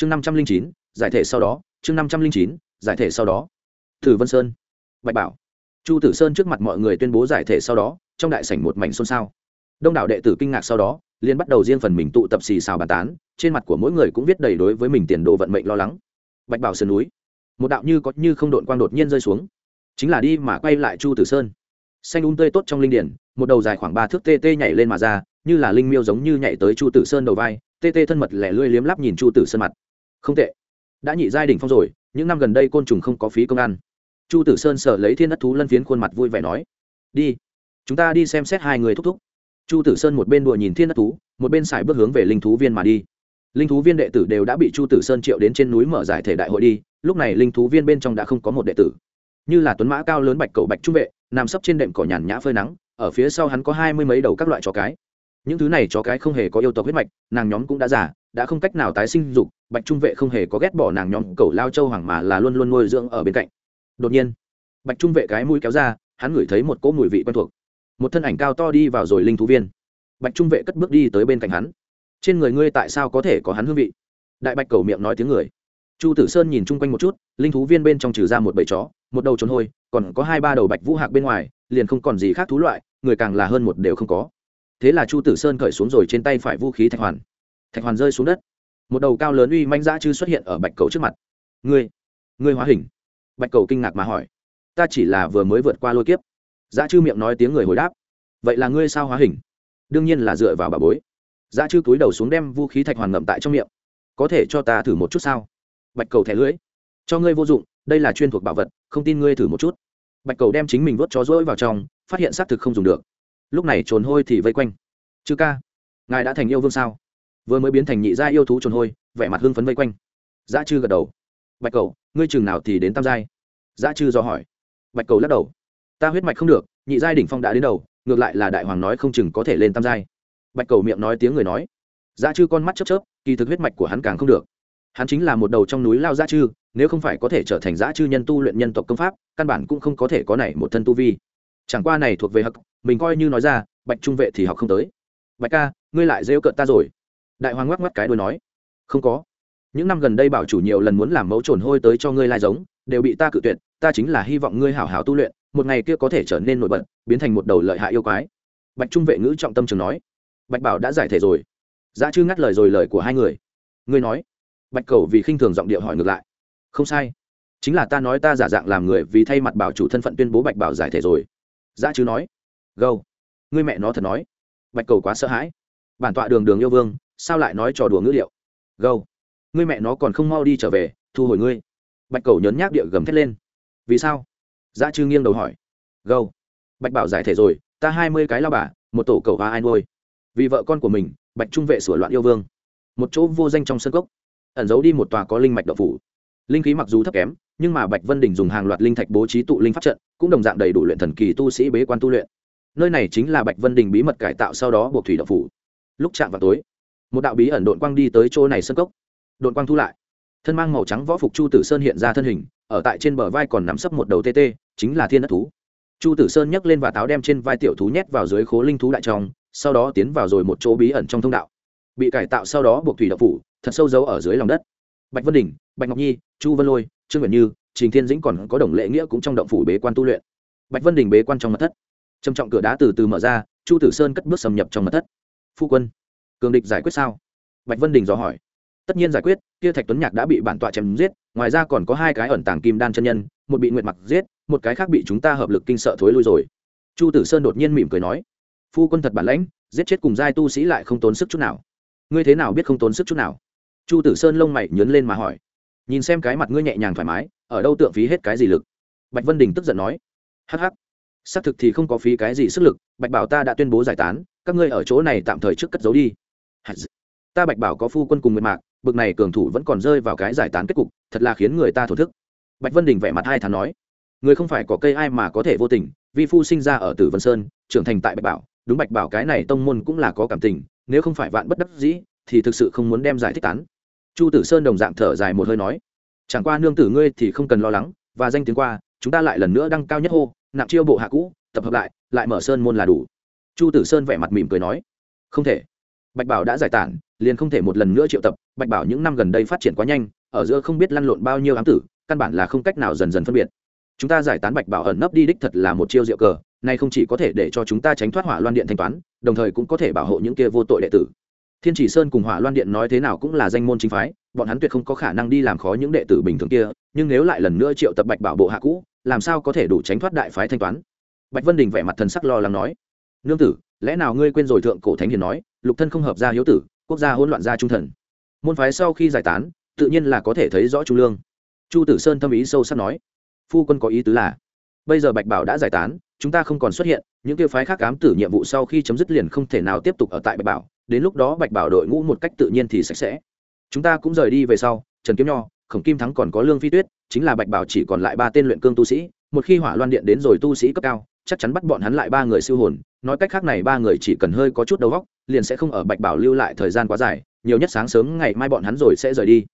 chương năm trăm linh chín, giải thể sau đó, chương năm trăm linh chín, giải thể sau đó. Thử vân sơn. Bạch bảo. Chu tử sơn trước mặt mọi người tuyên bố giải thể sau đó, trong đại sảnh một mảnh xôn xao. Đông đảo đệ tử kinh ngạc sau đó liên bắt đầu riêng phần mình tụ tập xì xào bàn tán, trên mặt của mỗi người cũng viết đầy đối với mình tiền đồ vận mệnh lo lắng. Bạch bảo sườn núi. Một đạo như có như không đội quang đột nhiên rơi xuống. Chính là đi mà quay lại chu tử sơn. Xanh un um tươi tốt trong linh điển, một đầu dài khoảng ba thước tê tê nhảy lên mà ra, như là linh miêu giống như nhảy tới chu tử sơn đầu vai, tê tê thân mật lẻ lươi liếm lắp nhìn chu tử sơn mặt không tệ. Đã nhị giai đỉnh phong rồi, những năm gần đây côn trùng không có phí công ăn. Chu tử sơn sợ lấy thiên đất thú lân phiến khuôn mặt vui vẻ nói, đi, chúng ta đi xem xét hai người thúc thúc. Chu tử sơn một bên đùa nhìn thiên đất thú, một bên xài bước hướng về linh thú viên mà đi. Linh thú viên đệ tử đều đã bị chu tử sơn triệu đến trên núi mở giải thể đại hội đi, lúc này linh thú viên bên trong đã không có một đệ tử. Như là tuấn mã cao lớn bạch cầu bạch trung vệ, nằm sấp trên đệm cỏ nhàn nhã phơi nắng, ở phía sau hắn có hai mươi mấy đầu các loại chó cái. Những thứ này chó cái không hề có yêu tộc huyết mạch, nàng nhóm cũng đã già đã không cách nào tái sinh dục, bạch trung vệ không hề có ghét bỏ nàng nhóm cầu lao châu hoàng mà là luôn luôn nuôi dưỡng ở bên cạnh. Đột nhiên, bạch trung vệ cái mũi kéo ra, hắn ngửi thấy một cỗ mùi vị quen thuộc. Một thân ảnh cao to đi vào rồi linh thú viên. Bạch trung vệ cất bước đi tới bên cạnh hắn. Trên người ngươi tại sao có thể có hắn hương vị? Đại bạch cầu miệng nói tiếng người. Chu tử sơn nhìn chung quanh một chút, linh thú viên bên trong trừ ra một bầy chó, một đầu trốn hôi, còn có hai ba đầu bạch vũ hạc bên ngoài, liền không còn gì khác thú loại, người càng là hơn một đều không có. Thế là chu tử sơn cởi xuống rồi trên tay phải vũ khí thạch hoàn thạch hoàn rơi xuống đất. Một đầu cao lớn uy manh dã chư xuất hiện ở bạch cầu trước mặt. Ngươi ngươi hóa hình? Bạch cầu kinh ngạc mà hỏi. Ta chỉ là vừa mới vượt qua lôi kiếp. Dã chư miệng nói tiếng người hồi đáp. Vậy là ngươi sao hóa hình? Đương nhiên là dựa vào bà bối. Dã chư cúi đầu xuống đem vũ khí thạch hoàn ngậm tại trong miệng. Có thể cho ta thử một chút sao? Bạch cầu thẻ lưới cho ngươi vô dụng, đây là chuyên thuộc bảo vật, không tin ngươi thử một chút. Bạch cầu đem chính mình vớt chó rỗi vào trong, phát hiện xác thực không dùng được. Lúc này trồn hôi thì vây quanh. Chư ca, ngài đã thành yêu vương sao? Vừa mới biến thành nhị gia yêu thú trồn hôi, vẻ mặt hưng phấn vây quanh. Dã chư gật đầu. Bạch cầu, ngươi chừng nào thì đến tam giai? Dã chư do hỏi. Bạch cầu lắc đầu. Ta huyết mạch không được, nhị giai đỉnh phong đã đến đầu, ngược lại là đại hoàng nói không chừng có thể lên tam giai. Bạch cầu miệng nói tiếng người nói. Dã chư con mắt chớp chớp, kỳ thực huyết mạch của hắn càng không được. Hắn chính là một đầu trong núi lao dã chư nếu không phải có thể trở thành dã chư nhân tu luyện nhân tộc công pháp, căn bản cũng không có thể có này một thân tu vi. Chẳng qua này thuộc về hắc, mình coi như nói ra, bạch trung vệ thì học không tới. Bạch ca, ngươi lại rêu cợt ta rồi đại hoàng ngoắc ngoắc cái đôi nói, không có. Những năm gần đây bảo chủ nhiều lần muốn làm mẫu trồn hôi tới cho ngươi lai giống, đều bị ta cự tuyệt, ta chính là hy vọng ngươi hảo hảo tu luyện, một ngày kia có thể trở nên nổi bật, biến thành một đầu lợi hại yêu quái. Bạch trung vệ ngữ trọng tâm trường nói, bạch bảo đã giải thể rồi. Dạ Giá chư ngắt lời rồi lời của hai người. Ngươi nói. Bạch cầu vì khinh thường giọng điệu hỏi ngược lại, không sai. Chính là ta nói ta giả dạng làm người vì thay mặt bảo chủ thân phận tuyên bố bạch bảo giải thể rồi. Dạ Giá chư nói, gâu, ngươi mẹ nó thật nói. Bạch cầu quá sợ hãi. Bản tọa đường đường yêu vương sao lại nói trò đùa ngữ liệu? Gâu, ngươi mẹ nó còn không mau đi trở về, thu hồi ngươi. Bạch cầu nhấn nhác địa gầm thét lên. Vì sao? Dã chư nghiêng đầu hỏi. Gâu, bạch bảo giải thể rồi, ta hai mươi cái lao bà, một tổ cầu hoa ai nuôi. Vì vợ con của mình, bạch trung vệ sửa loạn yêu vương. Một chỗ vô danh trong sân cốc. Ẩn giấu đi một tòa có linh mạch độc phủ. Linh khí mặc dù thấp kém, nhưng mà bạch vân đình dùng hàng loạt linh thạch bố trí tụ linh pháp trận, cũng đồng dạng đầy đủ luyện thần kỳ tu sĩ bế quan tu luyện. Nơi này chính là bạch vân đình bí mật cải tạo sau đó buộc thủy độc phủ. Lúc chạm vào tối một đạo bí ẩn đội quang đi tới chỗ này sân cốc. Đội quang thu lại. Thân mang màu trắng võ phục chu tử sơn hiện ra thân hình, ở tại trên bờ vai còn nắm sấp một đầu tê tê, chính là thiên đất thú. Chu tử sơn nhấc lên và táo đem trên vai tiểu thú nhét vào dưới khố linh thú đại trong sau đó tiến vào rồi một chỗ bí ẩn trong thông đạo. Bị cải tạo sau đó buộc thủy đậu phủ, thật sâu giấu ở dưới lòng đất. Bạch vân đình, bạch ngọc nhi, chu vân lôi, trương nguyện như, trình thiên dĩnh còn có đồng lệ nghĩa cũng trong động phủ bế quan tu luyện. Bạch vân đình bế quan trong mật thất. Trầm trọng cửa đá từ từ mở ra, chu tử sơn cất bước xâm nhập trong mật thất. Phu quân cường địch giải quyết sao? Bạch vân đình dò hỏi. Tất nhiên giải quyết, kia thạch tuấn nhạc đã bị bản tọa chém giết, ngoài ra còn có hai cái ẩn tàng kim đan chân nhân, một bị nguyệt mặc giết, một cái khác bị chúng ta hợp lực kinh sợ thối lui rồi. Chu tử sơn đột nhiên mỉm cười nói, phu quân thật bản lãnh, giết chết cùng giai tu sĩ lại không tốn sức chút nào. Ngươi thế nào biết không tốn sức chút nào? Chu tử sơn lông mày nhớn lên mà hỏi. Nhìn xem cái mặt ngươi nhẹ nhàng thoải mái, ở đâu tượng phí hết cái gì lực? Bạch vân đình tức giận nói, hắc hắc, xác thực thì không có phí cái gì sức lực, bạch bảo ta đã tuyên bố giải tán, các ngươi ở chỗ này tạm thời trước cất giấu đi ta bạch bảo có phu quân cùng nguyệt mạc, bực này cường thủ vẫn còn rơi vào cái giải tán kết cục, thật là khiến người ta thổ thức. Bạch vân đình vẻ mặt hai thắn nói, người không phải có cây ai mà có thể vô tình, vi phu sinh ra ở tử vân sơn, trưởng thành tại bạch bảo, đúng bạch bảo cái này tông môn cũng là có cảm tình, nếu không phải vạn bất đắc dĩ, thì thực sự không muốn đem giải thích tán. Chu tử sơn đồng dạng thở dài một hơi nói, chẳng qua nương tử ngươi thì không cần lo lắng, và danh tiếng qua, chúng ta lại lần nữa đăng cao nhất hô nặng chiêu bộ hạ cũ, tập hợp lại lại mở sơn môn là đủ. Chu tử sơn vẻ mặt mỉm cười nói, không thể bạch bảo đã giải tản, liền không thể một lần nữa triệu tập. Bạch bảo những năm gần đây phát triển quá nhanh, ở giữa không biết lăn lộn bao nhiêu ám tử, căn bản là không cách nào dần dần phân biệt. Chúng ta giải tán bạch bảo ẩn nấp đi đích thật là một chiêu diệu cờ, nay không chỉ có thể để cho chúng ta tránh thoát hỏa loan điện thanh toán, đồng thời cũng có thể bảo hộ những kia vô tội đệ tử. Thiên chỉ sơn cùng hỏa loan điện nói thế nào cũng là danh môn chính phái, bọn hắn tuyệt không có khả năng đi làm khó những đệ tử bình thường kia, nhưng nếu lại lần nữa triệu tập bạch bảo bộ hạ cũ, làm sao có thể đủ tránh thoát đại phái thanh toán? Bạch vân đình vẻ mặt thần sắc lo lắng nói, nương tử, lẽ nào ngươi quên rồi thượng cổ thánh hiền nói lục thân không hợp gia hiếu tử, quốc gia hỗn loạn gia trung thần môn phái sau khi giải tán, tự nhiên là có thể thấy rõ trung lương chu tử sơn tâm ý sâu sắc nói, phu quân có ý tứ là, bây giờ bạch bảo đã giải tán, chúng ta không còn xuất hiện, những tiêu phái khác cám tử nhiệm vụ sau khi chấm dứt liền không thể nào tiếp tục ở tại bạch bảo, đến lúc đó bạch bảo đội ngũ một cách tự nhiên thì sạch sẽ chúng ta cũng rời đi về sau, trần kiếm nho, khổng kim thắng còn có lương phi tuyết, chính là bạch bảo chỉ còn lại ba tên luyện cương tu sĩ, một khi hỏa loan điện đến rồi tu sĩ cấp cao, chắc chắn bắt bọn hắn lại ba người siêu hồn, nói cách khác này ba người chỉ cần hơi có chút đầu góc liền sẽ không ở bạch bảo lưu lại thời gian quá dài, nhiều nhất sáng sớm ngày mai bọn hắn rồi sẽ rời đi.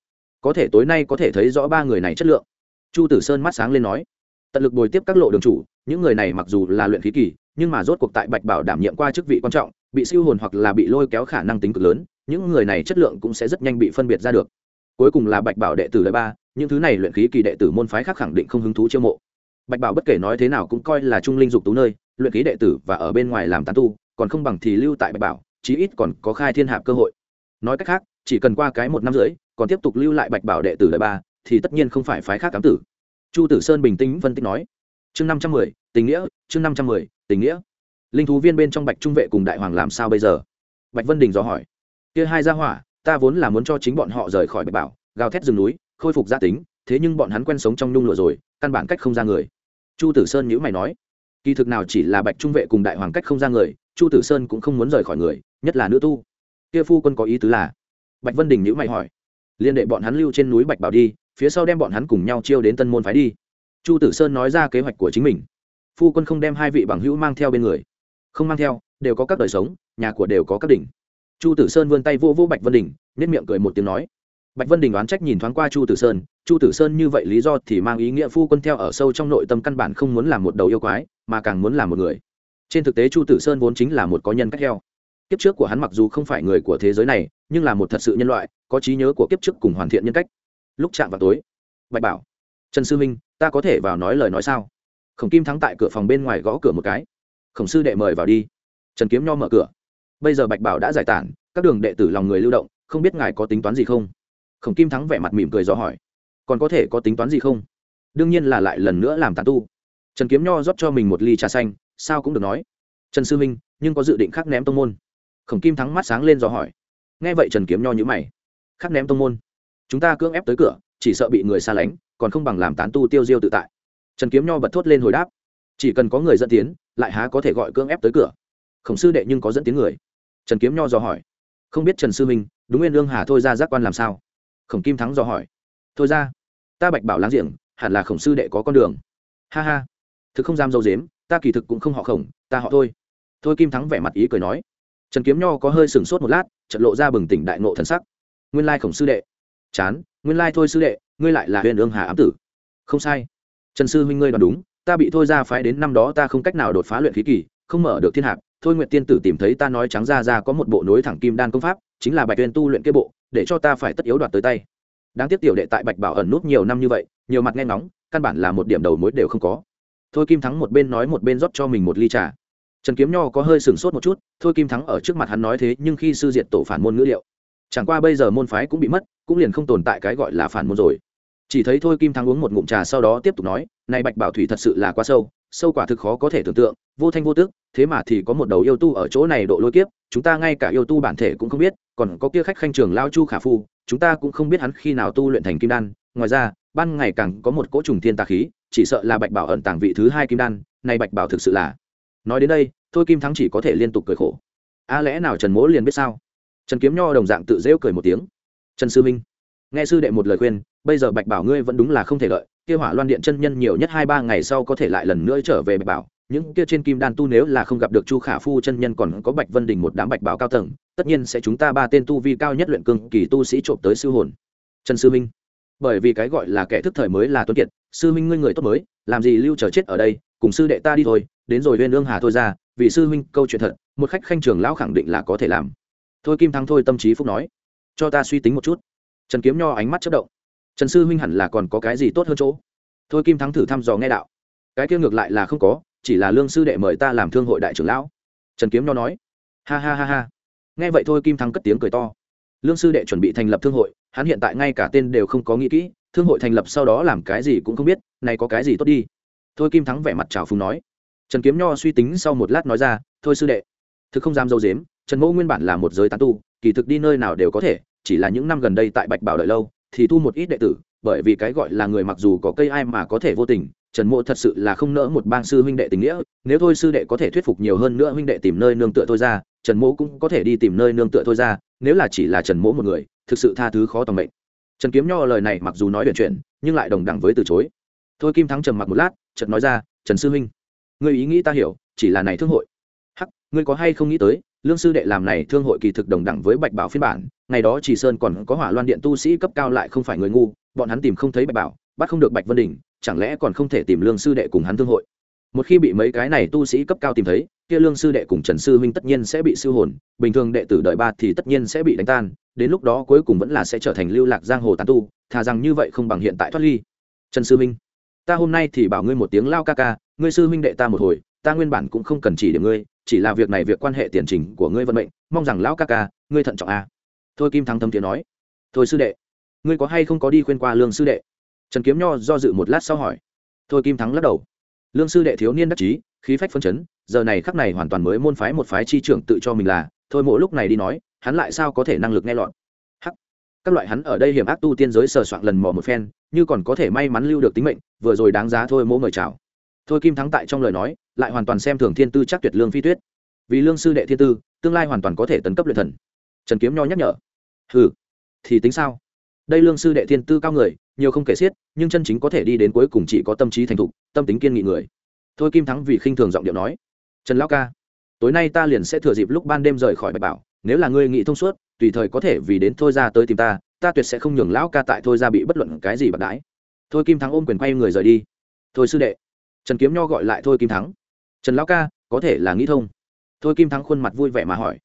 Có thể tối nay có thể thấy rõ ba người này chất lượng. Chu tử sơn mắt sáng lên nói, tận lực bồi tiếp các lộ đường chủ, những người này mặc dù là luyện khí kỳ, nhưng mà rốt cuộc tại bạch bảo đảm nhiệm qua chức vị quan trọng, bị siêu hồn hoặc là bị lôi kéo khả năng tính cực lớn, những người này chất lượng cũng sẽ rất nhanh bị phân biệt ra được. Cuối cùng là bạch bảo đệ tử đời ba, những thứ này luyện khí kỳ đệ tử môn phái khác khẳng định không hứng thú chiêu mộ. Bạch bảo bất kể nói thế nào cũng coi là trung linh dục tú nơi, luyện khí đệ tử và ở bên ngoài làm tán tu, còn không bằng thì lưu tại bạch bảo chí ít còn có khai thiên hạp cơ hội. Nói cách khác, chỉ cần qua cái một năm rưỡi, còn tiếp tục lưu lại bạch bảo đệ tử đời ba, thì tất nhiên không phải phái khác cám tử. Chu tử sơn bình tĩnh phân tích nói. Chương năm trăm mười, tình nghĩa, chương năm trăm mười, tình nghĩa. Linh thú viên bên trong bạch trung vệ cùng đại hoàng làm sao bây giờ? Bạch vân đình dò hỏi. Kia hai gia hỏa, ta vốn là muốn cho chính bọn họ rời khỏi bạch bảo, gào thét rừng núi, khôi phục gia tính, thế nhưng bọn hắn quen sống trong nhung lụa rồi, căn bản cách không ra người. Chu tử sơn nhữ mày nói. Kỳ thực nào chỉ là bạch trung vệ cùng đại hoàng cách không ra người chu tử sơn cũng không muốn rời khỏi người, nhất là nữ tu. Kia phu quân có ý tứ là? Bạch vân đình nhữ mày hỏi. Liên đệ bọn hắn lưu trên núi bạch bảo đi, phía sau đem bọn hắn cùng nhau chiêu đến tân môn phái đi. Chu tử sơn nói ra kế hoạch của chính mình. Phu quân không đem hai vị bằng hữu mang theo bên người. Không mang theo, đều có các đời sống, nhà của đều có các đỉnh. Chu tử sơn vươn tay vô vô bạch vân đình nết miệng cười một tiếng nói. Bạch vân đình oán trách nhìn thoáng qua chu tử sơn, chu tử sơn như vậy lý do thì mang ý nghĩa phu quân theo ở sâu trong nội tâm căn bản không muốn làm một đầu yêu quái, mà càng muốn làm một người trên thực tế chu tử sơn vốn chính là một có nhân cách heo. Kiếp trước của hắn mặc dù không phải người của thế giới này, nhưng là một thật sự nhân loại, có trí nhớ của kiếp trước cùng hoàn thiện nhân cách. Lúc chạm vào tối, bạch bảo, trần sư minh ta có thể vào nói lời nói sao? Khổng kim thắng tại cửa phòng bên ngoài gõ cửa một cái. Khổng sư đệ mời vào đi. Trần kiếm nho mở cửa. Bây giờ bạch bảo đã giải tản, các đường đệ tử lòng người lưu động, không biết ngài có tính toán gì không? Khổng kim thắng vẻ mặt mỉm cười dò hỏi. Còn có thể có tính toán gì không? Đương nhiên là lại lần nữa làm tàn tu. Trần kiếm nho rót cho mình một ly trà xanh sao cũng được nói. Trần sư minh, nhưng có dự định khắc ném tông môn. Khổng kim thắng mắt sáng lên dò hỏi. Nghe vậy trần kiếm nho nhữ mày. Khắc ném tông môn? Chúng ta cưỡng ép tới cửa, chỉ sợ bị người xa lánh, còn không bằng làm tán tu tiêu diêu tự tại. Trần kiếm nho bật thốt lên hồi đáp. Chỉ cần có người dẫn tiến, lại há có thể gọi cưỡng ép tới cửa. Khổng sư đệ nhưng có dẫn tiến người. Trần kiếm nho dò hỏi. Không biết trần sư minh, đúng nguyên lương hà thôi ra giác quan làm sao? Khổng kim thắng dò hỏi. Thôi ra. Ta bạch bảo láng giềng, hẳn là khổng sư đệ có con đường. Ha ha. Thực không dám dâu dếm ta kỳ thực cũng không họ khổng, ta họ thôi. Thôi kim thắng vẻ mặt ý cười nói. Trần kiếm nho có hơi sừng sốt một lát trận lộ ra bừng tỉnh đại nộ thần sắc. Nguyên lai khổng sư đệ. Chán, nguyên lai thôi sư đệ, ngươi lại là huyền ương hà ám tử. Không sai. Trần sư huynh ngươi đoán đúng, ta bị thôi ra phái đến năm đó ta không cách nào đột phá luyện khí kỳ, không mở được thiên hạc. Thôi nguyện tiên tử tìm thấy ta nói trắng ra ra có một bộ nối thẳng kim đan công pháp, chính là bạch tuyên tu luyện kế bộ, để cho ta phải tất yếu đoạt tới tay. Đáng tiếc tiểu đệ tại bạch bảo ẩn nút nhiều năm như vậy, nhiều mặt nghe ngóng, căn bản là một điểm đầu mối đều không có thôi kim thắng một bên nói một bên rót cho mình một ly trà. Trần kiếm nho có hơi sửng sốt một chút, thôi kim thắng ở trước mặt hắn nói thế, nhưng khi sư diệt tổ phản môn ngữ liệu, chẳng qua bây giờ môn phái cũng bị mất, cũng liền không tồn tại cái gọi là phản môn rồi. Chỉ thấy thôi kim thắng uống một ngụm trà sau đó tiếp tục nói, này bạch bảo thủy thật sự là quá sâu sâu quả thực khó có thể tưởng tượng, vô thanh vô tức, thế mà thì có một đầu yêu tu ở chỗ này độ lôi kiếp, chúng ta ngay cả yêu tu bản thể cũng không biết, còn có kia khách khanh trường lao chu khả phu, chúng ta cũng không biết hắn khi nào tu luyện thành kim đan, ngoài ra ban ngày càng có một cỗ trùng thiên tà khí, chỉ sợ là bạch bảo ẩn tàng vị thứ hai kim đan, này bạch bảo thực sự là. Nói đến đây, thôi kim thắng chỉ có thể liên tục cười khổ. A lẽ nào trần mỗ liền biết sao? Trần kiếm nho đồng dạng tự rêu cười một tiếng. Trần sư minh, nghe sư đệ một lời khuyên, bây giờ bạch bảo ngươi vẫn đúng là không thể lợi kia hỏa loan điện chân nhân nhiều nhất hai ba ngày sau có thể lại lần nữa trở về bạch bảo. Những kia trên kim đan tu nếu là không gặp được chu khả phu chân nhân còn có bạch vân đình một đám bạch bảo cao tầng, tất nhiên sẽ chúng ta ba tên tu vi cao nhất luyện cương kỳ tu sĩ trộm tới sư hồn. Trần sư minh bởi vì cái gọi là kẻ thức thời mới là tuân kiệt, sư minh ngươi người tốt mới, làm gì lưu chờ chết ở đây, cùng sư đệ ta đi thôi, đến rồi huyên ương hà thôi ra, vì sư minh câu chuyện thật, một khách khanh trường lão khẳng định là có thể làm. Thôi kim thắng thôi tâm trí phúc nói. Cho ta suy tính một chút. Trần kiếm nho ánh mắt chất động. Trần sư huynh hẳn là còn có cái gì tốt hơn chỗ? Thôi kim thắng thử thăm dò nghe đạo. Cái kia ngược lại là không có, chỉ là lương sư đệ mời ta làm thương hội đại trưởng lão. Trần kiếm nho nói. Ha ha ha ha. Nghe vậy thôi kim thắng cất tiếng cười to lương sư đệ chuẩn bị thành lập thương hội, hắn hiện tại ngay cả tên đều không có nghĩ kỹ, thương hội thành lập sau đó làm cái gì cũng không biết, này có cái gì tốt đi. Thôi kim thắng vẻ mặt trào phúng nói. Trần kiếm nho suy tính sau một lát nói ra, thôi sư đệ, thực không dám dâu dếm trần mẫu nguyên bản là một giới tán tu, kỳ thực đi nơi nào đều có thể, chỉ là những năm gần đây tại bạch bảo đợi lâu, thì thu một ít đệ tử, bởi vì cái gọi là người mặc dù có cây ai mà có thể vô tình, trần mộ thật sự là không nỡ một bang sư huynh đệ tình nghĩa, nếu thôi sư đệ có thể thuyết phục nhiều hơn nữa huynh đệ tìm nơi nương tựa thôi ra, trần mộ cũng có thể đi tìm nơi nương tựa thôi ra nếu là chỉ là trần mỗ một người, thực sự tha thứ khó tầm mệnh. Trần kiếm nho lời này mặc dù nói chuyện chuyện nhưng lại đồng đẳng với từ chối. Thôi kim thắng trầm mặc một lát trần nói ra, trần sư huynh, ngươi ý nghĩ ta hiểu, chỉ là này thương hội. Hắc, ngươi có hay không nghĩ tới, lương sư đệ làm này thương hội kỳ thực đồng đẳng với bạch bảo phiên bản, ngày đó chỉ sơn còn có hỏa loan điện tu sĩ cấp cao lại không phải người ngu, bọn hắn tìm không thấy bạch bảo, bắt không được bạch vân đình, chẳng lẽ còn không thể tìm lương sư đệ cùng hắn thương hội? Một khi bị mấy cái này tu sĩ cấp cao tìm thấy kia lương sư đệ cùng trần sư huynh tất nhiên sẽ bị siêu hồn, bình thường đệ tử đợi ba thì tất nhiên sẽ bị đánh tan, đến lúc đó cuối cùng vẫn là sẽ trở thành lưu lạc giang hồ tán tu, thà rằng như vậy không bằng hiện tại thoát ly. Trần sư huynh, ta hôm nay thì bảo ngươi một tiếng lao ca ca, ngươi sư huynh đệ ta một hồi, ta nguyên bản cũng không cần chỉ điểm ngươi, chỉ là việc này việc quan hệ tiền trình của ngươi vận mệnh, mong rằng lão ca ca, ngươi thận trọng a. À. thôi kim thắng thâm tiếng nói, thôi sư đệ, ngươi có hay không có đi khuyên qua lương sư đệ? Trần kiếm nho do dự một lát sau hỏi. Thôi kim thắng lắc đầu. Lương sư đệ thiếu niên đắc chí, khí phách phân chấn giờ này khắc này hoàn toàn mới môn phái một phái chi trưởng tự cho mình là, thôi mỗi lúc này đi nói, hắn lại sao có thể năng lực nghe lọt? Hắc. Các loại hắn ở đây hiểm ác tu tiên giới sờ soạn lần mò một phen, như còn có thể may mắn lưu được tính mệnh, vừa rồi đáng giá thôi mỗ mời chào. Thôi kim thắng tại trong lời nói, lại hoàn toàn xem thường thiên tư chắc tuyệt lương phi tuyết. Vì lương sư đệ thiên tư, tương lai hoàn toàn có thể tấn cấp luyện thần. Trần kiếm nho nhắc nhở. Ừ thì tính sao? Đây lương sư đệ thiên tư cao người, nhiều không kể xiết, nhưng chân chính có thể đi đến cuối cùng chỉ có tâm trí thành thục, tâm tính kiên nghị người. Thôi kim thắng vì khinh thường giọng điệu nói trần lão ca, tối nay ta liền sẽ thừa dịp lúc ban đêm rời khỏi bạch bảo, nếu là ngươi nghĩ thông suốt, tùy thời có thể vì đến thôi ra tới tìm ta ta tuyệt sẽ không nhường lão ca tại thôi ra bị bất luận cái gì bạc đãi. Thôi kim thắng ôm quyền quay người rời đi. Thôi sư đệ, trần kiếm nho gọi lại thôi kim thắng. Trần lão ca, có thể là nghĩ thông? Thôi kim thắng khuôn mặt vui vẻ mà hỏi.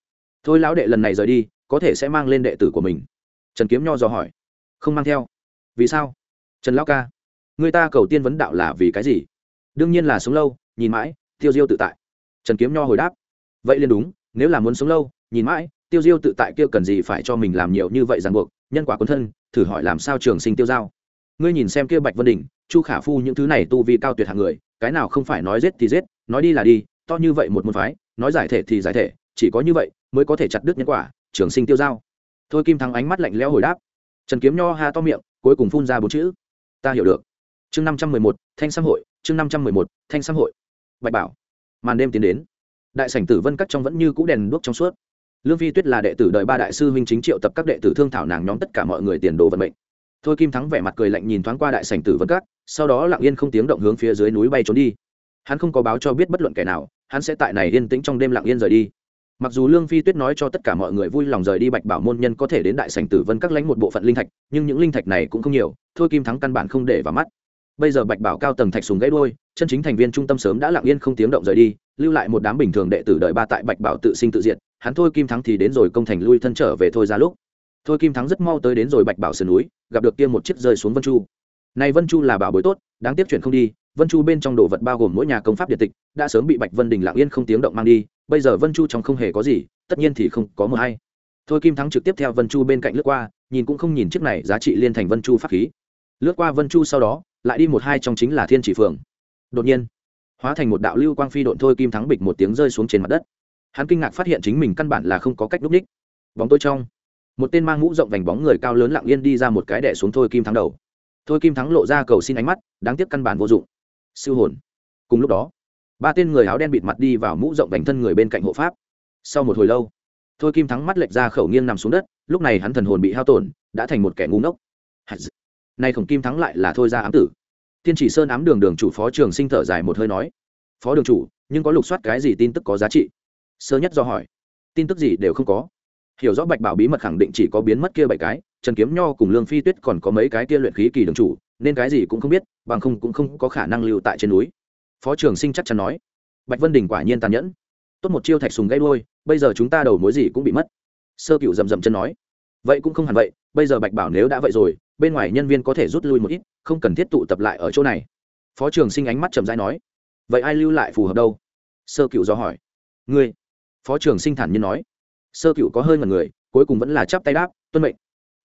Thôi lão đệ lần này rời đi, có thể sẽ mang lên đệ tử của mình? Trần kiếm nho dò hỏi. Không mang theo. Vì sao? Trần lão ca, người ta cầu tiên vấn đạo là vì cái gì? Đương nhiên là sống lâu, nhìn mãi, tiêu diêu tự tại trần kiếm nho hồi đáp, vậy liền đúng, nếu là muốn sống lâu, nhìn mãi, tiêu diêu tự tại kia cần gì phải cho mình làm nhiều như vậy ràng buộc, nhân quả quân thân, thử hỏi làm sao trường sinh tiêu giao. Ngươi nhìn xem kia bạch vân đình chu khả phu những thứ này tu vi cao tuyệt hạng người, cái nào không phải nói giết thì giết, nói đi là đi, to như vậy một môn phái, nói giải thể thì giải thể, chỉ có như vậy mới có thể chặt đứt nhân quả, trường sinh tiêu giao. Thôi kim thắng ánh mắt lạnh lẽo hồi đáp, trần kiếm nho ha to miệng, cuối cùng phun ra bốn chữ, ta hiểu được. Chương năm trăm mười một, thanh xã hội, chương năm trăm mười một, thanh xã hội. Bạch bảo màn đêm tiến đến. Đại sảnh tử vân cắt trong vẫn như cũ đèn đuốc trong suốt. Lương phi tuyết là đệ tử đời ba đại sư huynh chính triệu tập các đệ tử thương thảo nàng nhóm tất cả mọi người tiền đồ vận mệnh. Thôi kim thắng vẻ mặt cười lạnh nhìn thoáng qua đại sảnh tử vân cắt sau đó lặng yên không tiếng động hướng phía dưới núi bay trốn đi. Hắn không có báo cho biết bất luận kẻ nào, hắn sẽ tại này yên tĩnh trong đêm lặng yên rời đi. Mặc dù lương phi tuyết nói cho tất cả mọi người vui lòng rời đi bạch bảo môn nhân có thể đến đại sảnh tử vân các lãnh một bộ phận linh thạch, nhưng những linh thạch này cũng không nhiều, thôi kim thắng căn bản không để vào mắt. Bây giờ bạch bảo cao tầng thạch sùng gãy đôi chân chính thành viên trung tâm sớm đã lặng yên không tiếng động rời đi, lưu lại một đám bình thường đệ tử đợi ba tại bạch bảo tự sinh tự diệt, hắn thôi kim thắng thì đến rồi công thành lui thân trở về thôi ra lúc. Thôi kim thắng rất mau tới đến rồi bạch bảo sườn núi, gặp được kia một chiếc rơi xuống vân chu. Này vân chu là bảo bối tốt, đáng tiếc chuyển không đi, vân chu bên trong đồ vật bao gồm mỗi nhà công pháp điện tịch, đã sớm bị bạch vân đình lặng yên không tiếng động mang đi, bây giờ vân chu trong không hề có gì, tất nhiên thì không có mờ hay. Thôi kim thắng trực tiếp theo vân chu bên cạnh lướt qua, nhìn cũng không nhìn chiếc này giá trị liên thành vân chu pháp khí. Lướt qua vân chu sau đó, lại đi một hai trong chính là thiên chỉ phường đột nhiên, hóa thành một đạo lưu quang phi độn thôi kim thắng bịch một tiếng rơi xuống trên mặt đất. Hắn kinh ngạc phát hiện chính mình căn bản là không có cách đúc ních bóng tôi trong, một tên mang mũ rộng vành bóng người cao lớn lặng yên đi ra một cái đẻ xuống thôi kim thắng đầu. Thôi kim thắng lộ ra cầu xin ánh mắt, đáng tiếc căn bản vô dụng. Siêu hồn. Cùng lúc đó, ba tên người áo đen bịt mặt đi vào mũ rộng vành thân người bên cạnh hộ pháp. Sau một hồi lâu, thôi kim thắng mắt lệch ra khẩu nghiêng nằm xuống đất, lúc này hắn thần hồn bị hao tổn, đã thành một kẻ ngu ngốc. Này khổng kim thắng lại là thôi ra ám tử tiên chỉ sơn ám đường đường chủ phó trường sinh thở dài một hơi nói, phó đường chủ, nhưng có lục soát cái gì tin tức có giá trị? Sơ nhất do hỏi, tin tức gì đều không có. Hiểu rõ bạch bảo bí mật khẳng định chỉ có biến mất kia bảy cái, trần kiếm nho cùng lương phi tuyết còn có mấy cái kia luyện khí kỳ đường chủ, nên cái gì cũng không biết, bằng không cũng không có khả năng lưu tại trên núi. Phó trường sinh chắc chắn nói, bạch vân đình quả nhiên tàn nhẫn. Tốt một chiêu thạch sùng gây đôi bây giờ chúng ta đầu mối gì cũng bị mất. Sơ cựu rầm rầm chân nói vậy cũng không hẳn vậy, bây giờ bạch bảo nếu đã vậy rồi, bên ngoài nhân viên có thể rút lui một ít, không cần thiết tụ tập lại ở chỗ này. Phó trường sinh ánh mắt chậm rãi nói. Vậy ai lưu lại phù hợp đâu? Sơ cựu do hỏi. Ngươi. Phó trường sinh thản nhiên nói. Sơ cựu có hơi ngần người, cuối cùng vẫn là chắp tay đáp, tuân mệnh.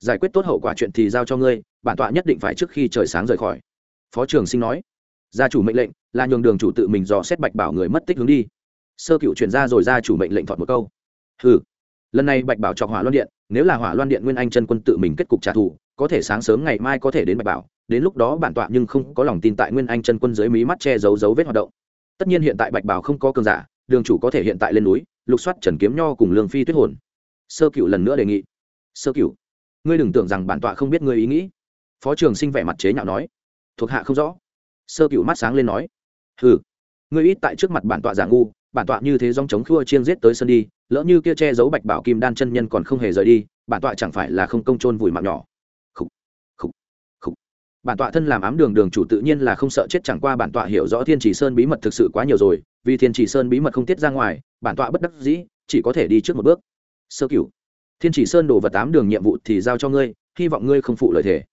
Giải quyết tốt hậu quả chuyện thì giao cho ngươi, bản tọa nhất định phải trước khi trời sáng rời khỏi. Phó trường sinh nói. Gia chủ mệnh lệnh, là nhường đường chủ tự mình dò xét bạch bảo người mất tích hướng đi. Sơ cựu chuyển ra rồi gia chủ mệnh lệnh thọt một câu. Ừ lần này bạch bảo chọc hỏa luân điện nếu là hỏa loan điện nguyên anh chân quân tự mình kết cục trả thù, có thể sáng sớm ngày mai có thể đến bạch bảo, đến lúc đó bản tọa nhưng không có lòng tin tại nguyên anh chân quân dưới mí mắt che giấu dấu vết hoạt động. Tất nhiên hiện tại bạch bảo không có cường giả, đường chủ có thể hiện tại lên núi, lục soát trần kiếm nho cùng lương phi tuyết hồn. Sơ cựu lần nữa đề nghị. Sơ cựu ngươi đừng tưởng rằng bản tọa không biết ngươi ý nghĩ. Phó trường sinh vẻ mặt chế nhạo nói. Thuộc hạ không rõ. Sơ cựu mắt sáng lên nói. Ừ ngươi ít tại trước mặt bản tọa giả ngu, bản tọa như thế dòng chống khua chiên giết tới sân đi lỡ như kia che giấu bạch bảo kim đan chân nhân còn không hề rời đi bản tọa chẳng phải là không công trôn vùi mạng nhỏ. Khủ, khủ, khủ. bản tọa thân làm ám đường đường chủ tự nhiên là không sợ chết chẳng qua bản tọa hiểu rõ thiên trì sơn bí mật thực sự quá nhiều rồi vì thiên trì sơn bí mật không tiết ra ngoài bản tọa bất đắc dĩ chỉ có thể đi trước một bước. Sơ cửu thiên chỉ sơn đổ vật tám đường nhiệm vụ thì giao cho ngươi hy vọng ngươi không phụ lời thề.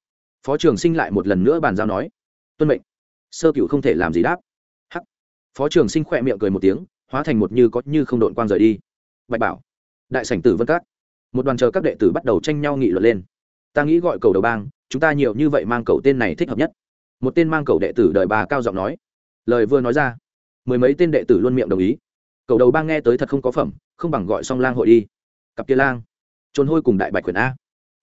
Phó trường sinh lại một lần nữa bàn giao nói. Tuân mệnh. Sơ cửu không thể làm gì đáp. Hắc. Phó trường sinh khỏe miệng cười một tiếng hóa thành một như có như không đội quang rời đi bạch bảo, đại sảnh tử vân các, một đoàn chờ các đệ tử bắt đầu tranh nhau nghị luận lên. Ta nghĩ gọi cầu đầu bang, chúng ta nhiều như vậy mang cầu tên này thích hợp nhất. Một tên mang cầu đệ tử đợi bà cao giọng nói. Lời vừa nói ra, mười mấy tên đệ tử luôn miệng đồng ý. Cầu đầu bang nghe tới thật không có phẩm, không bằng gọi song lang hội đi. Cặp kia lang trốn hôi cùng đại bạch quyền a.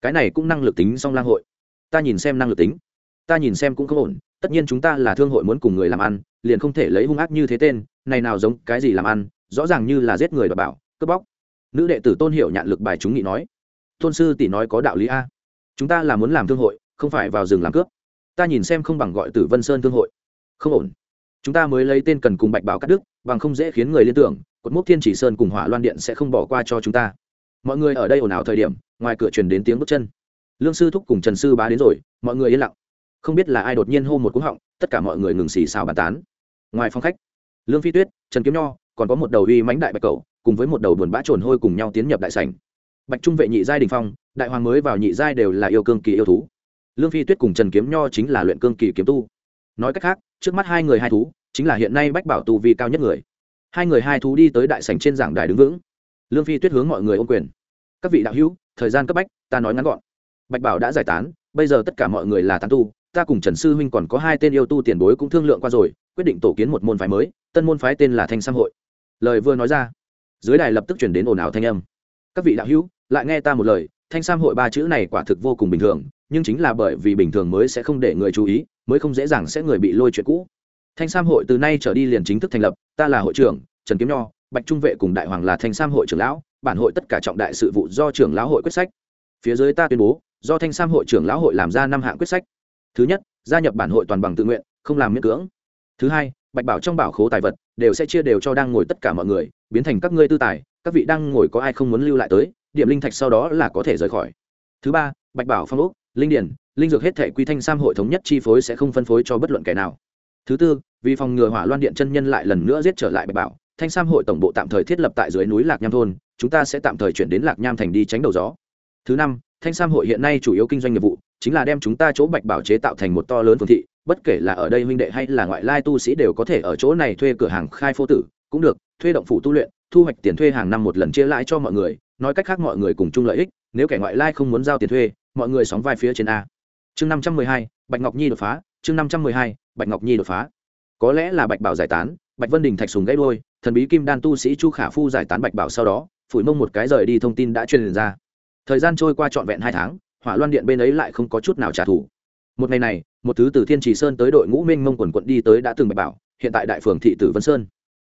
Cái này cũng năng lực tính song lang hội. Ta nhìn xem năng lực tính. Ta nhìn xem cũng không ổn, tất nhiên chúng ta là thương hội muốn cùng người làm ăn, liền không thể lấy hung ác như thế tên, này nào giống cái gì làm ăn, rõ ràng như là giết người đọc bảo cướp bóc. Nữ đệ tử tôn hiệu nhạn lực bài chúng nghị nói, tôn sư tỷ nói có đạo lý a. Chúng ta là muốn làm thương hội, không phải vào rừng làm cướp. Ta nhìn xem không bằng gọi tử vân sơn thương hội. Không ổn. Chúng ta mới lấy tên cần cùng bạch bảo cắt đức, bằng không dễ khiến người liên tưởng, cột mốc thiên chỉ sơn cùng hỏa loan điện sẽ không bỏ qua cho chúng ta. Mọi người ở đây ồn ào thời điểm, ngoài cửa truyền đến tiếng bước chân. Lương sư thúc cùng trần sư bá đến rồi, mọi người yên lặng. Không biết là ai đột nhiên hô một cú họng, tất cả mọi người ngừng xì xào bàn tán. Ngoài phòng khách, lương phi tuyết, trần kiếm nho, còn có một đầu uy mãnh đại bạch cầu cùng với một đầu buồn bã trồn hôi cùng nhau tiến nhập đại sảnh. Bạch trung vệ nhị giai đình phong, đại hoàng mới vào nhị giai đều là yêu cương kỳ yêu thú. Lương phi tuyết cùng trần kiếm nho chính là luyện cương kỳ kiếm tu. Nói cách khác, trước mắt hai người hai thú, chính là hiện nay bách bảo tu vi cao nhất người. Hai người hai thú đi tới đại sảnh trên giảng đài đứng vững. Lương phi tuyết hướng mọi người ôm quyền. Các vị đạo hữu, thời gian cấp bách, ta nói ngắn gọn. Bạch bảo đã giải tán, bây giờ tất cả mọi người là tán tu, ta cùng trần sư huynh còn có hai tên yêu tu tiền bối cũng thương lượng qua rồi, quyết định tổ kiến một môn phái mới, tân môn phái tên là thanh sam hội. Lời vừa nói ra dưới đài lập tức chuyển đến ồn ào thanh âm. Các vị đạo hữu, lại nghe ta một lời, thanh sam hội ba chữ này quả thực vô cùng bình thường, nhưng chính là bởi vì bình thường mới sẽ không để người chú ý, mới không dễ dàng sẽ người bị lôi chuyện cũ. Thanh sam hội từ nay trở đi liền chính thức thành lập, ta là hội trưởng, trần kiếm nho, bạch trung vệ cùng đại hoàng là thanh sam hội trưởng lão, bản hội tất cả trọng đại sự vụ do trưởng lão hội quyết sách. Phía dưới ta tuyên bố, do thanh sam hội trưởng lão hội làm ra năm hạng quyết sách. Thứ nhất, gia nhập bản hội toàn bằng tự nguyện, không làm miễn cưỡng. Thứ hai, bạch bảo trong bảo khố tài vật, đều sẽ chia đều cho đang ngồi tất cả mọi người biến thành các ngươi tư tài, các vị đang ngồi có ai không muốn lưu lại tới, điểm linh thạch sau đó là có thể rời khỏi. Thứ ba, bạch bảo phong úc, linh điển, linh dược hết thể quy thanh sam hội thống nhất chi phối sẽ không phân phối cho bất luận kẻ nào. Thứ tư, vì phòng ngừa hỏa loan điện chân nhân lại lần nữa giết trở lại bạch bảo, thanh sam hội tổng bộ tạm thời thiết lập tại dưới núi lạc nham thôn, chúng ta sẽ tạm thời chuyển đến lạc nham thành đi tránh đầu gió. Thứ năm, thanh sam hội hiện nay chủ yếu kinh doanh nghiệp vụ, chính là đem chúng ta chỗ bạch bảo chế tạo thành một to lớn phương thị, bất kể là ở đây huynh đệ hay là ngoại lai tu sĩ đều có thể ở chỗ này thuê cửa hàng khai phô tử, cũng được thuê động phủ tu luyện, thu hoạch tiền thuê hàng năm một lần chia lãi cho mọi người, nói cách khác mọi người cùng chung lợi ích, nếu kẻ ngoại lai không muốn giao tiền thuê, mọi người sóng vai phía trên a. Chương năm trăm mười hai, bạch ngọc nhi đột phá, chương năm trăm mười hai, bạch ngọc nhi đột phá. Có lẽ là bạch bảo giải tán, bạch vân đình thạch sùng gãy đôi thần bí kim đan tu sĩ chu khả phu giải tán bạch bảo sau đó, phủi mông một cái rời đi thông tin đã truyền ra. Thời gian trôi qua trọn vẹn hai tháng, hỏa loan điện bên ấy lại không có chút nào trả thù. Một ngày này, một thứ từ thiên trì sơn tới đội ngũ minh mông quần quận đi tới đã từng bạch bảo, hiện tại đại phường thị tử vân sơn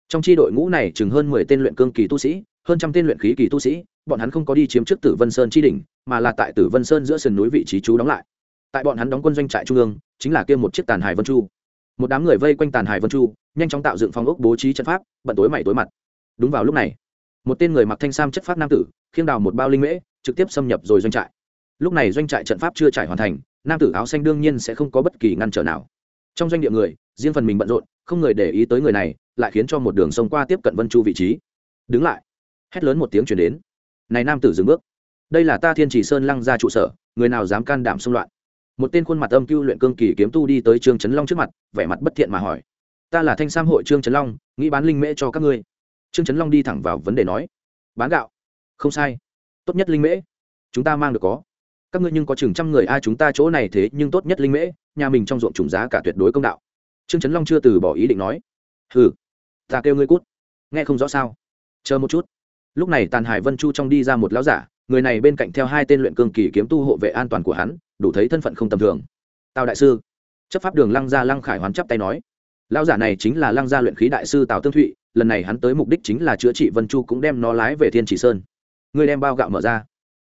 trong chi đội ngũ này chừng hơn mười tên luyện cương kỳ tu sĩ, hơn trăm tên luyện khí kỳ tu sĩ, bọn hắn không có đi chiếm trước tử vân sơn chi đỉnh, mà là tại tử vân sơn giữa sườn núi vị trí trú đóng lại. Tại bọn hắn đóng quân doanh trại trung ương, chính là kia một chiếc tàn hải vân chu. Một đám người vây quanh tàn hải vân chu, nhanh chóng tạo dựng phòng ốc bố trí trận pháp, bận tối mày tối mặt. Đúng vào lúc này, một tên người mặc thanh sam chất pháp nam tử, khiêng đào một bao linh mễ, trực tiếp xâm nhập rồi doanh trại. Lúc này doanh trại trận pháp chưa trải hoàn thành, nam tử áo xanh đương nhiên sẽ không có bất kỳ ngăn trở nào. Trong doanh địa người, riêng phần mình bận rộn, không người để ý tới người này lại khiến cho một đường sông qua tiếp cận vân chu vị trí. Đứng lại. Hét lớn một tiếng chuyển đến. Này nam tử dừng bước. Đây là ta thiên chỉ sơn lăng ra trụ sở, người nào dám can đảm xung loạn? Một tên khuôn mặt âm cưu luyện cương kỳ kiếm tu đi tới trương trấn long trước mặt, vẻ mặt bất thiện mà hỏi. Ta là thanh sam hội trương trấn long, nghĩ bán linh mễ cho các ngươi. Trương trấn long đi thẳng vào vấn đề nói. Bán gạo. Không sai. Tốt nhất linh mễ. Chúng ta mang được có. Các ngươi nhưng có chừng trăm người, ai chúng ta chỗ này thế nhưng tốt nhất linh mễ, nhà mình trong ruộng trùng giá cả tuyệt đối công đạo. Trương trấn long chưa từ bỏ ý định nói. Hừ ta kêu ngươi cút. Nghe không rõ sao? Chờ một chút. Lúc này tàn hải vân chu trong đi ra một lão giả, người này bên cạnh theo hai tên luyện cương kỳ kiếm tu hộ vệ an toàn của hắn, đủ thấy thân phận không tầm thường. Tào đại sư. Chấp pháp đường lăng gia lăng khải hoán chắp tay nói. Lão giả này chính là lăng gia luyện khí đại sư tào tương thụy, lần này hắn tới mục đích chính là chữa trị vân chu cũng đem nó lái về thiên chỉ sơn. Người đem bao gạo mở ra.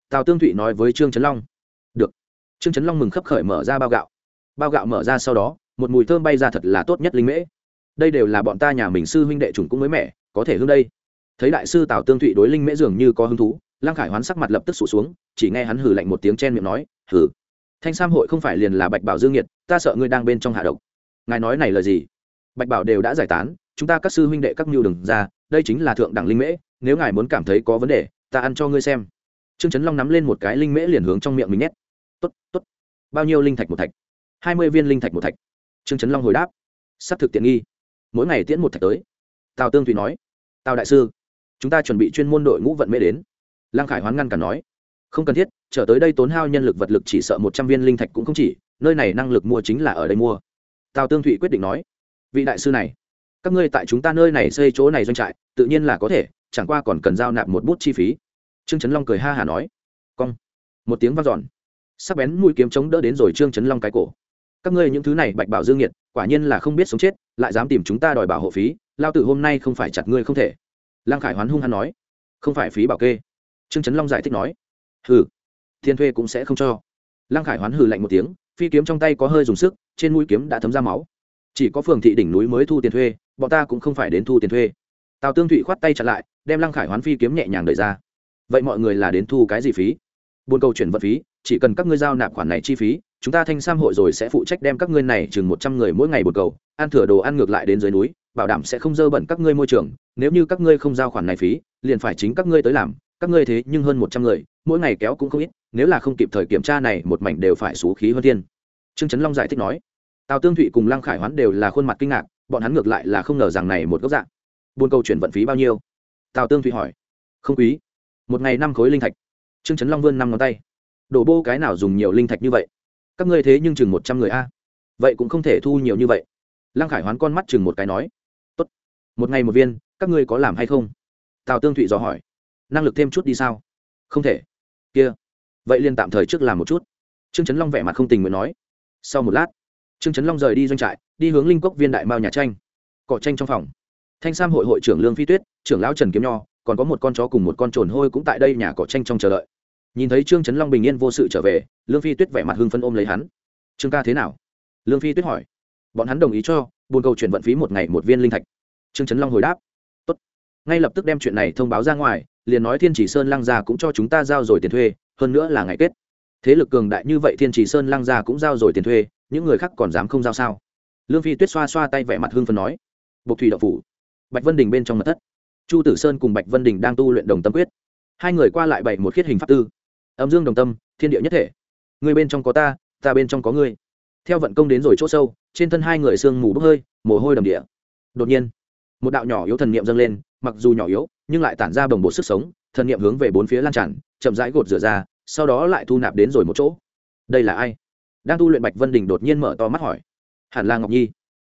Tào tương thụy nói với trương trấn long. Được. Trương trấn long mừng khấp khởi mở ra bao gạo. Bao gạo mở ra sau đó, một mùi thơm bay ra thật là tốt nhất linh mễ đây đều là bọn ta nhà mình sư huynh đệ chủng cũng mới mẻ, có thể hương đây. Thấy đại sư tào tương thụy đối linh mễ dường như có hứng thú, lăng khải hoán sắc mặt lập tức sụt xuống, chỉ nghe hắn hử lạnh một tiếng chen miệng nói hử thanh sam hội không phải liền là bạch bảo dương nhiệt, ta sợ ngươi đang bên trong hạ độc. Ngài nói này là gì? Bạch bảo đều đã giải tán, chúng ta các sư huynh đệ các mưu đừng ra, đây chính là thượng đẳng linh mễ, nếu ngài muốn cảm thấy có vấn đề, ta ăn cho ngươi xem. Trương trấn long nắm lên một cái linh mễ liền hướng trong miệng mình nhét. Tốt tốt. Bao nhiêu linh thạch một thạch? Hai mươi viên linh thạch một thạch. Trương trấn long hồi đáp. S ắ c thực tiện nghi mỗi ngày tiễn một thạch tới. Tào tương thùy nói, tào đại sư, chúng ta chuẩn bị chuyên môn đội ngũ vận mê đến. Lăng khải hoán ngăn cản nói, không cần thiết, trở tới đây tốn hao nhân lực vật lực chỉ sợ một trăm viên linh thạch cũng không chỉ, nơi này năng lực mua chính là ở đây mua. Tào tương thụy quyết định nói, vị đại sư này, các ngươi tại chúng ta nơi này xây chỗ này doanh trại, tự nhiên là có thể, chẳng qua còn cần giao nạp một bút chi phí. Trương trấn long cười ha hả nói, cong. Một tiếng v a n giòn sắc bén mũi kiếm chống đỡ đến rồi trương trấn long cái cổ. Các ngươi những thứ này bạch bảo dương nhiệt quả nhiên là không biết sống chết, lại dám tìm chúng ta đòi bảo hộ phí, lao tử hôm nay không phải chặt ngươi không thể. Lăng khải hoán hung hăng nói, không phải phí bảo kê. Trương trấn long giải thích nói, hừ thiên thuê cũng sẽ không cho. Lăng khải hoán hừ lạnh một tiếng, phi kiếm trong tay có hơi dùng sức, trên mũi kiếm đã thấm ra máu. Chỉ có phường thị đỉnh núi mới thu tiền thuê, bọn ta cũng không phải đến thu tiền thuê. Tào tương thụy khoát tay chặt lại, đem lăng khải hoán phi kiếm nhẹ nhàng đợi ra. Vậy mọi người là đến thu cái gì phí? Buôn cầu chuyển vận phí chỉ cần các ngươi giao nạp khoản này chi phí, chúng ta thanh sam hội rồi sẽ phụ trách đem các ngươi này chừng một trăm người mỗi ngày buôn cầu, ăn thửa đồ ăn ngược lại đến dưới núi, bảo đảm sẽ không dơ bẩn các ngươi môi trường. Nếu như các ngươi không giao khoản này phí, liền phải chính các ngươi tới làm. Các ngươi thế nhưng hơn một trăm người, mỗi ngày kéo cũng không ít, nếu là không kịp thời kiểm tra này, một mảnh đều phải xú khí hơn thiên. Trương trấn long giải thích nói. Tào tương thụy cùng lăng khải hoán đều là khuôn mặt kinh ngạc, bọn hắn ngược lại là không ngờ rằng này một gốc dạng buôn câu chuyển vận phí bao nhiêu? Tào tương thụy hỏi. Không quý. Một ngày năm khối linh thạch. Trương trấn long vươn năm ngón tay đổ bô cái nào dùng nhiều linh thạch như vậy? Các ngươi thế nhưng chừng một trăm người a. Vậy cũng không thể thu nhiều như vậy. Lăng khải hoán con mắt chừng một cái nói, tốt, một ngày một viên, các ngươi có làm hay không? Tào tương thụy dò hỏi, năng lực thêm chút đi sao? Không thể. Kia, vậy liền tạm thời trước làm một chút. Trương trấn long vẻ mặt không tình nguyện nói, sau một lát. Trương trấn long rời đi doanh trại, đi hướng linh cốc viên đại mao nhà tranh, cọ tranh trong phòng. Thanh sam hội hội trưởng lương phi tuyết, trưởng lão trần kiếm nho, còn có một con chó cùng một con trồn hôi cũng tại đây nhà cọ tranh trong chờ đợi nhìn thấy trương trấn long bình yên vô sự trở về, lương phi tuyết vẻ mặt hưng phân ôm lấy hắn. Trương ca thế nào? Lương phi tuyết hỏi. Bọn hắn đồng ý cho, buồn cầu chuyển vận phí một ngày một viên linh thạch. Trương trấn long hồi đáp. Tốt. ngay lập tức đem chuyện này thông báo ra ngoài, liền nói thiên chỉ sơn lăng gia cũng cho chúng ta giao rồi tiền thuê, hơn nữa là ngày kết thế lực cường đại như vậy thiên chỉ sơn lăng gia cũng giao rồi tiền thuê, những người khác còn dám không giao sao? Lương phi tuyết xoa xoa tay vẻ mặt hưng phân nói. Bộc thủy đậu phủ, bạch vân đình bên trong mật thất. Chu tử sơn cùng bạch vân đình đang tu luyện đồng tâm quyết. Hai người qua lại bày một khiết hình pháp tư âm dương đồng tâm, thiên địa nhất thể. Người bên trong có ta ta bên trong có ngươi. Theo vận công đến rồi chỗ sâu, trên thân hai người sương mù bốc hơi, mồ hôi đầm địa. Đột nhiên, một đạo nhỏ yếu thần niệm dâng lên, mặc dù nhỏ yếu, nhưng lại tản ra bồng bột sức sống, thần niệm hướng về bốn phía lan tràn, chậm rãi gột rửa ra, sau đó lại thu nạp đến rồi một chỗ. Đây là ai? Đang tu luyện bạch vân đình đột nhiên mở to mắt hỏi. Hẳn là ngọc nhi.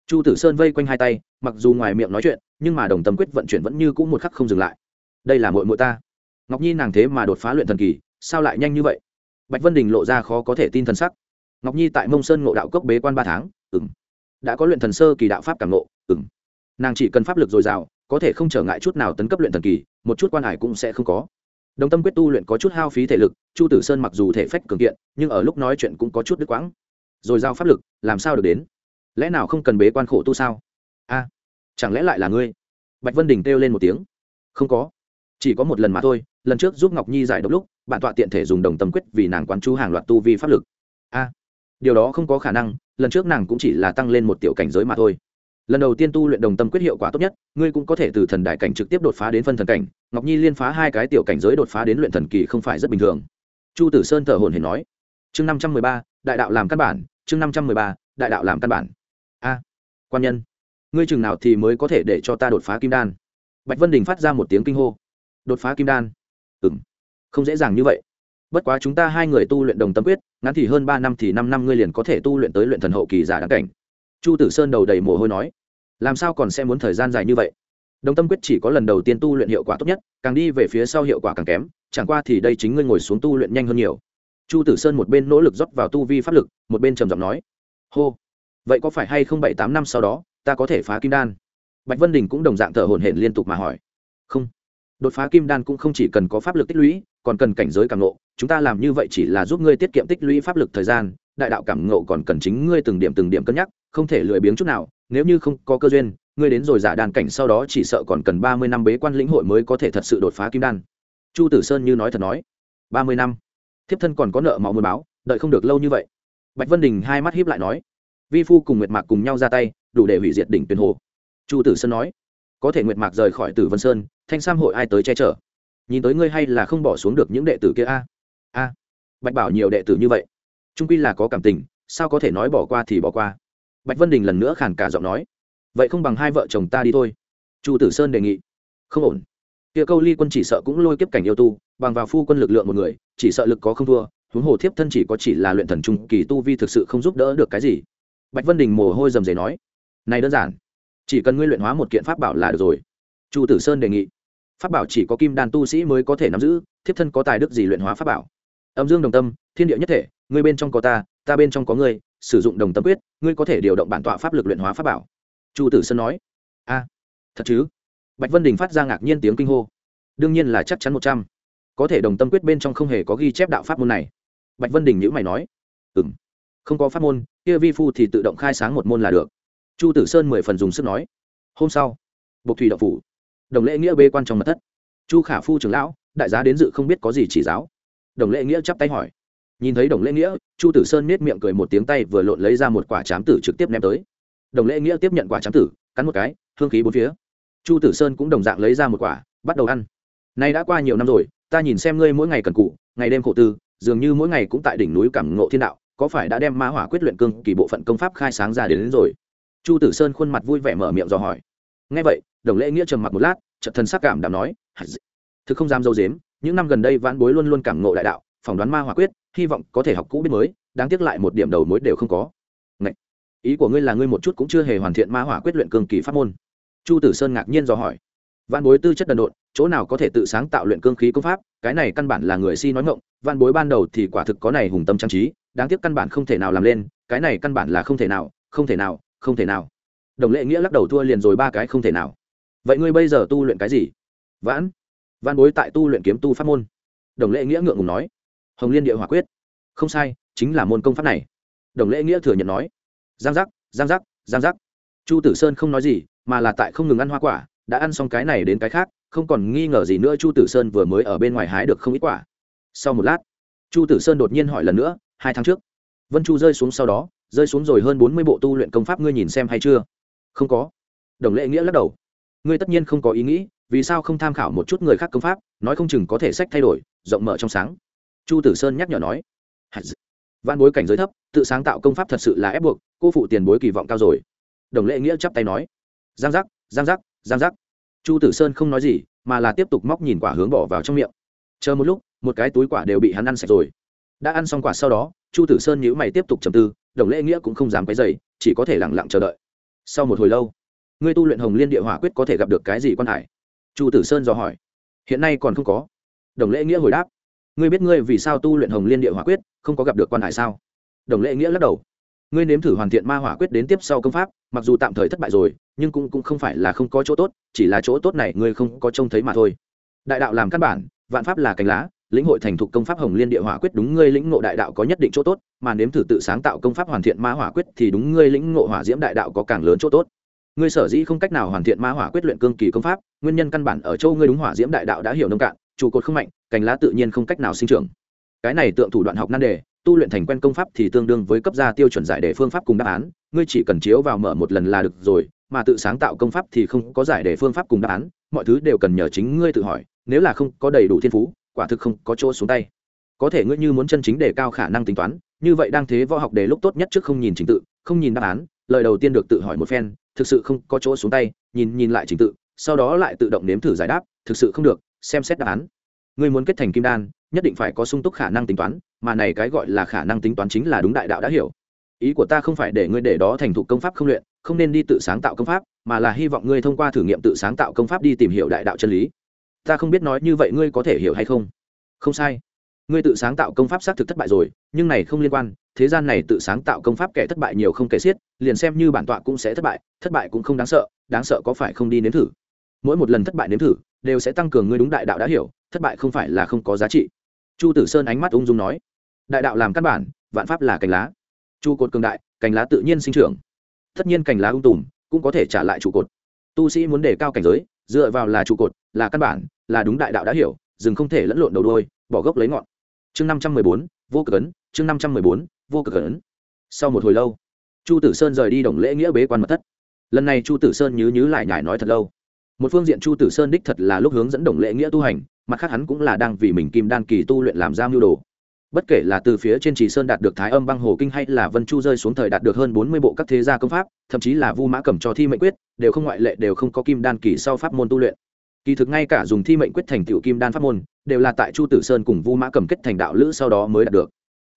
Chu tử sơn vây quanh hai tay, mặc dù ngoài miệng nói chuyện, nhưng mà đồng tâm quyết vận chuyển vẫn như cũ một khắc không dừng lại. Đây là mội mội ta. Ngọc nhi nàng thế mà đột phá luyện thần kỳ sao lại nhanh như vậy? Bạch vân đình lộ ra khó có thể tin t sắc. Ngọc nhi tại mông sơn ngộ đạo cốc bế quan ba tháng ừng đã có luyện thần sơ kỳ đạo pháp cảm ngộ ừng nàng chỉ cần pháp lực dồi dào, có thể không trở ngại chút nào tấn cấp luyện thần kỳ, một chút quan hải cũng sẽ không có. Đồng tâm quyết tu luyện có chút hao phí thể lực, chu tử sơn mặc dù thể phách cường kiện, nhưng ở lúc nói chuyện cũng có chút đứt quãng. Rồi giao pháp lực, làm sao được đến? Lẽ nào không cần bế quan khổ tu sao? A, chẳng lẽ lại là ngươi? Bạch vân đình kêu lên một tiếng. Không có. Chỉ có một lần mà thôi lần trước giúp ngọc nhi giải độc lúc bạn tọa tiện thể dùng đồng tâm quyết vì nàng quán chú hàng loạt tu vi pháp lực. A, điều đó không có khả năng, lần trước nàng cũng chỉ là tăng lên một tiểu cảnh giới mà thôi. Lần đầu tiên tu luyện đồng tâm quyết hiệu quả tốt nhất, ngươi cũng có thể từ thần đại cảnh trực tiếp đột phá đến phân thần cảnh, ngọc nhi liên phá hai cái tiểu cảnh giới đột phá đến luyện thần kỳ không phải rất bình thường. Chu tử sơn thở hồn hển nói, chương năm trăm mười ba, đại đạo làm căn bản, chương năm trăm mười ba, đại đạo làm căn bản. A, quan nhân, ngươi chừng nào thì mới có thể để cho ta đột phá kim đan? Bạch vân đình phát ra một tiếng kinh hô. Đột phá kim đan? Ừ không dễ dàng như vậy. Bất quá chúng ta hai người tu luyện đồng tâm quyết, ngắn thì hơn ba năm thì năm năm ngươi liền có thể tu luyện tới luyện thần hậu kỳ giả đáng cảnh. Chu tử sơn đầu đầy mồ hôi nói, làm sao còn sẽ muốn thời gian dài như vậy? Đồng tâm quyết chỉ có lần đầu tiên tu luyện hiệu quả tốt nhất, càng đi về phía sau hiệu quả càng kém, chẳng qua thì đây chính ngươi ngồi xuống tu luyện nhanh hơn nhiều. Chu tử sơn một bên nỗ lực rót vào tu vi pháp lực, một bên trầm giọng nói, hô, vậy có phải hay không bảy tám năm sau đó, ta có thể phá kim đan? Bạch vân đình cũng đồng dạng thở hổn hển liên tục mà hỏi, không đột phá kim đan cũng không chỉ cần có pháp lực tích lũy, còn cần cảnh giới cảm nộ chúng ta làm như vậy chỉ là giúp ngươi tiết kiệm tích lũy pháp lực thời gian, đại đạo cảm ngộ còn cần chính ngươi từng điểm từng điểm cân nhắc, không thể lười biếng chút nào. Nếu như không có cơ duyên, ngươi đến rồi giả đàn cảnh sau đó chỉ sợ còn cần ba mươi năm bế quan lĩnh hội mới có thể thật sự đột phá kim đan. Chu tử sơn như nói thật nói. Ba mươi năm. Thiếp thân còn có nợ máu muốn báo, đợi không được lâu như vậy. Bạch vân đình hai mắt hiếp lại nói. Vi phu cùng nguyệt mạc cùng nhau ra tay, đủ để hủy diệt đỉnh tuyên hồ. Chu tử sơn nói. Có thể nguyệt mạc rời khỏi tử vân sơn thanh sam hội ai tới che chở? Nhìn tới ngươi hay là không bỏ xuống được những đệ tử kia a? A, bạch bảo nhiều đệ tử như vậy. Trung quy là có cảm tình, sao có thể nói bỏ qua thì bỏ qua? Bạch vân đình lần nữa khàn cả giọng nói. Vậy không bằng hai vợ chồng ta đi thôi. Chu tử sơn đề nghị. Không ổn. Kia câu ly quân chỉ sợ cũng lôi kiếp cảnh yêu tu, bằng vào phu quân lực lượng một người, chỉ sợ lực có không thua, huống hồ thiếp thân chỉ có chỉ là luyện thần trung kỳ tu vi thực sự không giúp đỡ được cái gì. Bạch vân đình mồ hôi rầm rề nói. Này đơn giản, chỉ cần ngươi luyện hóa một kiện pháp bảo là được rồi. Chu tử sơn đề nghị pháp bảo chỉ có kim đan tu sĩ mới có thể nắm giữ, thiếp thân có tài đức gì luyện hóa pháp bảo? Âm dương đồng tâm, thiên địa nhất thể, ngươi bên trong có ta ta bên trong có ngươi, sử dụng đồng tâm quyết, ngươi có thể điều động bản tọa pháp lực luyện hóa pháp bảo. Chu tử sơn nói. A, thật chứ? Bạch vân đình phát ra ngạc nhiên tiếng kinh hô. Đương nhiên là chắc chắn một trăm. Có thể đồng tâm quyết bên trong không hề có ghi chép đạo pháp môn này. Bạch vân đình nhữ mày nói. Ừ m không có pháp môn, kia vi phu thì tự động khai sáng một môn là được. Chu tử sơn mười phần dùng sức nói. Hôm sau, bộc thủy đậu phủ đồng lễ nghĩa bê quan trong mật thất. Chu khả phu trưởng lão đại giá đến dự không biết có gì chỉ giáo. Đồng lễ nghĩa chắp tay hỏi. Nhìn thấy đồng lễ nghĩa chu tử sơn nết miệng cười một tiếng tay vừa lộn lấy ra một quả chám tử trực tiếp ném tới. Đồng lễ nghĩa tiếp nhận quả chám tử cắn một cái hương khí bốn phía. Chu tử sơn cũng đồng dạng lấy ra một quả bắt đầu ăn. Nay đã qua nhiều năm rồi ta nhìn xem ngươi mỗi ngày cần cụ ngày đêm khổ tư dường như mỗi ngày cũng tại đỉnh núi cảm ngộ thiên đạo có phải đã đem ma hỏa quyết luyện cương kỳ bộ phận công pháp khai sáng ra đến, đến rồi? Chu tử sơn khuôn mặt vui vẻ mở miệng dò hỏi. Ngay vậy đồng lễ nghĩa trầm mặc một lát trận thần sắc cảm đảm nói thực không dám dâu dếm, những năm gần đây vãn bối luôn luôn cảm ngộ đại đạo, phỏng đoán ma hỏa quyết, hy vọng có thể học cũ biết mới, đáng tiếc lại một điểm đầu mối đều không có. Ngậy! ý của ngươi là ngươi một chút cũng chưa hề hoàn thiện ma hỏa quyết luyện cương kỳ pháp môn. Chu tử sơn ngạc nhiên do hỏi văn bối tư chất đần độn, chỗ nào có thể tự sáng tạo luyện cương khí công pháp? Cái này căn bản là người si nói ngộng văn bối ban đầu thì quả thực có này hùng tâm trang trí, đáng tiếc căn bản không thể nào làm lên, cái này căn bản là không thể nào, không thể nào, không thể nào. Đồng lệ nghĩa lắc đầu thua liền rồi ba cái không thể nào vậy ngươi bây giờ tu luyện cái gì? Vãn. Văn bối tại tu luyện kiếm tu pháp môn. Đồng lễ nghĩa ngượng ngùng nói. Hồng liên địa hỏa quyết. Không sai, chính là môn công pháp này. Đồng lễ nghĩa thừa nhận nói. Giang giác giang giác giang giác. Chu tử sơn không nói gì, mà là tại không ngừng ăn hoa quả, đã ăn xong cái này đến cái khác, không còn nghi ngờ gì nữa chu tử sơn vừa mới ở bên ngoài hái được không ít quả. Sau một lát, chu tử sơn đột nhiên hỏi lần nữa, hai tháng trước. Vân chu rơi xuống sau đó, rơi xuống rồi hơn bốn mươi bộ tu luyện công pháp ngươi nhìn xem hay chưa? Không có. Đồng lệ nghĩa lắc đầu ngươi tất nhiên không có ý nghĩ, vì sao không tham khảo một chút người khác công pháp, nói không chừng có thể sách thay đổi, rộng mở trong sáng. Chu tử sơn nhắc nhở nói. Văn bối cảnh giới thấp, tự sáng tạo công pháp thật sự là ép buộc, cô phụ tiền bối kỳ vọng cao rồi. Đồng lệ nghĩa chắp tay nói. Giang giác giang giác giang giác. Chu tử sơn không nói gì, mà là tiếp tục móc nhìn quả hướng bỏ vào trong miệng. Chờ một lúc, một cái túi quả đều bị hắn ăn sạch rồi. Đã ăn xong quả sau đó, chu tử sơn nhữ mày tiếp tục trầm tư, đồng lễ nghĩa cũng không dám cái dày chỉ có thể lẳng lặng chờ đợi. Sau một hồi lâu ngươi tu luyện hồng liên địa hỏa quyết có thể gặp được cái gì quan hải? Chu tử sơn dò hỏi. Hiện nay còn không có. Đồng lễ nghĩa hồi đáp. Ngươi biết ngươi vì sao tu luyện hồng liên địa hỏa quyết không có gặp được quan hải sao? Đồng lễ nghĩa lắc đầu. Ngươi nếm thử hoàn thiện ma hỏa quyết đến tiếp sau công pháp mặc dù tạm thời thất bại rồi nhưng cũng, cũng không phải là không có chỗ tốt chỉ là chỗ tốt này ngươi không có trông thấy mà thôi. Đại đạo làm căn bản vạn pháp là cánh lá lĩnh hội thành thục công pháp hồng liên địa hỏa quyết đúng ngươi lĩnh ngộ đại đạo có nhất định chỗ tốt mà nếm thử tự sáng tạo công pháp hoàn thiện ma hỏa quyết thì đúng ngươi lĩnh ngộ hỏa diễm đại đạo có càng lớn chỗ tốt ngươi sở dĩ không cách nào hoàn thiện ma hỏa quyết luyện cương kỳ công pháp, nguyên nhân căn bản ở châu ngươi đúng hỏa diễm đại đạo đã hiểu nông cạn, trụ cột không mạnh, cành lá tự nhiên không cách nào sinh trưởng. Cái này tượng thủ đoạn học nan đề, tu luyện thành quen công pháp thì tương đương với cấp gia tiêu chuẩn giải đề phương pháp cùng đáp án, ngươi chỉ cần chiếu vào mở một lần là được rồi, mà tự sáng tạo công pháp thì không có giải đề phương pháp cùng đáp án, mọi thứ đều cần nhờ chính ngươi tự hỏi, nếu là không có đầy đủ thiên phú, quả thực không có chỗ xuống tay. Có thể ngươi như muốn chân chính đề cao khả năng tính toán, như vậy đang thế võ học đề lúc tốt nhất trước không nhìn trình tự, không nhìn đáp án, lời đầu tiên được tự hỏi một phen thực sự không có chỗ xuống tay, nhìn nhìn lại trình tự, sau đó lại tự động nếm thử giải đáp, thực sự không được, xem xét đáp án. Ngươi muốn kết thành kim đan, nhất định phải có sung túc khả năng tính toán, mà này cái gọi là khả năng tính toán chính là đúng đại đạo đã hiểu. Ý của ta không phải để ngươi để đó thành thục công pháp không luyện, không nên đi tự sáng tạo công pháp, mà là hy vọng ngươi thông qua thử nghiệm tự sáng tạo công pháp đi tìm hiểu đại đạo chân lý. Ta không biết nói như vậy ngươi có thể hiểu hay không? Không sai. Ngươi tự sáng tạo công pháp xác thực thất bại rồi, nhưng này không liên quan thế gian này tự sáng tạo công pháp kẻ thất bại nhiều không kể xiết, liền xem như bản tọa cũng sẽ thất bại thất bại cũng không đáng sợ đáng sợ có phải không đi nếm thử? Mỗi một lần thất bại nếm thử, đều sẽ tăng cường ngươi đúng đại đạo đã hiểu, thất bại không phải là không có giá trị. Chu tử sơn ánh mắt ung dung nói, đại đạo làm căn bản, vạn pháp là cành lá. Chu cột cường đại, cành lá tự nhiên sinh trưởng. Tất nhiên cành lá ung tùm, cũng có thể trả lại trụ cột. Tu sĩ muốn đề cao cảnh giới, dựa vào là trụ cột, là căn bản, là đúng đại đạo đã hiểu, rừng không thể lẫn lộn đầu đôi, bỏ gốc lấy ngọn. Chương năm trăm mười bốn vô cực ấn, chương năm trăm mười bốn, vô cực ấn. Sau một hồi lâu, chu tử sơn rời đi đồng lễ nghĩa bế quan mật thất. Lần này chu tử sơn nhứ nhứ lại nhải nói thật lâu. Một phương diện chu tử sơn đích thật là lúc hướng dẫn đồng lễ nghĩa tu hành, mặt khác hắn cũng là đang vì mình kim đan kỳ tu luyện làm giam mưu đồ. Bất kể là từ phía trên trì sơn đạt được thái âm băng hồ kinh hay là vân chu rơi xuống thời đạt được hơn bốn mươi bộ các thế gia công pháp, thậm chí là vu mã cầm cho thi mệnh quyết, đều không ngoại lệ, đều không có kim đan kỳ sau pháp môn tu luyện. Kỳ thực ngay cả dùng thi mệnh quyết thành tựu kim đan pháp môn đều là tại chu tử sơn cùng vu mã cầm kết thành đạo lữ sau đó mới đạt được.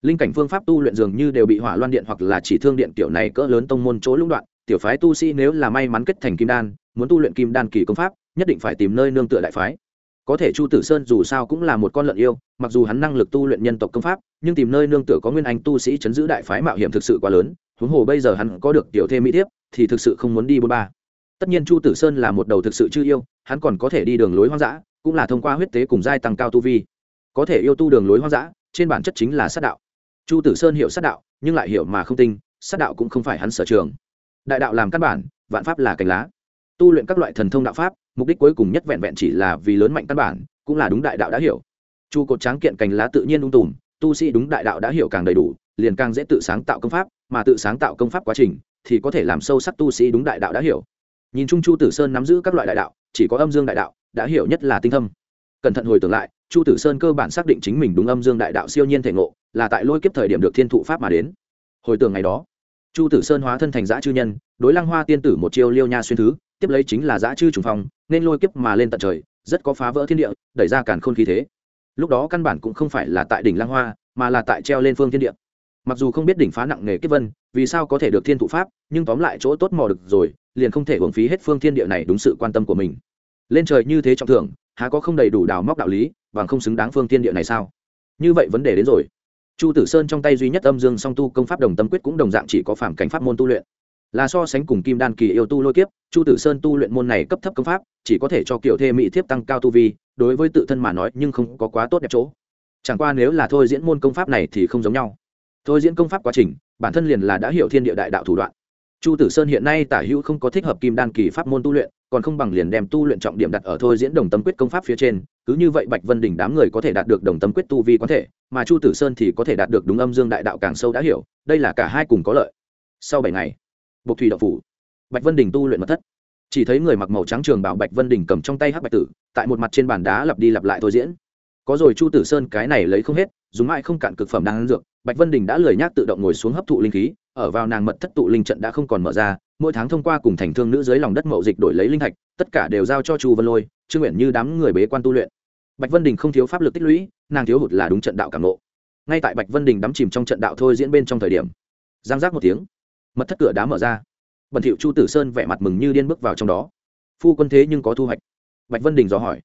Linh cảnh phương pháp tu luyện dường như đều bị hỏa loan điện hoặc là chỉ thương điện tiểu này cỡ lớn tông môn chỗ lũng đoạn, tiểu phái tu sĩ nếu là may mắn kết thành kim đan, muốn tu luyện kim đan kỳ công pháp, nhất định phải tìm nơi nương tựa đại phái. Có thể chu tử sơn dù sao cũng là một con lợn yêu, mặc dù hắn năng lực tu luyện nhân tộc công pháp, nhưng tìm nơi nương tựa có nguyên anh tu sĩ chấn giữ đại phái mạo hiểm thực sự quá lớn, huống hồ bây giờ hắn có được tiểu thêm mỹ thiếp, thì thực sự không muốn đi bôn ba. Tất nhiên chu tử sơn là một đầu thực sự chưa yêu, hắn còn có thể đi đường lối hoang dã cũng là thông qua huyết tế cùng giai tăng cao tu vi. Có thể yêu tu đường lối hoang dã, trên bản chất chính là sát đạo. Chu tử sơn hiểu sát đạo, nhưng lại hiểu mà không tinh sát đạo cũng không phải hắn sở trường. Đại đạo làm căn bản, vạn pháp là cành lá. Tu luyện các loại thần thông đạo pháp, mục đích cuối cùng nhất vẹn vẹn chỉ là vì lớn mạnh căn bản, cũng là đúng đại đạo đã hiểu. Chu cột tráng kiện cành lá tự nhiên ung tùm, tu sĩ đúng đại đạo đã hiểu càng đầy đủ, liền càng dễ tự sáng tạo công pháp, mà tự sáng tạo công pháp quá trình thì có thể làm sâu sắc tu sĩ đúng đại đạo đã hiểu nhìn chung chu tử sơn nắm giữ các loại đại đạo, chỉ có âm dương đại đạo, đã hiểu nhất là tinh thâm. Cẩn thận hồi tưởng lại, chu tử sơn cơ bản xác định chính mình đúng âm dương đại đạo siêu nhiên thể ngộ, là tại lôi kiếp thời điểm được thiên thụ pháp mà đến. Hồi tưởng ngày đó, chu tử sơn hóa thân thành giã chư nhân, đối lăng hoa tiên tử một chiêu liêu nha xuyên thứ, tiếp lấy chính là giã chư trùng phong, nên lôi kiếp mà lên tận trời, rất có phá vỡ thiên địa, đẩy ra càn khôn khí thế. Lúc đó căn bản cũng không phải là tại đỉnh lăng hoa, mà là tại treo lên phương thiên địa. Mặc dù không biết đỉnh phá nặng nghề kiếp vân, vì sao có thể được thiên thụ pháp, nhưng tóm lại chỗ tốt mò được rồi liền không thể hưởng phí hết phương thiên địa này đúng sự quan tâm của mình. Lên trời như thế trọng thưởng, há có không đầy đủ đào móc đạo lý, bằng không xứng đáng phương thiên địa này sao? Như vậy vấn đề đến rồi. Chu tử sơn trong tay duy nhất âm dương song tu công pháp đồng tâm quyết cũng đồng dạng chỉ có phạm cảnh pháp môn tu luyện. Là so sánh cùng kim đan kỳ yêu tu lôi kiếp, chu tử sơn tu luyện môn này cấp thấp công pháp, chỉ có thể cho kiểu thê mỹ thiếp tăng cao tu vi, đối với tự thân mà nói nhưng không có quá tốt đẹp chỗ. Chẳng qua nếu là thôi diễn môn công pháp này thì không giống nhau. Thôi diễn công pháp quá trình, bản thân liền là đã hiểu thiên địa đại đạo thủ đoạn chu tử sơn hiện nay tả hữu không có thích hợp kim đan kỳ pháp môn tu luyện, còn không bằng liền đem tu luyện trọng điểm đặt ở thôi diễn đồng tâm quyết công pháp phía trên, cứ như vậy bạch vân đỉnh đám người có thể đạt được đồng tâm quyết tu vi quán thể, mà chu tử sơn thì có thể đạt được đúng âm dương đại đạo càng sâu đã hiểu, đây là cả hai cùng có lợi. Sau bảy ngày, bộc thủy đậu phủ, bạch vân đình tu luyện mật thất. Chỉ thấy người mặc màu trắng trường bảo bạch vân đình cầm trong tay hắc bạch tử, tại một mặt trên bàn đá lặp đi lặp lại thôi diễn. Có rồi chu tử sơn cái này lấy không hết, dùng mãi không cạn cực phẩm đang ăn dược bạch vân đình đã lười nhác tự động ngồi xuống hấp thụ linh khí, ở vào nàng mật thất tụ linh trận đã không còn mở ra, mỗi tháng thông qua cùng thành thương nữ dưới lòng đất mậu dịch đổi lấy linh thạch, tất cả đều giao cho chu vân lôi, trương nguyện như đám người bế quan tu luyện. Bạch vân đình không thiếu pháp lực tích lũy, nàng thiếu hụt là đúng trận đạo cảm lộ ngay tại bạch vân đình đắm chìm trong trận đạo thôi diễn bên trong thời điểm, giang giác một tiếng, mật thất cửa đá mở ra. Bẩn thiệu chu tử sơn vẻ mặt mừng như điên bước vào trong đó. Phu quân thế nhưng có thu hoạch. Bạch vân đình dò hỏi.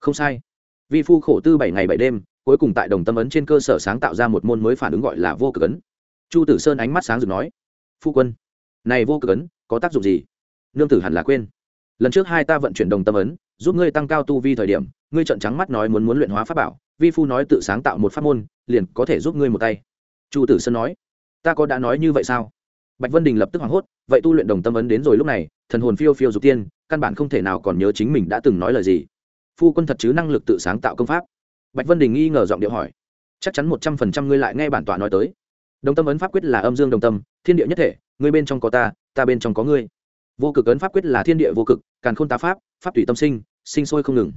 Không sai. Vi phu khổ tư bảy ngày bảy đêm cuối cùng tại đồng tâm ấn trên cơ sở sáng tạo ra một môn mới phản ứng gọi là vô cực ấn. Chu tử sơn ánh mắt sáng rực nói, phu quân, này vô cực ấn có tác dụng gì? Nương tử hẳn là quên. Lần trước hai ta vận chuyển đồng tâm ấn, giúp ngươi tăng cao tu vi thời điểm, ngươi trợn trắng mắt nói muốn muốn luyện hóa pháp bảo, vi phu nói tự sáng tạo một pháp môn, liền có thể giúp ngươi một tay. Chu tử sơn nói, ta có đã nói như vậy sao? Bạch vân đình lập tức hoảng hốt, vậy tu luyện đồng tâm ấn đến rồi lúc này, thần hồn phiêu phiêu dục tiên, căn bản không thể nào còn nhớ chính mình đã từng nói lời gì. Phu quân thật chứ năng lực tự sáng tạo công pháp bạch vân đình nghi ngờ giọng điệu hỏi. Chắc chắn một trăm phần trăm ngươi lại nghe bản tọa nói tới. Đồng tâm ấn pháp quyết là âm dương đồng tâm, thiên địa nhất thể, ngươi bên trong có ta ta bên trong có ngươi. Vô cực ấn pháp quyết là thiên địa vô cực, càn khôn tá pháp pháp tùy tâm sinh sinh sôi không ngừng.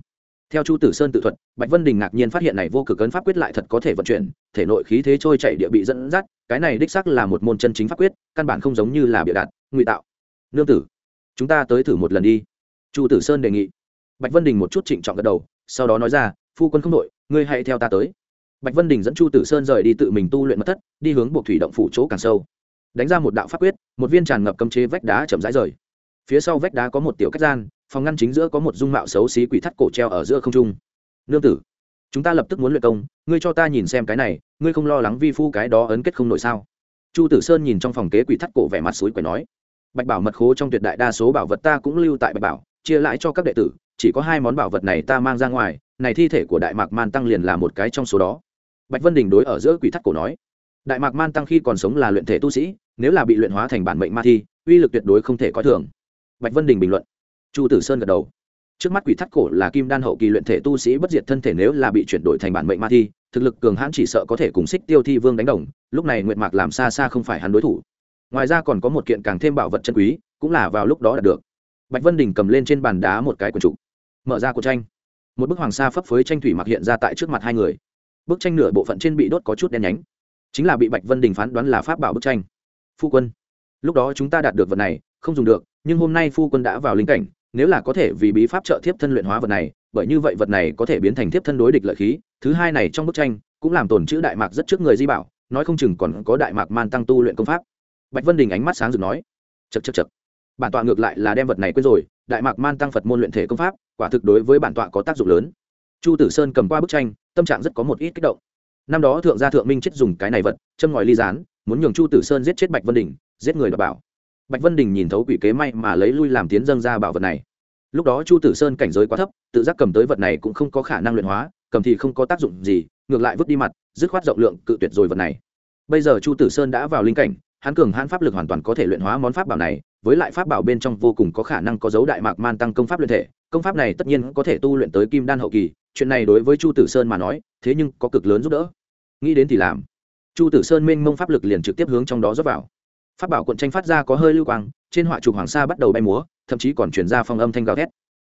Theo chu tử sơn tự thuật, bạch vân đình ngạc nhiên phát hiện này vô cực ấn pháp quyết lại thật có thể vận chuyển, thể nội khí thế trôi chạy địa bị dẫn dắt, cái này đích xác là một môn chân chính pháp quyết, căn bản không giống như là bịa đặt, ngụy tạo. Nương tử, chúng ta tới thử một lần đi. Chu tử sơn đề nghị. Bạch vân đình một chút trịnh trọng gật đầu, sau đó nói ra phu quân không đội, ngươi hãy theo ta tới. Bạch vân đình dẫn chu tử sơn rời đi tự mình tu luyện mất thất, đi hướng buộc thủy động phủ chỗ càng sâu. Đánh ra một đạo pháp quyết, một viên tràn ngập cấm chế vách đá chậm rãi rời. Phía sau vách đá có một tiểu cách gian, phòng ngăn chính giữa có một dung mạo xấu xí quỷ thắt cổ treo ở giữa không trung. Nương tử, chúng ta lập tức muốn luyện công, ngươi cho ta nhìn xem cái này, ngươi không lo lắng vi phu cái đó ấn kết không nổi sao? Chu tử sơn nhìn trong phòng kế quỷ thắt cổ vẻ mặt suối quẻ nói. Bạch bảo mật khố trong tuyệt đại đa số bảo vật ta cũng lưu tại bạch bảo, chia lại cho các đệ tử chỉ có hai món bảo vật này ta mang ra ngoài, này thi thể của đại mạc man tăng liền là một cái trong số đó. Bạch vân đình đối ở giữa quỷ thắt cổ nói, đại mạc man tăng khi còn sống là luyện thể tu sĩ, nếu là bị luyện hóa thành bản mệnh ma thi, uy lực tuyệt đối không thể coi thường. Bạch vân đình bình luận. Chu tử sơn gật đầu. Trước mắt quỷ thắt cổ là kim đan hậu kỳ luyện thể tu sĩ bất diệt thân thể nếu là bị chuyển đổi thành bản mệnh ma thi, thực lực cường hãn chỉ sợ có thể cùng xích tiêu thi vương đánh đồng, lúc này nguyệt mạc làm xa xa không phải hắn đối thủ. Ngoài ra còn có một kiện càng thêm bảo vật chân quý, cũng là vào lúc đó đạt được. Bạch vân đình cầm lên trên bàn đá một cái quần trục mở ra cuộc tranh. Một bức hoàng sa phấp phới tranh thủy mặc hiện ra tại trước mặt hai người. Bức tranh nửa bộ phận trên bị đốt có chút đen nhánh. Chính là bị bạch vân đình phán đoán là pháp bảo bức tranh. Phu quân, lúc đó chúng ta đạt được vật này, không dùng được, nhưng hôm nay phu quân đã vào linh cảnh, nếu là có thể vì bí pháp trợ thiếp thân luyện hóa vật này, bởi như vậy vật này có thể biến thành thiếp thân đối địch lợi khí. Thứ hai này trong bức tranh cũng làm tổn chữ đại mạc rất trước người di bảo, nói không chừng còn có đại mạc man tăng tu luyện công pháp. Bạch vân đình ánh mắt sáng rực nói chật chật chật bản tọa ngược lại là đem vật này quên rồi, đại mạc man tăng phật môn luyện thể công pháp quả thực đối với bản tọa có tác dụng lớn. Chu tử sơn cầm qua bức tranh, tâm trạng rất có một ít kích động. Năm đó thượng gia thượng minh chết dùng cái này vật, châm ngòi ly gián, muốn nhường chu tử sơn giết chết bạch vân đình, giết người đ bảo. Bạch vân đình nhìn thấu quỷ kế may mà lấy lui làm tiến dâng ra bảo vật này. Lúc đó chu tử sơn cảnh giới quá thấp, tự giác cầm tới vật này cũng không có khả năng luyện hóa, cầm thì không có tác dụng gì, ngược lại vứt đi mặt, dứt khoát rộng lượng cự tuyệt rồi vật này. Bây giờ chu tử sơn đã vào linh cảnh hán cường hãn pháp lực hoàn toàn có thể luyện hóa món pháp bảo này với lại pháp bảo bên trong vô cùng có khả năng có dấu đại mạc man tăng công pháp luyện thể, công pháp này tất nhiên có thể tu luyện tới kim đan hậu kỳ, chuyện này đối với chu tử sơn mà nói, thế nhưng có cực lớn giúp đỡ. Nghĩ đến thì làm. Chu tử sơn minh mông pháp lực liền trực tiếp hướng trong đó rót vào. Pháp bảo cuộn tranh phát ra có hơi lưu quang, trên họa trục hoàng sa bắt đầu bay múa, thậm chí còn chuyển ra phong âm thanh gào thét.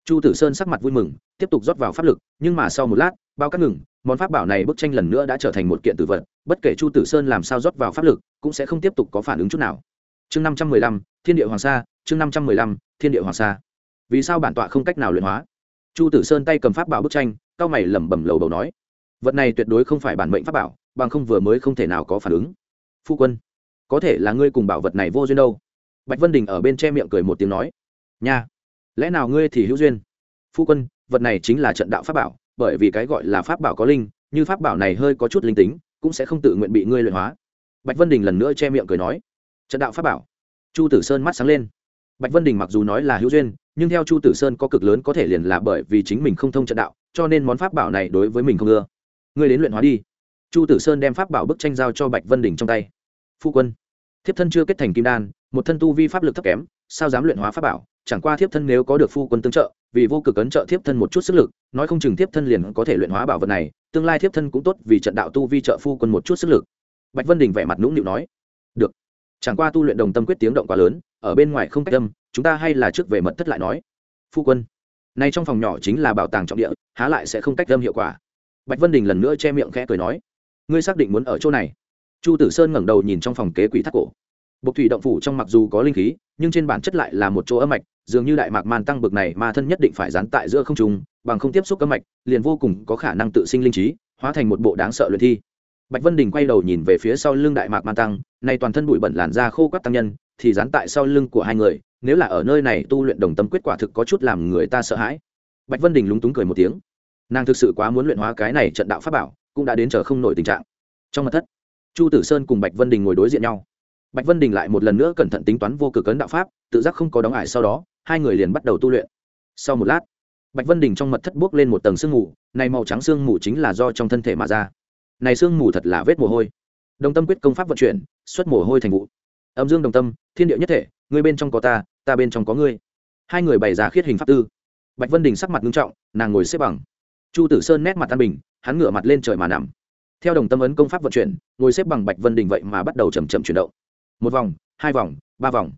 Chu tử sơn sắc mặt vui mừng, tiếp tục rót vào pháp lực, nhưng mà sau một lát, bao cắt ngừng, món pháp bảo này bức tranh lần nữa đã trở thành một kiện tử vật, bất kể chu tử sơn làm sao rót vào pháp lực, cũng sẽ không tiếp tục có phản ứng chút nào. Chương năm trăm mười lăm thiên địa hoàng sa, chương năm trăm mười lăm, thiên địa hoàng sa. Vì sao bản tọa không cách nào luyện hóa? Chu tử sơn tay cầm pháp bảo bức tranh, cao mày lẩm bẩm lầu đầu nói, vật này tuyệt đối không phải bản mệnh pháp bảo, bằng không vừa mới không thể nào có phản ứng. Phu quân, có thể là ngươi cùng bảo vật này vô duyên đâu. Bạch vân đình ở bên che miệng cười một tiếng nói, nha, lẽ nào ngươi thì hữu duyên? Phu quân, vật này chính là trận đạo pháp bảo, bởi vì cái gọi là pháp bảo có linh, như pháp bảo này hơi có chút linh tính, cũng sẽ không tự nguyện bị ngươi luyện hóa. Bạch vân đình lần nữa che miệng cười nói, trận đạo pháp bảo chu tử sơn mắt sáng lên. Bạch vân đình mặc dù nói là hữu duyên, nhưng theo chu tử sơn có cực lớn có thể liền là bởi vì chính mình không thông trận đạo, cho nên món pháp bảo này đối với mình không ưa. Ngươi đến luyện hóa đi. Chu tử sơn đem pháp bảo bức tranh giao cho bạch vân đình trong tay. Phu quân, thiếp thân chưa kết thành kim đan, một thân tu vi pháp lực thấp kém, sao dám luyện hóa pháp bảo? Chẳng qua thiếp thân nếu có được phu quân tương trợ, vì vô cực ấn trợ thiếp thân một chút sức lực, nói không chừng thiếp thân liền có thể luyện hóa bảo vật này, tương lai thiếp thân cũng tốt vì trận đạo tu vi trợ phu quân một chút sức lực. Bạch vân đình vẻ mặt nũng nịu nói chẳng qua tu luyện đồng tâm quyết tiếng động quá lớn, ở bên ngoài không cách tâm chúng ta hay là trước về mật thất lại nói. Phu quân, nay trong phòng nhỏ chính là bảo tàng trọng địa, há lại sẽ không cách tâm hiệu quả. Bạch vân đình lần nữa che miệng khẽ cười nói, ngươi xác định muốn ở chỗ này. Chu tử sơn ngẩng đầu nhìn trong phòng kế quỷ thác cổ. Bộc thủy động phủ trong mặc dù có linh khí, nhưng trên bản chất lại là một chỗ âm mạch, dường như đại mạc man tăng bực này mà thân nhất định phải dán tại giữa không trung, bằng không tiếp xúc âm mạch, liền vô cùng có khả năng tự sinh linh trí, hóa thành một bộ đáng sợ luyện thi bạch vân đình quay đầu nhìn về phía sau lưng đại mạc man tăng, nay toàn thân bụi bẩn làn da khô quắt tăng nhân, thì dán tại sau lưng của hai người, nếu là ở nơi này tu luyện đồng tâm quyết quả thực có chút làm người ta sợ hãi. Bạch vân đình lúng túng cười một tiếng. Nàng thực sự quá muốn luyện hóa cái này trận đạo pháp bảo, cũng đã đến chờ không nổi tình trạng. Trong mặt thất, chu tử sơn cùng bạch vân đình ngồi đối diện nhau. Bạch vân đình lại một lần nữa cẩn thận tính toán vô cực cấn đạo pháp, tự giác không có đóng ải sau đó, hai người liền bắt đầu tu luyện. Sau một lát, bạch vân đình trong mật thất buốc lên một tầng sương mù này màu trắng sương mù chính là do trong thân thể mà ra này sương mù thật là vết mồ hôi. Đồng tâm quyết công pháp vận chuyển, xuất mồ hôi thành vụ. Âm dương đồng tâm, thiên địa nhất thể ngươi bên trong có ta ta bên trong có ngươi. Hai người bày ra khiết hình pháp tư. Bạch vân đình sắc mặt nghiêm trọng, nàng ngồi xếp bằng. Chu tử sơn nét mặt an bình, hắn ngửa mặt lên trời mà nằm. Theo đồng tâm ấn công pháp vận chuyển, ngồi xếp bằng bạch vân đình vậy mà bắt đầu chầm chậm chuyển động. Một vòng, hai vòng, ba vòng.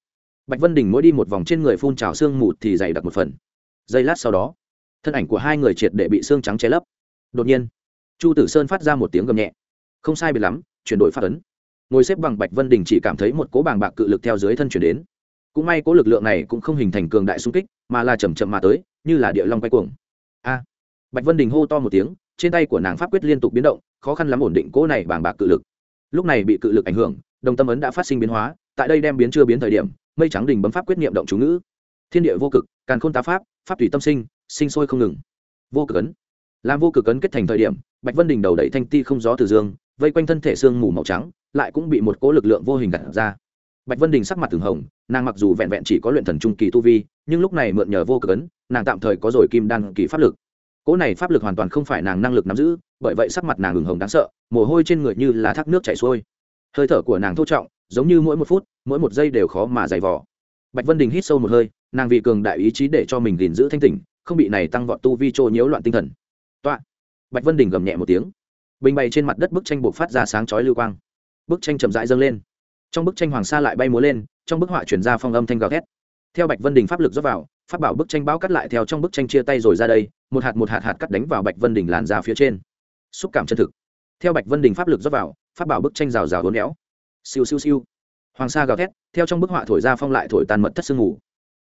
Bạch vân đình mỗi đi một vòng trên người phun trào xương mù thì dày đặc một phần. Giây lát sau đó, thân ảnh của hai người triệt để bị xương trắng che lấp. Đột nhiên chu tử sơn phát ra một tiếng gầm nhẹ. Không sai biệt lắm, chuyển đổi phát ấn. Ngồi xếp bằng bạch vân đình chỉ cảm thấy một cỗ bàng bạc cự lực theo dưới thân chuyển đến. Cũng may cỗ lực lượng này cũng không hình thành cường đại xung kích, mà là chầm chậm mà tới, như là địa long quay cuồng. A! Bạch vân đình hô to một tiếng, trên tay của nàng pháp quyết liên tục biến động, khó khăn lắm ổn định cỗ này bàng bạc cự lực. Lúc này bị cự lực ảnh hưởng, đồng tâm ấn đã phát sinh biến hóa, tại đây đem biến chưa biến thời điểm, mây trắng đình bấm pháp quyết niệm động chú ngữ. Thiên địa vô cực, càn khôn tá pháp pháp thủy tâm sinh sinh sôi không ngừng. Vô cực ấn. Làm vô cực ấn kết thành thời điểm bạch vân đình đầu đẩy thanh ti không gió từ dương, vây quanh thân thể xương mù màu trắng, lại cũng bị một cỗ lực lượng vô hình gặt ra. Bạch vân đình sắc mặt từng hồng, nàng mặc dù vẹn vẹn chỉ có luyện thần trung kỳ tu vi, nhưng lúc này mượn nhờ vô cực ấn, nàng tạm thời có rồi kim đan kỳ pháp lực. Cỗ này pháp lực hoàn toàn không phải nàng năng lực nắm giữ, bởi vậy sắc mặt nàng ửng hồng đáng sợ, mồ hôi trên người như là thác nước chảy xuôi. Hơi thở của nàng thô trọng, giống như mỗi một phút, mỗi một giây đều khó mà dày vỏ bạch vân đình hít sâu một hơi, nàng vì cường đại ý chí để cho mình gìn giữ thanh tỉnh, không bị này tăng vọt tu vi trô nhiễu loạn tinh thần. Toạ bạch vân đình gầm nhẹ một tiếng. Bình bày trên mặt đất bức tranh buộc phát ra sáng chói lưu quang. Bức tranh chậm rãi dâng lên. Trong bức tranh hoàng sa lại bay múa lên, trong bức họa chuyển ra phong âm thanh gào thét. Theo bạch vân đình pháp lực dốc vào phát bảo bức tranh bao cắt lại theo trong bức tranh chia tay rồi ra đây, một hạt một hạt hạt cắt đánh vào bạch vân đình làn ra phía trên. Xúc cảm chân thực. Theo bạch vân đình pháp lực dốc vào phát bảo bức tranh rào rào hốn éo. Siêu siêu siêu. Hoàng sa gào thét, theo trong bức họa thổi ra phong lại thổi tàn mật thất sương ngủ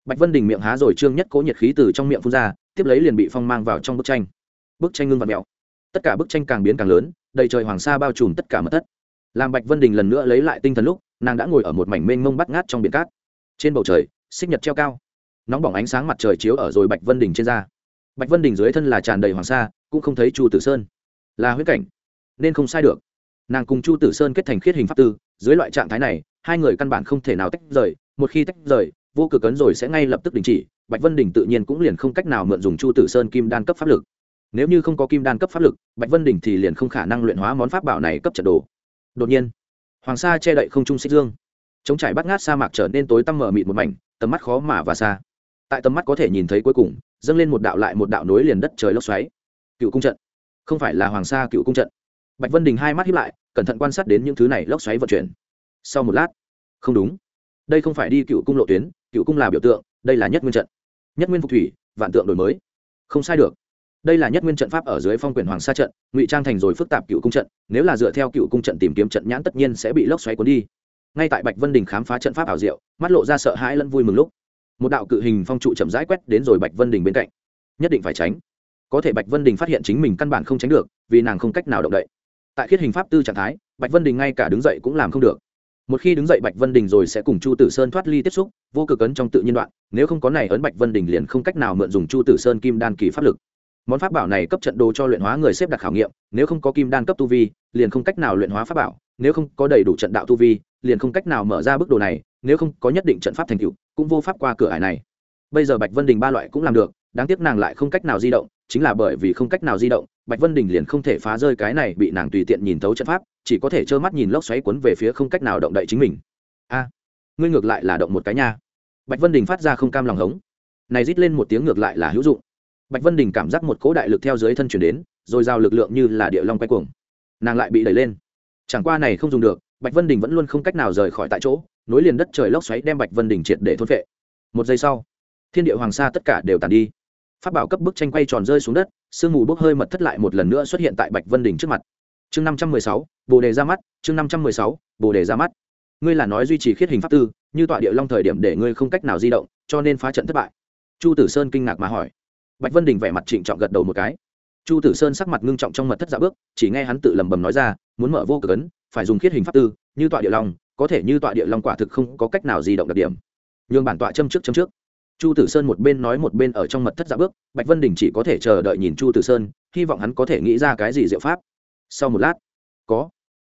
bạch vân đình miệng há rồi trương nhất cố nhiệt khí từ trong miệng phun ra, tiếp lấy liền bị phong mang vào trong bức tranh. Bức tranh ngưng và mèo tất cả bức tranh càng biến càng lớn, đầy trời hoàng sa bao trùm tất cả mật thất. Làm bạch vân đình lần nữa lấy lại tinh thần lúc, nàng đã ngồi ở một mảnh mênh mông bắt ngát trong biển cát. Trên bầu trời, xích nhật treo cao. Nóng bỏng ánh sáng mặt trời chiếu ở rồi bạch vân đình trên da. Bạch vân đình dưới thân là tràn đầy hoàng sa, cũng không thấy chu tử sơn. Là huyết cảnh. Nên không sai được. Nàng cùng chu tử sơn kết thành khiết hình pháp tư, dưới loại trạng thái này, hai người căn bản không thể nào tách rời, một khi tách rời, vô cực cấn rồi sẽ ngay lập tức đình chỉ, bạch vân đình tự nhiên cũng liền không cách nào mượn dùng chu tử sơn kim đan cấp pháp lực nếu như không có kim đan cấp pháp lực, bạch vân đình thì liền không khả năng luyện hóa món pháp bảo này cấp trận đồ. Đột nhiên, hoàng sa che đậy không trung xích dương. Chống trải bắt ngát sa mạc trở nên tối tăm mờ mịt một mảnh, tầm mắt khó mà và xa. Tại tầm mắt có thể nhìn thấy cuối cùng, dâng lên một đạo lại một đạo nối liền đất trời lốc xoáy. Cựu cung trận. Không phải là hoàng sa cựu cung trận. Bạch vân đình hai mắt hiếp lại, cẩn thận quan sát đến những thứ này lốc xoáy vận chuyển. Sau một lát, không đúng. Đây không phải đi cựu cung lộ tuyến, cựu cung là biểu tượng, đây là nhất nguyên trận. Nhất nguyên phục thủy, vạn tượng đổi mới. Không sai được đây là nhất nguyên trận pháp ở dưới phong quyền hoàng sa trận, ngụy trang thành rồi phức tạp cựu cung trận, nếu là dựa theo cựu cung trận tìm kiếm trận nhãn tất nhiên sẽ bị lốc xoáy cuốn đi. Ngay tại bạch vân đình khám phá trận pháp ảo diệu, mắt lộ ra sợ hãi lẫn vui mừng lúc, một đạo cự hình phong trụ chậm rãi quét đến rồi bạch vân đình bên cạnh. Nhất định phải tránh. Có thể bạch vân đình phát hiện chính mình căn bản không tránh được, vì nàng không cách nào động đậy. Tại khiết hình pháp tư trạng thái, bạch vân đình ngay cả đứng dậy cũng làm không được. Một khi đứng dậy bạch vân đình rồi sẽ cùng chu tử sơn thoát ly tiếp xúc, vô cực ấn trong tự nhiên đoạn, nếu không có này ấn bạch vân đình liền không cách nào mượn dùng chu tử sơn kim đan kỳ pháp lực món pháp bảo này cấp trận đồ cho luyện hóa người xếp đặt khảo nghiệm, nếu không có kim đan cấp tu vi, liền không cách nào luyện hóa pháp bảo, nếu không có đầy đủ trận đạo tu vi, liền không cách nào mở ra bức đồ này, nếu không có nhất định trận pháp thành tựu, cũng vô pháp qua cửa ải này. Bây giờ bạch vân đình ba loại cũng làm được, đáng tiếc nàng lại không cách nào di động, chính là bởi vì không cách nào di động, bạch vân đình liền không thể phá rơi cái này bị nàng tùy tiện nhìn thấu trận pháp, chỉ có thể trơ mắt nhìn lốc xoáy cuốn về phía không cách nào động đậy chính mình. A, ngươi ngược lại là động một cái nha. Bạch vân đình phát ra không cam lòng hống. Này rít lên một tiếng ngược lại là hữu dụng bạch vân đình cảm giác một cỗ đại lực theo dưới thân chuyển đến, rồi giao lực lượng như là địa long quay cuồng. Nàng lại bị đẩy lên. Chẳng qua này không dùng được, bạch vân đình vẫn luôn không cách nào rời khỏi tại chỗ, nối liền đất trời lốc xoáy đem bạch vân đình triệt để thôn vệ một giây sau, thiên địa hoàng sa tất cả đều tàn đi. Phát bảo cấp bức tranh quay tròn rơi xuống đất, sương mù bốc hơi mật thất lại một lần nữa xuất hiện tại bạch vân đình trước mặt. Chương năm trăm mười sáu, bồ đề ra mắt, chương năm trăm mười sáu, bồ đề ra mắt. Ngươi là nói duy trì khiết hình pháp tư, như tọa địa long thời điểm để ngươi không cách nào di động, cho nên phá trận thất bại. Chu tử sơn kinh ngạc mà hỏi bạch vân đình vẻ mặt trịnh trọng gật đầu một cái. Chu tử sơn sắc mặt ngưng trọng trong mật thất dạ bước, chỉ nghe hắn tự lầm bầm nói ra, muốn mở vô cực ấn, phải dùng khiết hình pháp tư, như tọa địa long, có thể như tọa địa long quả thực không có cách nào di động đặc điểm. Nhường bản tọa châm trước châm trước. Chu tử sơn một bên nói một bên ở trong mật thất dạ bước, bạch vân đình chỉ có thể chờ đợi nhìn chu tử sơn, hy vọng hắn có thể nghĩ ra cái gì diệu pháp. Sau một lát, có.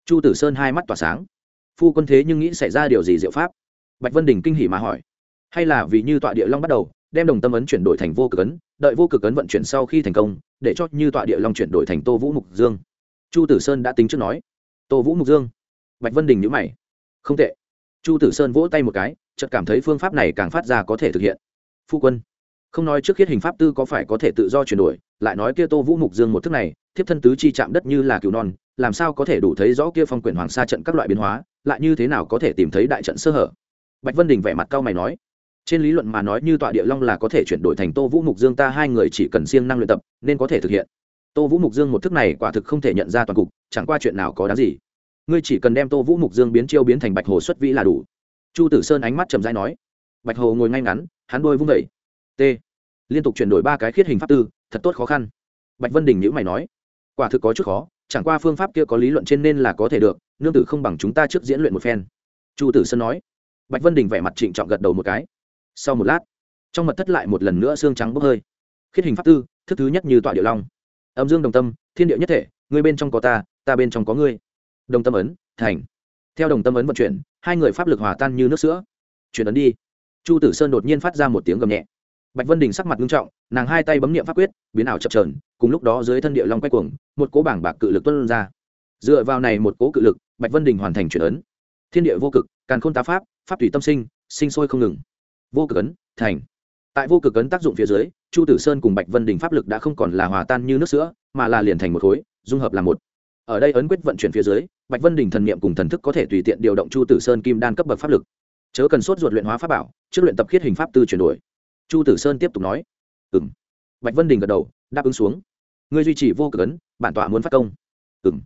Chu tử sơn hai mắt tỏa sáng. Phu quân thế nhưng nghĩ xảy ra điều gì diệu pháp? Bạch vân đình kinh hỉ mà hỏi. Hay là vì như tọa địa long bắt đầu đem đồng tâm ấn chuyển đổi thành vô cực ấn, đợi vô cực ấn vận chuyển sau khi thành công, để cho như tọa địa long chuyển đổi thành tô vũ mục dương. Chu tử sơn đã tính trước nói. Tô vũ mục dương. Bạch vân đình nhữ mày. Không tệ. Chu tử sơn vỗ tay một cái, chợt cảm thấy phương pháp này càng phát ra có thể thực hiện. Phu quân, không nói trước khiết hình pháp tư có phải có thể tự do chuyển đổi, lại nói kia tô vũ mục dương một thức này, thiếp thân tứ chi chạm đất như là cừu non, làm sao có thể đủ thấy rõ kia phong quyển hoàng sa trận các loại biến hóa, lại như thế nào có thể tìm thấy đại trận sơ hở? Bạch vân đình vẻ mặt cao mày nói trên lý luận mà nói như tọa địa long là có thể chuyển đổi thành tô vũ mục dương, ta hai người chỉ cần siêng năng luyện tập, nên có thể thực hiện. Tô vũ mục dương một thức này quả thực không thể nhận ra toàn cục, chẳng qua chuyện nào có đáng gì. Ngươi chỉ cần đem tô vũ mục dương biến chiêu biến thành bạch hồ xuất vĩ là đủ. Chu tử sơn ánh mắt trầm dai nói. Bạch hồ ngồi ngay ngắn, hắn đôi vung vẩy t. Liên tục chuyển đổi ba cái khiết hình pháp tư, thật tốt khó khăn. Bạch vân đình nhữ mày nói. Quả thực có chút khó, chẳng qua phương pháp kia có lý luận trên nên là có thể được, nương tử không bằng chúng ta trước diễn luyện một phen. Chu tử sơn nói. Bạch vân đình vẻ mặt trịnh trọng gật đầu một cái sau một lát, trong mật thất lại một lần nữa xương trắng bốc hơi. Khiết hình pháp tư, thức thứ nhất như tọa điệu long. Âm dương đồng tâm, thiên điệu nhất thể ngươi bên trong có ta ta bên trong có ngươi. Đồng tâm ấn, thành. Theo đồng tâm ấn vận chuyển, hai người pháp lực hòa tan như nước sữa. Chuyển ấn đi. Chu tử sơn đột nhiên phát ra một tiếng gầm nhẹ. Bạch vân đình sắc mặt nghiêm trọng, nàng hai tay bấm niệm pháp quyết, biến ảo chập trờn cùng lúc đó dưới thân địa long quay cuồng, một cố bảng bạc cự lực tuân ra. Dựa vào này một cố cự lực, bạch vân đình hoàn thành chuyển ấn. Thiên địa vô cực, càn khôn tá pháp pháp thủy tâm sinh sinh sôi không ngừng vô cực ấn, thành. Tại vô cực ấn tác dụng phía dưới, chu tử sơn cùng bạch vân đình pháp lực đã không còn là hòa tan như nước sữa, mà là liền thành một khối, dung hợp làm một. Ở đây ấn quyết vận chuyển phía dưới, bạch vân đình thần niệm cùng thần thức có thể tùy tiện điều động chu tử sơn kim đan cấp bậc pháp lực. Chớ cần sốt ruột luyện hóa pháp bảo, trước luyện tập khiết hình pháp tư chuyển đổi. Chu tử sơn tiếp tục nói. Ừ m bạch vân đình gật đầu, đáp ứng xuống. Ngươi duy trì vô cực ấn, bản tọa muốn phát công. Ừ m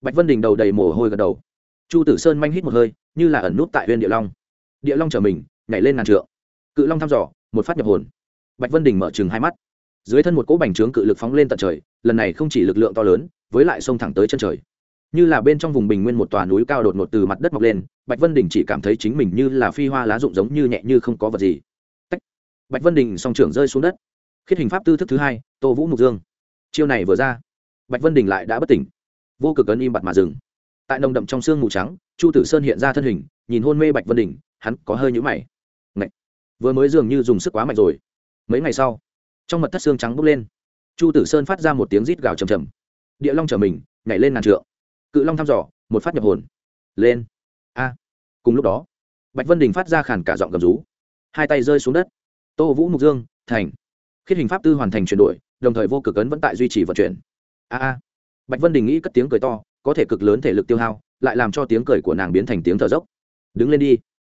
bạch vân đình đầu đầy mồ hôi gật đầu. Chu tử sơn manh hít một hơi, như là ẩn nút tại huyện địa long. Địa long trở mình, nhảy lên ngàn trượng cự long thăm dò, một phát nhập hồn. Bạch vân đình mở chừng hai mắt. Dưới thân một cỗ bành trướng cự lực phóng lên tận trời, lần này không chỉ lực lượng to lớn, với lại xông thẳng tới chân trời. Như là bên trong vùng bình nguyên một tòa núi cao đột ngột từ mặt đất mọc lên, bạch vân đình chỉ cảm thấy chính mình như là phi hoa lá rụng giống như nhẹ như không có vật gì. Tách. bạch vân đình song trưởng rơi xuống đất. Khiết hình pháp tư thức thứ hai, tô vũ mục dương. Chiêu này vừa ra, bạch vân đình lại đã bất tỉnh. Vô cực ấn im bặt mà dừng. Tại nồng đậm trong xương mù trắng, chu tử sơn hiện ra thân hình, nhìn hôn mê bạch vân đình, hắn có hơi nhũ mày vừa mới dường như dùng sức quá mạnh rồi. Mấy ngày sau, trong mật thất xương trắng bốc lên. Chu tử sơn phát ra một tiếng rít gào trầm trầm. Địa long trở mình, nhảy lên ngàn trượng. Cự long thăm dò, một phát nhập hồn. Lên. A. Cùng lúc đó, bạch vân đình phát ra khàn cả giọng gầm rú. Hai tay rơi xuống đất. Tô vũ mục dương, thành. Khiết hình pháp tư hoàn thành chuyển đổi, đồng thời vô cực ấn vẫn tại duy trì vận chuyển. A a. Bạch vân đình nghĩ cất tiếng cười to, có thể cực lớn thể lực tiêu hao, lại làm cho tiếng cười của nàng biến thành tiếng thở dốc. Đứng lên đi.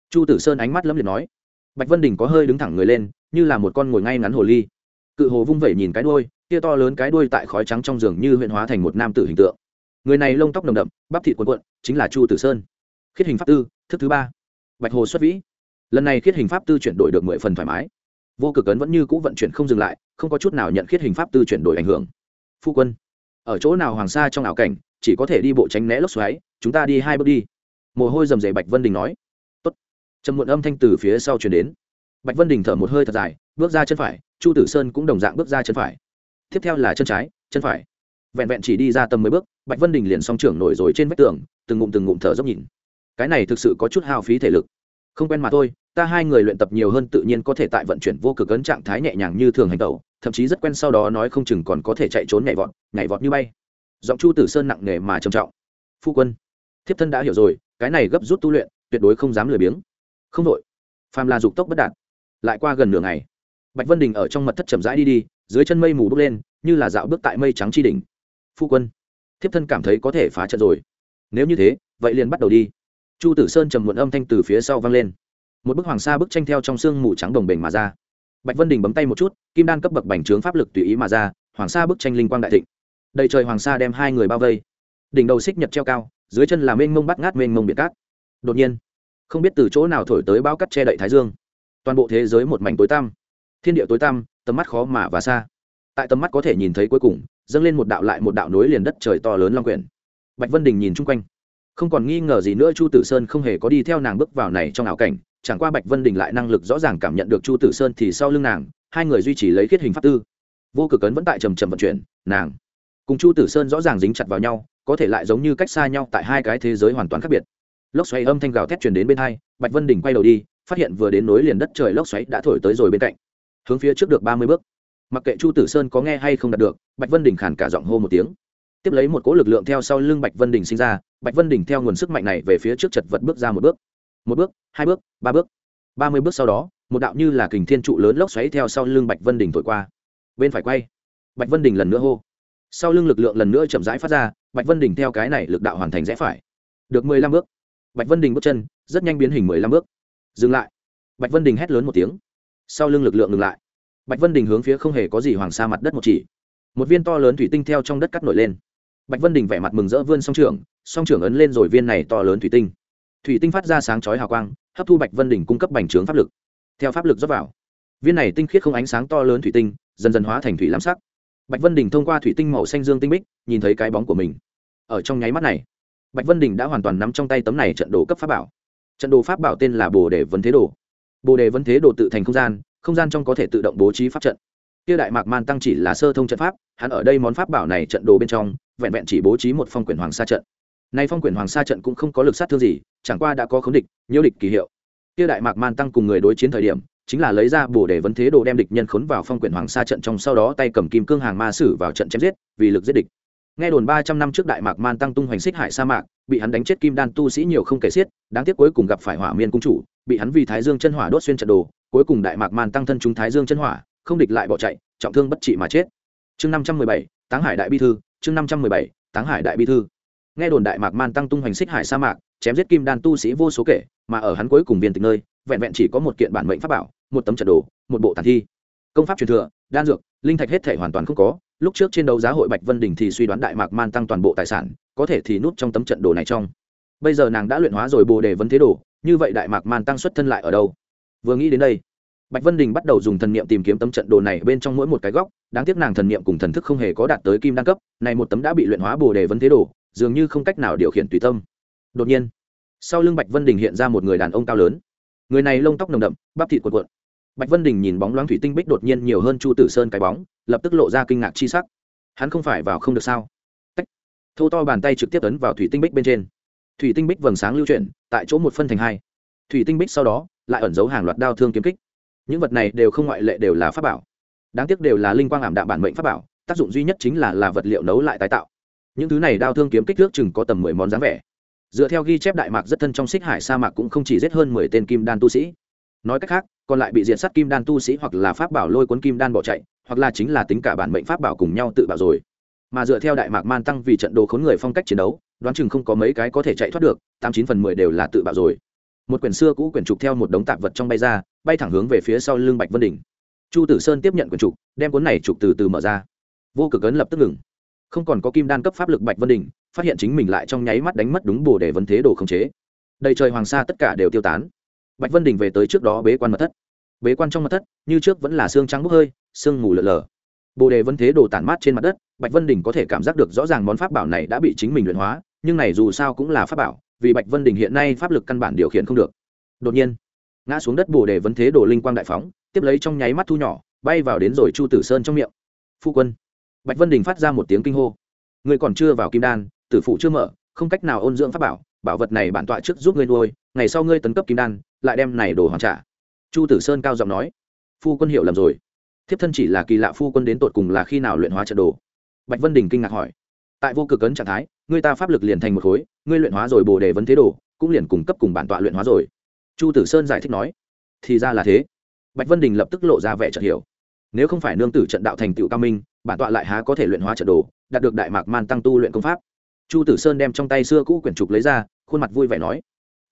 Chu tử sơn ánh mắt lấm liệt nói bạch vân đình có hơi đứng thẳng người lên, như là một con ngồi ngay ngắn hồ ly. Cự hồ vung vẩy nhìn cái đuôi, kia to lớn cái đuôi tại khói trắng trong giường như huyện hóa thành một nam tử hình tượng. Người này lông tóc nồng đậm, bắp thịt quần quận chính là chu tử sơn. Khiết hình pháp tư, thức thứ ba. Bạch hồ xuất vĩ. Lần này khiết hình pháp tư chuyển đổi được mười phần thoải mái. Vô cực ấn vẫn như cũ vận chuyển không dừng lại, không có chút nào nhận khiết hình pháp tư chuyển đổi ảnh hưởng. Phu quân, ở chỗ nào hoàng sa trong ảo cảnh, chỉ có thể đi bộ tránh né lốc xoáy, chúng ta đi hai bước đi. Mồ hôi rầm rề bạch vân đình nói trầm muộn âm thanh từ phía sau chuyển đến. Bạch vân đình thở một hơi thật dài, bước ra chân phải, chu tử sơn cũng đồng dạng bước ra chân phải. Tiếp theo là chân trái, chân phải. Vẹn vẹn chỉ đi ra tầm mấy bước, bạch vân đình liền song trưởng nổi rồi trên vách tường, từng ngụm từng ngụm thở dốc nhìn. Cái này thực sự có chút hao phí thể lực. Không quen mà thôi, ta hai người luyện tập nhiều hơn tự nhiên có thể tại vận chuyển vô cực ấn trạng thái nhẹ nhàng như thường hành tẩu, thậm chí rất quen sau đó nói không chừng còn có thể chạy trốn nhảy vọt nhảy vọt như bay. Giọng chu tử sơn nặng nề mà trầm trọng. Phu quân, thiếp thân đã hiểu rồi, cái này gấp rút tu luyện, tuyệt đối không dám lười biếng không đội. Phàm là dục tốc bất đạt, lại qua gần nửa ngày, bạch vân đình ở trong mật thất chậm rãi đi đi, dưới chân mây mù bốc lên, như là dạo bước tại mây trắng chi đỉnh. Phu quân, thiếp thân cảm thấy có thể phá trận rồi. Nếu như thế, vậy liền bắt đầu đi. Chu tử sơn trầm muộn âm thanh từ phía sau vang lên. Một bức hoàng sa bức tranh theo trong sương mù trắng đồng bềnh mà ra. Bạch vân đình bấm tay một chút, kim đan cấp bậc bành trướng pháp lực tùy ý mà ra, hoàng sa bức tranh linh quang đại thịnh. Đầy trời hoàng sa đem hai người bao vây. Đỉnh đầu xích nhật treo cao, dưới chân là mênh mông bắt ngát mênh mông biển cát. Đột nhiên không biết từ chỗ nào thổi tới bao cắt che đậy thái dương. Toàn bộ thế giới một mảnh tối tăm. Thiên địa tối tăm, tầm mắt khó mà và xa. Tại tầm mắt có thể nhìn thấy cuối cùng, dâng lên một đạo lại một đạo nối liền đất trời to lớn long quyển. Bạch vân đình nhìn chung quanh. Không còn nghi ngờ gì nữa chu tử sơn không hề có đi theo nàng bước vào này trong ảo cảnh, chẳng qua bạch vân đình lại năng lực rõ ràng cảm nhận được chu tử sơn thì sau lưng nàng, hai người duy trì lấy khiết hình pháp tư. Vô cực ấn vẫn tại trầm trầm vận chuyển, nàng cùng chu tử sơn rõ ràng dính chặt vào nhau, có thể lại giống như cách xa nhau tại hai cái thế giới hoàn toàn khác biệt lốc xoáy âm thanh gào thét truyền đến bên hai, bạch vân đình quay đầu đi, phát hiện vừa đến nối liền đất trời lốc xoáy đã thổi tới rồi bên cạnh. Hướng phía trước được ba mươi bước. Mặc kệ chu tử sơn có nghe hay không đạt được, bạch vân đình khản cả giọng hô một tiếng. Tiếp lấy một cỗ lực lượng theo sau lưng bạch vân đình sinh ra, bạch vân đình theo nguồn sức mạnh này về phía trước chật vật bước ra một bước. Một bước, hai bước, ba bước. Ba mươi bước sau đó, một đạo như là kình thiên trụ lớn lốc xoáy theo sau lưng bạch vân đình thổi qua. Bên phải quay, bạch vân đình lần nữa hô. Sau lưng lực lượng lần nữa chậm rãi phát ra, bạch vân đình theo cái này lực đạo hoàn thành rẽ phải. Được mười lăm bước bạch vân đình bước chân, rất nhanh biến hình mười lăm bước. Dừng lại. Bạch vân đình hét lớn một tiếng. Sau lưng lực lượng ngừng lại. Bạch vân đình hướng phía không hề có gì hoàng sa mặt đất một chỉ. Một viên to lớn thủy tinh theo trong đất cắt nổi lên. Bạch vân đình vẻ mặt mừng rỡ vươn song trưởng song trưởng ấn lên rồi viên này to lớn thủy tinh. Thủy tinh phát ra sáng chói hào quang, hấp thu bạch vân đình cung cấp bành trướng pháp lực. Theo pháp lực dốc vào, viên này tinh khiết không ánh sáng to lớn thủy tinh, dần dần hóa thành thủy lam sắc. Bạch vân đình thông qua thủy tinh màu xanh dương tinh bích, nhìn thấy cái bóng của mình. Ở trong nháy mắt này bạch vân đình đã hoàn toàn nắm trong tay tấm này trận đồ cấp pháp bảo. Trận đồ pháp bảo tên là bồ đề vấn thế đồ. Bồ đề vấn thế đồ tự thành không gian không gian trong có thể tự động bố trí pháp trận. Kia đại mạc man tăng chỉ là sơ thông trận pháp, hắn ở đây món pháp bảo này trận đồ bên trong, vẹn vẹn chỉ bố trí một phong quyển hoàng sa trận. Nay phong quyển hoàng sa trận cũng không có lực sát thương gì, chẳng qua đã có khống địch, nhiễu địch kỳ hiệu. Kia đại mạc man tăng cùng người đối chiến thời điểm, chính là lấy ra bổ để vấn thế đồ đem địch nhân khốn vào phong quyển hoàng sa trận trong sau đó tay cầm kim cương hàng ma sử vào trận chém giết, vì lực giết địch nghe đồn ba trăm năm trước đại mạc man tăng tung hoành xích hải sa mạc, bị hắn đánh chết kim đan tu sĩ nhiều không kể xiết, đáng tiếc cuối cùng gặp phải hỏa miên cung chủ, bị hắn vì thái dương chân hỏa đốt xuyên trận đồ, cuối cùng đại mạc man tăng thân chúng thái dương chân hỏa, không địch lại bỏ chạy, trọng thương bất trị mà chết. Chương năm trăm mười bảy, táng hải đại bi thư, chương năm trăm mười bảy, táng hải đại bi thư. Nghe đồn đại mạc man tăng tung hoành xích hải sa mạc, chém giết kim đan tu sĩ vô số kể, mà ở hắn cuối cùng viên tịch nơi, vẹn vẹn chỉ có một kiện bản mệnh pháp bảo, một tấm trận đồ, một bộ tàn thi. Công pháp truyền thừa, đan dược, linh thạch hết thể hoàn toàn không có lúc trước trên đấu giá hội bạch vân đình thì suy đoán đại mạc man tăng toàn bộ tài sản, có thể thì nút trong tấm trận đồ này trong. Bây giờ nàng đã luyện hóa rồi bồ đề vấn thế đồ, như vậy đại mạc man tăng xuất thân lại ở đâu? Vừa nghĩ đến đây, bạch vân đình bắt đầu dùng thần niệm tìm kiếm tấm trận đồ này bên trong mỗi một cái góc, đáng tiếc nàng thần niệm cùng thần thức không hề có đạt tới kim đăng cấp, này một tấm đã bị luyện hóa bồ đề vấn thế đồ, dường như không cách nào điều khiển tùy tâm. Đột nhiên, sau lưng bạch vân đình hiện ra một người đàn ông cao lớn. Người này lông tóc nồng đậm, bắp thịt cuộn cuộn bạch vân đình nhìn bóng loáng thủy tinh bích đột nhiên nhiều hơn chu tử sơn cái bóng, lập tức lộ ra kinh ngạc chi sắc. Hắn không phải vào không được sao? Tách. thô to bàn tay trực tiếp ấn vào thủy tinh bích bên trên. Thủy tinh bích vầng sáng lưu chuyển, tại chỗ một phân thành hai. Thủy tinh bích sau đó, lại ẩn giấu hàng loạt đao thương kiếm kích. Những vật này đều không ngoại lệ đều là pháp bảo. Đáng tiếc đều là linh quang ảm đạm bản mệnh pháp bảo, tác dụng duy nhất chính là là vật liệu nấu lại tái tạo. Những thứ này đao thương kiếm kích thước chừng có tầm mười món dáng vẻ. Dựa theo ghi chép đại mạc rất thân trong xích hải sa mạc cũng không chỉ giết hơn mười tên kim đan tu sĩ. Nói cách khác còn lại bị diệt sát kim đan tu sĩ hoặc là pháp bảo lôi cuốn kim đan bỏ chạy, hoặc là chính là tính cả bản mệnh pháp bảo cùng nhau tự bảo rồi. Mà dựa theo đại mạc man tăng vì trận đồ khốn người phong cách chiến đấu, đoán chừng không có mấy cái có thể chạy thoát được, tám chín phần mười đều là tự bảo rồi. Một quyển xưa cũ quyển trục theo một đống tạp vật trong bay ra, bay thẳng hướng về phía sau lưng bạch vân đình chu tử sơn tiếp nhận quyển trục, đem cuốn này trục từ từ mở ra. Vô cực ấn lập tức ngừng. Không còn có kim đan cấp pháp lực bạch vân đình phát hiện chính mình lại trong nháy mắt đánh mất đúng bồ để vấn thế đồ khống chế. Đầy trời hoàng sa tất cả đều tiêu tán bạch vân đình về tới trước đó bế quan mật thất. Bế quan trong mật thất, như trước vẫn là xương trắng bốc hơi sương mù lợn lờ bồ đề vẫn thế đồ tản mát trên mặt đất, bạch vân đình có thể cảm giác được rõ ràng món pháp bảo này đã bị chính mình luyện hóa, nhưng này dù sao cũng là pháp bảo, vì bạch vân đình hiện nay pháp lực căn bản điều khiển không được. Đột nhiên, ngã xuống đất bồ đề vấn thế đồ linh quang đại phóng, tiếp lấy trong nháy mắt thu nhỏ, bay vào đến rồi chu tử sơn trong miệng. Phu quân, bạch vân đình phát ra một tiếng kinh hô. Người còn chưa vào kim đan, tử phụ chưa mở, không cách nào ôn dưỡng pháp bảo bảo vật này bản tọa trước giúp ngươi nuôi ngày sau ngươi tấn cấp kim đan, lại đem này đồ hoàn trả. Chu tử sơn cao giọng nói. Phu quân hiểu lầm rồi. Thiếp thân chỉ là kỳ lạ phu quân đến tột cùng là khi nào luyện hóa trận đồ? Bạch vân đình kinh ngạc hỏi. Tại vô cực ấn trạng thái, ngươi ta pháp lực liền thành một khối, ngươi luyện hóa rồi bồ đề vấn thế đồ, cũng liền cùng cấp cùng bản tọa luyện hóa rồi. Chu tử sơn giải thích nói. Thì ra là thế. Bạch vân đình lập tức lộ ra vẻ chợt hiểu. Nếu không phải nương tử trận đạo thành tựu cao minh, bản tọa lại há có thể luyện hóa trận đồ, đạt được đại mạc man tăng tu luyện công pháp? Chu tử sơn đem trong tay xưa cũ quyển trục lấy ra, khuôn mặt vui vẻ nói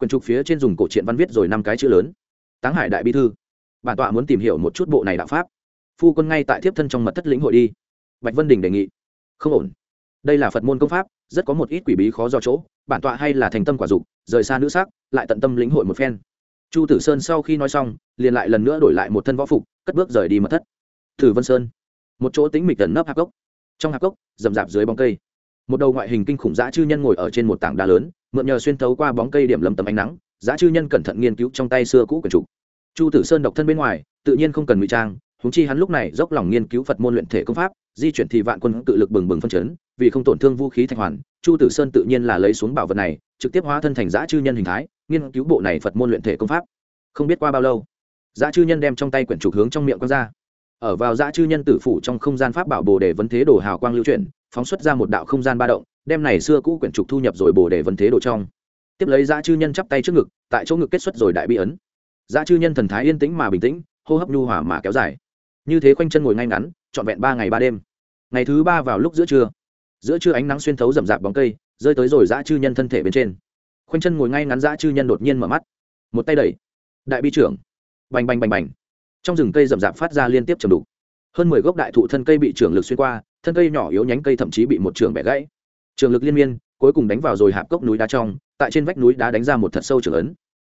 quyển trục phía trên dùng cổ truyện văn viết rồi năm cái chữ lớn. Táng hải đại bi thư. Bản tọa muốn tìm hiểu một chút bộ này đạo pháp. Phu quân ngay tại thiếp thân trong mật thất lĩnh hội đi. Bạch vân đình đề nghị. Không ổn. Đây là phật môn công pháp, rất có một ít quỷ bí khó do chỗ, bản tọa hay là thành tâm quả dục, rời xa nữ sắc, lại tận tâm lĩnh hội một phen. Chu tử sơn sau khi nói xong, liền lại lần nữa đổi lại một thân võ phục, cất bước rời đi mật thất. Thử vân sơn. Một chỗ tính mịch gần nấp hạp cốc. Trong hạp cốc, rậm rạp dưới bóng cây. Một đầu ngoại hình kinh khủng dã chư nhân ngồi ở trên một tảng đá lớn mượn nhờ xuyên thấu qua bóng cây điểm lấm tấm ánh nắng, Giá chư nhân cẩn thận nghiên cứu trong tay xưa cũ quyển trục chu tử sơn độc thân bên ngoài, tự nhiên không cần ngụy trang húng chi hắn lúc này dốc lòng nghiên cứu phật môn luyện thể công pháp, di chuyển thì vạn quân tự lực bừng bừng phân chấn, vì không tổn thương vũ khí thạch hoàn, chu tử sơn tự nhiên là lấy xuống bảo vật này, trực tiếp hóa thân thành Giá chư nhân hình thái, nghiên cứu bộ này phật môn luyện thể công pháp. Không biết qua bao lâu, Giá chư nhân đem trong tay quyển trục hướng trong miệng con ra. Ở vào Giá chư nhân tử phủ trong không gian pháp bảo bồ đề vấn thế đồ hào quang lưu chuyển, phóng xuất ra một đạo không gian ba động đem này xưa cũ quyển trục thu nhập rồi bồ để vấn thế đồ trong. Tiếp lấy dã chư nhân chắp tay trước ngực, tại chỗ ngực kết xuất rồi đại bi ấn. Dã chư nhân thần thái yên tĩnh mà bình tĩnh, hô hấp nhu hòa mà kéo dài. Như thế khoanh chân ngồi ngay ngắn, trọn vẹn ba ngày ba đêm. Ngày thứ ba vào lúc giữa trưa. Giữa trưa ánh nắng xuyên thấu rậm rạp bóng cây, rơi tới rồi dã chư nhân thân thể bên trên. Khoanh chân ngồi ngay ngắn dã chư nhân đột nhiên mở mắt. Một tay đẩy. Đại bi trưởng. Bành bành bành bành. Trong rừng cây rậm rạp phát ra liên tiếp trầm đục. Hơn mười gốc đại thụ thân cây bị trường lực xuyên qua, thân cây nhỏ yếu nhánh cây thậm chí bị một trường bẻ gãy trường lực liên miên, cuối cùng đánh vào rồi hạp cốc núi đá trong, tại trên vách núi đá đánh ra một thật sâu trường ấn.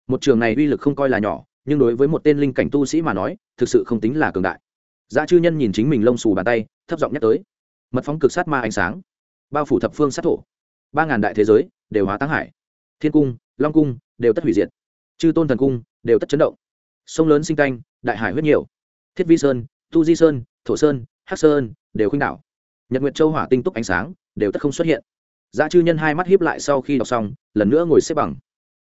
Một trường này uy lực không coi là nhỏ, nhưng đối với một tên linh cảnh tu sĩ mà nói, thực sự không tính là cường đại. Giá chư nhân nhìn chính mình lông xù bàn tay, thấp giọng nhắc tới. Mật phóng cực sát ma ánh sáng. Bao phủ thập phương sát thổ. Ba ngàn đại thế giới, đều hóa tăng hải. Thiên cung, long cung, đều tất hủy diệt. Chư tôn thần cung, đều tất chấn động. Sông lớn sinh canh, đại hải huyết nhiều. Thiết vi sơn, tu di sơn, thổ sơn, hắc sơn, đều khuynh đảo. Nhật nguyệt châu hỏa tinh túc ánh sáng đều tất không xuất hiện. Giá chư nhân hai mắt hiếp lại sau khi đọc xong, lần nữa ngồi xếp bằng.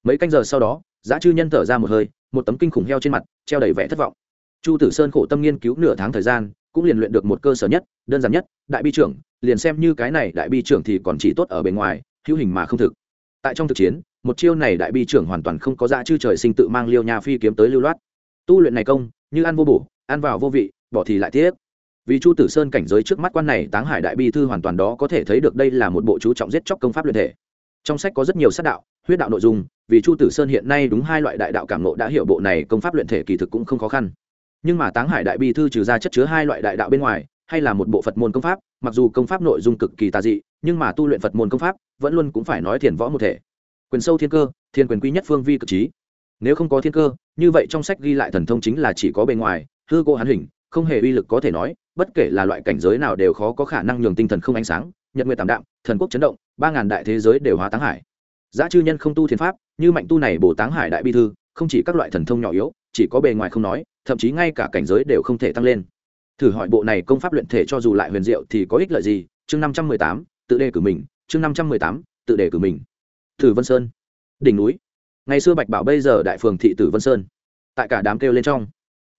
Mấy canh giờ sau đó, giá chư nhân thở ra một hơi, một tấm kinh khủng heo trên mặt, treo đầy vẻ thất vọng. Chu tử sơn khổ tâm nghiên cứu nửa tháng thời gian, cũng liền luyện được một cơ sở nhất, đơn giản nhất, đại bi trưởng, liền xem như cái này đại bi trưởng thì còn chỉ tốt ở bề ngoài, hữu hình mà không thực. Tại trong thực chiến, một chiêu này đại bi trưởng hoàn toàn không có giá chư trời sinh tự mang liêu nha phi kiếm tới lưu loát. Tu luyện này công, như ăn vô bổ, ăn vào vô vị, bỏ thì lại tiếc vì chu tử sơn cảnh giới trước mắt quan này, táng hải đại bi thư hoàn toàn đó có thể thấy được đây là một bộ chú trọng giết chóc công pháp luyện thể. Trong sách có rất nhiều sát đạo, huyết đạo nội dung, vì chu tử sơn hiện nay đúng hai loại đại đạo cảm nộ đã hiểu bộ này công pháp luyện thể kỳ thực cũng không khó khăn. Nhưng mà táng hải đại bi thư trừ ra chất chứa hai loại đại đạo bên ngoài, hay là một bộ phật môn công pháp, mặc dù công pháp nội dung cực kỳ tà dị, nhưng mà tu luyện phật môn công pháp, vẫn luôn cũng phải nói thiền võ một thể. Quyền sâu thiên cơ, thiên quyền quý nhất phương vi cực trí. Nếu không có thiên cơ, như vậy trong sách ghi lại thần thông chính là chỉ có bề ngoài, hư cô hán hình, không hề uy lực có thể nói bất kể là loại cảnh giới nào đều khó có khả năng nhường tinh thần không ánh sáng, nhật nguyện tạm đạm, thần quốc chấn động, ba ngàn đại thế giới đều hóa táng hải. Giá chư nhân không tu thiền pháp, như mạnh tu này bổ táng hải đại bi thư, không chỉ các loại thần thông nhỏ yếu, chỉ có bề ngoài không nói, thậm chí ngay cả cảnh giới đều không thể tăng lên. Thử hỏi bộ này công pháp luyện thể cho dù lại huyền diệu thì có ích lợi gì? Chương năm trăm mười tám, tự đề cử mình, chương năm trăm mười tám, tự đề cử mình. Thử vân sơn. Đỉnh núi. Ngày xưa bạch bảo bây giờ đại phường thị tử vân sơn. Tại cả đám kêu lên trong,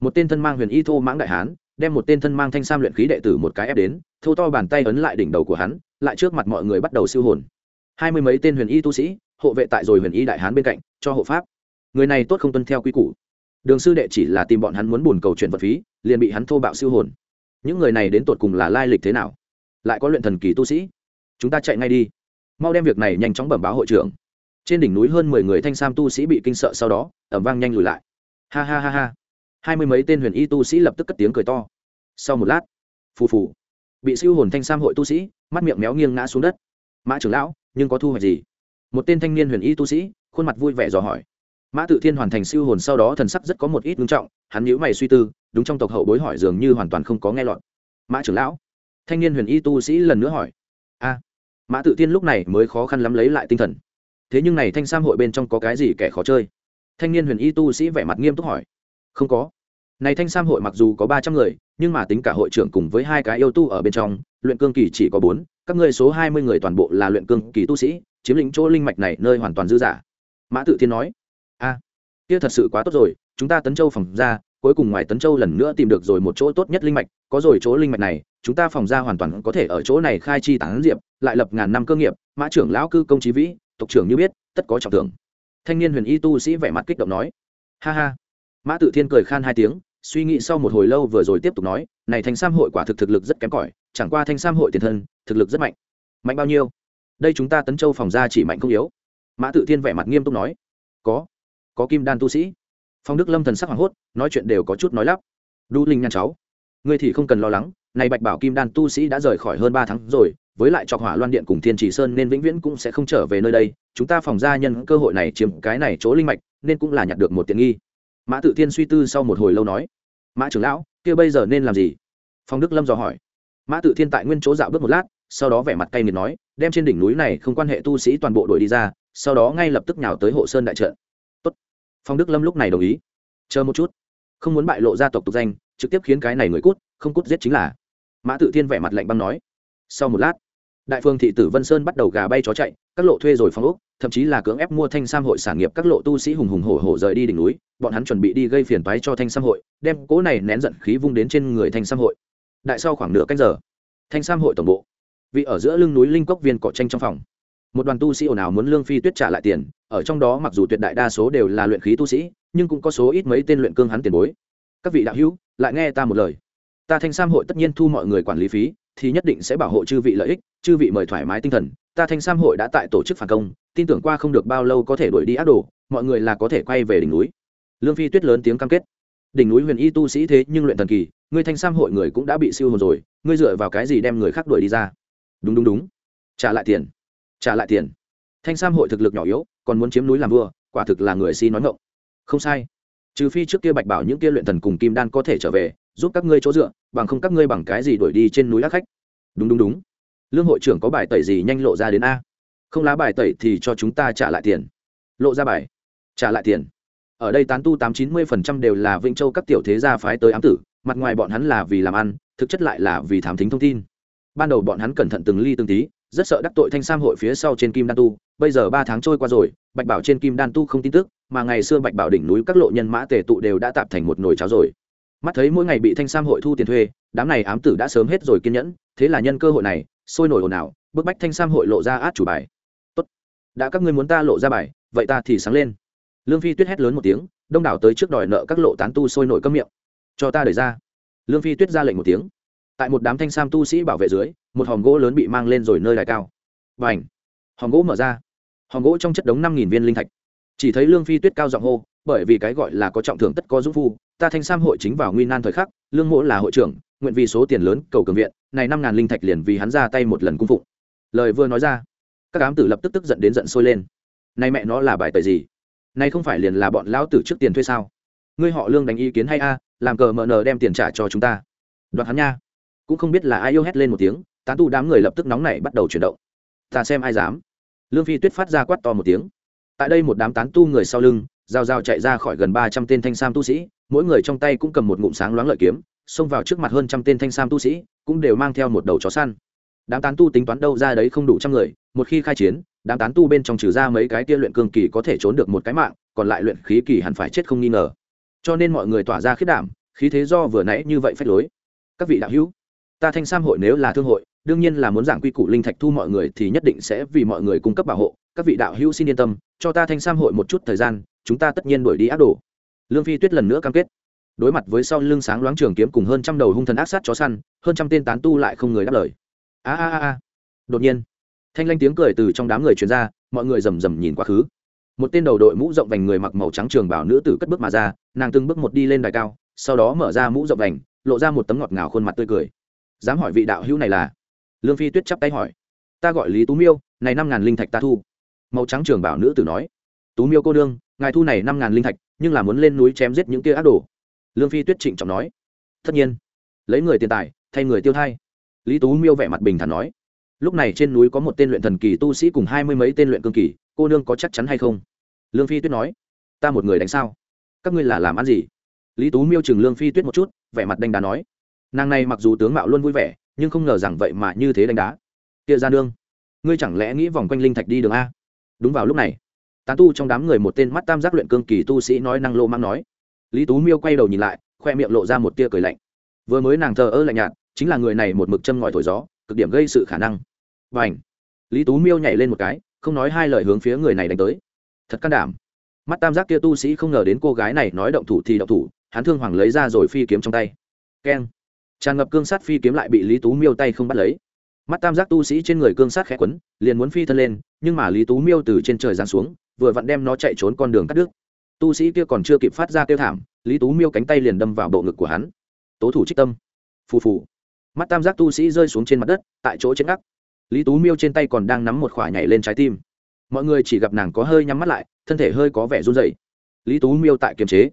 một tên thân mang huyền y thô mãng đại hán đem một tên thân mang thanh sam luyện khí đệ tử một cái ép đến thô to bàn tay ấn lại đỉnh đầu của hắn, lại trước mặt mọi người bắt đầu siêu hồn. Hai mươi mấy tên huyền y tu sĩ, hộ vệ tại rồi huyền y đại hán bên cạnh, cho hộ pháp. Người này tốt không tuân theo quy củ. Đường sư đệ chỉ là tìm bọn hắn muốn buồn cầu chuyện vật phí, liền bị hắn thô bạo siêu hồn. Những người này đến tột cùng là lai lịch thế nào? Lại có luyện thần kỳ tu sĩ. Chúng ta chạy ngay đi. Mau đem việc này nhanh chóng bẩm báo hội trưởng. Trên đỉnh núi hơn mười người thanh sam tu sĩ bị kinh sợ sau đó ẩm vang nhanh lùi lại. Ha ha ha ha hai mươi mấy tên huyền y tu sĩ lập tức cất tiếng cười to. Sau một lát, phù phù, bị siêu hồn thanh sam hội tu sĩ, mắt miệng méo nghiêng ngã xuống đất. Mã trưởng lão, nhưng có thu hoạch gì? Một tên thanh niên huyền y tu sĩ, khuôn mặt vui vẻ dò hỏi. Mã tự thiên hoàn thành siêu hồn sau đó thần sắc rất có một ít ngưng trọng, hắn nhíu mày suy tư, đúng trong tộc hậu bối hỏi dường như hoàn toàn không có nghe lọt. Mã trưởng lão, thanh niên huyền y tu sĩ lần nữa hỏi. A, mã tự thiên lúc này mới khó khăn lắm lấy lại tinh thần. Thế nhưng này thanh sam hội bên trong có cái gì kẻ khó chơi? Thanh niên huyền y tu sĩ vẻ mặt nghiêm túc hỏi không có. Này thanh sam hội mặc dù có ba trăm người, nhưng mà tính cả hội trưởng cùng với hai cái yêu tu ở bên trong, luyện cương kỳ chỉ có bốn, các ngươi số hai mươi người toàn bộ là luyện cương kỳ tu sĩ, chiếm lĩnh chỗ linh mạch này nơi hoàn toàn dư giả mã tự thiên nói, a, kia thật sự quá tốt rồi, chúng ta tấn châu phòng ra, cuối cùng ngoài tấn châu lần nữa tìm được rồi một chỗ tốt nhất linh mạch, có rồi chỗ linh mạch này, chúng ta phòng ra hoàn toàn có thể ở chỗ này khai chi tán diệp, lại lập ngàn năm cơ nghiệp, mã trưởng lão cư công trí vĩ, tộc trưởng như biết, tất có trọng thưởng. Thanh niên huyền y tu sĩ vẻ mặt kích động nói, ha ha mã tự thiên cười khan hai tiếng, suy nghĩ sau một hồi lâu vừa rồi tiếp tục nói, này thanh sam hội quả thực thực lực rất kém cỏi, chẳng qua thanh sam hội tiền thân, thực lực rất mạnh. Mạnh bao nhiêu? Đây chúng ta tấn châu phòng ra chỉ mạnh không yếu. Mã tự thiên vẻ mặt nghiêm túc nói. Có. Có kim đan tu sĩ. Phong đức lâm thần sắc hoảng hốt, nói chuyện đều có chút nói lắp. Đu linh nhăn cháu, ngươi thì không cần lo lắng, này bạch bảo kim đan tu sĩ đã rời khỏi hơn ba tháng rồi, với lại trọc hỏa loan điện cùng thiên chỉ sơn nên vĩnh viễn cũng sẽ không trở về nơi đây. Chúng ta phòng ra nhân cơ hội này chiếm cái này chỗ linh mạch, nên cũng là nhặt được một tiện nghi mã tự thiên suy tư sau một hồi lâu nói, mã trưởng lão, kia bây giờ nên làm gì? Phong đức lâm dò hỏi. Mã tự thiên tại nguyên chỗ dạo bước một lát, sau đó vẻ mặt cay nghiệt nói, đem trên đỉnh núi này không quan hệ tu sĩ toàn bộ đội đi ra, sau đó ngay lập tức nhào tới hộ sơn đại trận. Tốt. phong đức lâm lúc này đồng ý. Chờ một chút. Không muốn bại lộ gia tộc tục danh, trực tiếp khiến cái này người cút, không cút giết chính là. Mã tự thiên vẻ mặt lạnh băng nói. Sau một lát đại phương thị tử vân sơn bắt đầu gà bay chó chạy, các lộ thuê rồi phong ốc, thậm chí là cưỡng ép mua thanh sam hội sản nghiệp các lộ tu sĩ hùng hùng hổ hổ rời đi đỉnh núi, bọn hắn chuẩn bị đi gây phiền toái cho thanh sam hội, đem cỗ này nén giận khí vung đến trên người thanh sam hội. Đại sau khoảng nửa canh giờ, thanh sam hội tổng bộ vị ở giữa lưng núi linh cốc viên cỏ tranh trong phòng. Một đoàn tu sĩ ồn ào muốn lương phi tuyết trả lại tiền, ở trong đó mặc dù tuyệt đại đa số đều là luyện khí tu sĩ, nhưng cũng có số ít mấy tên luyện cương hắn tiền bối. Các vị đạo hữu, lại nghe ta một lời. Ta thanh sam hội tất nhiên thu mọi người quản lý phí thì nhất định sẽ bảo hộ chư vị lợi ích, chư vị mời thoải mái tinh thần. Ta thanh sam hội đã tại tổ chức phản công, tin tưởng qua không được bao lâu có thể đuổi đi ác đồ, mọi người là có thể quay về đỉnh núi. Lương phi tuyết lớn tiếng cam kết. Đỉnh núi huyền y tu sĩ thế nhưng luyện thần kỳ, ngươi thanh sam hội người cũng đã bị siêu hồn rồi, ngươi dựa vào cái gì đem người khác đuổi đi ra? Đúng đúng đúng. Trả lại tiền. Trả lại tiền. Thanh sam hội thực lực nhỏ yếu, còn muốn chiếm núi làm vua, quả thực là người si nói ngộng không sai trừ phi trước kia bạch bảo những kia luyện thần cùng kim đan có thể trở về, giúp các ngươi chỗ dựa, bằng không các ngươi bằng cái gì đuổi đi trên núi ác khách? Đúng đúng đúng. Lương hội trưởng có bài tẩy gì nhanh lộ ra đến a? Không lá bài tẩy thì cho chúng ta trả lại tiền. Lộ ra bài. Trả lại tiền. Ở đây tán tu tám chín mươi phần trăm đều là vĩnh châu các tiểu thế gia phái tới ám tử, mặt ngoài bọn hắn là vì làm ăn, thực chất lại là vì thám thính thông tin. Ban đầu bọn hắn cẩn thận từng ly từng tí, rất sợ đắc tội thanh sam hội phía sau trên kim đan tu. Bây giờ ba tháng trôi qua rồi, bạch bảo trên kim đan tu không tin tức mà ngày xưa bạch bảo đỉnh núi các lộ nhân mã tề tụ đều đã tạp thành một nồi cháo rồi. Mắt thấy mỗi ngày bị thanh sam hội thu tiền thuê, đám này ám tử đã sớm hết rồi kiên nhẫn, thế là nhân cơ hội này, sôi nổi ồn ào, bức bách thanh sam hội lộ ra át chủ bài. Tốt, đã các ngươi muốn ta lộ ra bài, vậy ta thì sáng lên. Lương phi tuyết hét lớn một tiếng, đông đảo tới trước đòi nợ các lộ tán tu sôi nổi cấm miệng. Cho ta đẩy ra. Lương phi tuyết ra lệnh một tiếng. Tại một đám thanh sam tu sĩ bảo vệ dưới, một hòm gỗ lớn bị mang lên rồi nơi đài cao. Và ảnh hòm gỗ mở ra. Hòm gỗ trong chất đống năm nghìn viên linh thạch chỉ thấy lương phi tuyết cao giọng hô, bởi vì cái gọi là có trọng thưởng tất có dũng phu, ta thanh sam hội chính vào nguy nan thời khắc, lương mỗ là hội trưởng, nguyện vì số tiền lớn cầu cường viện, này năm ngàn linh thạch liền vì hắn ra tay một lần cung phụng. Lời vừa nói ra, các ám tử lập tức tức giận đến giận sôi lên. Nay mẹ nó là bài tời gì? Nay không phải liền là bọn lão tử trước tiền thuê sao? Ngươi họ lương đánh ý kiến hay a, làm cờ mờ nờ đem tiền trả cho chúng ta. Đoạt hắn nha. Cũng không biết là ai yêu hét lên một tiếng, tán tu đám người lập tức nóng nảy bắt đầu chuyển động. Ta xem ai dám. Lương phi tuyết phát ra quát to một tiếng tại đây một đám tán tu người sau lưng giao giao chạy ra khỏi gần ba trăm tên thanh sam tu sĩ, mỗi người trong tay cũng cầm một ngụm sáng loáng lợi kiếm, xông vào trước mặt hơn trăm tên thanh sam tu sĩ, cũng đều mang theo một đầu chó săn. Đám tán tu tính toán đâu ra đấy không đủ trăm người, một khi khai chiến, đám tán tu bên trong trừ ra mấy cái kia luyện cường kỳ có thể trốn được một cái mạng, còn lại luyện khí kỳ hẳn phải chết không nghi ngờ. Cho nên mọi người tỏa ra khiết đảm, khí thế do vừa nãy như vậy phách lối. Các vị đạo hữu, ta thanh sam hội nếu là thương hội, đương nhiên là muốn giảng quy củ linh thạch thu mọi người thì nhất định sẽ vì mọi người cung cấp bảo hộ các vị đạo hữu xin yên tâm, cho ta thanh sam hội một chút thời gian, chúng ta tất nhiên đuổi đi ác đồ. Lương phi tuyết lần nữa cam kết. Đối mặt với sau lưng sáng loáng trường kiếm cùng hơn trăm đầu hung thần ác sát chó săn, hơn trăm tên tán tu lại không người đáp lời. A a a đột nhiên, thanh lanh tiếng cười từ trong đám người truyền ra, mọi người rầm rầm nhìn quá khứ. Một tên đầu đội mũ rộng vành người mặc màu trắng trường bảo nữ tử cất bước mà ra, nàng từng bước một đi lên đài cao, sau đó mở ra mũ rộng vành, lộ ra một tấm ngọt ngào khuôn mặt tươi cười. Dám hỏi vị đạo hữu này là? Lương phi tuyết chắp tay hỏi. Ta gọi lý tú miêu, này năm ngàn linh thạch ta thu màu trắng trường bảo nữ tử nói, tú miêu cô đương ngài thu này năm ngàn linh thạch, nhưng là muốn lên núi chém giết những kia ác đồ. Lương phi tuyết trịnh trọng nói, tất nhiên, lấy người tiền tài, thay người tiêu thai. Lý tú miêu vẻ mặt bình thản nói, lúc này trên núi có một tên luyện thần kỳ tu sĩ cùng hai mươi mấy tên luyện cương kỳ, cô nương có chắc chắn hay không? Lương phi tuyết nói, ta một người đánh sao? Các ngươi là làm ăn gì? Lý tú miêu chừng lương phi tuyết một chút, vẻ mặt đánh đá nói, nàng này mặc dù tướng mạo luôn vui vẻ, nhưng không ngờ rằng vậy mà như thế đánh đá. Kia ra nương, ngươi chẳng lẽ nghĩ vòng quanh linh thạch đi đường a? Đúng vào lúc này, tán tu trong đám người một tên mắt tam giác luyện cương kỳ tu sĩ nói năng lô mang nói. Lý tú miêu quay đầu nhìn lại, khoe miệng lộ ra một tia cười lạnh. Vừa mới nàng thờ ơ lạnh nhạt, chính là người này một mực châm ngòi thổi gió, cực điểm gây sự khả năng. Và ảnh lý tú miêu nhảy lên một cái, không nói hai lời hướng phía người này đánh tới. Thật can đảm. Mắt tam giác kia tu sĩ không ngờ đến cô gái này nói động thủ thì động thủ, hắn thương hoàng lấy ra rồi phi kiếm trong tay. Keng! Tràn ngập cương sát phi kiếm lại bị lý tú miêu tay không bắt lấy mắt tam giác tu sĩ trên người cương sát khẽ quấn, liền muốn phi thân lên, nhưng mà lý tú miêu từ trên trời giáng xuống, vừa vặn đem nó chạy trốn con đường cắt đứt. Tu sĩ kia còn chưa kịp phát ra kêu thảm, lý tú miêu cánh tay liền đâm vào bộ ngực của hắn. Tố thủ trích tâm. Phù phù. Mắt tam giác tu sĩ rơi xuống trên mặt đất, tại chỗ chết ngắc. Lý tú miêu trên tay còn đang nắm một khỏa nhảy lên trái tim. Mọi người chỉ gặp nàng có hơi nhắm mắt lại, thân thể hơi có vẻ run dậy lý tú miêu tại kiềm chế.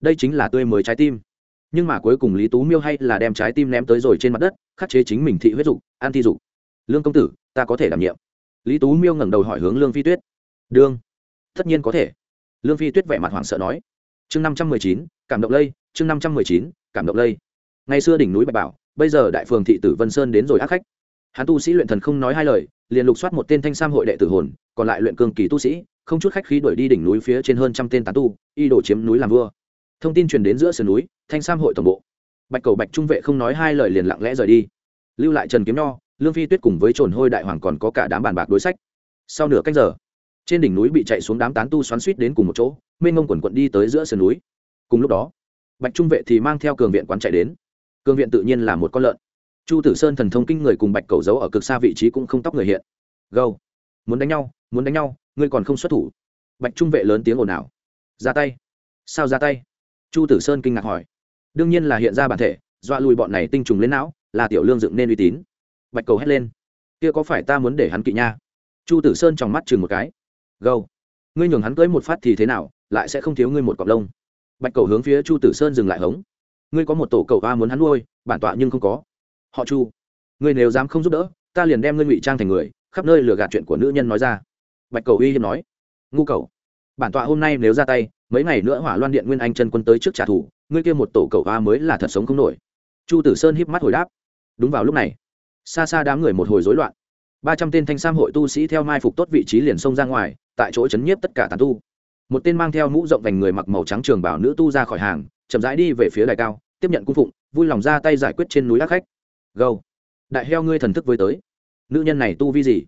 Đây chính là tươi mới trái tim nhưng mà cuối cùng lý tú miêu hay là đem trái tim ném tới rồi trên mặt đất, khắc chế chính mình thị huyết dục, an thi dục. Lương công tử, ta có thể đảm nhiệm. Lý tú miêu ngẩng đầu hỏi hướng lương phi tuyết. Đương. Tất nhiên có thể. Lương phi tuyết vẻ mặt hoảng sợ nói. Chương năm trăm mười chín, cảm động lây, chương năm trăm mười chín, cảm động lây. Ngày xưa đỉnh núi bạch bảo, bây giờ đại phường thị tử vân sơn đến rồi ác khách. Hắn tu sĩ luyện thần không nói hai lời, liền lục soát một tên thanh sam hội đệ tử hồn, còn lại luyện cường kỳ tu sĩ, không chút khách khí đuổi đi đỉnh núi phía trên hơn trăm tên tán tu, y đổ chiếm núi làm vua thông tin truyền đến giữa sườn núi, thanh sam hội tổng bộ. Bạch cầu bạch trung vệ không nói hai lời liền lặng lẽ rời đi. Lưu lại trần kiếm nho, lương phi tuyết cùng với trồn hôi đại hoàng còn có cả đám bàn bạc đối sách. Sau nửa cách giờ, trên đỉnh núi bị chạy xuống đám tán tu xoắn suýt đến cùng một chỗ, mênh ngông quần quận đi tới giữa sườn núi. Cùng lúc đó, bạch trung vệ thì mang theo cường viện quán chạy đến. Cường viện tự nhiên là một con lợn. Chu tử sơn thần thông kinh người cùng bạch cầu giấu ở cực xa vị trí cũng không tóc người hiện. Gâu, muốn đánh nhau, muốn đánh nhau, ngươi còn không xuất thủ. Bạch trung vệ lớn tiếng ồn ào. Ra tay. Sao ra tay? Chu tử sơn kinh ngạc hỏi. Đương nhiên là hiện ra bản thể, dọa lùi bọn này tinh trùng lên não, là tiểu lương dựng nên uy tín. Bạch cầu hét lên. Kia có phải ta muốn để hắn kỵ nha? Chu tử sơn trong mắt chừng một cái. Gâu, ngươi nhường hắn cưới một phát thì thế nào, lại sẽ không thiếu ngươi một cọc lông. Bạch cầu hướng phía chu tử sơn dừng lại hống. Ngươi có một tổ cầu ga muốn hắn nuôi, bản tọa nhưng không có. Họ chu, ngươi nếu dám không giúp đỡ, ta liền đem ngươi ngụy trang thành người, khắp nơi lừa gạt chuyện của nữ nhân nói ra. Bạch cầu uy hiếm nói. Ngu cầu, bản tọa hôm nay nếu ra tay mấy ngày nữa hỏa loan điện nguyên anh chân quân tới trước trả thù, ngươi kia một tổ cầu a mới là thật sống không nổi. Chu tử sơn híp mắt hồi đáp. Đúng vào lúc này, xa xa đám người một hồi rối loạn. Ba trăm tên thanh sam hội tu sĩ theo mai phục tốt vị trí liền xông ra ngoài, tại chỗ chấn nhiếp tất cả tàn tu. Một tên mang theo mũ rộng vành người mặc màu trắng trường bảo nữ tu ra khỏi hàng, chậm rãi đi về phía đài cao, tiếp nhận cung phụng, vui lòng ra tay giải quyết trên núi ác khách. Gâu, đại heo ngươi thần thức với tới. Nữ nhân này tu vi gì?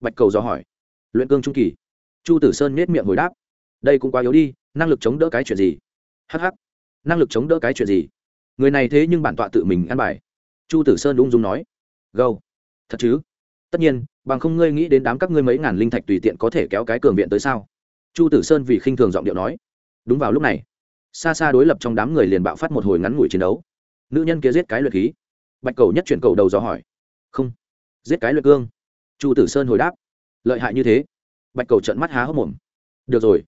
Bạch cầu dò hỏi. Luyện cương trung kỳ. Chu tử sơn nết miệng hồi đáp. Đây cũng quá yếu đi năng lực chống đỡ cái chuyện gì? Hh năng lực chống đỡ cái chuyện gì? Người này thế nhưng bản tọa tự mình ăn bài. Chu tử sơn ung dung nói. Gâu, thật chứ? Tất nhiên, bằng không ngươi nghĩ đến đám các ngươi mấy ngàn linh thạch tùy tiện có thể kéo cái cường viện tới sao? Chu tử sơn vì khinh thường giọng điệu nói. Đúng vào lúc này, xa xa đối lập trong đám người liền bạo phát một hồi ngắn ngủi chiến đấu. Nữ nhân kia giết cái luyện khí. Bạch cầu nhất chuyển cầu đầu dò hỏi. Không, giết cái luyện cương. Chu tử sơn hồi đáp. Lợi hại như thế. Bạch cầu trận mắt há hốc mồm. Được rồi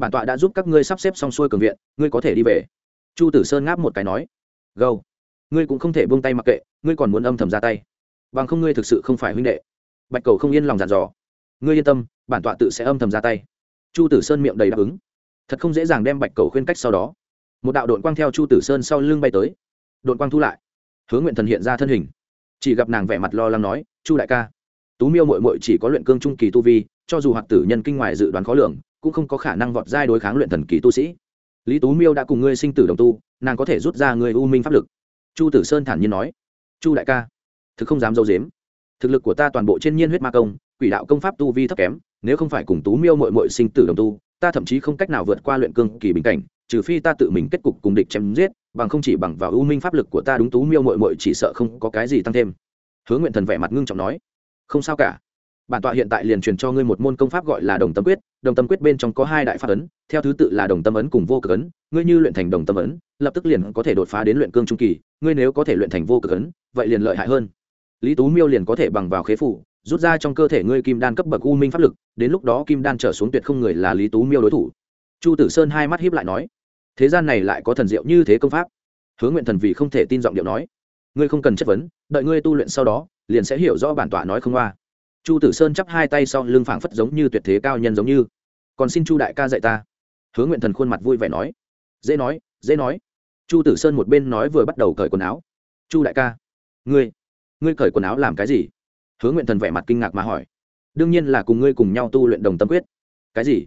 bản tọa đã giúp các ngươi sắp xếp xong xuôi cường viện, ngươi có thể đi về. Chu tử sơn ngáp một cái nói gâu ngươi cũng không thể buông tay mặc kệ, ngươi còn muốn âm thầm ra tay. Bằng không ngươi thực sự không phải huynh đệ. Bạch cầu không yên lòng dàn dò, ngươi yên tâm, bản tọa tự sẽ âm thầm ra tay. Chu tử sơn miệng đầy đáp ứng. Thật không dễ dàng đem bạch cầu khuyên cách sau đó. Một đạo đội quang theo chu tử sơn sau lưng bay tới. Đội quang thu lại. Hướng nguyện thần hiện ra thân hình. Chỉ gặp nàng vẻ mặt lo lắng nói, chu đại ca, tú miêu mội mội chỉ có luyện cương trung kỳ tu vi, cho dù hoạt tử nhân kinh ngoài dự đoán khó lường cũng không có khả năng vọt giai đối kháng luyện thần kỳ tu sĩ. Lý tú miêu đã cùng ngươi sinh tử đồng tu, nàng có thể rút ra ngươi u minh pháp lực. Chu tử sơn thản nhiên nói. Chu đại ca, thực không dám dâu dếm. Thực lực của ta toàn bộ trên nhiên huyết ma công, quỷ đạo công pháp tu vi thấp kém, nếu không phải cùng tú miêu mội mội sinh tử đồng tu, ta thậm chí không cách nào vượt qua luyện cương kỳ bình cảnh, trừ phi ta tự mình kết cục cùng địch chém giết, bằng không chỉ bằng vào ưu minh pháp lực của ta đúng tú miêu mội mội chỉ sợ không có cái gì tăng thêm. Hứa nguyện thần vẻ mặt ngưng trọng nói. Không sao cả bản tọa hiện tại liền truyền cho ngươi một môn công pháp gọi là đồng tâm quyết, đồng tâm quyết bên trong có hai đại pháp ấn, theo thứ tự là đồng tâm ấn cùng vô cực ấn, ngươi như luyện thành đồng tâm ấn, lập tức liền có thể đột phá đến luyện cương trung kỳ, ngươi nếu có thể luyện thành vô cực ấn, vậy liền lợi hại hơn. Lý tú miêu liền có thể bằng vào khế phủ, rút ra trong cơ thể ngươi kim đan cấp bậc u minh pháp lực, đến lúc đó kim đan trở xuống tuyệt không người là lý tú miêu đối thủ. Chu tử sơn hai mắt hiếp lại nói, thế gian này lại có thần diệu như thế công pháp. Hứa nguyện thần vì không thể tin giọng điệu nói, ngươi không cần chất vấn, đợi ngươi tu luyện sau đó, liền sẽ hiểu rõ bản tọa nói không qua chu tử sơn chắp hai tay sau lưng phảng phất giống như tuyệt thế cao nhân giống như. Còn xin chu đại ca dạy ta. Hứa nguyện thần khuôn mặt vui vẻ nói. Dễ nói dễ nói. Chu tử sơn một bên nói vừa bắt đầu cởi quần áo. Chu đại ca, ngươi ngươi cởi quần áo làm cái gì? Hứa nguyện thần vẻ mặt kinh ngạc mà hỏi. Đương nhiên là cùng ngươi cùng nhau tu luyện đồng tâm quyết. Cái gì?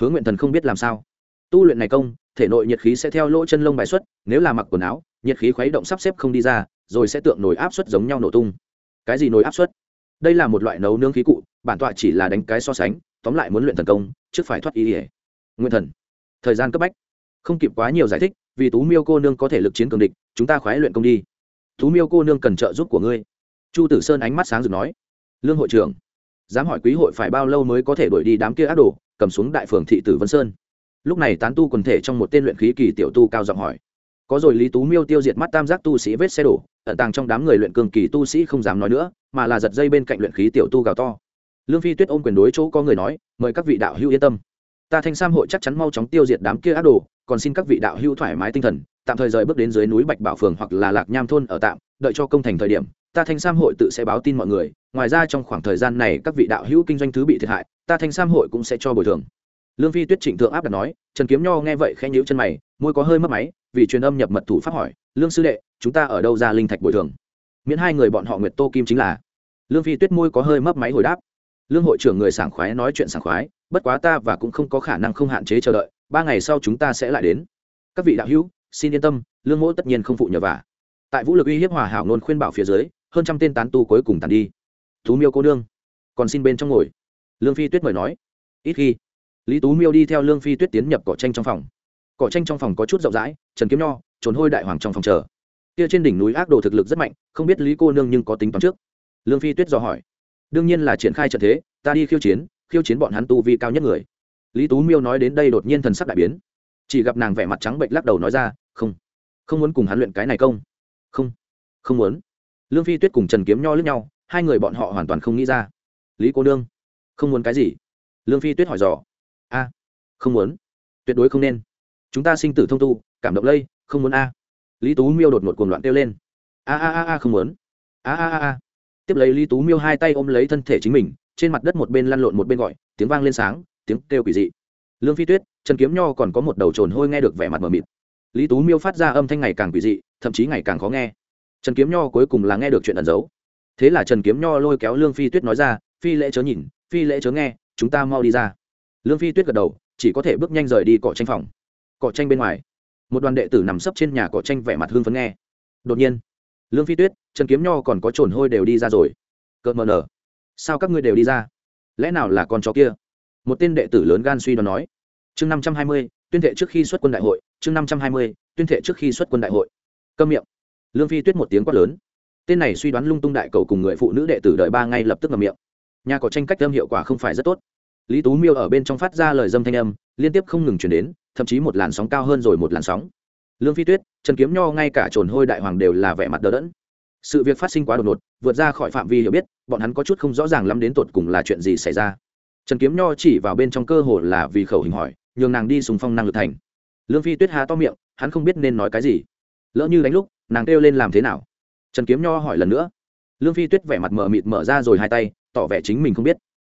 Hứa nguyện thần không biết làm sao. Tu luyện này công, thể nội nhiệt khí sẽ theo lỗ chân lông bài xuất, nếu là mặc quần áo, nhiệt khí khuấy động sắp xếp không đi ra, rồi sẽ tượng nổi áp suất giống nhau nổ tung. Cái gì nổi áp suất? Đây là một loại nấu nướng khí cụ, bản tọa chỉ là đánh cái so sánh, tóm lại muốn luyện thần công, trước phải thoát ý ỉa nguyên thần. Thời gian cấp bách. Không kịp quá nhiều giải thích, vì tú miêu cô nương có thể lực chiến cường địch, chúng ta khoái luyện công đi. Tú miêu cô nương cần trợ giúp của ngươi. Chu tử sơn ánh mắt sáng rực nói. Lương hội trưởng. Dám hỏi quý hội phải bao lâu mới có thể đuổi đi đám kia ác đồ, cầm xuống đại phường thị tử vân sơn. Lúc này tán tu quần thể trong một tên luyện khí kỳ tiểu tu cao giọng hỏi có rồi lý tú miêu tiêu diệt mắt tam giác tu sĩ vết xe đổ, ẩn tàng trong đám người luyện cường kỳ tu sĩ không dám nói nữa, mà là giật dây bên cạnh luyện khí tiểu tu gào to. Lương phi tuyết ôm quyền đối chỗ có người nói, mời các vị đạo hữu yên tâm. Ta thanh sam hội chắc chắn mau chóng tiêu diệt đám kia ác đồ, còn xin các vị đạo hữu thoải mái tinh thần, tạm thời rời bước đến dưới núi bạch bảo phường hoặc là lạc nham thôn ở tạm, đợi cho công thành thời điểm, ta thanh sam hội tự sẽ báo tin mọi người. Ngoài ra trong khoảng thời gian này các vị đạo hữu kinh doanh thứ bị thiệt hại, ta thanh sam hội cũng sẽ cho bồi thường lương phi tuyết trịnh thượng áp đặt nói, trần kiếm nho nghe vậy khẽ nhíu chân mày, môi có hơi mất máy, vì truyền âm nhập mật thủ pháp hỏi, lương sư đệ, chúng ta ở đâu ra linh thạch bồi thường? Miễn hai người bọn họ nguyệt tô kim chính là. Lương phi tuyết môi có hơi mất máy hồi đáp, lương hội trưởng người sảng khoái nói chuyện sảng khoái, bất quá ta và cũng không có khả năng không hạn chế chờ đợi, ba ngày sau chúng ta sẽ lại đến. Các vị đạo hữu, xin yên tâm, lương mỗ tất nhiên không phụ nhờ vả. Tại vũ lực uy hiếp hòa hảo nôn khuyên bảo phía dưới, hơn trăm tên tán tu cuối cùng tàn đi. Thú miêu cô nương, còn xin bên trong ngồi. Lương phi tuyết mời nói. Ít khi lý tú miêu đi theo lương phi tuyết tiến nhập cỏ tranh trong phòng. Cỏ tranh trong phòng có chút rộng rãi, trần kiếm nho trốn hôi đại hoàng trong phòng chờ. Kia trên đỉnh núi ác đồ thực lực rất mạnh, không biết lý cô nương nhưng có tính toán trước? Lương phi tuyết dò hỏi. Đương nhiên là triển khai trận thế, ta đi khiêu chiến khiêu chiến bọn hắn tu vi cao nhất người. Lý tú miêu nói đến đây đột nhiên thần sắc đại biến. Chỉ gặp nàng vẻ mặt trắng bệnh lắc đầu nói ra, không không muốn cùng hắn luyện cái này công. Không không muốn. Lương phi tuyết cùng trần kiếm nho lướt nhau, hai người bọn họ hoàn toàn không nghĩ ra. Lý cô nương, không muốn cái gì? Lương phi tuyết hỏi dò không muốn. Tuyệt đối không nên. Chúng ta sinh tử thông tu, cảm động lây, không muốn a. Lý tú miêu đột ngột cuồng loạn kêu lên. A a a a, không muốn. A a a a. Tiếp lấy lý tú miêu hai tay ôm lấy thân thể chính mình, trên mặt đất một bên lăn lộn một bên gọi, tiếng vang lên sáng, tiếng kêu quỷ dị. Lương phi tuyết, trần kiếm nho còn có một đầu trồn hôi nghe được vẻ mặt mờ mịt. Lý tú miêu phát ra âm thanh ngày càng quỷ dị, thậm chí ngày càng khó nghe. Trần kiếm nho cuối cùng là nghe được chuyện ẩn giấu. Thế là trần kiếm nho lôi kéo lương phi tuyết nói ra, phi lễ chớ nhìn, phi lễ chớ nghe, chúng ta mau đi ra. Lương phi tuyết gật đầu chỉ có thể bước nhanh rời đi cỏ tranh phòng. Cỏ tranh bên ngoài, một đoàn đệ tử nằm sấp trên nhà cỏ tranh vẻ mặt hương phấn nghe. Đột nhiên, lương phi tuyết, trần kiếm nho còn có trồn hôi đều đi ra rồi. Cợt mờ nở, sao các ngươi đều đi ra? Lẽ nào là con chó kia? Một tên đệ tử lớn gan suy đoán nói. Chương năm trăm hai mươi, tuyên thệ trước khi xuất quân đại hội, chương năm trăm hai mươi, tuyên thệ trước khi xuất quân đại hội. Câm miệng. Lương phi tuyết một tiếng quát lớn. Tên này suy đoán lung tung đại cầu cùng người phụ nữ đệ tử đợi ba ngay lập tức ngậm miệng. Nhà có tranh cách âm hiệu quả không phải rất tốt lý tú miêu ở bên trong phát ra lời dâm thanh âm, liên tiếp không ngừng chuyển đến, thậm chí một làn sóng cao hơn rồi một làn sóng. Lương phi tuyết, trần kiếm nho ngay cả trồn hôi đại hoàng đều là vẻ mặt đờ đẫn. Sự việc phát sinh quá đột ngột, vượt ra khỏi phạm vi hiểu biết, bọn hắn có chút không rõ ràng lắm đến tột cùng là chuyện gì xảy ra. Trần kiếm nho chỉ vào bên trong cơ hồ là vì khẩu hình hỏi, nhường nàng đi sùng phong năng lực thành. Lương phi tuyết há to miệng, hắn không biết nên nói cái gì. Lỡ như đánh lúc, nàng kêu lên làm thế nào? Trần kiếm nho hỏi lần nữa. Lương phi tuyết vẻ mặt mờ mịt mở ra rồi hai tay, tỏ vẻ chính mình không biết.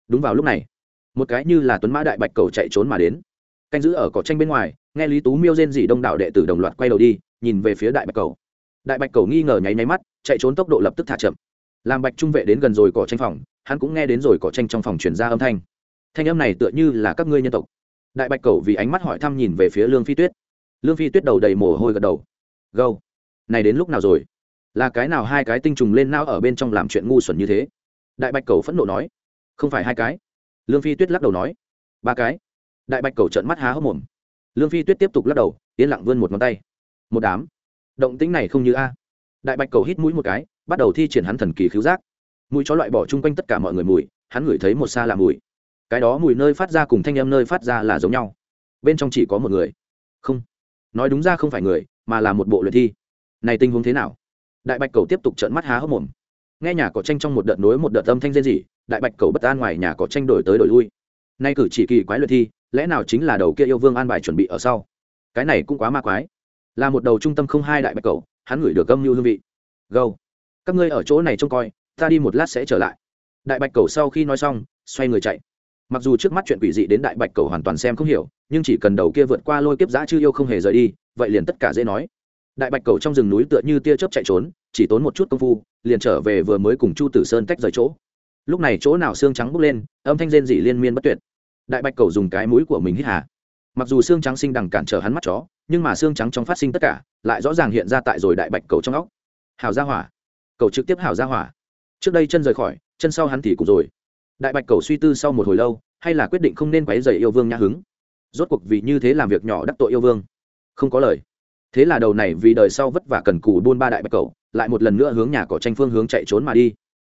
Đúng vào lúc này một cái như là tuấn mã đại bạch cầu chạy trốn mà đến. Canh giữ ở cỏ tranh bên ngoài, nghe lý tú miêu rên dị đông đảo đệ tử đồng loạt quay đầu đi, nhìn về phía đại bạch cầu. Đại bạch cầu nghi ngờ nháy nháy mắt, chạy trốn tốc độ lập tức thả chậm. Làm bạch trung vệ đến gần rồi cỏ tranh phòng, hắn cũng nghe đến rồi cỏ tranh trong phòng chuyển ra âm thanh. Thanh âm này tựa như là các ngươi nhân tộc. Đại bạch cầu vì ánh mắt hỏi thăm nhìn về phía lương phi tuyết. Lương phi tuyết đầu đầy mồ hôi gật đầu. Gâu, này đến lúc nào rồi? Là cái nào hai cái tinh trùng lên não ở bên trong làm chuyện ngu xuẩn như thế? Đại bạch cầu phẫn nộ nói. Không phải hai cái lương phi tuyết lắc đầu nói, ba cái. Đại bạch cầu trợn mắt há hốc mồm. Lương phi tuyết tiếp tục lắc đầu, yên lặng vươn một ngón tay. Một đám, động tính này không như a. Đại bạch cầu hít mũi một cái, bắt đầu thi triển hắn thần kỳ khiếu giác. Mũi chó loại bỏ chung quanh tất cả mọi người mùi, hắn ngửi thấy một xa là mùi. Cái đó mùi nơi phát ra cùng thanh âm nơi phát ra là giống nhau. Bên trong chỉ có một người. Không, nói đúng ra không phải người, mà là một bộ luyện thi. Này tình huống thế nào? Đại bạch cầu tiếp tục trợn mắt há hốc mồm. Nghe nhà có tranh trong một đợt nối một đợt âm thanh rên rỉ đại bạch cầu bất an ngoài nhà có tranh đổi tới đổi lui. Nay cử chỉ kỳ quái luyện thi, lẽ nào chính là đầu kia yêu vương an bài chuẩn bị ở sau? Cái này cũng quá ma quái. Là một đầu trung tâm không hai đại bạch cầu, hắn ngửi được âm như hương vị. Gâu, các ngươi ở chỗ này trông coi, ta đi một lát sẽ trở lại. Đại bạch cầu sau khi nói xong, xoay người chạy. Mặc dù trước mắt chuyện quỷ dị đến đại bạch cầu hoàn toàn xem không hiểu, nhưng chỉ cần đầu kia vượt qua lôi kiếp giã chư yêu không hề rời đi, vậy liền tất cả dễ nói. Đại bạch cầu trong rừng núi tựa như tia chớp chạy trốn, chỉ tốn một chút công phu, liền trở về vừa mới cùng chu tử sơn tách rời chỗ lúc này chỗ nào xương trắng bốc lên, âm thanh rên dị liên miên bất tuyệt. Đại bạch cầu dùng cái mũi của mình hít hà. Mặc dù xương trắng sinh đằng cản trở hắn mắt chó, nhưng mà xương trắng trong phát sinh tất cả, lại rõ ràng hiện ra tại rồi đại bạch cầu trong óc. Hào ra hỏa. Cầu trực tiếp hào ra hỏa. Trước đây chân rời khỏi, chân sau hắn thì cũng rồi. Đại bạch cầu suy tư sau một hồi lâu, hay là quyết định không nên quấy dày yêu vương nhã hứng? Rốt cuộc vì như thế làm việc nhỏ đắc tội yêu vương. Không có lời. Thế là đầu này vì đời sau vất vả cần cù buôn ba đại bạch cầu, lại một lần nữa hướng nhà cỏ tranh phương hướng chạy trốn mà đi.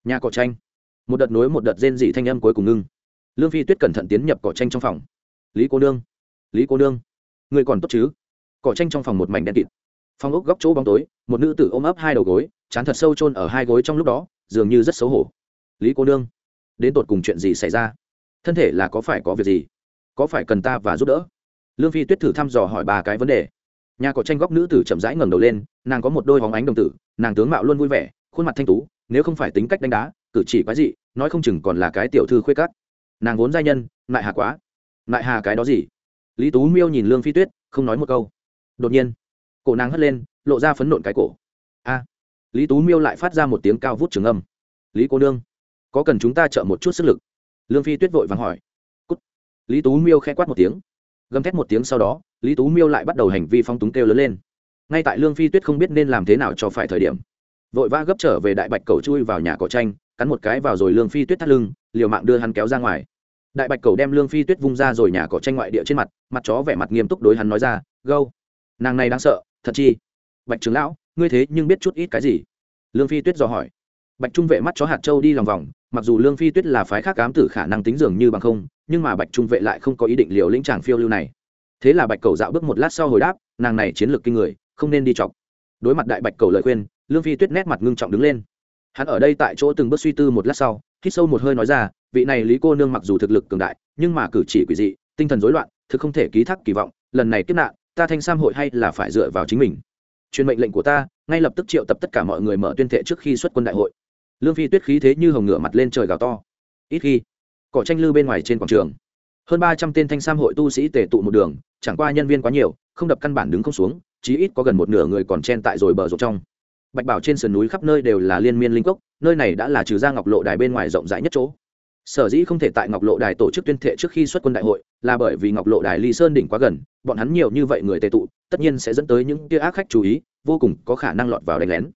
Nhà cỏ tranh một đợt nối một đợt rên dị thanh âm cuối cùng ngưng. Lương phi tuyết cẩn thận tiến nhập cỏ tranh trong phòng. Lý cô nương, lý cô nương, người còn tốt chứ? Cỏ tranh trong phòng một mảnh đen kịt. Phòng ốc góc chỗ bóng tối, một nữ tử ôm ấp hai đầu gối, chán thật sâu chôn ở hai gối trong lúc đó, dường như rất xấu hổ. Lý cô nương, đến tột cùng chuyện gì xảy ra? Thân thể là có phải có việc gì? Có phải cần ta và giúp đỡ? Lương phi tuyết thử thăm dò hỏi ba cái vấn đề. Nhà cỏ tranh góc nữ tử chậm rãi ngẩng đầu lên, nàng có một đôi hóng ánh đồng tử, nàng tướng mạo luôn vui vẻ khuôn mặt thanh tú, nếu không phải tính cách đánh đá, cử chỉ quái dị, nói không chừng còn là cái tiểu thư khuê cắt nàng vốn giai nhân nại hà quá. Nại hà cái đó gì? Lý tú miêu nhìn lương phi tuyết, không nói một câu. Đột nhiên, cổ nàng hất lên, lộ ra phấn nộn cái cổ. A! Lý tú miêu lại phát ra một tiếng cao vút trường âm. Lý cô nương, có cần chúng ta trợ một chút sức lực? Lương phi tuyết vội vàng hỏi. Cút. lý tú miêu k h ẽ quát một tiếng. Gầm thét một tiếng sau đó, lý tú miêu lại bắt đầu hành vi phong túng kêu lớn lên. Ngay tại lương phi tuyết không biết nên làm thế nào cho phải thời điểm vội vã gấp trở về đại bạch cầu chui vào nhà cỏ tranh cắn một cái vào rồi lương phi tuyết thắt lưng, liều mạng đưa hắn kéo ra ngoài. Đại bạch cầu đem lương phi tuyết vung ra rồi nhà cỏ tranh ngoại địa trên mặt mặt chó vẻ mặt nghiêm túc đối hắn nói ra, gâu, nàng này đáng sợ, thật chi? Bạch trưởng lão, ngươi thế nhưng biết chút ít cái gì? Lương phi tuyết dò hỏi. Bạch trung vệ mắt chó hạt châu đi lòng vòng, mặc dù lương phi tuyết là phái khác cám tử khả năng tính dường như bằng không, nhưng mà bạch trung vệ lại không có ý định liều lĩnh tràng phiêu lưu này. Thế là bạch cầu dạo bước một lát sau hồi đáp, nàng này chiến lược kinh người, không nên đi chọc. Đối mặt đại bạch cầu lời khuyên lương phi tuyết nét mặt ngưng trọng đứng lên. Hắn ở đây tại chỗ từng bước suy tư một lát sau, hít sâu một hơi nói ra, vị này lý cô nương mặc dù thực lực cường đại, nhưng mà cử chỉ quỷ dị, tinh thần rối loạn, thực không thể ký thác kỳ vọng, lần này kiếp nạn, ta thanh sam hội hay là phải dựa vào chính mình. Truyền mệnh lệnh của ta, ngay lập tức triệu tập tất cả mọi người mở tuyên thệ trước khi xuất quân đại hội. Lương phi tuyết khí thế như hồng ngựa mặt lên trời gào to. Ít khi, cỏ tranh lư bên ngoài trên quảng trường. Hơn ba trăm tên thanh sam hội tu sĩ tề tụ một đường, chẳng qua nhân viên quá nhiều, không đập căn bản đứng không xuống, chí ít có gần một nửa người còn chen tại rồi bờ rộng trong bạch bảo trên sườn núi khắp nơi đều là liên miên linh cốc, nơi này đã là trừ ra ngọc lộ đài bên ngoài rộng rãi nhất chỗ. Sở dĩ không thể tại ngọc lộ đài tổ chức tuyên thệ trước khi xuất quân đại hội, là bởi vì ngọc lộ đài ly sơn đỉnh quá gần, bọn hắn nhiều như vậy người tề tụ, tất nhiên sẽ dẫn tới những tia ác khách chú ý, vô cùng có khả năng lọt vào đánh lén.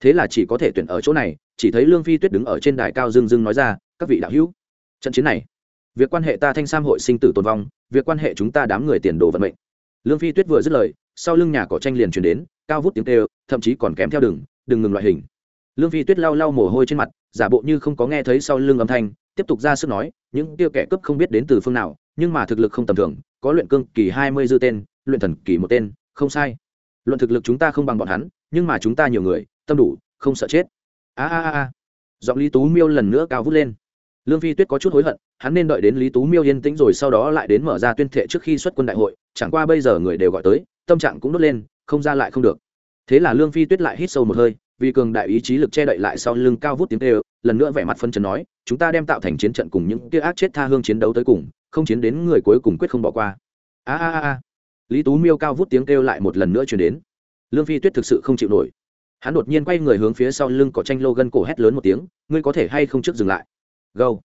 Thế là chỉ có thể tuyển ở chỗ này, chỉ thấy lương phi tuyết đứng ở trên đài cao dương dương nói ra, các vị đạo hữu, trận chiến này, việc quan hệ ta thanh sam hội sinh tử tồn vong, việc quan hệ chúng ta đám người tiền đồ vận mệnh lương phi tuyết vừa dứt lời, sau lưng nhà cỏ tranh liền chuyển đến, cao vút tiếng tê thậm chí còn kém theo đường đừng ngừng loại hình. Lương phi tuyết lau lau mồ hôi trên mặt, giả bộ như không có nghe thấy sau lưng âm thanh, tiếp tục ra sức nói, những tiêu kẻ cướp không biết đến từ phương nào, nhưng mà thực lực không tầm thường, có luyện cương kỳ hai mươi dư tên, luyện thần kỳ một tên, không sai. Luận thực lực chúng ta không bằng bọn hắn, nhưng mà chúng ta nhiều người, tâm đủ, không sợ chết. A a a. Giọng lý tú miêu lần nữa cao vút lên lương phi tuyết có chút hối hận, hắn nên đợi đến lý tú miêu yên tĩnh rồi sau đó lại đến mở ra tuyên thệ trước khi xuất quân đại hội, chẳng qua bây giờ người đều gọi tới, tâm trạng cũng đốt lên, không ra lại không được. Thế là lương phi tuyết lại hít sâu một hơi, vì cường đại ý chí lực che đậy lại sau lưng cao vút tiếng kêu, lần nữa vẻ mặt phân trần nói, chúng ta đem tạo thành chiến trận cùng những tia ác chết tha hương chiến đấu tới cùng, không chiến đến người cuối cùng quyết không bỏ qua. A a a lý tú miêu cao vút tiếng kêu lại một lần nữa chuyển đến. Lương phi tuyết thực sự không chịu nổi. Hắn đột nhiên quay người hướng phía sau lưng cỏ tranh lô gân cổ hét lớn một tiếng, ngươi có thể hay không trước dừng lại? Gâu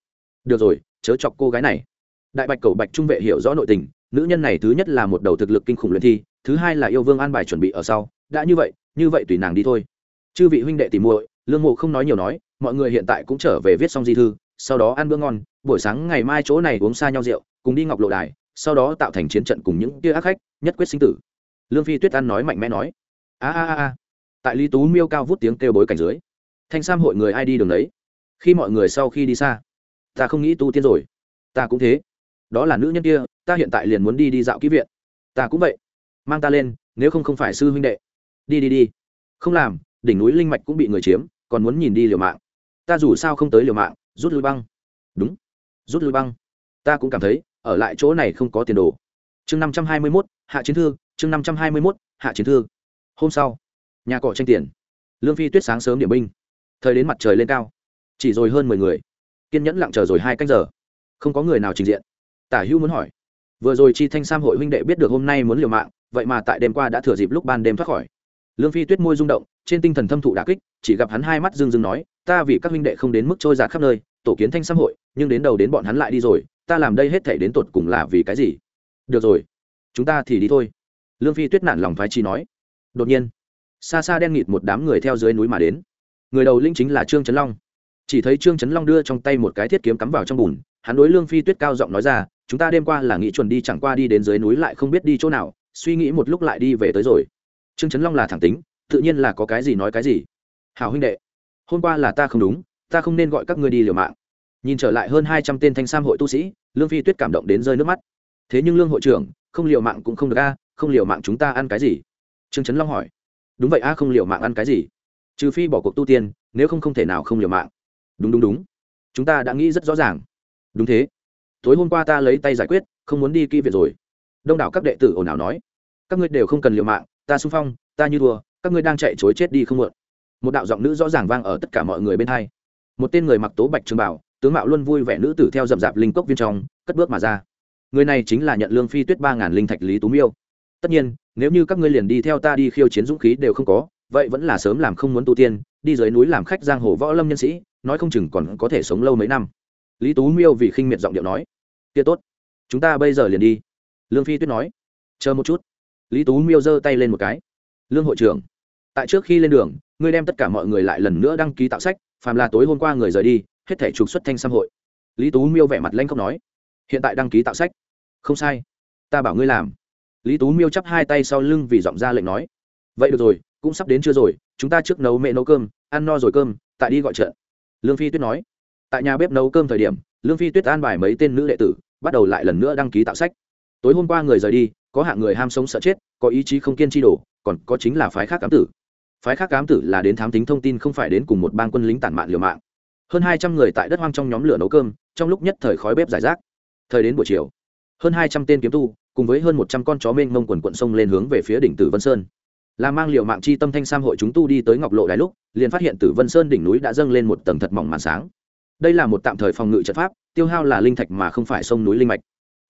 được rồi, chớ chọc cô gái này. Đại bạch cầu bạch trung vệ hiểu rõ nội tình, nữ nhân này thứ nhất là một đầu thực lực kinh khủng luyện thi, thứ hai là yêu vương an bài chuẩn bị ở sau. Đã như vậy như vậy tùy nàng đi thôi. Chư vị huynh đệ tìm muội, lương mộ không nói nhiều nói, mọi người hiện tại cũng trở về viết xong di thư, sau đó ăn bữa ngon, buổi sáng ngày mai chỗ này uống xa nhau rượu, cùng đi ngọc lộ đài, sau đó tạo thành chiến trận cùng những kia ác khách, nhất quyết sinh tử. Lương phi tuyết ăn nói mạnh mẽ nói a a a. Tại lý tú miêu cao vút tiếng kêu bối cảnh dưới, thanh sam hội người ai đi đường đấy? Khi mọi người sau khi đi xa. Ta không nghĩ tu tiên rồi. Ta cũng thế. Đó là nữ nhân kia, ta hiện tại liền muốn đi đi dạo ký viện. Ta cũng vậy. Mang ta lên, nếu không không phải sư huynh đệ. Đi đi đi. Không làm, đỉnh núi linh mạch cũng bị người chiếm, còn muốn nhìn đi liều mạng. Ta dù sao không tới liều mạng, rút lui băng. Đúng. Rút lui băng. Ta cũng cảm thấy, ở lại chỗ này không có tiền đồ. Chương năm trăm hai mươi mốt, hạ chiến thư, chương năm trăm hai mươi mốt, hạ chiến thư. Hôm sau, nhà cọ tranh tiền. Lương phi tuyết sáng sớm điểm binh. Thời đến mặt trời lên cao chỉ rồi hơn mười người. Kiên nhẫn lặng chờ rồi hai canh giờ. Không có người nào trình diện. Tả hữu muốn hỏi. Vừa rồi chi thanh sam hội huynh đệ biết được hôm nay muốn liều mạng, vậy mà tại đêm qua đã thừa dịp lúc ban đêm thoát khỏi. Lương phi tuyết môi rung động, trên tinh thần thâm thụ đà kích, chỉ gặp hắn hai mắt dưng dưng nói, ta vì các huynh đệ không đến mức trôi giạt khắp nơi, tổ kiến thanh sam hội, nhưng đến đầu đến bọn hắn lại đi rồi, ta làm đây hết thể đến tột cùng là vì cái gì? Được rồi, chúng ta thì đi thôi. Lương phi tuyết nản lòng phái chi nói. Đột nhiên, xa xa đen nghịt một đám người theo dưới núi mà đến. Người đầu linh chính là trương trấn long chỉ thấy trương trấn long đưa trong tay một cái thiết kiếm cắm vào trong bùn, hắn đối lương phi tuyết cao giọng nói ra, chúng ta đêm qua là nghĩ chuẩn đi chẳng qua đi đến dưới núi lại không biết đi chỗ nào, suy nghĩ một lúc lại đi về tới rồi. Trương trấn long là thẳng tính, tự nhiên là có cái gì nói cái gì. Hảo huynh đệ, hôm qua là ta không đúng, ta không nên gọi các ngươi đi liều mạng. Nhìn trở lại hơn hai trăm tên thanh sam hội tu sĩ, lương phi tuyết cảm động đến rơi nước mắt. Thế nhưng lương hội trưởng, không liều mạng cũng không được a, không liều mạng chúng ta ăn cái gì? Trương trấn long hỏi. Đúng vậy a, không liều mạng ăn cái gì? Trừ phi bỏ cuộc tu tiên, nếu không không thể nào không liều mạng đúng đúng đúng. Chúng ta đã nghĩ rất rõ ràng. Đúng thế. Tối hôm qua ta lấy tay giải quyết, không muốn đi kỹ viện rồi. Đông đảo các đệ tử ồn ào nói, các ngươi đều không cần liều mạng, ta sung phong, ta như thua, các ngươi đang chạy chối chết đi không mượn. Một đạo giọng nữ rõ ràng vang ở tất cả mọi người bên hai. Một tên người mặc tố bạch trường bảo, tướng mạo luôn vui vẻ nữ tử theo dậm dạp linh cốc viên trong, cất bước mà ra. Người này chính là nhận lương phi tuyết ba ngàn linh thạch lý tú miêu. Tất nhiên, nếu như các ngươi liền đi theo ta đi khiêu chiến dũng khí đều không có, vậy vẫn là sớm làm không muốn tu tiên, đi dưới núi làm khách giang hồ võ lâm nhân sĩ nói không chừng còn có thể sống lâu mấy năm. Lý tú miêu vì khinh miệt giọng điệu nói, kia tốt, chúng ta bây giờ liền đi. Lương phi tuyết nói, chờ một chút. Lý tú miêu giơ tay lên một cái, lương hội trưởng, tại trước khi lên đường, ngươi đem tất cả mọi người lại lần nữa đăng ký tạo sách, phàm là tối hôm qua người rời đi, hết thể trục xuất thanh sam hội. Lý tú miêu vẻ mặt lanh không nói, hiện tại đăng ký tạo sách. Không sai, ta bảo ngươi làm. Lý tú miêu chắp hai tay sau lưng vì giọng ra lệnh nói, vậy được rồi, cũng sắp đến chưa rồi, chúng ta trước nấu mẹ nấu cơm, ăn no rồi cơm, tại đi gọi trợ lương phi tuyết nói, tại nhà bếp nấu cơm thời điểm, lương phi tuyết an bài mấy tên nữ đệ tử, bắt đầu lại lần nữa đăng ký tạo sách. Tối hôm qua người rời đi, có hạng người ham sống sợ chết, có ý chí không kiên chi đổ, còn có chính là phái khác cám tử. Phái khác cám tử là đến thám tính thông tin không phải đến cùng một bang quân lính tản mạn liều mạng. Hơn hai trăm người tại đất hoang trong nhóm lửa nấu cơm, trong lúc nhất thời khói bếp giải rác. Thời đến buổi chiều, hơn hai trăm tên kiếm tu, cùng với hơn một trăm con chó mênh mông quần quận sông lên hướng về phía đỉnh tử vân sơn là mang liệu mạng chi tâm thanh sam hội chúng tu đi tới ngọc lộ đài lúc, liền phát hiện tử vân sơn đỉnh núi đã dâng lên một tầng thật mỏng màn sáng. Đây là một tạm thời phòng ngự trận pháp, tiêu hao là linh thạch mà không phải sông núi linh mạch.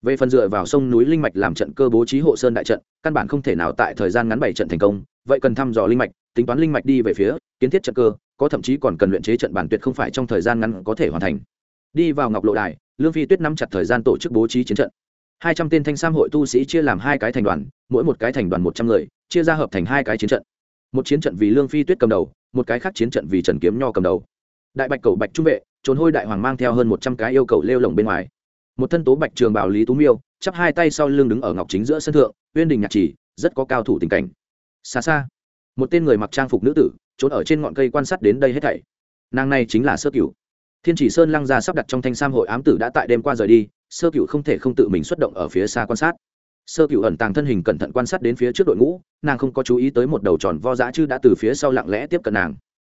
Về phần dựa vào sông núi linh mạch làm trận cơ bố trí hộ sơn đại trận, căn bản không thể nào tại thời gian ngắn bảy trận thành công, vậy cần thăm dò linh mạch, tính toán linh mạch đi về phía, kiến thiết trận cơ, có thậm chí còn cần luyện chế trận bản tuyệt không phải trong thời gian ngắn có thể hoàn thành. Đi vào ngọc lộ đài, lương phi tuyết nắm chặt thời gian tổ chức bố trí chiến trận. Hai trăm tên thanh sam hội tu sĩ chia làm hai cái thành đoàn, mỗi một cái thành đoàn một trăm người chia ra hợp thành hai cái chiến trận. Một chiến trận vì lương phi tuyết cầm đầu, một cái khác chiến trận vì trần kiếm nho cầm đầu. Đại bạch cầu bạch trung vệ trốn hôi đại hoàng mang theo hơn một trăm cái yêu cầu lêu lồng bên ngoài. Một thân tố bạch trường bảo lý tú miêu, chắp hai tay sau lưng đứng ở ngọc chính giữa sân thượng, uyên đình nhạc chỉ, rất có cao thủ tình cảnh. Xa xa, một tên người mặc trang phục nữ tử, trốn ở trên ngọn cây quan sát đến đây hết thảy. Nàng này chính là sơ cửu. Thiên chỉ sơn lăng ra sắp đặt trong thanh sam hội ám tử đã tại đêm qua rời đi, sơ cửu không thể không tự mình xuất động ở phía xa quan sát sơ cựu ẩn tàng thân hình cẩn thận quan sát đến phía trước đội ngũ, nàng không có chú ý tới một đầu tròn vo dã chứ đã từ phía sau lặng lẽ tiếp cận nàng.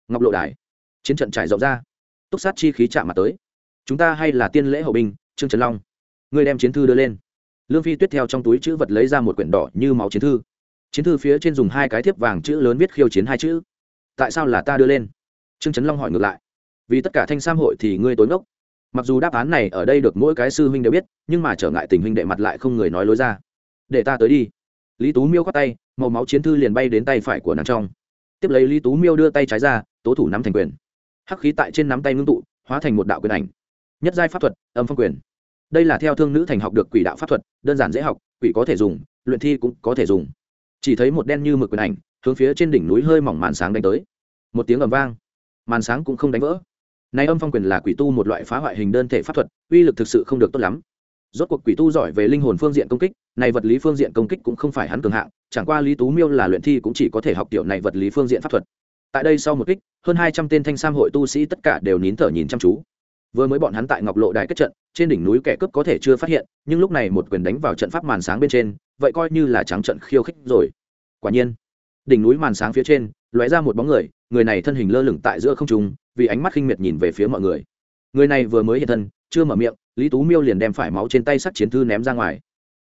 Ngọc lộ đài, chiến trận trải rộng ra. Túc sát chi khí chạm mặt tới. Chúng ta hay là tiên lễ hậu binh, trương trần long. Người đem chiến thư đưa lên. Lương phi tuyết theo trong túi chữ vật lấy ra một quyển đỏ như máu chiến thư. Chiến thư phía trên dùng hai cái thiếp vàng chữ lớn viết khiêu chiến hai chữ. Tại sao là ta đưa lên? Trương trấn long hỏi ngược lại. Vì tất cả thanh sam hội thì ngươi tối ngốc. Mặc dù đáp án này ở đây được mỗi cái sư huynh đều biết, nhưng mà trở ngại tình huynh đệ mặt lại không người nói lối ra để ta tới đi. Lý tú miêu khoác tay, màu máu chiến thư liền bay đến tay phải của nàng trong. Tiếp lấy lý tú miêu đưa tay trái ra, tố thủ nắm thành quyền. Hắc khí tại trên nắm tay ngưng tụ, hóa thành một đạo quyền ảnh. Nhất giai pháp thuật, âm phong quyền. Đây là theo thương nữ thành học được quỷ đạo pháp thuật, đơn giản dễ học, quỷ có thể dùng, luyện thi cũng có thể dùng. Chỉ thấy một đen như mực quyền ảnh, hướng phía trên đỉnh núi hơi mỏng màn sáng đánh tới. Một tiếng ầm vang, màn sáng cũng không đánh vỡ. Nay âm phong quyền là quỷ tu một loại phá hoại hình đơn thể pháp thuật, uy lực thực sự không được tốt lắm. Rốt cuộc quỷ tu giỏi về linh hồn phương diện công kích này vật lý phương diện công kích cũng không phải hắn cường hạng, chẳng qua lý tú miêu là luyện thi cũng chỉ có thể học tiểu này vật lý phương diện pháp thuật. Tại đây sau một kích, hơn hai trăm tên thanh sam hội tu sĩ tất cả đều nín thở nhìn chăm chú. Vừa mới bọn hắn tại ngọc lộ đài kết trận, trên đỉnh núi kẻ cướp có thể chưa phát hiện, nhưng lúc này một quyền đánh vào trận pháp màn sáng bên trên, vậy coi như là trắng trận khiêu khích rồi. Quả nhiên, đỉnh núi màn sáng phía trên, lóe ra một bóng người người này thân hình lơ lửng tại giữa không trung, vì ánh mắt khinh miệt nhìn về phía mọi người. Người này vừa mới hiện thân, chưa mở miệng, lý tú miêu liền đem phải máu trên tay sắt chiến thư ném ra ngoài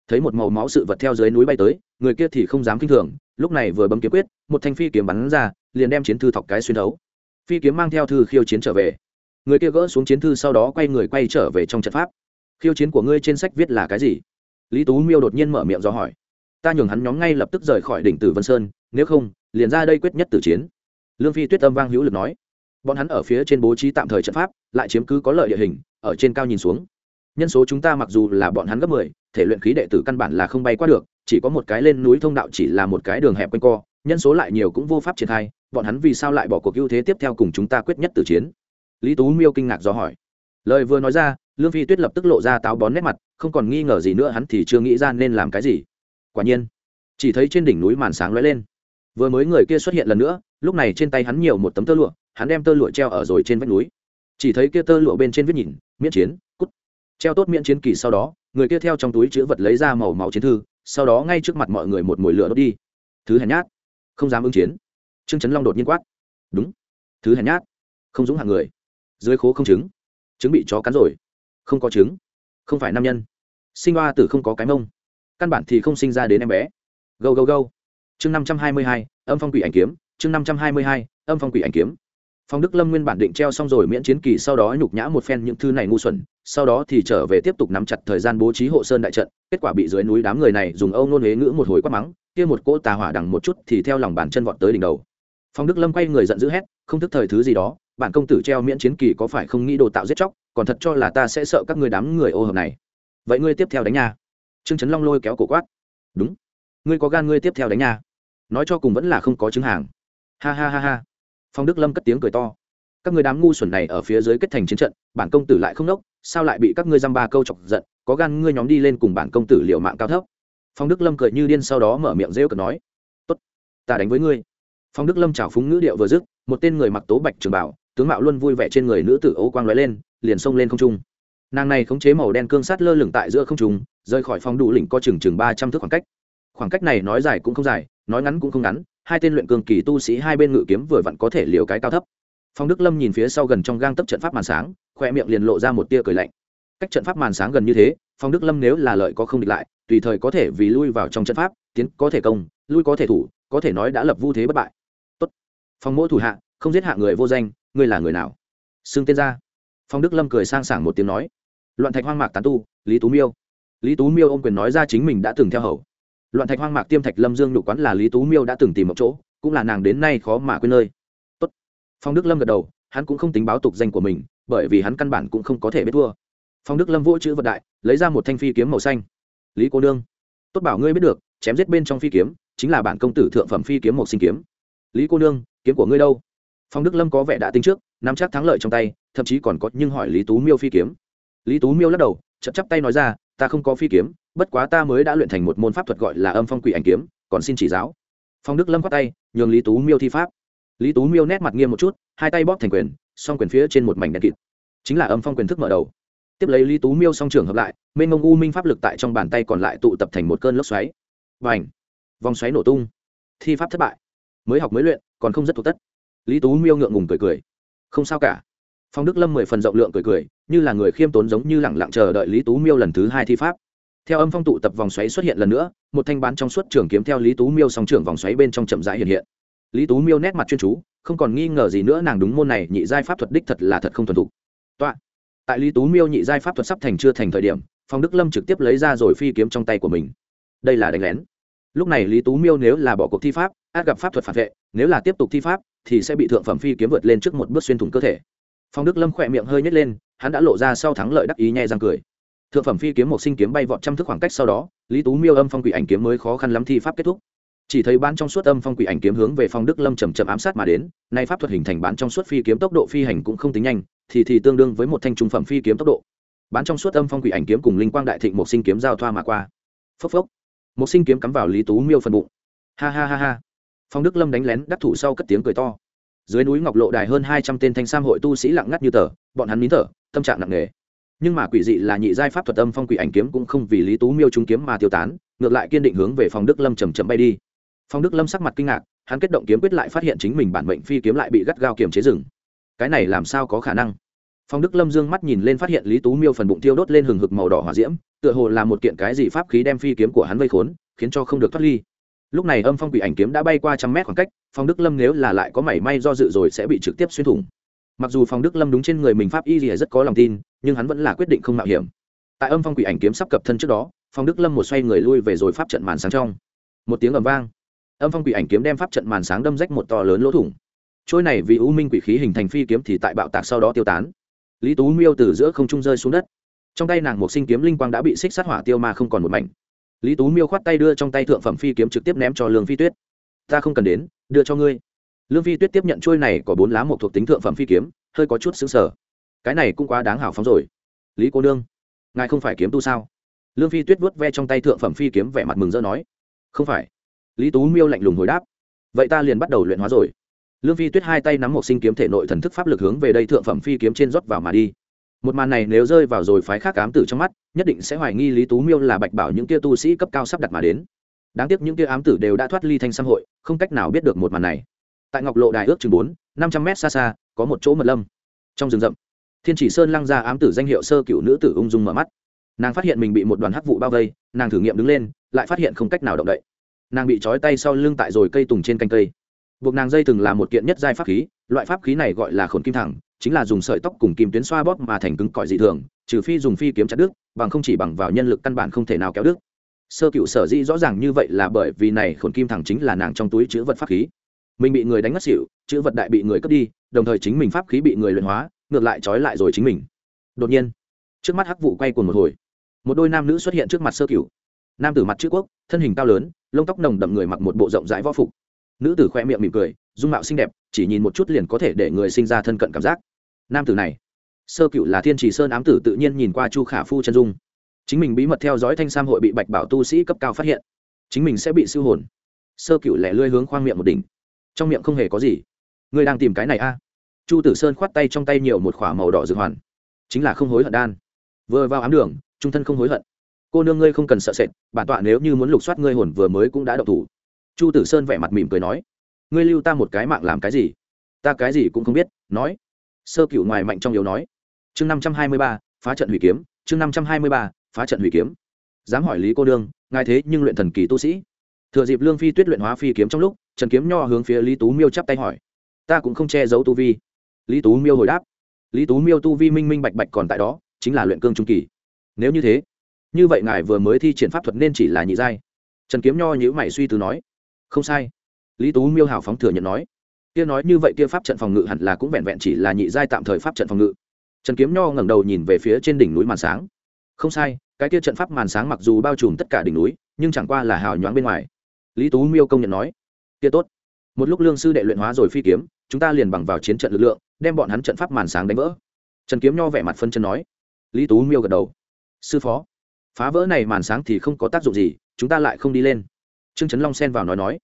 thấy một màu máu sự vật theo dưới núi bay tới, người kia thì không dám kinh thường, lúc này vừa bấm kiếm quyết, một thanh phi kiếm bắn ra, liền đem chiến thư thọc cái xuyên thấu phi kiếm mang theo thư khiêu chiến trở về. Người kia gỡ xuống chiến thư sau đó quay người quay trở về trong trận pháp. Khiêu chiến của ngươi trên sách viết là cái gì? Lý tú miêu đột nhiên mở miệng do hỏi. Ta nhường hắn nhóm ngay lập tức rời khỏi đỉnh tử vân sơn, nếu không, liền ra đây quyết nhất tử chiến. Lương phi tuyết tâm vang hữu lực nói. Bọn hắn ở phía trên bố trí tạm thời trận pháp, lại chiếm cứ có lợi địa hình, ở trên cao nhìn xuống. Nhân số chúng ta mặc dù là bọn hắn gấp mười thể luyện khí đệ tử căn bản là không bay qua được, chỉ có một cái lên núi thông đạo chỉ là một cái đường hẹp quanh co, nhân số lại nhiều cũng vô pháp triển khai, bọn hắn vì sao lại bỏ cuộc ưu thế tiếp theo cùng chúng ta quyết nhất tử chiến? Lý tú miêu kinh ngạc do hỏi. Lời vừa nói ra, lương phi tuyết lập tức lộ ra táo bón nét mặt, không còn nghi ngờ gì nữa, hắn thì chưa nghĩ ra nên làm cái gì. Quả nhiên, chỉ thấy trên đỉnh núi màn sáng lóe lên. Vừa mới người kia xuất hiện lần nữa, lúc này trên tay hắn nhiều một tấm tơ lụa, hắn đem tơ lụa treo ở rồi trên vách núi. Chỉ thấy kia tơ lụa bên trên viết nhìn, miễn chiến treo tốt miễn chiến kỳ sau đó, người kia theo trong túi chữ vật lấy ra màu máu chiến thư, sau đó ngay trước mặt mọi người một mồi lửa đốt đi. Thứ hèn nhát. Không dám ứng chiến. Trương trấn long đột nhiên quát. Đúng. Thứ hèn nhát. Không dũng hạng người. Dưới khố không trứng. Trứng bị chó cắn rồi. Không có trứng. Không phải nam nhân. Sinh hoa tử không có cái mông. Căn bản thì không sinh ra đến em bé. Go go go chương năm trăm hai mươi hai, âm phong quỷ ảnh kiếm. Chương năm trăm hai mươi hai, âm phong quỷ ảnh kiếm phong đức lâm nguyên bản định treo xong rồi miễn chiến kỳ sau đó nhục nhã một phen những thư này ngu xuẩn, sau đó thì trở về tiếp tục nắm chặt thời gian bố trí hộ sơn đại trận, kết quả bị dưới núi đám người này dùng âu nôn huế ngữ một hồi quát mắng, kia một cỗ tà hỏa đằng một chút thì theo lòng bàn chân vọt tới đỉnh đầu. Phong đức lâm quay người giận dữ hét, không thức thời thứ gì đó, bản công tử treo miễn chiến kỳ có phải không nghĩ đồ tạo giết chóc, còn thật cho là ta sẽ sợ các người đám người ô hợp này. Vậy ngươi tiếp theo đánh nha. Trương trấn long lôi kéo cổ quát. Đúng. Ngươi có gan ngươi tiếp theo đánh nha. Nói cho cùng vẫn là không có chứng hàng. Ha ha ha ha phong đức lâm cất tiếng cười to. Các người đám ngu xuẩn này ở phía dưới kết thành chiến trận bản công tử lại không nốc sao lại bị các ngươi dăm ba câu chọc giận có gan ngươi nhóm đi lên cùng bản công tử liệu mạng cao thấp. Phong đức lâm cười như điên sau đó mở miệng rêu cợt nói tốt ta đánh với ngươi. Phong đức lâm chào phúng ngữ điệu vừa dứt một tên người mặc tố bạch trường bảo tướng mạo luôn vui vẻ trên người nữ tử ấu quang lóe lên liền xông lên không trung. Nàng này khống chế màu đen cương sát lơ lửng tại giữa không trung, rời khỏi phòng đủ lĩnh có chừng chừng ba trăm thước khoảng cách. Khoảng cách này nói dài cũng không dài nói ngắn cũng không ngắn hai tên luyện cường kỳ tu sĩ hai bên ngự kiếm vừa vặn có thể liều cái cao thấp. Phong đức lâm nhìn phía sau gần trong gang tấp trận pháp màn sáng, khoe miệng liền lộ ra một tia cười lạnh. Cách trận pháp màn sáng gần như thế, phong đức lâm nếu là lợi có không địch lại, tùy thời có thể vì lui vào trong trận pháp, tiến có thể công, lui có thể thủ, có thể nói đã lập vu thế bất bại. Tốt. Phong mỗi thủ hạ, không giết hạ người vô danh, ngươi là người nào? Xưng tên ra phong đức lâm cười sang sảng một tiếng nói. Loạn thạch hoang mạc tán tu, lý tú miêu. Lý tú miêu ô m quyền nói ra chính mình đã từng theo hầu loạn thạch hoang mạc tiêm thạch lâm dương nhục quán là lý tú miêu đã từng tìm một chỗ, cũng là nàng đến nay khó mà quên nơi. Tốt. phong đức lâm gật đầu, hắn cũng không tính báo tục danh của mình, bởi vì hắn căn bản cũng không có thể biết thua. Phong đức lâm vỗ chữ vật đại, lấy ra một thanh phi kiếm màu xanh. Lý cô nương. Tốt bảo ngươi biết được, chém giết bên trong phi kiếm, chính là bản công tử thượng phẩm phi kiếm một sinh kiếm. Lý cô nương, kiếm của ngươi đâu? Phong đức lâm có vẻ đã tính trước, nắm chắc thắng lợi trong tay, thậm chí còn có nhưng hỏi lý tú miêu phi kiếm. Lý tú miêu lắc đầu, chậm chắp tay nói ra, ta không có phi kiếm bất quá ta mới đã luyện thành một môn pháp thuật gọi là âm phong quỷ ảnh kiếm, còn xin chỉ giáo. Phong đức lâm khoát tay, nhường lý tú miêu thi pháp. Lý tú miêu nét mặt nghiêm một chút, hai tay bóp thành quyền, song quyền phía trên một mảnh đen kịt. Chính là âm phong quyền thức mở đầu. Tiếp lấy lý tú miêu song trường hợp lại, mênh mông u minh pháp lực tại trong bàn tay còn lại tụ tập thành một cơn lốc xoáy. Và ảnh vòng xoáy nổ tung. Thi pháp thất bại. Mới học mới luyện, còn không rất thuộc tất. Lý tú miêu ngượng ngùng cười cười. Không sao cả. Phong đức lâm mười phần rộng lượng cười cười, như là người khiêm tốn giống như lẳng lặng chờ đợi lý tú miêu lần thứ hai thi pháp theo âm phong tụ tập vòng xoáy xuất hiện lần nữa, một thanh bán trong suốt trường kiếm theo lý tú miêu song trưởng vòng xoáy bên trong chậm rãi hiện hiện. Lý tú miêu nét mặt chuyên chú, không còn nghi ngờ gì nữa, nàng đúng môn này nhị giai pháp thuật đích thật là thật không thuần thục. Toạ. Tại lý tú miêu nhị giai pháp thuật sắp thành chưa thành thời điểm, phong đức lâm trực tiếp lấy ra rồi phi kiếm trong tay của mình. Đây là đánh lén. Lúc này lý tú miêu nếu là bỏ cuộc thi pháp, át gặp pháp thuật phản vệ, nếu là tiếp tục thi pháp, thì sẽ bị thượng phẩm phi kiếm vượt lên trước một bước xuyên thủng cơ thể. Phong đức lâm khỏe miệng hơi nhét lên, hắn đã lộ ra sau thắng lợi đắc ý nhẹ răng cười thượng phẩm phi kiếm một sinh kiếm bay vọt trăm thước khoảng cách sau đó, lý tú miêu âm phong quỷ ảnh kiếm mới khó khăn lắm thi pháp kết thúc. Chỉ thấy bán trong suốt âm phong quỷ ảnh kiếm hướng về phong đức lâm chầm chậm ám sát mà đến, nay pháp thuật hình thành bán trong suốt phi kiếm tốc độ phi hành cũng không tính nhanh, thì thì tương đương với một thanh trung phẩm phi kiếm tốc độ. Bán trong suốt âm phong quỷ ảnh kiếm cùng linh quang đại thịnh một sinh kiếm giao thoa mà qua. Phốc phốc. Một sinh kiếm cắm vào lý tú miêu phần bụng. Ha ha ha ha. Phong đức lâm đánh lén, đắc thủ sau cất tiếng cười to. Dưới núi ngọc lộ đài hơn hai trăm tên thanh sam hội tu sĩ lặng ngắt như tờ, bọn hắn nín thở, tâm trạng nặng nề nhưng mà quỷ dị là nhị giai pháp thuật âm phong quỷ ảnh kiếm cũng không vì lý tú miêu trúng kiếm mà tiêu tán, ngược lại kiên định hướng về phòng đức lâm chầm chậm bay đi. Phong đức lâm sắc mặt kinh ngạc, hắn kết động kiếm quyết lại phát hiện chính mình bản mệnh phi kiếm lại bị gắt gao kiềm chế rừng. Cái này làm sao có khả năng? Phong đức lâm dương mắt nhìn lên phát hiện lý tú miêu phần bụng tiêu đốt lên hừng hực màu đỏ hỏa diễm, tựa hồ là một kiện cái gì pháp khí đem phi kiếm của hắn vây khốn, khiến cho không được thoát ly. Lúc này âm phong quỷ ảnh kiếm đã bay qua trăm mét khoảng cách, phong đức lâm nếu là lại có mảy may do dự rồi sẽ bị trực tiếp xuyên thủng mặc dù phong đức lâm đúng trên người mình pháp y gì rất có lòng tin, nhưng hắn vẫn là quyết định không mạo hiểm. Tại âm phong quỷ ảnh kiếm sắp cập thân trước đó, phong đức lâm một xoay người lui về rồi pháp trận màn sáng trong. Một tiếng ầm vang. Âm phong quỷ ảnh kiếm đem pháp trận màn sáng đâm rách một to lớn lỗ thủng. Trôi này vì u minh quỷ khí hình thành phi kiếm thì tại bạo tạc sau đó tiêu tán. Lý tú miêu từ giữa không trung rơi xuống đất. Trong tay nàng một sinh kiếm linh quang đã bị xích sát hỏa tiêu mà không còn một mảnh. Lý tú miêu khoát tay đưa trong tay thượng phẩm phi kiếm trực tiếp ném cho lương phi tuyết. Ta không cần đến, đưa cho ngươi lương phi tuyết tiếp nhận trôi này có bốn lá một thuộc tính thượng phẩm phi kiếm, hơi có chút xứng sở cái này cũng quá đáng hào phóng rồi. Lý cô nương, ngài không phải kiếm tu sao? Lương phi tuyết vuốt ve trong tay thượng phẩm phi kiếm vẻ mặt mừng rỡ nói. Không phải. Lý tú miêu lạnh lùng hồi đáp. Vậy ta liền bắt đầu luyện hóa rồi. Lương phi tuyết hai tay nắm một sinh kiếm thể nội thần thức pháp lực hướng về đây thượng phẩm phi kiếm trên rót vào mà đi. Một màn này nếu rơi vào rồi phái khác ám tử trong mắt, nhất định sẽ hoài nghi lý tú miêu là bạch bảo những kia tu sĩ cấp cao sắp đặt mà đến. Đáng tiếc những kia ám tử đều đã thoát ly thanh sam hội, không cách nào biết được một màn này tại ngọc lộ đài ước chừng bốn, năm trăm mét xa xa, có một chỗ mật lâm. Trong rừng rậm, thiên chỉ sơn lăng ra ám tử danh hiệu sơ cựu nữ tử ung dung mở mắt. Nàng phát hiện mình bị một đoàn hắc vụ bao vây, nàng thử nghiệm đứng lên, lại phát hiện không cách nào động đậy. Nàng bị trói tay sau lưng tại rồi cây tùng trên canh cây. Buộc nàng dây từng là một kiện nhất giai pháp khí, loại pháp khí này gọi là khổn kim thẳng, chính là dùng sợi tóc cùng kim tuyến xoa bóp mà thành cứng cỏi dị thường, trừ phi dùng phi kiếm chặt đứt, bằng không chỉ bằng vào nhân lực căn bản không thể nào kéo đứt. Sơ cựu sở dĩ rõ ràng như vậy là bởi vì này khổn kim thẳng chính là nàng trong túi chữ vật pháp khí mình bị người đánh ngất xỉu, chữ vật đại bị người cướp đi, đồng thời chính mình pháp khí bị người luyện hóa, ngược lại trói lại rồi chính mình. Đột nhiên, trước mắt hắc vụ quay cuồng một hồi. Một đôi nam nữ xuất hiện trước mặt sơ cửu. Nam tử mặt chữ quốc, thân hình cao lớn, lông tóc nồng đậm người mặc một bộ rộng rãi võ phục. Nữ tử khoe miệng mỉm cười, dung mạo xinh đẹp, chỉ nhìn một chút liền có thể để người sinh ra thân cận cảm giác. Nam tử này, sơ cựu là thiên trì sơn ám tử tự nhiên nhìn qua chu khả phu chân dung. Chính mình bí mật theo dõi thanh sam hội bị bạch bảo tu sĩ cấp cao phát hiện. Chính mình sẽ bị siêu hồn. Sơ cựu lẻ lươi hướng khoang miệng một đỉnh trong miệng không hề có gì. Ngươi đang tìm cái này a? Chu tử sơn khoát tay trong tay nhiều một k h ỏ a màu đỏ dược hoàn. Chính là không hối hận đan. Vừa vào ám đường, trung thân không hối hận. Cô nương ngươi không cần sợ sệt, bản tọa nếu như muốn lục soát ngươi hồn vừa mới cũng đã đậu thủ. Chu tử sơn vẻ mặt mỉm cười nói, ngươi lưu ta một cái mạng làm cái gì? Ta cái gì cũng không biết. Nói, sơ cựu ngoài mạnh trong yếu nói, chương năm trăm hai mươi ba, phá trận hủy kiếm, chương năm trăm hai mươi ba, phá trận hủy kiếm. Dám hỏi lý cô đương ngài thế nhưng luyện thần kỳ tu sĩ thừa dịp lương phi tuyết luyện hóa phi kiếm trong lúc, trần kiếm nho hướng phía lý tú miêu chắp tay hỏi. Ta cũng không che giấu tu vi. Lý tú miêu hồi đáp. Lý tú miêu tu vi minh minh bạch bạch còn tại đó, chính là luyện cương trung kỳ. Nếu như thế, như vậy ngài vừa mới thi triển pháp thuật nên chỉ là nhị giai. Trần kiếm nho nhữ mày suy tư nói. Không sai. Lý tú miêu hào phóng thừa nhận nói. Kia nói như vậy kia pháp trận phòng ngự hẳn là cũng vẹn vẹn chỉ là nhị giai tạm thời pháp trận phòng ngự. Trần kiếm nho ngẩng đầu nhìn về phía trên đỉnh núi màn sáng. Không sai, cái kia trận pháp màn sáng mặc dù bao trùm tất cả đỉnh núi, nhưng chẳng qua là hào nhoáng bên ngoài lý tú miêu công nhận nói, kia tốt. Một lúc lương sư đệ luyện hóa rồi phi kiếm, chúng ta liền bằng vào chiến trận lực lượng, đem bọn hắn trận pháp màn sáng đánh vỡ. Trần kiếm nho vẻ mặt phân chân nói. Lý tú miêu gật đầu. Sư phó, phá vỡ này màn sáng thì không có tác dụng gì, chúng ta lại không đi lên. Trương trấn long xen vào nói nói.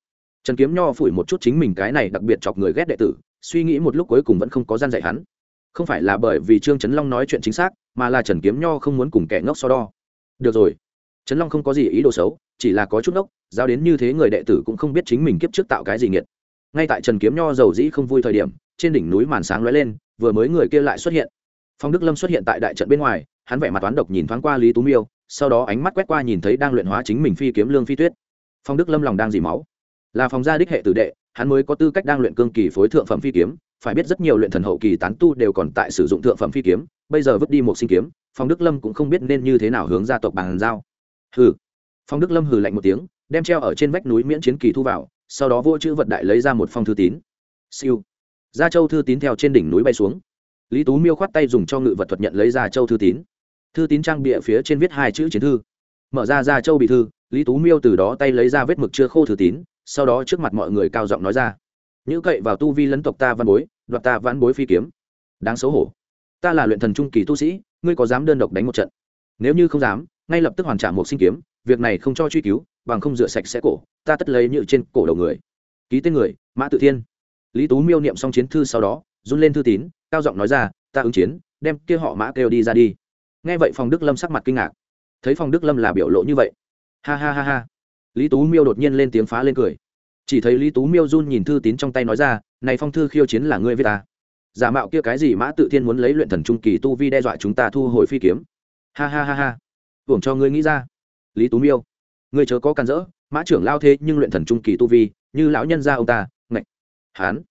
Trần kiếm nho phủi một chút chính mình cái này đặc biệt chọc người ghét đệ tử, suy nghĩ một lúc cuối cùng vẫn không có gian dạy hắn. Không phải là bởi vì trương trấn long nói chuyện chính xác, mà là trần kiếm nho không muốn cùng kẻ ngốc so đo. Được rồi trấn long không có gì ý đồ xấu, chỉ là có chút nốc giao đến như thế người đệ tử cũng không biết chính mình kiếp trước tạo cái gì nghiệt. Ngay tại trần kiếm nho giàu dĩ không vui thời điểm, trên đỉnh núi màn sáng lóe lên, vừa mới người kia lại xuất hiện. Phong đức lâm xuất hiện tại đại trận bên ngoài, hắn vẻ mặt toán độc nhìn thoáng qua lý tú miêu, sau đó ánh mắt quét qua nhìn thấy đang luyện hóa chính mình phi kiếm lương phi tuyết. Phong đức lâm lòng đang dì máu. Là phòng gia đích hệ tử đệ, hắn mới có tư cách đang luyện cương kỳ phối thượng phẩm phi kiếm, phải biết rất nhiều luyện thần hậu kỳ tán tu đều còn tại sử dụng thượng phẩm phi kiếm, bây giờ vứt đi một sinh kiếm, phong đức lâm cũng không biết nên như thế nào hướng gia tộc bàn giao hừ. Phong đức lâm hừ lạnh một tiếng, đem treo ở trên vách núi miễn chiến kỳ thu vào, sau đó vô chữ vật đại lấy ra một phong thư tín. Siêu. Gia châu thư tín theo trên đỉnh núi bay xuống. Lý tú miêu khoát tay dùng cho ngự vật thuật nhận lấy gia châu thư tín. Thư tín trang bịa phía trên viết hai chữ chiến thư. Mở ra gia châu bị thư, lý tú miêu từ đó tay lấy ra vết mực chưa khô thư tín, sau đó trước mặt mọi người cao giọng nói ra. Nhữ cậy vào tu vi lấn tộc ta văn bối, đoạt ta vãn bối phi kiếm. Đáng xấu hổ. Ta là luyện thần trung kỳ tu sĩ, ngươi có dám đơn độc đánh một trận? Nếu như không dám ngay lập tức hoàn trả một sinh kiếm, việc này không cho truy cứu, bằng không rửa sạch sẽ cổ, ta tất lấy nhựa trên cổ đầu người. Ký tên người, mã tự thiên. Lý tú miêu niệm xong chiến thư sau đó, run lên thư tín, cao giọng nói ra, ta ứng chiến, đem kia họ mã kêu đi ra đi. Nghe vậy phòng đức lâm sắc mặt kinh ngạc. Thấy phòng đức lâm là biểu lộ như vậy. Ha ha ha ha. Lý tú miêu đột nhiên lên tiếng phá lên cười. Chỉ thấy lý tú miêu run nhìn thư tín trong tay nói ra, này phong thư khiêu chiến là ngươi với ta. Giả mạo kia cái gì mã tự thiên muốn lấy luyện thần trung kỳ tu vi đe dọa chúng ta thu hồi phi kiếm. Ha ha ha ha hưởng cho ngươi nghĩ ra. Lý tú miêu, ngươi chớ có can dỡ, mã trưởng lao thế nhưng luyện thần trung kỳ tu vi, như lão nhân gia ông ta, ngạch. Hán.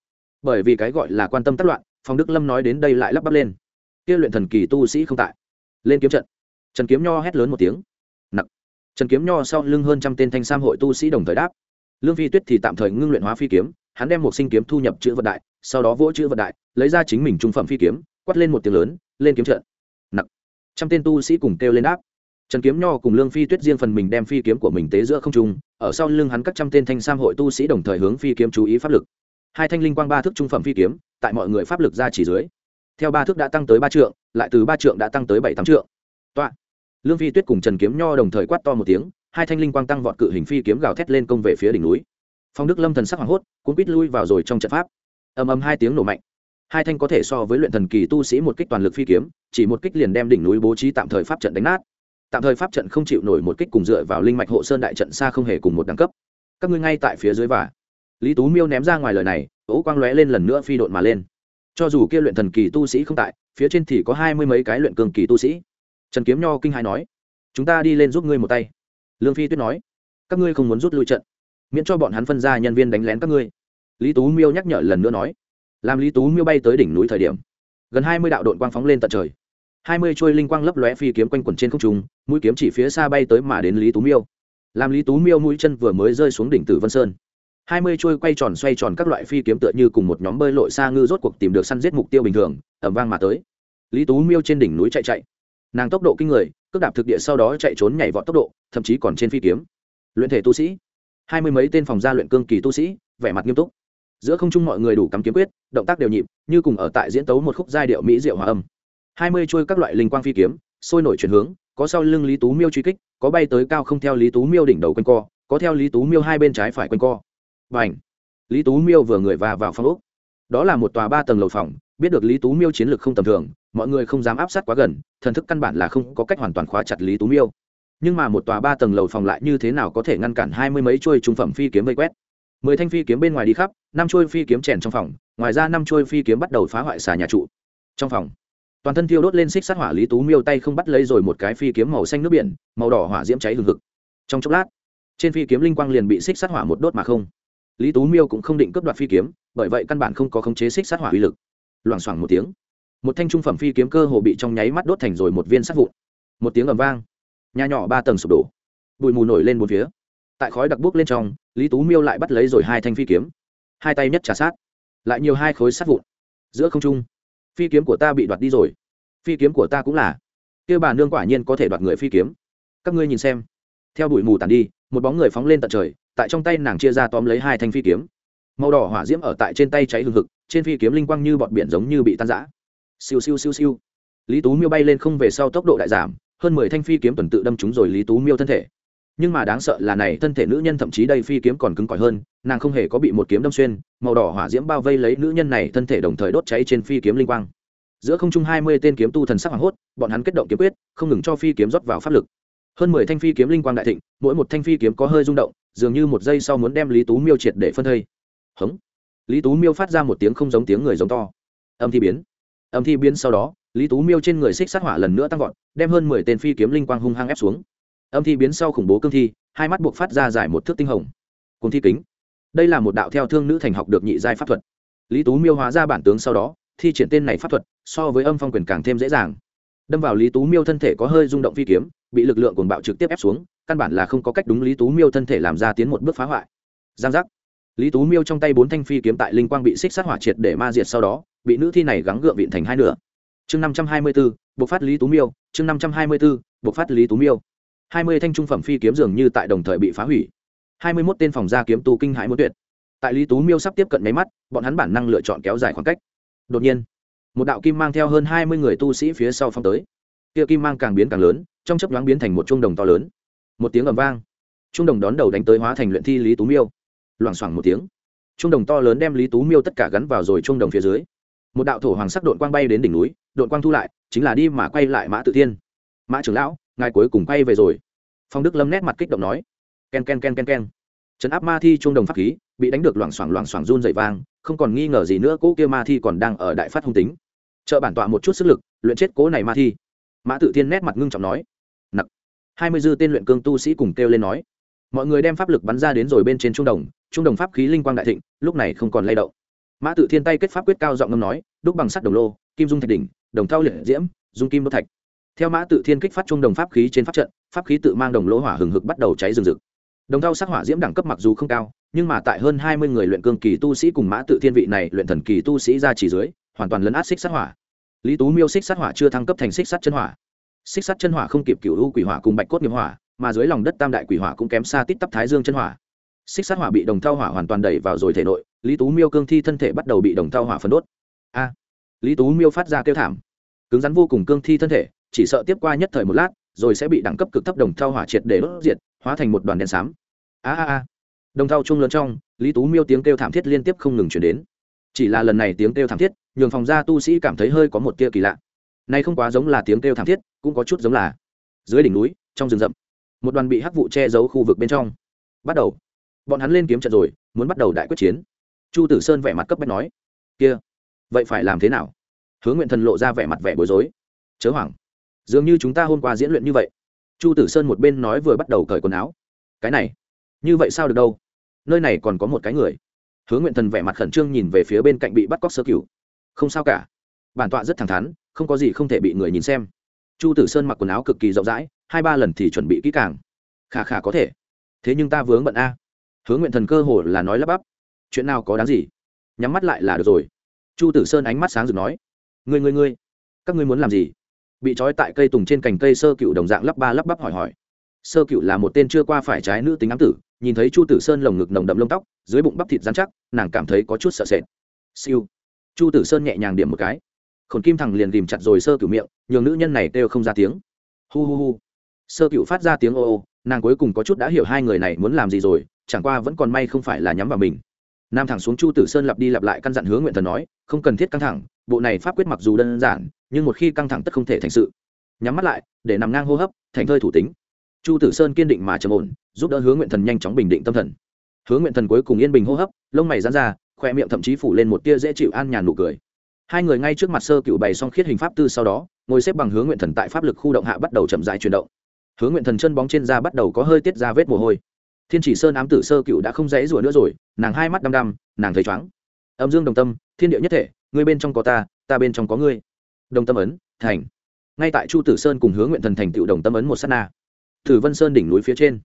Bởi vì cái gọi là quan tâm tác loạn, phong đức lâm nói đến đây lại lắp bắp lên. Kia luyện thần kỳ tu sĩ không tại. Lên kiếm trận. Trần kiếm nho hét lớn một tiếng. Nặng trần kiếm nho sau lưng hơn trăm tên thanh sam hội tu sĩ đồng thời đáp. Lương phi tuyết thì tạm thời ngưng luyện hóa phi kiếm, hắn đem một sinh kiếm thu nhập chữ vật đại, sau đó vỗ chữ vật đại, lấy ra chính mình trung phẩm phi kiếm, quát lên một tiếng lớn, lên kiếm trận. Nặng trăm tên tu sĩ cùng kêu lên đáp trần kiếm nho cùng lương phi tuyết riêng phần mình đem phi kiếm của mình tế giữa không trung, ở sau lưng hắn các trăm tên thanh sam hội tu sĩ đồng thời hướng phi kiếm chú ý pháp lực. Hai thanh linh quang ba thước trung phẩm phi kiếm, tại mọi người pháp lực ra chỉ dưới. Theo ba thước đã tăng tới ba trượng, lại từ ba trượng đã tăng tới bảy tám trượng. Toạ. lương phi tuyết cùng trần kiếm nho đồng thời quát to một tiếng, hai thanh linh quang tăng vọt cự hình phi kiếm gào thét lên công về phía đỉnh núi. Phong đức lâm thần sắc hoảng hốt, cuốn quít lui vào rồi trong trận pháp. Ầm ầm hai tiếng nổ mạnh. Hai thanh có thể so với luyện thần kỳ tu sĩ một kích toàn lực phi kiếm, chỉ một kích liền đem đỉnh núi bố trí tạm thời pháp trận đánh nát tạm thời pháp trận không chịu nổi một kích cùng dựa vào linh mạch hộ sơn đại trận xa không hề cùng một đẳng cấp. Các ngươi ngay tại phía dưới và. Lý tú miêu ném ra ngoài lời này, ố quang lóe lên lần nữa phi độn mà lên. Cho dù kia luyện thần kỳ tu sĩ không tại, phía trên thì có hai mươi mấy cái luyện cường kỳ tu sĩ. Trần kiếm nho kinh hai nói, chúng ta đi lên giúp ngươi một tay. Lương phi tuyết nói, các ngươi không muốn rút lui trận, miễn cho bọn hắn phân ra nhân viên đánh lén các ngươi. Lý tú miêu nhắc nhở lần nữa nói, làm lý tú miêu bay tới đỉnh núi thời điểm, gần hai mươi đạo đội quang phóng lên tận trời hai mươi trôi linh quang lấp lóe phi kiếm quanh quẩn trên không trung, mũi kiếm chỉ phía xa bay tới mà đến lý tú miêu. Làm lý tú miêu mũi chân vừa mới rơi xuống đỉnh tử vân sơn. Hai mươi trôi quay tròn xoay tròn các loại phi kiếm tựa như cùng một nhóm bơi lội xa ngư rốt cuộc tìm được săn giết mục tiêu bình thường ẩm vang mà tới. Lý tú miêu trên đỉnh núi chạy chạy. Nàng tốc độ kinh người, cước đạp thực địa sau đó chạy trốn nhảy vọt tốc độ, thậm chí còn trên phi kiếm. Luyện thể tu sĩ. Hai mươi mấy tên phòng gia luyện cương kỳ tu sĩ, vẻ mặt nghiêm túc. Giữa không trung mọi người đủ cắm kiếm quyết, động tác đều nhịp, như cùng ở tại diễn tấu một khúc giai điệu mỹ diệu hòa âm hai mươi trôi các loại linh quang phi kiếm, sôi nổi chuyển hướng, có sau lưng lý tú miêu truy kích, có bay tới cao không theo lý tú miêu đỉnh đầu quanh co, có theo lý tú miêu hai bên trái phải quanh co. Và ảnh lý tú miêu vừa người và vào phòng úc đó là một tòa ba tầng lầu phòng, biết được lý tú miêu chiến lược không tầm thường, mọi người không dám áp sát quá gần, thần thức căn bản là không có cách hoàn toàn khóa chặt lý tú miêu. Nhưng mà một tòa ba tầng lầu phòng lại như thế nào có thể ngăn cản hai mươi mấy chuôi trung phẩm phi kiếm vây quét? Mười thanh phi kiếm bên ngoài đi khắp, năm chuôi phi kiếm chèn trong phòng, ngoài ra năm chuôi phi kiếm bắt đầu phá hoại xà nhà trụ. Trong phòng toàn thân thiêu đốt lên xích sát hỏa lý tú miêu tay không bắt lấy rồi một cái phi kiếm màu xanh nước biển, màu đỏ hỏa diễm cháy hừng hực. Trong chốc lát, trên phi kiếm linh quang liền bị xích sát hỏa một đốt mà không. Lý tú miêu cũng không định cướp đoạt phi kiếm, bởi vậy căn bản không có khống chế xích sát hỏa uy lực. Loảng xoảng một tiếng, một thanh trung phẩm phi kiếm cơ hồ bị trong nháy mắt đốt thành rồi một viên sắt vụn. Một tiếng ầm vang, nhà nhỏ ba tầng sụp đổ, bụi mù nổi lên một phía. Tại khói đặc bốc lên trong, lý tú miêu lại bắt lấy rồi hai thanh phi kiếm. Hai tay nhất trả sát, lại nhiều hai khối sắt vụn. Giữa không trung phi kiếm của ta bị đoạt đi rồi. Phi kiếm của ta cũng là. Kêu bà nương quả nhiên có thể đoạt người phi kiếm. Các ngươi nhìn xem. Theo bụi mù tàn đi, một bóng người phóng lên tận trời, tại trong tay nàng chia ra tóm lấy hai thanh phi kiếm. Màu đỏ hỏa diễm ở tại trên tay cháy hừng hực, trên phi kiếm linh quang như bọt biển giống như bị tan rã. Siêu siêu siêu siêu. Lý tú miêu bay lên không về sau tốc độ đại giảm, hơn mười thanh phi kiếm tuần tự đâm trúng rồi lý tú miêu thân thể nhưng mà đáng sợ là này thân thể nữ nhân thậm chí đây phi kiếm còn cứng cỏi hơn, nàng không hề có bị một kiếm đâm xuyên, màu đỏ hỏa diễm bao vây lấy nữ nhân này thân thể đồng thời đốt cháy trên phi kiếm linh quang. Giữa không trung hai mươi tên kiếm tu thần sắc hoảng hốt, bọn hắn kết động kiếm quyết, không ngừng cho phi kiếm rót vào pháp lực. Hơn mười thanh phi kiếm linh quang đại thịnh, mỗi một thanh phi kiếm có hơi rung động, dường như một giây sau muốn đem lý tú miêu triệt để phân thây. Hống. Lý tú miêu phát ra một tiếng không giống tiếng người giống to. Âm thi biến. Âm thi biến sau đó, lý tú miêu trên người xích sát hỏa lần nữa tăng vọt, đem hơn mười tên phi kiếm linh quang hung hăng ép xuống âm thi biến sau khủng bố cương thi, hai mắt buộc phát ra giải một thước tinh hồng. Cùng thi kính. Đây là một đạo theo thương nữ thành học được nhị giai pháp thuật. Lý tú miêu hóa ra bản tướng sau đó, thi triển tên này pháp thuật, so với âm phong quyền càng thêm dễ dàng. Đâm vào lý tú miêu thân thể có hơi rung động phi kiếm, bị lực lượng cuồng bạo trực tiếp ép xuống, căn bản là không có cách đúng lý tú miêu thân thể làm ra tiến một bước phá hoại. Giang giác. Lý tú miêu trong tay bốn thanh phi kiếm tại linh quang bị xích sát hỏa triệt để ma diệt sau đó, bị nữ thi này gắng gượng vịn thành hai nửa. Chương năm trăm hai mươi b ố buộc phát lý tú miêu, chương năm trăm hai mươi b ố buộc phát lý tú miêu hai mươi thanh trung phẩm phi kiếm dường như tại đồng thời bị phá hủy. Hai mươi mốt tên phòng gia kiếm tu kinh hãi muốn tuyệt. Tại lý tú miêu sắp tiếp cận máy mắt, bọn hắn bản năng lựa chọn kéo dài khoảng cách. Đột nhiên, một đạo kim mang theo hơn hai mươi người tu sĩ phía sau phong tới. Kia kim mang càng biến càng lớn, trong chấp nhoáng biến thành một trung đồng to lớn. Một tiếng ầm vang. Trung đồng đón đầu đánh tới hóa thành luyện thi lý tú miêu. Loảng xoảng một tiếng. Trung đồng to lớn đem lý tú miêu tất cả gắn vào rồi trung đồng phía dưới. Một đạo thổ hoàng sắc đội quang bay đến đỉnh núi đội quang thu lại, chính là đi mà quay lại mã tự thiên. Mã trưởng lão ngài cuối cùng quay về rồi. Phong đức lâm nét mặt kích động nói. Ken ken ken ken ken. Trấn áp ma thi trung đồng pháp khí, bị đánh được loảng xoảng loảng xoảng run dậy vang, không còn nghi ngờ gì nữa cỗ kia ma thi còn đang ở đại phát hung tính. Trợ bản tọa một chút sức lực, luyện chết cố này ma thi. Mã tự thiên nét mặt ngưng trọng nói. Nặc. Hai mươi dư tên luyện cương tu sĩ cùng kêu lên nói. Mọi người đem pháp lực bắn ra đến rồi bên trên trung đồng trung đồng pháp khí linh quang đại thịnh, lúc này không còn lay động. Mã tự thiên tay kết pháp quyết cao giọng ngâm nói, đúc bằng sắt đồng lô, kim dung thạch đỉnh, đồng thao liệt diễm, dung kim đốt thạch theo mã tự thiên kích phát trung đồng pháp khí trên pháp trận, pháp khí tự mang đồng lỗ hỏa hừng hực bắt đầu cháy rừng rực. Đồng thao sắc hỏa diễm đẳng cấp mặc dù không cao, nhưng mà tại hơn hai mươi người luyện cương kỳ tu sĩ cùng mã tự thiên vị này luyện thần kỳ tu sĩ ra chỉ dưới, hoàn toàn lấn át xích sát hỏa. Lý tú miêu xích sát hỏa chưa thăng cấp thành xích sát chân hỏa. Xích sát chân hỏa không kịp cựu u quỷ hỏa cùng bạch cốt nghiệp hỏa, mà dưới lòng đất tam đại quỷ hỏa cũng kém xa tít tắp thái dương chân hỏa. Xích sát hỏa bị đồng thao hỏa hoàn toàn đẩy vào rồi thể nội, lý tú miêu cương thi thân thể bắt đầu bị đồng thao hỏa phân đốt. A! Lý tú miêu phát ra kêu thảm. Cứng rắn vô cùng cương thi thân thể chỉ sợ tiếp qua nhất thời một lát, rồi sẽ bị đẳng cấp cực thấp đồng thao hỏa triệt để đốt diệt, hóa thành một đoàn đen xám. A a a. Đồng thao chung lớn trong, lý tú miêu tiếng kêu thảm thiết liên tiếp không ngừng chuyển đến. Chỉ là lần này tiếng kêu thảm thiết, nhường phòng gia tu sĩ cảm thấy hơi có một tia kỳ lạ. Nay không quá giống là tiếng kêu thảm thiết, cũng có chút giống là dưới đỉnh núi, trong rừng rậm, một đoàn bị hắc vụ che giấu khu vực bên trong. Bắt đầu. Bọn hắn lên kiếm trận rồi, muốn bắt đầu đại quyết chiến. Chu tử sơn vẻ mặt cấp bách nói, kia, vậy phải làm thế nào? Hướng nguyện thần lộ ra vẻ mặt vẻ bối rối. Chớ hoảng dường như chúng ta hôm qua diễn luyện như vậy. Chu tử sơn một bên nói vừa bắt đầu cởi quần áo. Cái này, như vậy sao được đâu? Nơi này còn có một cái người. Hướng nguyện thần vẻ mặt khẩn trương nhìn về phía bên cạnh bị bắt cóc sơ cửu. Không sao cả. Bản tọa rất thẳng thắn, không có gì không thể bị người nhìn xem. Chu tử sơn mặc quần áo cực kỳ rộng rãi, hai ba lần thì chuẩn bị kỹ càng. Khả khả có thể. Thế nhưng ta vướng bận a. Hướng nguyện thần cơ hồ là nói lắp bắp. Chuyện nào có đáng gì? Nhắm mắt lại là được rồi. Chu tử sơn ánh mắt sáng rực nói. Người người người các ngươi muốn làm gì? Bị trói tại cây tùng trên cành cây sơ cựu đồng dạng lắp ba lắp bắp hỏi hỏi. Sơ cựu là một tên chưa qua phải trái nữ tính ám tử, nhìn thấy chu tử sơn lồng ngực nồng đậm lông tóc, dưới bụng bắp thịt dán chắc, nàng cảm thấy có chút sợ sệt. Siêu. Chu tử sơn nhẹ nhàng điểm một cái. Khổn kim thằng liền tìm chặt rồi sơ cựu miệng, nhường nữ nhân này kêu không ra tiếng. Hu hu hu. Sơ cựu phát ra tiếng ô ô, nàng cuối cùng có chút đã hiểu hai người này muốn làm gì rồi, chẳng qua vẫn còn may không phải là nhắm vào mình nam thẳng xuống chu tử sơn lặp đi lặp lại căn dặn hướng nguyện thần nói, không cần thiết căng thẳng, bộ này pháp quyết mặc dù đơn giản, nhưng một khi căng thẳng tất không thể thành sự. Nhắm mắt lại, để nằm ngang hô hấp, thành thơi thủ tính. Chu tử sơn kiên định mà trầm ổn, giúp đỡ hướng nguyện thần nhanh chóng bình định tâm thần. Hướng nguyện thần cuối cùng yên bình hô hấp, lông mày dán ra, khoe miệng thậm chí phủ lên một tia dễ chịu an nhàn nụ cười. Hai người ngay trước mặt sơ cựu bày xong khiết hình pháp tư sau đó, ngồi xếp bằng hướng nguyện thần tại pháp lực khu động hạ bắt đầu chậm dài chuyển động. Hướng nguyện thần chân bóng trên da bắt đầu có hơi tiết ra vết mồ hôi thiên chỉ sơn ám tử sơ cựu đã không dễ rủa nữa rồi, nàng hai mắt đăm đăm, nàng thấy chóng âm dương đồng tâm, thiên địa nhất thể, ngươi bên trong có ta ta bên trong có ngươi. Đồng tâm ấn, thành. Ngay tại chu tử sơn cùng hướng nguyện thần thành tựu đồng tâm ấn một s á t na. Thử vân sơn đỉnh núi phía trên,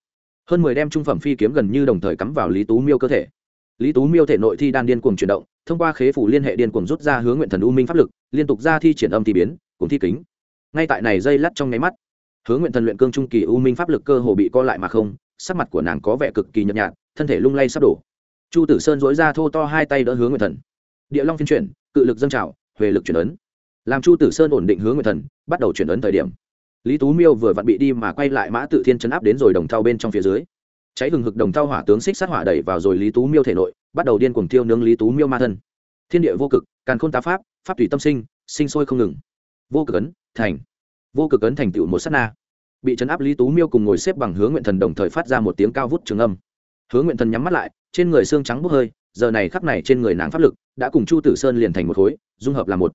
hơn mười đem trung phẩm phi kiếm gần như đồng thời cắm vào lý tú miêu cơ thể. Lý tú miêu thể nội thi đan điên cuồng chuyển động, thông qua khế phủ liên hệ điên cuồng rút ra hướng nguyện thần u minh pháp lực, liên tục ra thi triển âm thi biến, cùng thi kính. Ngay tại này dây lắt trong nháy mắt hướng nguyện thần luyện cương trung kỳ u minh pháp lực cơ hồ bị co lại mà không sắc mặt của nàng có vẻ cực kỳ nhợt nhạt, thân thể lung lay sắp đổ. Chu tử sơn dối ra thô to hai tay đỡ hướng nguyệt thần. Địa long phiên chuyển, cự lực dâng trào, huệ lực chuyển ấn. Làm chu tử sơn ổn định hướng nguyệt thần, bắt đầu chuyển ấn thời điểm. Lý tú miêu vừa vặn bị đi mà quay lại mã tự thiên chấn áp đến rồi đồng thau bên trong phía dưới. Cháy hừng hực đồng thau hỏa tướng xích sát hỏa đẩy vào rồi lý tú miêu thể nội, bắt đầu điên cuồng thiêu nướng lý tú miêu ma thân. Thiên địa vô cực, càn khôn tá pháp pháp tùy tâm sinh sinh sôi không ngừng. Vô cực ấn, thành. Vô cực ấn thành tựu một sát na bị chấn áp lý tú miêu cùng ngồi xếp bằng hướng nguyện thần đồng thời phát ra một tiếng cao vút trường âm. Hướng nguyện thần nhắm mắt lại, trên người xương trắng bốc hơi, giờ này khắp này trên người nàng pháp lực đã cùng chu tử sơn liền thành một khối, dung hợp là một.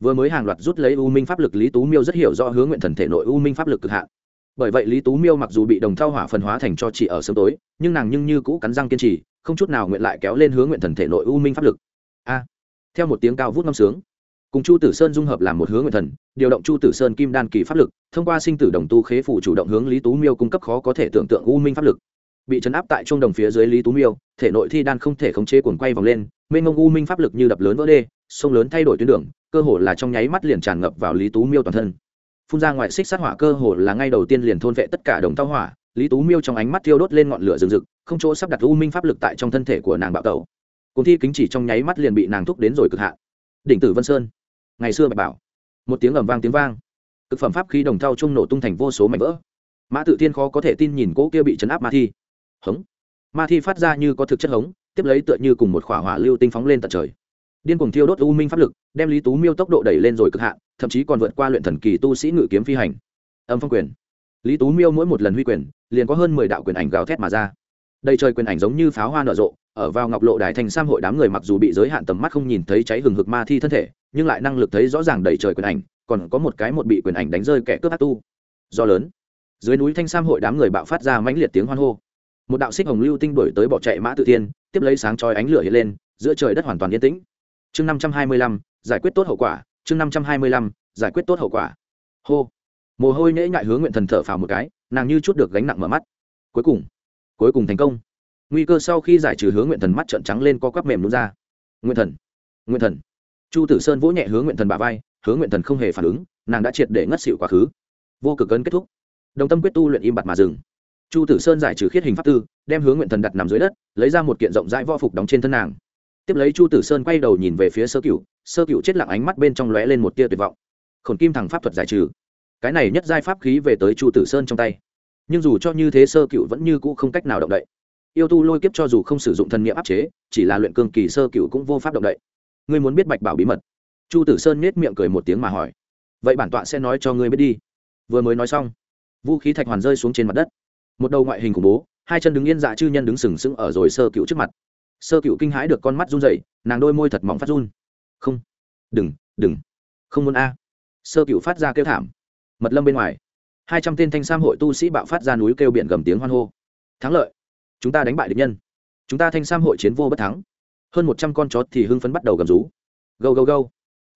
Vừa mới hàng loạt rút lấy u minh pháp lực, lý tú miêu rất hiểu rõ hướng nguyện thần thể nội u minh pháp lực cực hạn. Bởi vậy lý tú miêu mặc dù bị đồng thao hỏa phần hóa thành cho chị ở sớm tối, nhưng nàng nhưng như cũ cắn răng kiên trì, không chút nào nguyện lại kéo lên hướng nguyện thần thể nội u minh pháp lực. A! Theo một tiếng cao vút ngâm sướng cùng chu tử sơn dung hợp làm một hướng nguyện thần, điều động chu tử sơn kim đan kỳ pháp lực, thông qua sinh tử đồng tu khế phủ chủ động hướng lý tú miêu cung cấp khó có thể tưởng tượng u minh pháp lực. Bị chấn áp tại trung đồng phía dưới lý tú miêu, thể nội thi đan không thể khống chế cuồng quay vòng lên, mênh mông u minh pháp lực như đập lớn vỡ đê, sông lớn thay đổi tuyến đường, cơ hồ là trong nháy mắt liền tràn ngập vào lý tú miêu toàn thân. Phun ra ngoại xích sát hỏa cơ hồ là ngay đầu tiên liền thôn vệ tất cả đồng tao hỏa, lý tú miêu trong ánh mắt thiêu đốt lên ngọn lửa rừng rực, không chỗ sắp đặt u minh pháp lực tại trong thân thể của nàng bạo tẩu. Cùng thi kính chỉ trong nháy mắt liền bị nàng thúc đến rồi cực hạn. Đỉnh tử vân sơn ngày xưa bạch bảo. Một tiếng ầm vang tiếng vang. Cực phẩm pháp khí đồng thau trung nổ tung thành vô số mảnh vỡ. Mã tự tiên khó có thể tin nhìn cỗ kia bị chấn áp ma thi. Hống. Ma thi phát ra như có thực chất hống, tiếp lấy tựa như cùng một khỏa hỏa lưu tinh phóng lên tận trời. Điên cuồng thiêu đốt u minh pháp lực, đem lý tú miêu tốc độ đẩy lên rồi cực hạn, thậm chí còn vượt qua luyện thần kỳ tu sĩ ngự kiếm phi hành. Âm phong quyền. Lý tú miêu mỗi một lần huy quyền, liền có hơn mười đạo quyền ảnh gào thét mà ra. Đầy trời quyền ảnh giống như pháo hoa nở rộ, ở vào ngọc lộ đài thành sam hội đám người mặc dù bị giới hạn tầm mắt không nhìn thấy cháy hừng hực ma thi thân thể nhưng lại năng lực thấy rõ ràng đầy trời quyền ảnh, còn có một cái một bị quyền ảnh đánh rơi kẻ cướp hát tu. Do lớn, dưới núi thanh sam hội đám người bạo phát ra mãnh liệt tiếng hoan hô. Một đạo xích hồng lưu tinh đổi tới bỏ chạy mã tự thiên, tiếp lấy sáng chói ánh lửa hiện lên, giữa trời đất hoàn toàn yên tĩnh. Chương năm trăm hai mươi lăm, giải quyết tốt hậu quả, chương năm trăm hai mươi lăm, giải quyết tốt hậu quả. Hô. Mồ hôi nhễ nhại hướng nguyện thần thở phào một cái, nàng như chút được gánh nặng mở mắt. Cuối cùng cuối cùng thành công. Nguy cơ sau khi giải trừ hướng nguyện thần mắt trợn trắng lên co quắp mềm nút ra. Nguyện thần nguyện thần chu tử sơn vỗ nhẹ hướng nguyện thần bà vai hướng nguyện thần không hề phản ứng, nàng đã triệt để ngất xịu quá khứ. Vô cực cấn kết thúc. Đồng tâm quyết tu luyện im bặt mà dừng. Chu tử sơn giải trừ khiết hình pháp tư, đem hướng nguyện thần đặt nằm dưới đất, lấy ra một kiện rộng rãi vo phục đóng trên thân nàng. Tiếp lấy chu tử sơn quay đầu nhìn về phía sơ cựu sơ cựu chết lặng ánh mắt bên trong lóe lên một tia tuyệt vọng. Khổn kim thẳng pháp thuật giải trừ. Cái này nhất giai pháp khí về tới chu tử sơn trong tay. Nhưng dù cho như thế sơ cựu vẫn như cũ không cách nào động đậy. Yêu tu lôi kiếp cho dù không sử dụng thân nghiệm áp chế, chỉ là luyện cương kỳ sơ cựu cũng vô pháp động đậy ngươi muốn biết bạch bảo bí mật chu tử sơn nết miệng cười một tiếng mà hỏi vậy bản tọa sẽ nói cho ngươi biết đi vừa mới nói xong vũ khí thạch hoàn rơi xuống trên mặt đất một đầu ngoại hình khủng bố hai chân đứng yên dạ chư nhân đứng sừng sững ở rồi sơ cựu trước mặt sơ cựu kinh hãi được con mắt run rẩy, nàng đôi môi thật mỏng phát run. Không. Đừng đừng. Không muốn a. Sơ cựu phát ra kêu thảm. Mật lâm bên ngoài, hai trăm tên thanh sam hội tu sĩ bạo phát ra núi kêu biển gầm tiếng hoan hô. Thắng lợi. Chúng ta đánh bại địch nhân. Chúng ta thanh sam hội chiến vô bất thắng hơn một trăm con chó thì hưng phấn bắt đầu gầm rú. Gâu gâu gâu.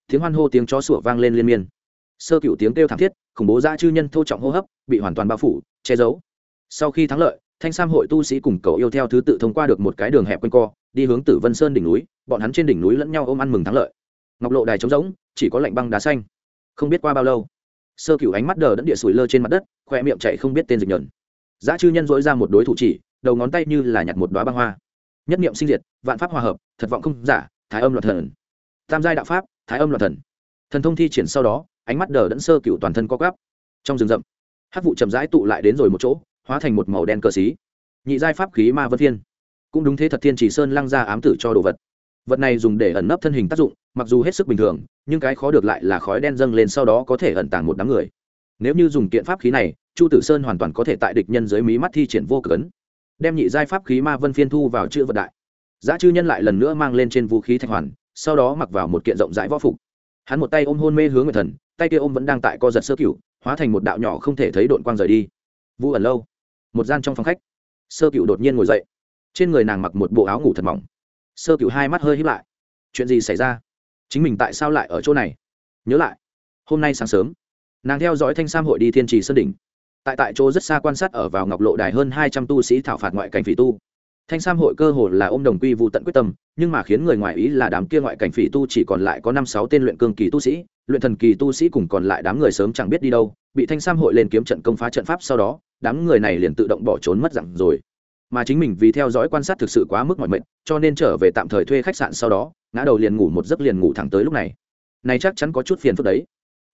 Tiếng hoan hô, tiếng chó sủa vang lên liên miên. Sơ cựu tiếng kêu thảm thiết, khủng bố dã chư nhân thô trọng hô hấp, bị hoàn toàn bao phủ, che giấu. Sau khi thắng lợi, thanh sam hội tu sĩ cùng cậu yêu theo thứ tự thông qua được một cái đường hẹp quanh co, đi hướng tử vân sơn đỉnh núi, bọn hắn trên đỉnh núi lẫn nhau ôm ăn mừng thắng lợi. Ngọc lộ đài trống rỗng, chỉ có lạnh băng đá xanh. Không biết qua bao lâu, sơ cựu ánh mắt đờ đẫn địa sủi lơ trên mặt đất, khoe miệng chạy không biết tên dịch nhẫn giá chư nhân dỗi ra một đối thủ chỉ, đầu ngón tay như là nhặt một đoá băng hoa nhất niệm sinh diệt, vạn pháp hòa hợp, thật vọng không giả, thái âm loạn thần. Tam giai đạo pháp, thái âm loạn thần. Thần thông thi triển sau đó, ánh mắt đờ đẫn sơ cựu toàn thân co gắp trong rừng rậm hát vụ chậm rãi tụ lại đến rồi một chỗ, hóa thành một màu đen cờ xí. Nhị giai pháp khí ma vân thiên. Cũng đúng thế thật thiên chỉ sơn lăng ra ám tử cho đồ vật. Vật này dùng để ẩn nấp thân hình tác dụng, mặc dù hết sức bình thường, nhưng cái khó được lại là khói đen dâng lên sau đó có thể ẩn tàng một đám người. Nếu như dùng kiện pháp khí này, chu tử sơn hoàn toàn có thể tại địch nhân dưới mí mắt thi triển vô cực ấn đem nhị giai pháp khí ma vân phiên thu vào chữ vật đại. Giá chư nhân lại lần nữa mang lên trên vũ khí thanh hoàn, sau đó mặc vào một kiện rộng rãi võ phục. Hắn một tay ôm hôn mê hướng người thần, tay kia ôm vẫn đang tại co giật sơ cửu, hóa thành một đạo nhỏ không thể thấy đội quang rời đi. Vũ ẩn lâu, một gian trong phòng khách, sơ cửu đột nhiên ngồi dậy. Trên người nàng mặc một bộ áo ngủ thật mỏng. Sơ cửu hai mắt hơi hít lại. Chuyện gì xảy ra? Chính mình tại sao lại ở chỗ này? Nhớ lại, hôm nay sáng sớm, nàng theo dõi thanh sam hội đi thiên trì sơn đỉnh tại tại chỗ rất xa quan sát ở vào ngọc lộ đài hơn hai trăm tu sĩ thảo phạt ngoại cảnh phỉ tu. Thanh sam hội cơ hồ là ôm đồng quy vụ tận quyết tâm, nhưng mà khiến người ngoài ý là đám kia ngoại cảnh phỉ tu chỉ còn lại có năm sáu tên luyện cương kỳ tu sĩ, luyện thần kỳ tu sĩ cùng còn lại đám người sớm chẳng biết đi đâu, bị thanh sam hội lên kiếm trận công phá trận pháp sau đó, đám người này liền tự động bỏ trốn mất dặn rồi. Mà chính mình vì theo dõi quan sát thực sự quá mức mọi mệnh cho nên trở về tạm thời thuê khách sạn sau đó, ngã đầu liền ngủ một giấc liền ngủ thẳng tới lúc này. Này chắc chắn có chút phiền phức đấy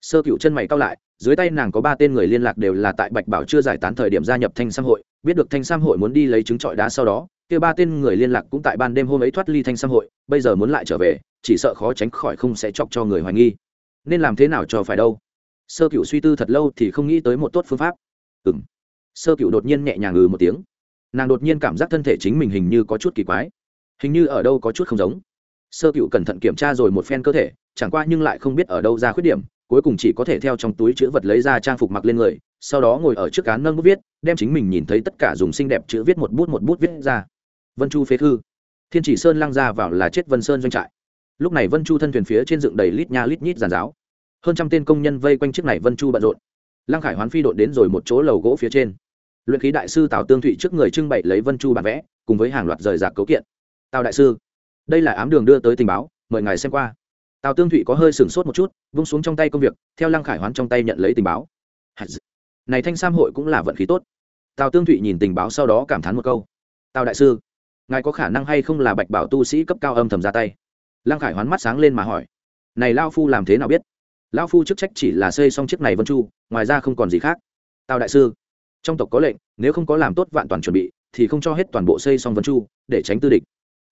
sơ cựu chân mày cao lại, dưới tay nàng có ba tên người liên lạc đều là tại bạch bảo chưa giải tán thời điểm gia nhập thanh sam hội, biết được thanh sam hội muốn đi lấy trứng trọi đá sau đó, kia ba tên người liên lạc cũng tại ban đêm hôm ấy thoát ly thanh sam hội, bây giờ muốn lại trở về, chỉ sợ khó tránh khỏi không sẽ chọc cho người hoài nghi. Nên làm thế nào cho phải đâu? Sơ cựu suy tư thật lâu thì không nghĩ tới một tốt phương pháp. Ừng sơ cựu đột nhiên nhẹ nhàng ngừ một tiếng. Nàng đột nhiên cảm giác thân thể chính mình hình như có chút kỳ quái. Hình như ở đâu có chút không giống. Sơ cựu cẩn thận kiểm tra rồi một phen cơ thể, chẳng qua nhưng lại không biết ở đâu ra khuyết điểm cuối cùng chỉ có thể theo trong túi chữ vật lấy ra trang phục mặc lên người, sau đó ngồi ở trước cán nâng bút viết, đem chính mình nhìn thấy tất cả dùng xinh đẹp chữ viết một bút một bút viết ra. Vân chu phế thư. Thiên chỉ sơn lăng ra vào là chết vân sơn doanh trại. Lúc này vân chu thân thuyền phía trên dựng đầy lít nha lít nhít giàn giáo. Hơn trăm tên công nhân vây quanh chiếc này vân chu bận rộn. Lăng khải hoán phi đội đến rồi một chỗ lầu gỗ phía trên. Luyện khí đại sư tào tương thụy trước người trưng bày lấy vân chu bản vẽ, cùng với hàng loạt rời rạc cấu kiện. Tào đại sư, đây là ám đường đưa tới tình báo, mời ngài xem qua tào tương thụy có hơi sửng sốt một chút, vung xuống trong tay công việc, theo lăng khải hoán trong tay nhận lấy tình báo. Này thanh sam hội cũng là vận khí tốt. Tào tương thụy nhìn tình báo sau đó cảm thán một câu. Tào đại sư, ngài có khả năng hay không là bạch bảo tu sĩ cấp cao âm thầm ra tay? Lăng khải hoán mắt sáng lên mà hỏi. Này lao phu làm thế nào biết? Lao phu chức trách chỉ là xây xong chiếc này vân chu, ngoài ra không còn gì khác. Tào đại sư, trong tộc có lệnh, nếu không có làm tốt vạn toàn chuẩn bị, thì không cho hết toàn bộ xây xong vân chu, để tránh tư địch.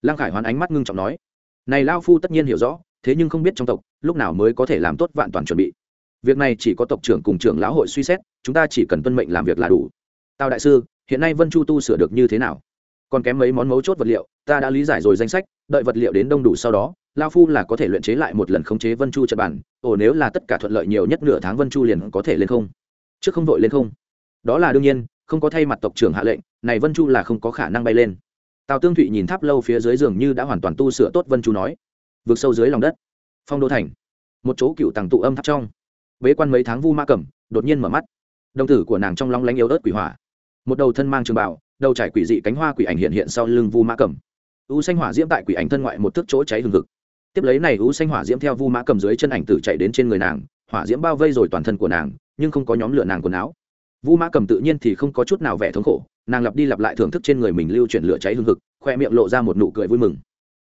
Lăng khải hoán ánh mắt ngưng trọng nói. Này lao phu tất nhiên hiểu rõ thế nhưng không biết trong tộc, lúc nào mới có thể làm tốt vạn toàn chuẩn bị. Việc này chỉ có tộc trưởng cùng trưởng lão hội suy xét, chúng ta chỉ cần tuân mệnh làm việc là đủ. Tào đại sư, hiện nay vân chu tu sửa được như thế nào? Còn kém mấy món mấu chốt vật liệu, ta đã lý giải rồi danh sách, đợi vật liệu đến đông đủ sau đó, lao phu là có thể luyện chế lại một lần khống chế vân chu trận bản ồ, nếu là tất cả thuận lợi nhiều nhất nửa tháng vân chu liền có thể lên không? Chứ không vội lên không? Đó là đương nhiên, không có thay mặt tộc trưởng hạ lệnh, này vân chu là không có khả năng bay lên. Tào tương thụy nhìn tháp lâu phía dưới giường như đã hoàn toàn tu sửa tốt vân chu nói vượt sâu dưới lòng đất. Phong đô thành. Một chỗ cựu tàng tụ âm tháp trong. Bế quan mấy tháng vu ma cẩm, đột nhiên mở mắt. Đồng tử của nàng trong long lánh yếu ớt quỷ hỏa. Một đầu thân mang trường bảo đầu trải quỷ dị cánh hoa quỷ ảnh hiện hiện sau lưng vu ma cẩm. U xanh hỏa diễm tại quỷ ảnh thân ngoại một thước chỗ cháy hừng hực. Tiếp lấy này u xanh hỏa diễm theo vu ma cầm dưới chân ảnh tử chạy đến trên người nàng, hỏa diễm bao vây rồi toàn thân của nàng, nhưng không có nhóm lửa nàng quần áo. Vu ma cầm tự nhiên thì không có chút nào vẻ thống khổ, nàng lặp đi lặp lại thưởng thức trên người mình lưu chuyển lửa cháy hừng hực, khoe miệng lộ ra một nụ cười vui mừng.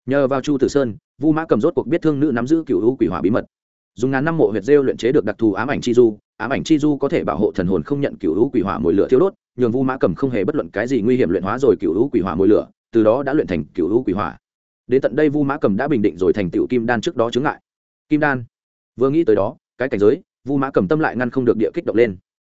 Nhờ vào chu tử sơn vu mã cầm rốt cuộc biết thương nữ nắm giữ cựu u quỷ hỏa bí mật. Dùng ngàn năm mộ huyệt rêu luyện chế được đặc thù ám ảnh chi du, ám ảnh chi du có thể bảo hộ thần hồn không nhận cựu u quỷ hỏa mồi lửa thiêu đốt, nhường vu mã cầm không hề bất luận cái gì nguy hiểm luyện hóa rồi cựu u quỷ hỏa mồi lửa, từ đó đã luyện thành cựu u quỷ hỏa. Đến tận đây vu mã cầm đã bình định rồi thành tựu kim đan trước đó chứng ngại. kim đan, vừa nghĩ tới đó, cái cảnh giới, vu mã cầm tâm lại ngăn không được địa kích động lên.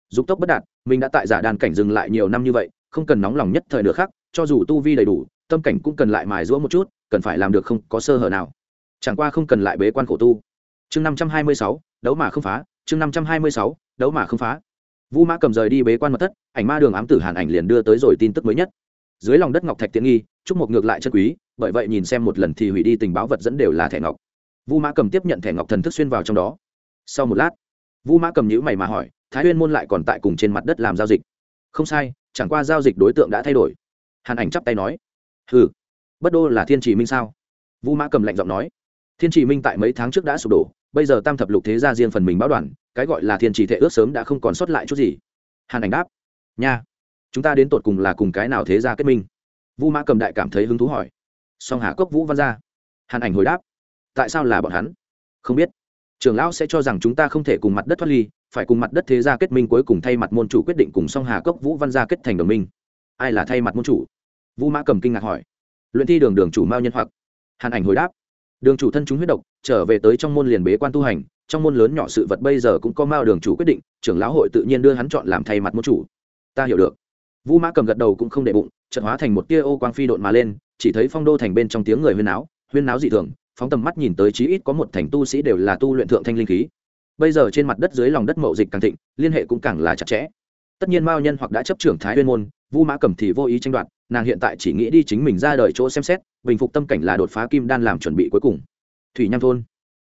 Dục tốc bất đạt, mình đã tại giả đàn cảnh dừng lại nhiều năm như vậy, không cần nóng lòng nhất thời nữa khác cho dù tu vi đầy đủ, tâm cảnh cũng cần lại mài rũa một chút cần phải làm được không có sơ hở nào. Chẳng qua không cần lại bế quan khổ tu. Chương năm trăm hai mươi sáu, đấu mà không phá. Chương năm trăm hai mươi sáu, đấu mà không phá. Vu mã cầm rời đi bế quan mật thất, ảnh ma đường ám tử hàn ảnh liền đưa tới rồi tin tức mới nhất. Dưới lòng đất ngọc thạch tiện nghi chúc mục ngược lại chân quý, bởi vậy nhìn xem một lần thì hủy đi tình báo vật dẫn đều là thẻ ngọc. Vu mã cầm tiếp nhận thẻ ngọc thần thức xuyên vào trong đó. Sau một lát, vu mã cầm nhữ mày mà hỏi, thái huyên môn lại còn tại cùng trên mặt đất làm giao dịch? Không sai, chẳng qua giao dịch đối tượng đã thay đổi. Hàn ảnh chắp tay nói, hừ bất đô là thiên trì minh sao? Vu mã cầm lạnh giọng nói. Thiên trì minh tại mấy tháng trước đã sụp đổ, bây giờ tam thập lục thế gia riêng phần mình báo đoàn, cái gọi là thiên trì thệ ước sớm đã không còn sót lại chút gì. Hàn ảnh đáp. Nha, chúng ta đến tột cùng là cùng cái nào thế gia kết minh? Vu mã cầm đại cảm thấy hứng thú hỏi. Song hà cốc vũ văn gia. Hàn ảnh hồi đáp. Tại sao là bọn hắn? Không biết. Trưởng lão sẽ cho rằng chúng ta không thể cùng mặt đất thoát ly, phải cùng mặt đất thế gia kết minh cuối cùng thay mặt môn chủ quyết định cùng song hà cốc vũ văn gia kết thành đồng minh. Ai là thay mặt môn chủ? Vũ mã cầm kinh ngạc hỏi luyện thi đường đường chủ mao nhân hoặc. Hàn ảnh hồi đáp. Đường chủ thân chúng huyết độc, trở về tới trong môn liền bế quan tu hành, trong môn lớn nhỏ sự vật bây giờ cũng có mao đường chủ quyết định, trưởng lão hội tự nhiên đưa hắn chọn làm thay mặt môn chủ. Ta hiểu được. Vũ mã cầm gật đầu cũng không để bụng, chợt hóa thành một tia ô quang phi độn mà lên, chỉ thấy phong đô thành bên trong tiếng người huyên áo huyên áo dị thường, phóng tầm mắt nhìn tới chí ít có một thành tu sĩ đều là tu luyện thượng thanh linh khí. Bây giờ trên mặt đất dưới lòng đất mậu dịch càng thịnh, liên hệ cũng càng là chặt chẽ. Tất nhiên mao nhân hoặc đã chấp trưởng thái huyên môn, vu mã cầm thì vô ý tranh đoạt nàng hiện tại chỉ nghĩ đi chính mình ra đời chỗ xem xét, bình phục tâm cảnh là đột phá kim đan làm chuẩn bị cuối cùng. Thủy nham thôn.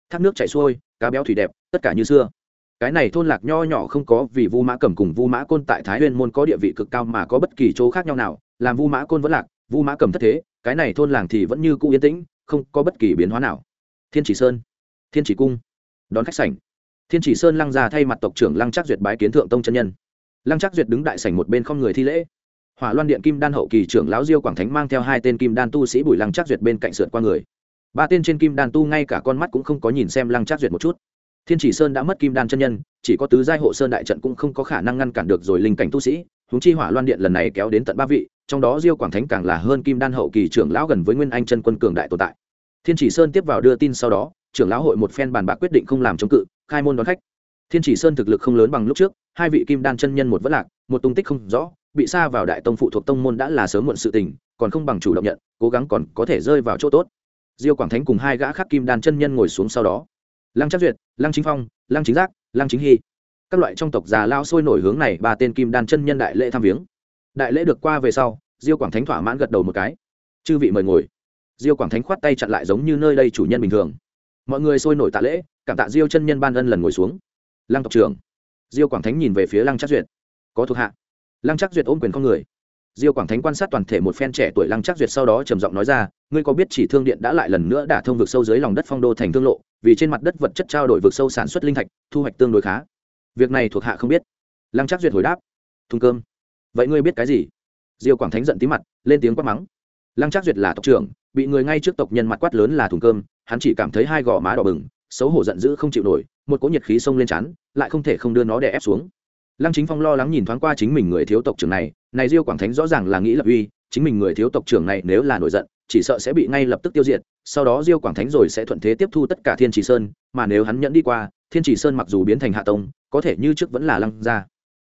Thác nước chảy xuôi, cá béo thủy đẹp, tất cả như xưa. Cái này thôn lạc nho nhỏ không có vì vu mã cầm cùng vu mã côn tại thái huyên môn có địa vị cực cao mà có bất kỳ chỗ khác nhau nào, làm vu mã côn vẫn lạc, vu mã cầm thất thế, cái này thôn làng thì vẫn như cũ yên tĩnh, không có bất kỳ biến hóa nào. Thiên chỉ sơn. Thiên chỉ cung. Đón khách sảnh. Thiên chỉ sơn lăng ra thay mặt tộc trưởng lăng trác duyệt bái kiến thượng tông chân nhân. Lăng trác duyệt đứng đại sảnh một bên không người thi lễ hỏa loan điện kim đan hậu kỳ trưởng lão diêu quảng thánh mang theo hai tên kim đan tu sĩ bùi lăng trác duyệt bên cạnh sượt qua người ba tên trên kim đan tu ngay cả con mắt cũng không có nhìn xem lăng trác duyệt một chút thiên chỉ sơn đã mất kim đan chân nhân chỉ có tứ giai hộ sơn đại trận cũng không có khả năng ngăn cản được rồi linh cảnh tu sĩ húng chi hỏa loan điện lần này kéo đến tận ba vị trong đó diêu quảng thánh càng là hơn kim đan hậu kỳ trưởng lão gần với nguyên anh chân quân cường đại tồn tại thiên chỉ sơn tiếp vào đưa tin sau đó trưởng lão hội một phen bàn bạc quyết định không làm chống cự khai môn đón khách thiên chỉ sơn thực lực không lớn bằng lúc trước hai vị kim đan chân nhân một vất lạc một tung tích không rõ bị xa vào đại tông phụ thuộc tông môn đã là sớm muộn sự tình, còn không bằng chủ động nhận, cố gắng còn có thể rơi vào chỗ tốt. Diêu quảng thánh cùng hai gã khác kim đan chân nhân ngồi xuống sau đó. Lăng trắc duyệt, lăng chính phong, lăng chính giác, lăng chính hy. Các loại trong tộc già lao sôi nổi hướng này ba tên kim đan chân nhân đại lễ tham viếng. Đại lễ được qua về sau, diêu quảng thánh thỏa mãn gật đầu một cái. Chư vị mời ngồi. Diêu quảng thánh khoát tay chặn lại giống như nơi đây chủ nhân bình thường. Mọi người sôi nổi tạ lễ, cảm tạ diêu chân nhân ban ân lần ngồi xuống. Lăng tộc trưởng. Diêu quảng thánh nhìn về phía lăng trắc duyệt. Có thuộc hạ lăng chắc duyệt ôm quyền con người. Diêu quảng thánh quan sát toàn thể một phen trẻ tuổi lăng chắc duyệt sau đó trầm giọng nói ra, ngươi có biết chỉ thương điện đã lại lần nữa đả thông vực sâu dưới lòng đất phong đô thành thương lộ, vì trên mặt đất vật chất trao đổi vực sâu sản xuất linh thạch, thu hoạch tương đối khá. Việc này thuộc hạ không biết. Lăng chắc duyệt hồi đáp, thùng cơm. Vậy ngươi biết cái gì? Diêu quảng thánh giận tí mặt, lên tiếng quát mắng, lăng Trác duyệt là tộc trưởng, bị người ngay trước tộc nhân mặt quát lớn là thùng cơm, hắn chỉ cảm thấy hai gò má đỏ bừng, xấu hổ giận dữ không chịu nổi, một cỗ nhiệt khí xông lên chán lại không thể không đưa nó đè ép xuống lăng chính phong lo lắng nhìn thoáng qua chính mình người thiếu tộc trưởng này này diêu quảng thánh rõ ràng là nghĩ lập uy, chính mình người thiếu tộc trưởng này nếu là nổi giận, chỉ sợ sẽ bị ngay lập tức tiêu diệt, sau đó diêu quảng thánh rồi sẽ thuận thế tiếp thu tất cả thiên trì sơn, mà nếu hắn nhẫn đi qua, thiên trì sơn mặc dù biến thành hạ tông, có thể như trước vẫn là lăng gia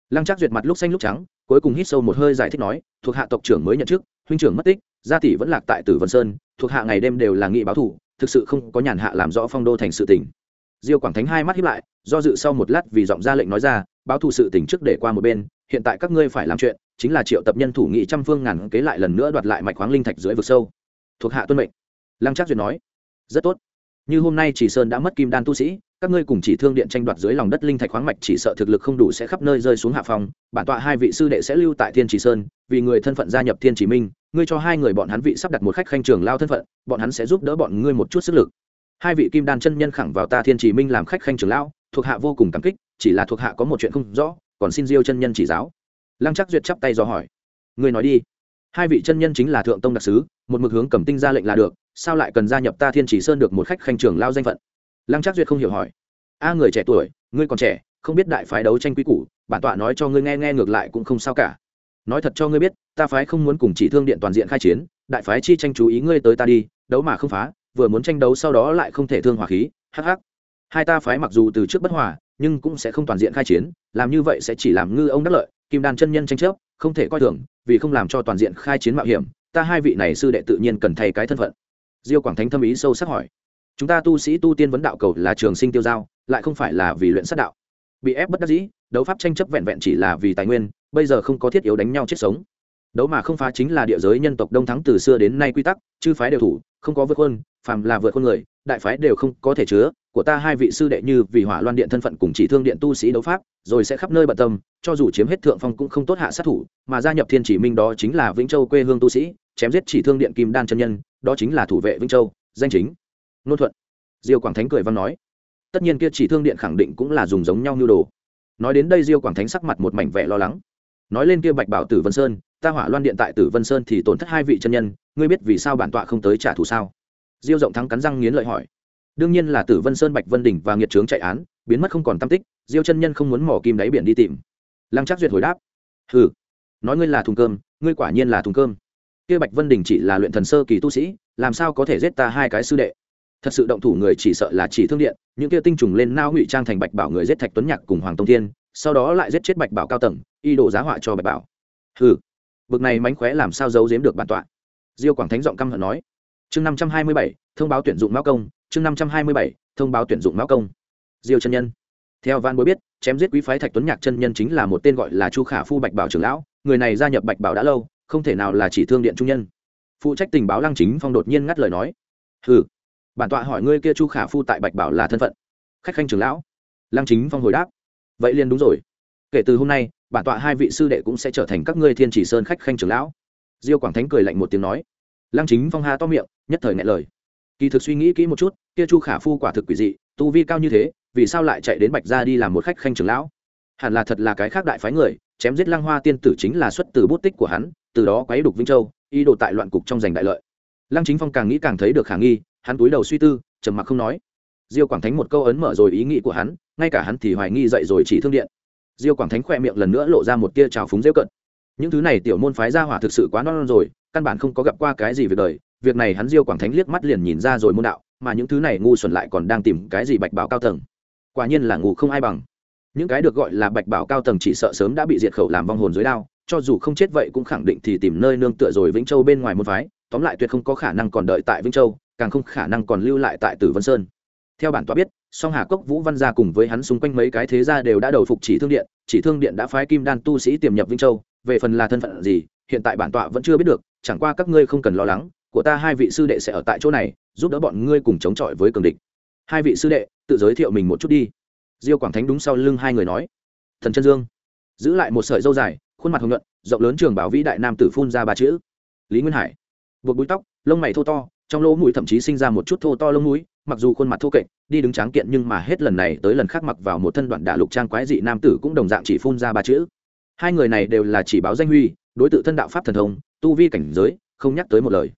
lăng chắc duyệt mặt lúc xanh lúc trắng, cuối cùng hít sâu một hơi giải thích nói, thuộc hạ tộc trưởng mới nhận chức, huynh trưởng mất tích, gia tỷ vẫn lạc tại tử vân sơn, thuộc hạ ngày đêm đều là nghị báo thủ, thực sự không có nhàn hạ làm rõ phong đô thành sự tình. diêu quảng thánh hai mắt hiếp lại, do dự sau một lát vì giọng ra lệnh nói ra báo thù sự tỉnh trước để qua một bên, hiện tại các ngươi phải làm chuyện, chính là triệu tập nhân thủ nghị trăm phương ngàn kế lại lần nữa đoạt lại mạch khoáng linh thạch dưới vực sâu. Thuộc hạ tuân mệnh. Lăng trác duyệt nói. Rất tốt. Như hôm nay chỉ sơn đã mất kim đan tu sĩ, các ngươi cùng chỉ thương điện tranh đoạt dưới lòng đất linh thạch khoáng mạch chỉ sợ thực lực không đủ sẽ khắp nơi rơi xuống hạ phòng bản tọa hai vị sư đệ sẽ lưu tại thiên chỉ sơn, vì người thân phận gia nhập thiên chỉ minh, ngươi cho hai người bọn hắn vị sắp đặt một khách khanh trường lao thân phận, bọn hắn sẽ giúp đỡ bọn ngươi một chút sức lực. Hai vị kim đan chân nhân khẳng vào ta thiên chỉ minh làm khách khanh trường lao, thuộc hạ vô cùng cảm kích chỉ là thuộc hạ có một chuyện không rõ, còn xin diêu chân nhân chỉ giáo. Lăng chắc duyệt chắp tay do hỏi. Người nói đi. Hai vị chân nhân chính là thượng tông đặc sứ, một mực hướng cầm tinh ra lệnh là được, sao lại cần gia nhập ta thiên chỉ sơn được một khách khanh trường lao danh phận? Lăng chắc duyệt không hiểu hỏi. A người trẻ tuổi, ngươi còn trẻ, không biết đại phái đấu tranh quy củ, bản tọa nói cho ngươi nghe nghe ngược lại cũng không sao cả. Nói thật cho ngươi biết, ta phái không muốn cùng chỉ thương điện toàn diện khai chiến, đại phái chi tranh chú ý ngươi tới ta đi, đấu mà không phá, vừa muốn tranh đấu sau đó lại không thể thương hỏa khí hh hai ta phái mặc dù từ trước bất hòa nhưng cũng sẽ không toàn diện khai chiến, làm như vậy sẽ chỉ làm ngư ông đắc lợi, kim đan chân nhân tranh chấp, không thể coi thường, vì không làm cho toàn diện khai chiến mạo hiểm, ta hai vị này sư đệ tự nhiên cần thay cái thân phận. Diêu quảng thánh thâm ý sâu sắc hỏi. Chúng ta tu sĩ tu tiên vấn đạo cầu là trường sinh tiêu giao, lại không phải là vì luyện sát đạo. Bị ép bất đắc dĩ, đấu pháp tranh chấp vẹn vẹn chỉ là vì tài nguyên, bây giờ không có thiết yếu đánh nhau chết sống. Đấu mà không phá chính là địa giới nhân tộc đông thắng từ xưa đến nay quy tắc, chư phái đều thủ, không có vượt hơn phàm là vượt hơn người, đại phái đều không có thể chứa của ta hai vị sư đệ như vì hỏa loan điện thân phận cùng chỉ thương điện tu sĩ đấu pháp, rồi sẽ khắp nơi bận tâm, cho dù chiếm hết thượng phong cũng không tốt hạ sát thủ, mà gia nhập thiên chỉ minh đó chính là vĩnh châu quê hương tu sĩ, chém giết chỉ thương điện kim đan chân nhân, đó chính là thủ vệ vĩnh châu, danh chính. Nôn thuận. Diêu quảng thánh cười văn nói. Tất nhiên kia chỉ thương điện khẳng định cũng là dùng giống nhau như đồ. Nói đến đây diêu quảng thánh sắc mặt một mảnh vẻ lo lắng. Nói lên kia bạch bảo tử vân sơn, ta hỏa loan điện tại tử vân sơn thì tổn thất hai vị chân nhân, ngươi biết vì sao bản tọa không tới trả thù sao? Diêu rộng thắng cắn răng nghiến lợi hỏi đương nhiên là tử vân sơn, bạch vân đỉnh và nghiệt trướng chạy án, biến mất không còn tam tích, diêu chân nhân không muốn mỏ kim đáy biển đi tìm. Lăng trác duyệt hồi đáp ừ nói ngươi là thùng cơm, ngươi quả nhiên là thùng cơm. Kia bạch vân đình chỉ là luyện thần sơ kỳ tu sĩ, làm sao có thể giết ta hai cái sư đệ? Thật sự động thủ người chỉ sợ là chỉ thương điện, những kia tinh trùng lên nao ngụy trang thành bạch bảo người giết thạch tuấn nhạc cùng hoàng tông thiên, sau đó lại giết chết bạch bảo cao tầng, y đổ giá họa cho bạch bảo. Hừ, bực này mánh khóe làm sao giấu giếm được bản tọa? Diêu quảng thánh giọng căm hận nói. Chương năm trăm hai mươi bảy, thông báo tuyển dụng mao công chương năm trăm hai mươi bảy, thông báo tuyển dụng mão công. Diêu chân nhân. Theo văn bối biết, chém giết quý phái thạch tuấn nhạc chân nhân chính là một tên gọi là chu khả phu bạch bảo trưởng lão, người này gia nhập bạch bảo đã lâu, không thể nào là chỉ thương điện trung nhân. Phụ trách tình báo lăng chính phong đột nhiên ngắt lời nói. Hừ. Bản tọa hỏi ngươi kia chu khả phu tại bạch bảo là thân phận. Khách khanh trưởng lão. Lăng chính phong hồi đáp. Vậy liền đúng rồi. Kể từ hôm nay, bản tọa hai vị sư đệ cũng sẽ trở thành các ngươi thiên chỉ sơn khách khanh trưởng lão. Diêu quảng thánh cười lạnh một tiếng nói. Lăng chính phong ha to miệng, nhất thời ngại lời kỳ thực suy nghĩ kỹ một chút kia chu khả phu quả thực quỷ dị tu vi cao như thế vì sao lại chạy đến bạch gia đi làm một khách khanh trưởng lão? Hẳn là thật là cái khác đại phái người chém giết lăng hoa tiên tử chính là xuất từ bút tích của hắn từ đó quấy đục vĩnh châu ý đồ tại loạn cục trong giành đại lợi. Lăng chính phong càng nghĩ càng thấy được khả nghi hắn túi đầu suy tư trầm mặc không nói. Diêu quảng thánh một câu ấn mở rồi ý nghĩ của hắn ngay cả hắn thì hoài nghi dậy rồi chỉ thương điện. Diêu quảng thánh khoe miệng lần nữa lộ ra một tia trào phúng rêu cận. Những thứ này tiểu môn phái gia hỏa thực sự quá non, non rồi căn bản không có gặp qua cái gì về đời việc này hắn diêu quảng thánh liếc mắt liền nhìn ra rồi môn đạo, mà những thứ này ngu xuẩn lại còn đang tìm cái gì bạch bảo cao tầng. Quả nhiên là ngu không ai bằng. Những cái được gọi là bạch bảo cao tầng chỉ sợ sớm đã bị diệt khẩu làm vong hồn dưới đao, cho dù không chết vậy cũng khẳng định thì tìm nơi nương tựa rồi vĩnh châu bên ngoài môn phái, tóm lại tuyệt không có khả năng còn đợi tại vĩnh châu, càng không khả năng còn lưu lại tại tử vân sơn. Theo bản tọa biết, song hà cốc vũ văn gia cùng với hắn xung quanh mấy cái thế gia đều đã đầu phục chỉ thương điện, chỉ thương điện đã phái kim đan tu sĩ tiềm nhập vĩnh châu, về phần là thân phận gì, hiện tại bản tọa vẫn chưa biết được, chẳng qua các ngươi không cần lo lắng của ta hai vị sư đệ sẽ ở tại chỗ này, giúp đỡ bọn ngươi cùng chống chọi với cường địch. Hai vị sư đệ, tự giới thiệu mình một chút đi. Diêu quảng thánh đúng sau lưng hai người nói. Thần chân dương. Giữ lại một sợi dâu dài, khuôn mặt hồng nhuận, rộng lớn trường bảo vĩ đại nam tử phun ra ba chữ. Lý nguyên hải. Buộc búi tóc, lông mày thô to, trong lỗ mũi thậm chí sinh ra một chút thô to lông mũi, mặc dù khuôn mặt thô kệch, đi đứng tráng kiện nhưng mà hết lần này tới lần khác mặc vào một thân đoạn đả lục trang quái dị nam tử cũng đồng dạng chỉ phun ra ba chữ. Hai người này đều là chỉ báo danh huy, đối tượng thân đạo pháp thần thông, tu vi cảnh giới, không nhắc tới một lời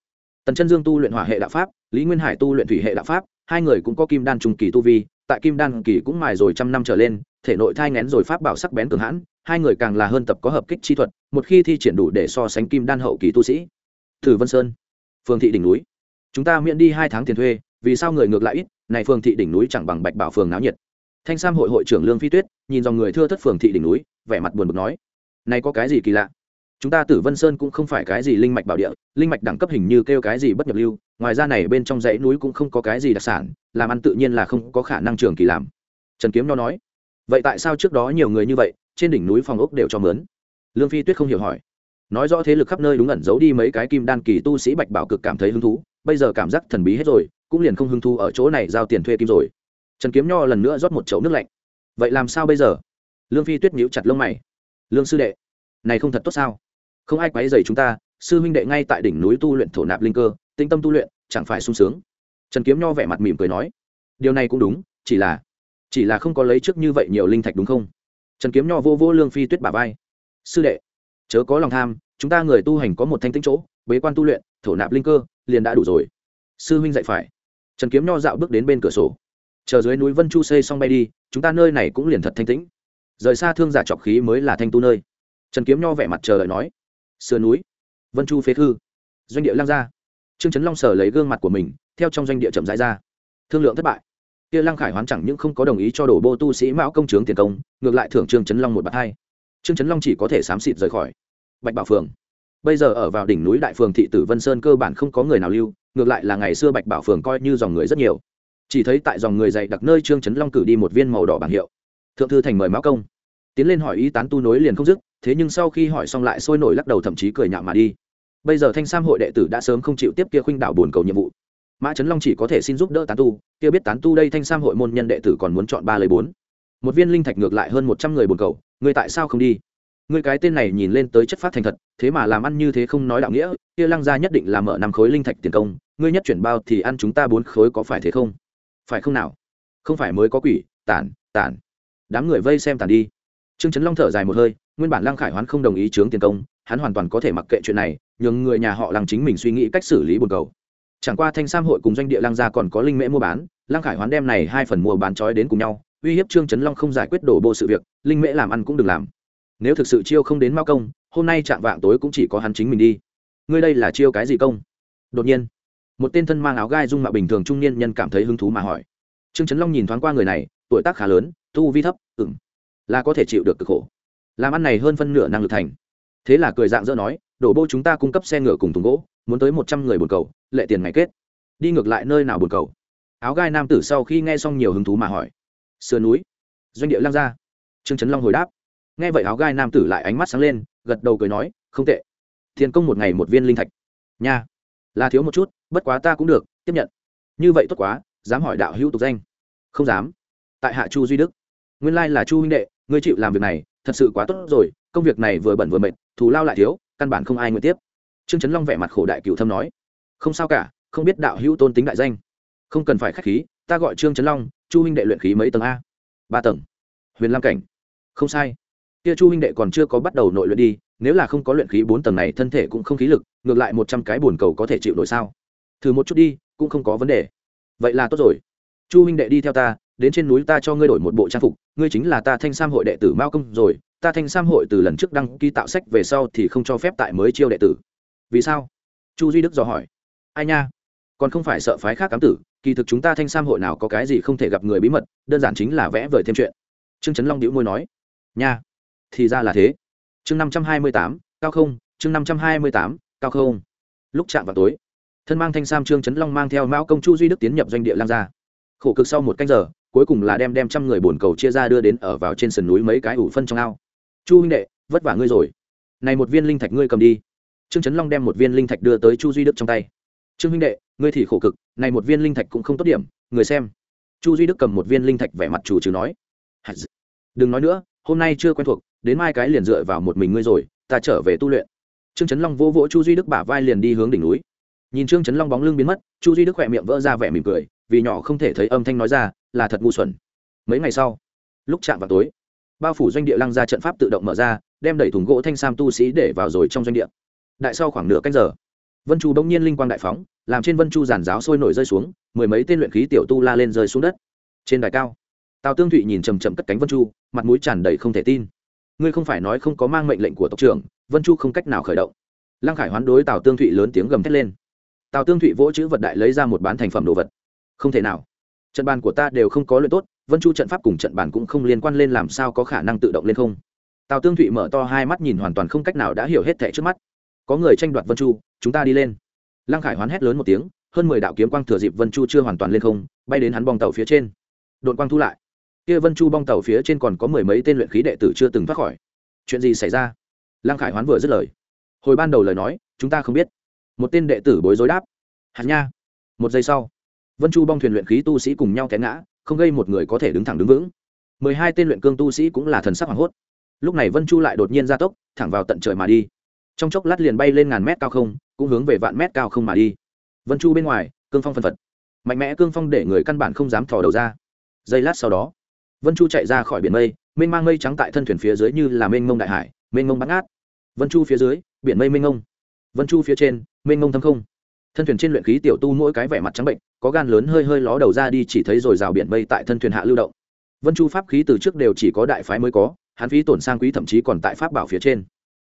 tần chân dương tu luyện hỏa hệ đạo pháp, lý nguyên hải tu luyện thủy hệ đạo pháp, hai người cũng có kim đan trung kỳ tu vi, tại kim đan kỳ cũng mài rồi trăm năm trở lên, thể nội thai ngén rồi pháp bảo sắc bén cường hãn, hai người càng là hơn tập có hợp kích chi thuật, một khi thi triển đủ để so sánh kim đan hậu kỳ tu sĩ. Thử vân sơn, phương thị đỉnh núi. Chúng ta miễn đi hai tháng tiền thuê, vì sao người ngược lại ít, này phường thị đỉnh núi chẳng bằng bạch bảo phường náo nhiệt. Thanh sam hội hội trưởng lương phi tuyết, nhìn dòng người thưa thất phường thị đỉnh núi, vẻ mặt buồn bực nói, này có cái gì kỳ lạ? Chúng ta tử vân sơn cũng không phải cái gì linh mạch bảo địa, linh mạch đẳng cấp hình như kêu cái gì bất nhập lưu, ngoài ra này bên trong dãy núi cũng không có cái gì đặc sản, làm ăn tự nhiên là không có khả năng trường kỳ làm. Trần kiếm Nho nói, vậy tại sao trước đó nhiều người như vậy, trên đỉnh núi phòng ốc đều cho mướn? Lương phi tuyết không hiểu hỏi. Nói rõ thế lực khắp nơi đúng ẩn giấu đi mấy cái kim đan kỳ tu sĩ bạch bảo cực cảm thấy hứng thú, bây giờ cảm giác thần bí hết rồi, cũng liền không hứng thú ở chỗ này giao tiền thuê kim rồi. Trần kiếm nho lần nữa rót một chậu nước lạnh. Vậy làm sao bây giờ? Lương phi tuyết nhíu chặt lông mày. Lương sư đệ, này không thật tốt sao? Không ai quấy dày chúng ta, sư huynh đệ ngay tại đỉnh núi tu luyện thổ nạp linh cơ, tinh tâm tu luyện, chẳng phải sung sướng. Trần kiếm nho vẻ mặt mỉm cười nói, điều này cũng đúng, chỉ là chỉ là không có lấy trước như vậy nhiều linh thạch đúng không? Trần kiếm nho vô vô lương phi tuyết bà vai. Sư đệ, chớ có lòng tham, chúng ta người tu hành có một thanh tĩnh chỗ, bế quan tu luyện, thổ nạp linh cơ, liền đã đủ rồi. Sư huynh dạy phải. Trần kiếm nho dạo bước đến bên cửa sổ. Chờ dưới núi vân chu xây xong bay đi, chúng ta nơi này cũng liền thật thanh tĩnh. Rời xa thương giả trọc khí mới là thanh tu nơi. Trần kiếm nho vẻ mặt chờ đợi nói sườn núi vân chu phế thư doanh địa lang gia, trương trấn long sở lấy gương mặt của mình theo trong doanh địa chậm rãi ra. Thương lượng thất bại. Kia lăng khải hoán chẳng những không có đồng ý cho đổ bô tu sĩ mão công trướng tiền công ngược lại thưởng trương trấn long một bạt hai. Trương trấn long chỉ có thể xám xịt rời khỏi bạch bảo phường. Bây giờ ở vào đỉnh núi đại phường thị tử vân sơn cơ bản không có người nào lưu ngược lại là ngày xưa bạch bảo phường coi như dòng người rất nhiều. Chỉ thấy tại dòng người dày đặc nơi trương trấn long cử đi một viên màu đỏ bảng hiệu. Thượng thư thành mời mão công. Tiến lên hỏi ý tán tu nối liền không dứt thế nhưng sau khi hỏi xong lại sôi nổi lắc đầu thậm chí cười nhạo mà đi. Bây giờ thanh sam hội đệ tử đã sớm không chịu tiếp kia khuynh đảo buồn cầu nhiệm vụ. Mã trấn long chỉ có thể xin giúp đỡ tán tu, kia biết tán tu đây thanh sam hội môn nhân đệ tử còn muốn chọn ba lời bốn. Một viên linh thạch ngược lại hơn một trăm người buồn cầu người tại sao không đi? Người cái tên này nhìn lên tới chất phát thành thật, thế mà làm ăn như thế không nói đạo nghĩa, kia lăng gia nhất định là mở năm khối linh thạch tiền công, ngươi nhất chuyển bao thì ăn chúng ta bốn khối có phải thế không? Phải không nào? Không phải mới có quỷ, tản tản. Đám người vây xem tản đi. Trương trấn long thở dài một hơi nguyên bản lăng khải hoán không đồng ý chướng tiền công, hắn hoàn toàn có thể mặc kệ chuyện này, nhường người nhà họ lăng chính mình suy nghĩ cách xử lý buồn cầu. Chẳng qua thanh sam hội cùng doanh địa lăng gia còn có linh mễ mua bán, lăng khải hoán đem này hai phần mua bán trói đến cùng nhau, uy hiếp trương trấn long không giải quyết đổ bộ sự việc, linh mễ làm ăn cũng đừng làm. Nếu thực sự chiêu không đến mao công, hôm nay chạm vạng tối cũng chỉ có hắn chính mình đi. Ngươi đây là chiêu cái gì công? Đột nhiên, một tên thân mang áo gai dung mạo bình thường trung niên nhân cảm thấy hứng thú mà hỏi. Trương trấn long nhìn thoáng qua người này, tuổi tác khá lớn, tu vi thấp ừng là có thể chịu được cực khổ làm ăn này hơn phân nửa năng lực thành. Thế là cười dạng dỡ nói, đổ bô chúng ta cung cấp xe ngựa cùng thùng gỗ, muốn tới một trăm người bồn cầu, lệ tiền ngày kết. Đi ngược lại nơi nào bồn cầu? Áo gai nam tử sau khi nghe xong nhiều hứng thú mà hỏi. Sườn núi. Doanh địa lang gia trương trấn long hồi đáp. Nghe vậy áo gai nam tử lại ánh mắt sáng lên, gật đầu cười nói, không tệ. Thiền công một ngày một viên linh thạch. Nha, là thiếu một chút, bất quá ta cũng được, tiếp nhận. Như vậy tốt quá, dám hỏi đạo hữu tục danh. Không dám. Tại hạ chu duy đức. Nguyên lai là chu huynh đệ, ngươi chịu làm việc này thật sự quá tốt rồi, công việc này vừa bẩn vừa mệt, thù lao lại thiếu, căn bản không ai nguyện tiếp. Trương trấn long vẻ mặt khổ đại cựu thâm nói. Không sao cả, không biết đạo hữu tôn tính đại danh. Không cần phải k h á c h khí, ta gọi trương trấn long, chu huynh đệ luyện khí mấy tầng a? Ba tầng. Huyền lam cảnh. Không sai. Kia chu huynh đệ còn chưa có bắt đầu nội luyện đi, nếu là không có luyện khí bốn tầng này thân thể cũng không khí lực, ngược lại một trăm cái bồn cầu có thể chịu nổi sao? Thử một chút đi, cũng không có vấn đề. Vậy là tốt rồi. Chu huynh đệ đi theo ta đến trên núi ta cho ngươi đổi một bộ trang phục, ngươi chính là ta thanh sam hội đệ tử mao công rồi, ta thanh sam hội từ lần trước đăng ký tạo sách về sau thì không cho phép tại mới chiêu đệ tử. Vì sao? Chu duy đức dò hỏi. Ai nha? Còn không phải sợ phái khác cám tử, kỳ thực chúng ta thanh sam hội nào có cái gì không thể gặp người bí mật, đơn giản chính là vẽ vời thêm chuyện. Trương trấn long đĩu môi nói. Nha, thì ra là thế. Chương năm trăm hai mươi tám, cao không, chương năm trăm hai mươi tám, cao không. Lúc chạm vào tối, thân mang thanh sam trương trấn long mang theo mão công chu duy đức tiến nhập doanh địa lang gia. Khổ cực sau một canh giờ cuối cùng là đem đem trăm người bồn cầu chia ra đưa đến ở vào trên sườn núi mấy cái ủ phân trong ao. Chu huynh đệ, vất vả ngươi rồi. Này một viên linh thạch ngươi cầm đi. Trương trấn long đem một viên linh thạch đưa tới chu duy đức trong tay. Trương huynh đệ, ngươi thì khổ cực, này một viên linh thạch cũng không tốt điểm, người xem. Chu duy đức cầm một viên linh thạch vẻ mặt chủ trừ nói. Đừng nói nữa, hôm nay chưa quen thuộc, đến mai cái liền dựa vào một mình ngươi rồi, ta trở về tu luyện. Trương trấn long vỗ vỗ chu duy đức bả vai liền đi hướng đỉnh núi. Nhìn trương trấn long bóng lưng biến mất, chu duy đức khỏe miệng vỡ ra vẻ mỉm cười vì nhỏ không thể thấy âm thanh nói ra, là thật ngu xuẩn. Mấy ngày sau, lúc chạm vào tối, bao phủ doanh địa lăng ra trận pháp tự động mở ra, đem đẩy thùng gỗ thanh sam tu sĩ để vào rồi trong doanh địa. Đại sau khoảng nửa canh giờ, vân chu bỗng nhiên linh quang đại phóng, làm trên vân chu giàn giáo sôi nổi rơi xuống, mười mấy tên luyện khí tiểu tu la lên rơi xuống đất. Trên đài cao, tào tương thụy nhìn chầm chậm cất cánh vân chu, mặt mũi tràn đầy không thể tin. Ngươi không phải nói không có mang mệnh lệnh của tộc trưởng, vân chu không cách nào khởi động. Lăng khải hoán đối tào tương thụy lớn tiếng gầm thét lên. Tào tương thụy vỗ chữ vật đại lấy ra một bán thành phẩm đồ vật không thể nào. Trận bàn của ta đều không có luyện tốt, vân chu trận pháp cùng trận bàn cũng không liên quan lên làm sao có khả năng tự động lên không. Tào tương thụy mở to hai mắt nhìn hoàn toàn không cách nào đã hiểu hết thẻ trước mắt. Có người tranh đoạt vân chu, chúng ta đi lên. Lăng khải hoán hét lớn một tiếng, hơn mười đạo kiếm quang thừa dịp vân chu chưa hoàn toàn lên không, bay đến hắn bong tàu phía trên. Đội quang thu lại. Kia vân chu bong tàu phía trên còn có mười mấy tên luyện khí đệ tử chưa từng thoát khỏi. Chuyện gì xảy ra? Lăng khải hoán vừa dứt lời. Hồi ban đầu lời nói, chúng ta không biết. Một tên đệ tử bối rối đáp. Hạt nha. Một giây sau vân chu bong thuyền luyện khí tu sĩ cùng nhau té ngã, không gây một người có thể đứng thẳng đứng vững. Mười hai tên luyện cương tu sĩ cũng là thần sắc hoảng hốt. Lúc này vân chu lại đột nhiên ra tốc, thẳng vào tận trời mà đi. Trong chốc lát liền bay lên ngàn mét cao không, cũng hướng về vạn mét cao không mà đi. Vân chu bên ngoài, cương phong phân phật. Mạnh mẽ cương phong để người căn bản không dám thò đầu ra. Giây lát sau đó, vân chu chạy ra khỏi biển mây, mênh mang mây trắng tại thân thuyền phía dưới như là mênh mông đại hải, mênh mông bắn ngát. vân chu phía dưới, biển mây mênh mông. Vân chu phía trên, mênh mông thâm không thân thuyền trên luyện khí tiểu tu mỗi cái vẻ mặt trắng bệnh, có gan lớn hơi hơi ló đầu ra đi chỉ thấy rồi rào biển mây tại thân thuyền hạ lưu động. Vân chu pháp khí từ trước đều chỉ có đại phái mới có, hắn phí tổn sang quý thậm chí còn tại pháp bảo phía trên.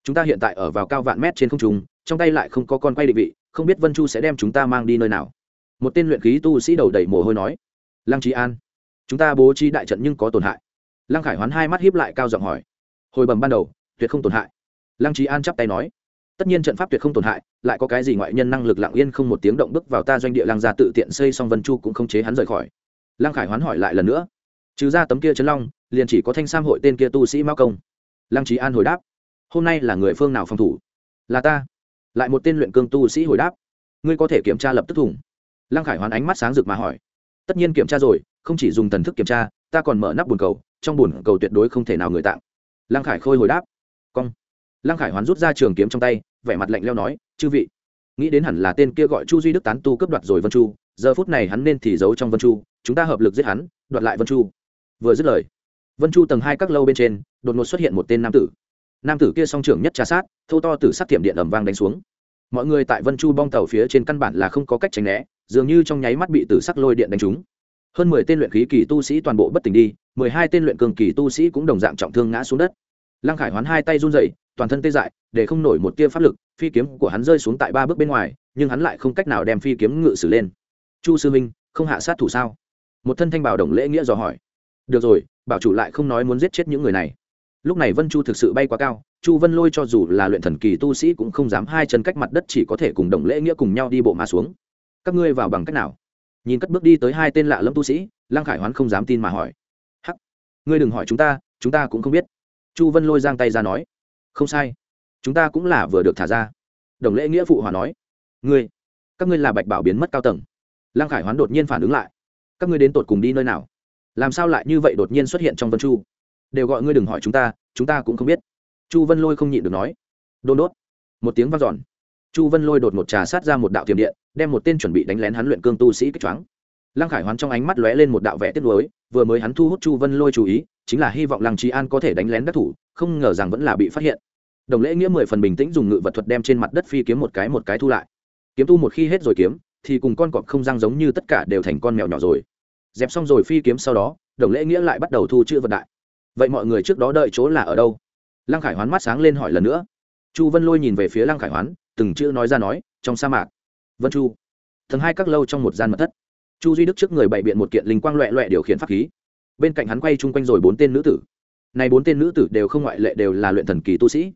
Chúng ta hiện tại ở vào cao vạn mét trên không trung, trong tay lại không có con quay định vị, không biết vân chu sẽ đem chúng ta mang đi nơi nào. Một tên luyện khí tu sĩ đầu đầy mồ hôi nói, lăng trí an, chúng ta bố trí đại trận nhưng có tổn hại. Lăng khải hoán hai mắt hiếp lại cao giọng hỏi, hồi bầm ban đầu, tuyệt không tổn hại. Lăng trí an chắp tay nói tất nhiên trận pháp tuyệt không tổn hại, lại có cái gì ngoại nhân năng lực lặng yên không một tiếng động bước vào ta doanh địa lăng gia tự tiện xây xong vân chu cũng không chế hắn rời khỏi. Lăng khải hoán hỏi lại lần nữa. Trừ ra tấm kia chấn long, liền chỉ có thanh sam hội tên kia tu sĩ mao công. Lăng trí an hồi đáp. Hôm nay là người phương nào phòng thủ? Là ta. Lại một tên luyện cương tu sĩ hồi đáp. Ngươi có thể kiểm tra lập tức thủng. Lăng khải hoán ánh mắt sáng rực mà hỏi. Tất nhiên kiểm tra rồi, không chỉ dùng thần thức kiểm tra, ta còn mở nắp bồn cầu, trong bồn cầu tuyệt đối không thể nào người tạng. Lăng khải khôi hồi đáp. Cong lăng khải hoán rút ra trường kiếm trong tay, vẻ mặt lạnh leo nói, chư vị, nghĩ đến hẳn là tên kia gọi chu duy đức tán tu cướp đoạt rồi vân chu, giờ phút này hắn nên thì giấu trong vân chu, chúng ta hợp lực giết hắn, đoạt lại vân chu. Vừa dứt lời, vân chu tầng hai các lâu bên trên, đột ngột xuất hiện một tên nam tử. Nam tử kia song trưởng nhất trà sát thâu to từ sát tiệm điện ẩm vang đánh xuống. Mọi người tại vân chu bong tàu phía trên căn bản là không có cách tránh né, dường như trong nháy mắt bị tử sắc lôi điện đánh trúng. Hơn mười tên luyện khí kỳ tu sĩ toàn bộ bất tỉnh đi, mười hai tên luyện cường kỳ tu sĩ cũng đồng dạng trọng thương ngã xuống đất lăng khải hoán hai tay run rẩy, toàn thân tê dại, để không nổi một tia pháp lực, phi kiếm của hắn rơi xuống tại ba bước bên ngoài, nhưng hắn lại không cách nào đem phi kiếm ngự sử lên. Chu sư minh không hạ sát thủ sao? Một thân thanh bảo đồng lễ nghĩa dò hỏi. Được rồi, bảo chủ lại không nói muốn giết chết những người này. Lúc này vân chu thực sự bay quá cao, chu vân lôi cho dù là luyện thần kỳ tu sĩ cũng không dám hai chân cách mặt đất chỉ có thể cùng đồng lễ nghĩa cùng nhau đi bộ mà xuống. Các ngươi vào bằng cách nào? Nhìn cất bước đi tới hai tên lạ lẫm tu sĩ, lăng khải hoán không dám tin mà hỏi. Hắc, ngươi đừng hỏi chúng ta chúng ta cũng không biết chu vân lôi giang tay ra nói, không sai, chúng ta cũng là vừa được thả ra. Đồng lễ nghĩa phụ hòa nói, ngươi, các ngươi là bạch bảo biến mất cao tầng. Lăng khải hoán đột nhiên phản ứng lại, các ngươi đến tột cùng đi nơi nào? Làm sao lại như vậy đột nhiên xuất hiện trong vân chu? Đều gọi ngươi đừng hỏi chúng ta chúng ta cũng không biết. Chu vân lôi không nhịn được nói, đôn đốt. Một tiếng vang dọn, chu vân lôi đột một trà sát ra một đạo tiềm điện, đem một tên chuẩn bị đánh lén hắn luyện cương tu sĩ kích choáng. Lăng khải hoán trong ánh mắt lóe lên một đạo vẽ tiết lối vừa mới hắn thu hút chu vân lôi chú ý chính là hy vọng lăng trí an có thể đánh lén đắc thủ, không ngờ rằng vẫn là bị phát hiện. Đồng lễ nghĩa mười phần bình tĩnh dùng ngự vật thuật đem trên mặt đất phi kiếm một cái một cái thu lại. Kiếm tu một khi hết rồi kiếm, thì cùng con cọp không răng giống như tất cả đều thành con mèo nhỏ rồi. Dẹp xong rồi phi kiếm sau đó, đồng lễ nghĩa lại bắt đầu thu chữ vật đại. Vậy mọi người trước đó đợi chỗ là ở đâu? Lăng khải hoán mắt sáng lên hỏi lần nữa. Chu vân lôi nhìn về phía lăng khải hoán, từng chữ nói ra nói, trong sa mạc. Vân chu. Thần hai các lâu trong một gian mật thất. Chu duy đức trước người bày biện một kiện linh quang loẹ loẹ điều khiển pháp khí bên cạnh hắn quay chung quanh rồi bốn tên nữ tử. Này bốn tên nữ tử đều không ngoại lệ, đều là luyện thần kỳ tu sĩ.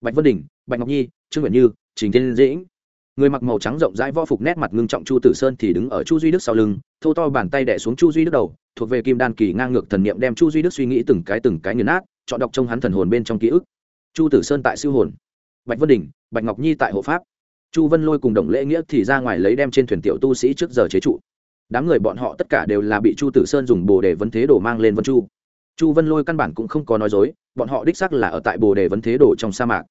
Bạch vân đình, bạch ngọc nhi, trương nguyện như, trình thiên dĩnh. Người mặc màu trắng rộng rãi võ phục nét mặt ngưng trọng chu tử sơn thì đứng ở chu duy đức sau lưng, thô to bàn tay đẻ xuống chu duy đức đầu, thuộc về kim đan kỳ ngang ngược thần niệm đem chu duy đức suy nghĩ từng cái từng cái nghiền nát, chọn đọc trong hắn thần hồn bên trong ký ức. Chu tử sơn tại siêu hồn. Bạch vân đình, bạch ngọc nhi tại hộ pháp. Chu vân lôi cùng đồng lễ nghĩa thì ra ngoài lấy đem trên thuyền tiểu tu sĩ trước giờ chế trụ đám người bọn họ tất cả đều là bị chu tử sơn dùng bồ đề vấn thế đồ mang lên vân chu. Chu vân lôi căn bản cũng không có nói dối, bọn họ đích sắc là ở tại bồ đề vấn thế đồ trong sa mạc.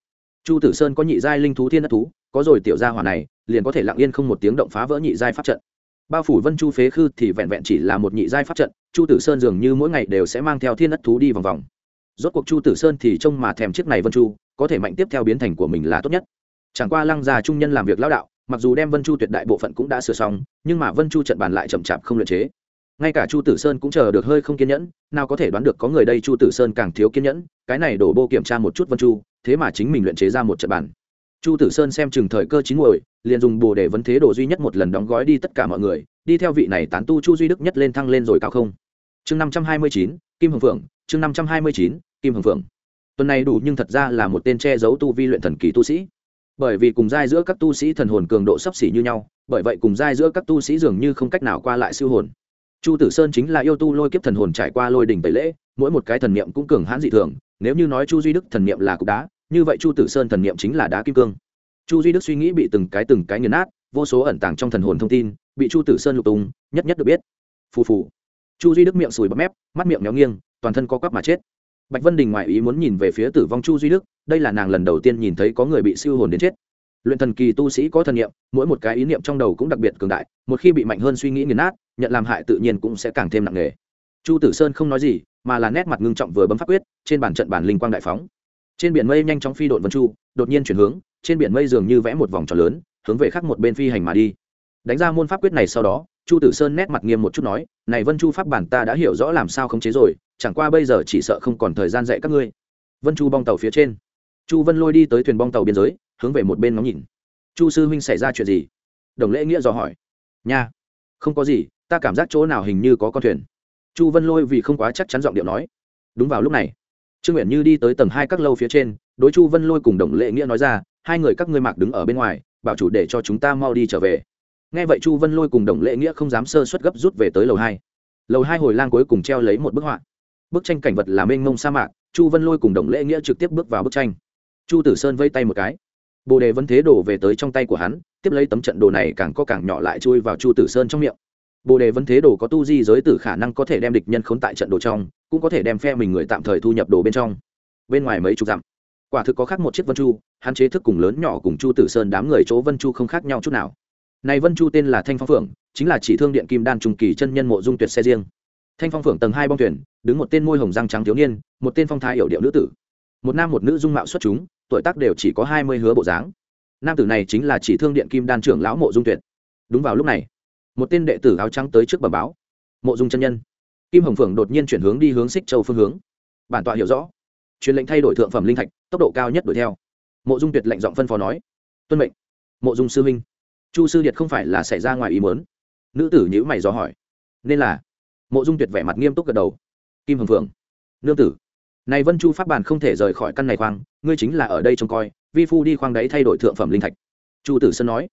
Chu tử sơn có nhị giai linh thú thiên đất thú, có rồi tiểu gia hỏa này, liền có thể lặng yên không một tiếng động phá vỡ nhị giai pháp trận. Bao phủ vân chu phế khư thì vẹn vẹn chỉ là một nhị giai pháp trận, chu tử sơn dường như mỗi ngày đều sẽ mang theo thiên đất thú đi vòng vòng. Rốt cuộc chu tử sơn thì trông mà thèm chiếc này vân chu, có thể mạnh tiếp theo biến thành của mình là tốt nhất. Chẳng qua lăng già trung nhân làm việc lão đạo mặc dù đem vân chu tuyệt đại bộ phận cũng đã sửa xong, nhưng mà vân chu trận bàn lại chậm chạp không luyện chế. Ngay cả chu tử sơn cũng chờ được hơi không kiên nhẫn, nào có thể đoán được có người đây chu tử sơn càng thiếu kiên nhẫn, cái này đổ bô kiểm tra một chút vân chu, thế mà chính mình luyện chế ra một trận bàn. Chu tử sơn xem chừng thời cơ chín muồi, liền dùng bồ để vấn thế đồ duy nhất một lần đóng gói đi tất cả mọi người, đi theo vị này tán tu chu duy đức nhất lên thăng lên rồi cao không. Chương năm trăm hai mươi chín, kim hồng phượng, chương năm trăm hai mươi chín, kim hồng phượng. Tuần này đủ nhưng thật ra là một tên che giấu tu vi luyện thần kỳ tu sĩ bởi vì cùng giai giữa các tu sĩ thần hồn cường độ sấp xỉ như nhau, bởi vậy cùng giai giữa các tu sĩ dường như không cách nào qua lại siêu hồn. Chu tử sơn chính là yêu tu lôi kiếp thần hồn trải qua lôi đỉnh tẩy lễ, mỗi một cái thần niệm cũng cường hãn dị thường, nếu như nói chu duy đức thần niệm là cục đá, như vậy chu tử sơn thần niệm chính là đá kim cương. Chu duy đức suy nghĩ bị từng cái từng cái nghiền nát, vô số ẩn tàng trong thần hồn thông tin, bị chu tử sơn lục tùng nhất nhất được biết. Phù phù. Chu duy đức miệng sùi bấm mép, mắt miệng méo nghiêng, toàn thân co quắp mà chết bạch vân đình ngoại ý muốn nhìn về phía tử vong chu duy đức, đây là nàng lần đầu tiên nhìn thấy có người bị siêu hồn đến chết. Luyện thần kỳ tu sĩ có thần niệm, mỗi một cái ý niệm trong đầu cũng đặc biệt cường đại, một khi bị mạnh hơn suy nghĩ nghiền nát, nhận làm hại tự nhiên cũng sẽ càng thêm nặng nề. Chu tử sơn không nói gì, mà là nét mặt ngưng trọng vừa bấm pháp quyết, trên bản trận bản linh quang đại phóng. Trên biển mây nhanh chóng phi đội vân chu, đột nhiên chuyển hướng, trên biển mây dường như vẽ một vòng tròn lớn, hướng về khác một bên phi hành mà đi. Đánh ra môn pháp quyết này sau đó, chu tử sơn nét mặt nghiêm một chút nói, này vân chu pháp bản ta đã hiểu rõ làm sao khống chế rồi chẳng qua bây giờ chỉ sợ không còn thời gian dạy các ngươi. Vân chu bong tàu phía trên. Chu vân lôi đi tới thuyền bong tàu biên giới, hướng về một bên ngóng nhìn. Chu sư huynh xảy ra chuyện gì? Đồng lễ nghĩa dò hỏi. Nha, không có gì, ta cảm giác chỗ nào hình như có con thuyền. Chu vân lôi vì không quá chắc chắn giọng điệu nói. Đúng vào lúc này, trương nguyện như đi tới tầng hai các lâu phía trên, đối chu vân lôi cùng đồng lệ nghĩa nói ra, hai người các ngươi mặc đứng ở bên ngoài, bảo chủ để cho chúng ta mau đi trở về. Nghe vậy chu vân lôi cùng đồng lệ nghĩa không dám sơ suất gấp rút về tới lầu hai. Lầu hai hồi lang cuối cùng treo lấy một bức họa bức tranh cảnh vật là mênh mông sa mạc, chu vân lôi cùng đồng lễ nghĩa trực tiếp bước vào bức tranh. Chu tử sơn vây tay một cái. Bồ đề vẫn thế đổ về tới trong tay của hắn, tiếp lấy tấm trận đồ này càng có càng nhỏ lại chui vào chu tử sơn trong miệng. Bồ đề vẫn thế đồ có tu di giới tử khả năng có thể đem địch nhân khốn tại trận đồ trong, cũng có thể đem phe mình người tạm thời thu nhập đồ bên trong. Bên ngoài mấy chục dặm, quả thực có khác một chiếc vân chu, hắn chế thức cùng lớn nhỏ cùng chu tử sơn đám người chỗ vân chu không khác nhau chút nào. Này vân chu tên là thanh phong phượng, chính là chỉ thương điện kim đan trung kỳ chân nhân mộ dung tuyệt xe riêng thanh phong phượng tầng hai bong thuyền, đứng một tên môi hồng răng trắng thiếu niên, một tên phong thái hiểu điệu nữ tử. Một nam một nữ dung mạo xuất chúng, tuổi tác đều chỉ có hai mươi hứa bộ dáng. Nam tử này chính là chỉ thương điện kim đan trưởng lão mộ dung tuyệt. Đúng vào lúc này, một tên đệ tử áo trắng tới trước bờ báo. Mộ dung chân nhân. Kim hồng phượng đột nhiên chuyển hướng đi hướng xích châu phương hướng. Bản tọa hiểu rõ. Truyền lệnh thay đổi thượng phẩm linh thạch, tốc độ cao nhất đuổi theo. Mộ dung tuyệt lệnh giọng phân phó nói. Tuân mệnh. Mộ dung sư minh chu sư điệt không phải là xảy ra ngoài ý mớn nữ tử nhữ mày dò hỏi. Nên là mộ dung tuyệt vẻ mặt nghiêm túc gật đầu. Kim hồng phượng, nương tử, này vân chu pháp bàn không thể rời khỏi căn này khoang, ngươi chính là ở đây trông coi, vi phu đi khoang đấy thay đổi thượng phẩm linh thạch. Chu tử sơn nói,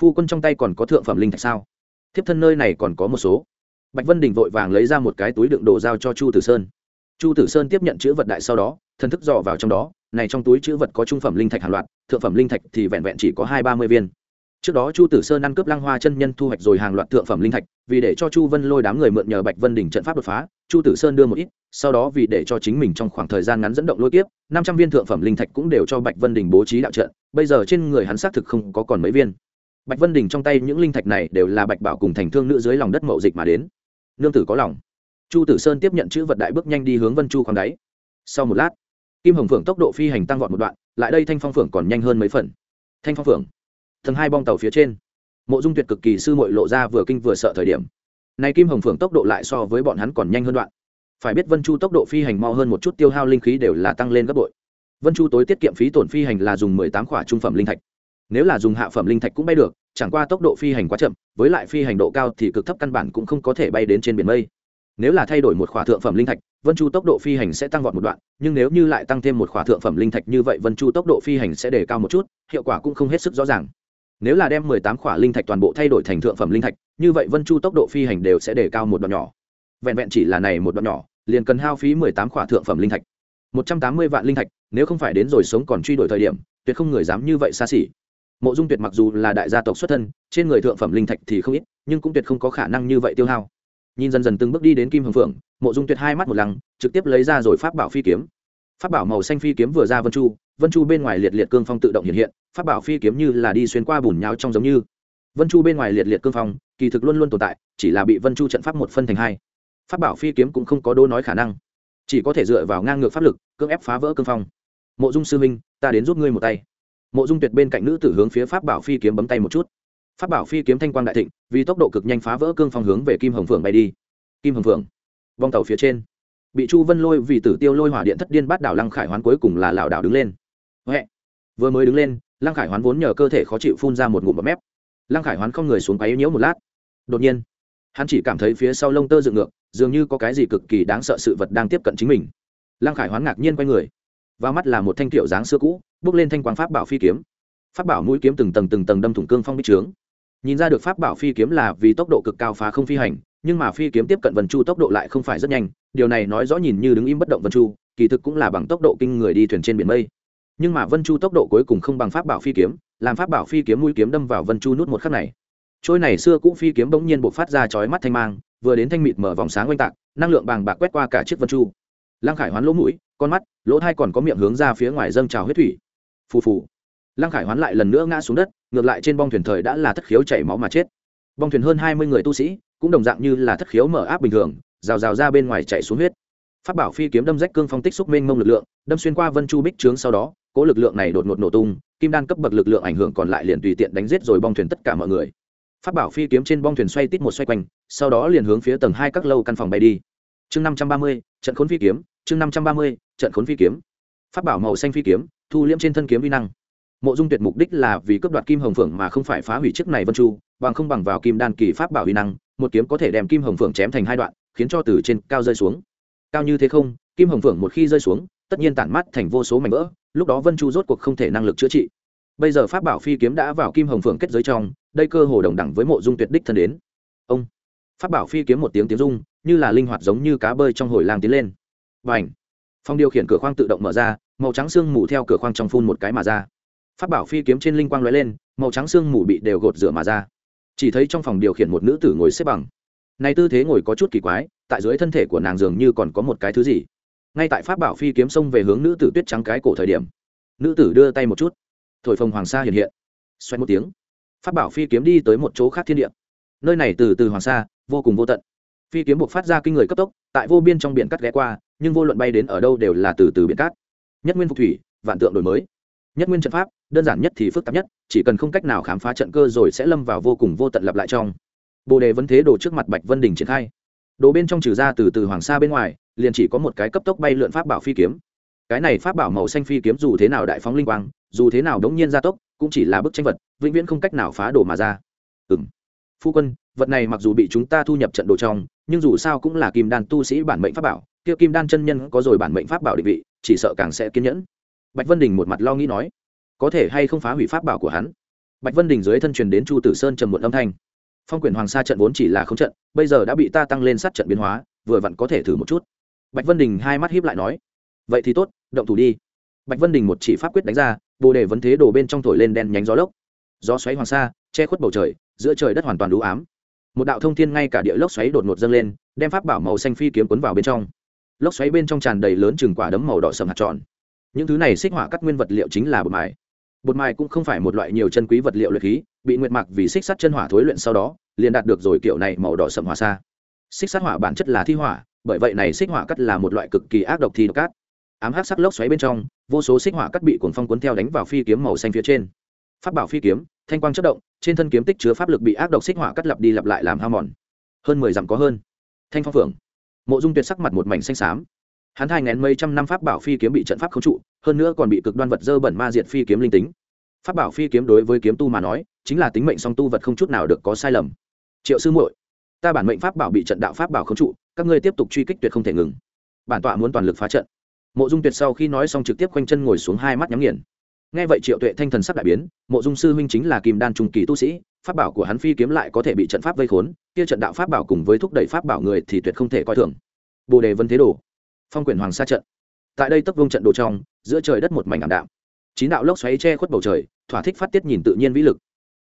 phu quân trong tay còn có thượng phẩm linh thạch sao? Thiếp thân nơi này còn có một số. Bạch vân đình vội vàng lấy ra một cái túi đựng đồ giao cho chu tử sơn. Chu tử sơn tiếp nhận chữ vật đại sau đó, thần thức dò vào trong đó, này trong túi chữ vật có trung phẩm linh thạch hàng loạt, thượng phẩm linh thạch thì vẹn vẹn chỉ có hai ba mươi viên trước đó chu tử sơn ăn cướp lăng hoa chân nhân thu hoạch rồi hàng loạt thượng phẩm linh thạch, vì để cho chu vân lôi đám người mượn nhờ bạch vân đỉnh trận pháp đột phá, chu tử sơn đưa một ít, sau đó vì để cho chính mình trong khoảng thời gian ngắn dẫn động lôi kiếp, năm trăm viên thượng phẩm linh thạch cũng đều cho bạch vân đỉnh bố trí đạo trận, bây giờ trên người hắn xác thực không có còn mấy viên. Bạch vân đỉnh trong tay những linh thạch này đều là bạch bảo cùng thành thương nữ dưới lòng đất mậu dịch mà đến. Nương tử có lòng. Chu tử sơn tiếp nhận chữ vật đại bước nhanh đi hướng vân chu khoáng đáy. Sau một lát, kim hồng phượng tốc độ phi hành tăng vọt một đoạn, lại đây thanh phong phượng còn nhanh hơn mấy phần. Thanh phong phượng tầng hai bong tàu phía trên. Mộ dung tuyệt cực kỳ sư mội lộ ra vừa kinh vừa sợ thời điểm. Này kim hồng phượng tốc độ lại so với bọn hắn còn nhanh hơn đoạn. Phải biết vân chu tốc độ phi hành mau hơn một chút tiêu hao linh khí đều là tăng lên gấp bội. Vân chu tối tiết kiệm phí tổn phi hành là dùng mười tám khỏa trung phẩm linh thạch. Nếu là dùng hạ phẩm linh thạch cũng bay được, chẳng qua tốc độ phi hành quá chậm, với lại phi hành độ cao thì cực thấp căn bản cũng không có thể bay đến trên biển mây. Nếu là thay đổi một khỏa thượng phẩm linh thạch, vân chu tốc độ phi hành sẽ tăng vọt một đoạn, nhưng nếu như lại tăng thêm một khỏa thượng phẩm linh thạch như vậy, vân chu tốc độ phi hành sẽ đề cao một chút, hiệu quả cũng không hết sức rõ ràng nếu là đem mười tám khỏa linh thạch toàn bộ thay đổi thành thượng phẩm linh thạch, như vậy vân chu tốc độ phi hành đều sẽ đề cao một đoạn nhỏ. Vẹn vẹn chỉ là này một đoạn nhỏ, liền cần hao phí mười tám khỏa thượng phẩm linh thạch. Một trăm tám mươi vạn linh thạch, nếu không phải đến rồi sống còn truy đuổi thời điểm, tuyệt không người dám như vậy xa xỉ. Mộ dung tuyệt mặc dù là đại gia tộc xuất thân, trên người thượng phẩm linh thạch thì không ít, nhưng cũng tuyệt không có khả năng như vậy tiêu hao. Nhìn dần dần từng bước đi đến kim hồng phượng, mộ dung tuyệt hai mắt một lăng, trực tiếp lấy ra rồi pháp bảo phi kiếm pháp bảo màu xanh phi kiếm vừa ra vân chu vân chu bên ngoài liệt liệt cương phong tự động hiện hiện, pháp bảo phi kiếm như là đi xuyên qua bùn nhau trong giống như. Vân chu bên ngoài liệt liệt cương phong, kỳ thực luôn luôn tồn tại, chỉ là bị vân chu trận pháp một phân thành hai. Pháp bảo phi kiếm cũng không có đô nói khả năng. Chỉ có thể dựa vào ngang ngược pháp lực, cưỡng ép phá vỡ cương phong. Mộ dung sư minh ta đến giúp ngươi một tay. Mộ dung tuyệt bên cạnh nữ tử hướng phía pháp bảo phi kiếm bấm tay một chút. Pháp bảo phi kiếm thanh quang đại thịnh, vì tốc độ cực nhanh phá vỡ cương phong hướng về kim hồng phượng bay đi. Kim hồng phượng, vòng tàu phía trên bị chu vân lôi vì tử tiêu lôi hỏa điện thất điên bắt đảo lăng khải hoán cuối cùng là lảo đảo đứng lên. Huệ. vừa mới đứng lên, lăng khải hoán vốn nhờ cơ thể khó chịu phun ra một ngụm bọt mép. Lăng khải hoán không người xuống quấy nhiễu một lát. Đột nhiên, hắn chỉ cảm thấy phía sau lông tơ dựng ngược, dường như có cái gì cực kỳ đáng sợ sự vật đang tiếp cận chính mình. Lăng khải hoán ngạc nhiên quay người, và mắt là một thanh kiểu dáng xưa cũ, bước lên thanh quang pháp bảo phi kiếm. Pháp bảo mũi kiếm từng tầng từng tầng đâm thủng cương phong bích trướng. Nhìn ra được pháp bảo phi kiếm là vì tốc độ cực cao phá không phi hành, nhưng mà phi kiếm tiếp cận vần chu tốc độ lại không phải rất nhanh điều này nói rõ nhìn như đứng im bất động vân chu, kỳ thực cũng là bằng tốc độ kinh người đi thuyền trên biển mây. Nhưng mà vân chu tốc độ cuối cùng không bằng pháp bảo phi kiếm, làm pháp bảo phi kiếm mũi kiếm đâm vào vân chu nút một khắc này. Trôi này xưa cũ phi kiếm bỗng nhiên buộc phát ra chói mắt thanh mang, vừa đến thanh mịt mở vòng sáng oanh tạc, năng lượng bàng bạc quét qua cả chiếc vân chu. Lăng khải hoán lỗ mũi, con mắt, lỗ thai còn có miệng hướng ra phía ngoài dâng trào huyết thủy. Phù phù. Lăng khải hoán lại lần nữa ngã xuống đất, ngược lại trên bong thuyền thời đã là thất khiếu chảy máu mà chết. Bong thuyền hơn hai mươi người tu sĩ, cũng đồng dạng như là thất khiếu mở áp bình thường rào rào ra bên ngoài chạy xuống huyết. Phát bảo phi kiếm đâm rách cương phong tích xúc mênh mông lực lượng, đâm xuyên qua vân chu bích trướng sau đó, cố lực lượng này đột ngột nổ tung, kim đan cấp bậc lực lượng ảnh hưởng còn lại liền tùy tiện đánh giết rồi bong thuyền tất cả mọi người. Phát bảo phi kiếm trên bong thuyền xoay tít một xoay quanh, sau đó liền hướng phía tầng hai các lâu căn phòng bay đi. Chương năm trăm ba mươi, trận khốn phi kiếm, chương năm trăm ba mươi, trận khốn phi kiếm. Phát bảo màu xanh phi kiếm, thu liễm trên thân kiếm vi năng. Mộ dung tuyệt mục đích là vì cướp đoạt kim hồng phượng mà không phải phá hủy chiếc này vân chu, bằng không bằng vào kim đan kỳ pháp bảo huy năng, một kiếm có thể đem kim hồng phượng chém thành hai đoạn khiến cho từ trên cao rơi xuống. Cao như thế không, kim hồng phượng một khi rơi xuống, tất nhiên tản mát thành vô số mảnh vỡ, lúc đó vân chu rốt cuộc không thể năng lực chữa trị. Bây giờ pháp bảo phi kiếm đã vào kim hồng phượng kết giới trong, đây cơ hồ đồng đẳng với mộ dung tuyệt đích thân đến. Ông. Pháp bảo phi kiếm một tiếng tiếng rung, như là linh hoạt giống như cá bơi trong hồi lang tiến lên. Và ảnh phong điều khiển cửa khoang tự động mở ra, màu trắng xương mù theo cửa khoang trong phun một cái mà ra. Phát bảo phi kiếm trên linh quang lóe lên, màu trắng xương mù bị đều gột rửa mà ra. Chỉ thấy trong phòng điều khiển một nữ tử ngồi xếp bằng nay tư thế ngồi có chút kỳ quái, tại dưới thân thể của nàng dường như còn có một cái thứ gì. Ngay tại pháp bảo phi kiếm xông về hướng nữ tử tuyết trắng cái cổ thời điểm, nữ tử đưa tay một chút. Thổi phồng hoàng sa hiện hiện. Xoay một tiếng, pháp bảo phi kiếm đi tới một chỗ khác thiên địa. Nơi này từ từ hoàng sa, vô cùng vô tận. Phi kiếm buộc phát ra kinh người cấp tốc, tại vô biên trong biển cắt ghé qua, nhưng vô luận bay đến ở đâu đều là từ từ biển cát nhất nguyên phục thủy, vạn tượng đổi mới. Nhất nguyên trận pháp, đơn giản nhất thì phức tạp nhất, chỉ cần không cách nào khám phá trận cơ rồi sẽ lâm vào vô cùng vô tận lặp lại trong bồ đề vẫn thế đồ trước mặt bạch vân đình triển khai. Đồ bên trong trừ ra từ từ hoàng sa bên ngoài, liền chỉ có một cái cấp tốc bay lượn pháp bảo phi kiếm. Cái này pháp bảo màu xanh phi kiếm dù thế nào đại phóng linh quang, dù thế nào đống nhiên gia tốc, cũng chỉ là bức tranh vật, vĩnh viễn không cách nào phá đổ mà ra. Ừ m phu quân, vật này mặc dù bị chúng ta thu nhập trận đồ trong, nhưng dù sao cũng là kim đan tu sĩ bản mệnh pháp bảo, kia kim đan chân nhân có rồi bản mệnh pháp bảo định vị, chỉ sợ càng sẽ kiên nhẫn. Bạch vân đình một mặt lo nghĩ nói, có thể hay không phá hủy pháp bảo của hắn? Bạch vân đình dưới thân truyền đến chu tử sơn trầm một âm thanh phong quyền hoàng sa trận vốn chỉ là không trận, bây giờ đã bị ta tăng lên sát trận biến hóa, vừa vặn có thể thử một chút. Bạch vân đình hai mắt hiếp lại nói, vậy thì tốt, động thủ đi. Bạch vân đình một chỉ pháp quyết đánh ra, bồ đề vấn thế đổ bên trong thổi lên đen nhánh gió lốc. Gió xoáy hoàng sa, che khuất bầu trời, giữa trời đất hoàn toàn đủ ám. Một đạo thông thiên ngay cả địa lốc xoáy đột ngột dâng lên, đem pháp bảo màu xanh phi kiếm cuốn vào bên trong. Lốc xoáy bên trong tràn đầy lớn chừng quả đấm màu đỏ sầm hạt tròn. Những thứ này xích hỏa các nguyên vật liệu chính là bột mài. Bột mài cũng không phải một loại nhiều chân quý vật liệu luyện khí bị nguyệt mạc vì xích sắt chân hỏa thối luyện sau đó, liền đạt được rồi kiểu này màu đỏ sầm hỏa xa xích sắt hỏa bản chất là thi hỏa, bởi vậy này xích hỏa cắt là một loại cực kỳ ác độc thi độc cát ám hắc sắc lốc xoáy bên trong, vô số xích hỏa cắt bị cuồng phong cuốn theo đánh vào phi kiếm màu xanh phía trên. Phát bảo phi kiếm, thanh quang chất động, trên thân kiếm tích chứa pháp lực bị ác độc xích hỏa cắt lặp đi lặp lại làm hao mòn. Hơn mười dặm có hơn. Thanh phong phượng. Mộ dung tuyệt sắc mặt một mảnh xanh xám. Hắn thai ngén mấy trăm năm pháp bảo phi kiếm bị trận pháp khống trụ, hơn nữa còn bị cực đoan vật dơ bẩn ma diệt phi kiếm linh tính pháp bảo phi kiếm đối với kiếm tu mà nói, chính là tính mệnh song tu vật không chút nào được có sai lầm. Triệu sư muội, ta bản mệnh pháp bảo bị trận đạo pháp bảo khống trụ, các ngươi tiếp tục truy kích tuyệt không thể ngừng. Bản tọa muốn toàn lực phá trận. Mộ dung tuyệt sau khi nói xong trực tiếp quanh chân ngồi xuống hai mắt nhắm nghiền. Nghe vậy triệu tuệ thanh thần sắc đại biến, mộ dung sư huynh chính là kim đan trung kỳ tu sĩ, pháp bảo của hắn phi kiếm lại có thể bị trận pháp vây khốn, kia trận đạo pháp bảo cùng với thúc đẩy pháp bảo người thì tuyệt không thể coi thường. Bồ đề vân thế đồ, phong quyền hoàng sa trận. Tại đây tấp vông trận đồ trong, giữa trời đất một mảnh ảm đạm chín đạo lốc xoáy che khuất bầu trời, thỏa thích phát tiết nhìn tự nhiên vĩ lực.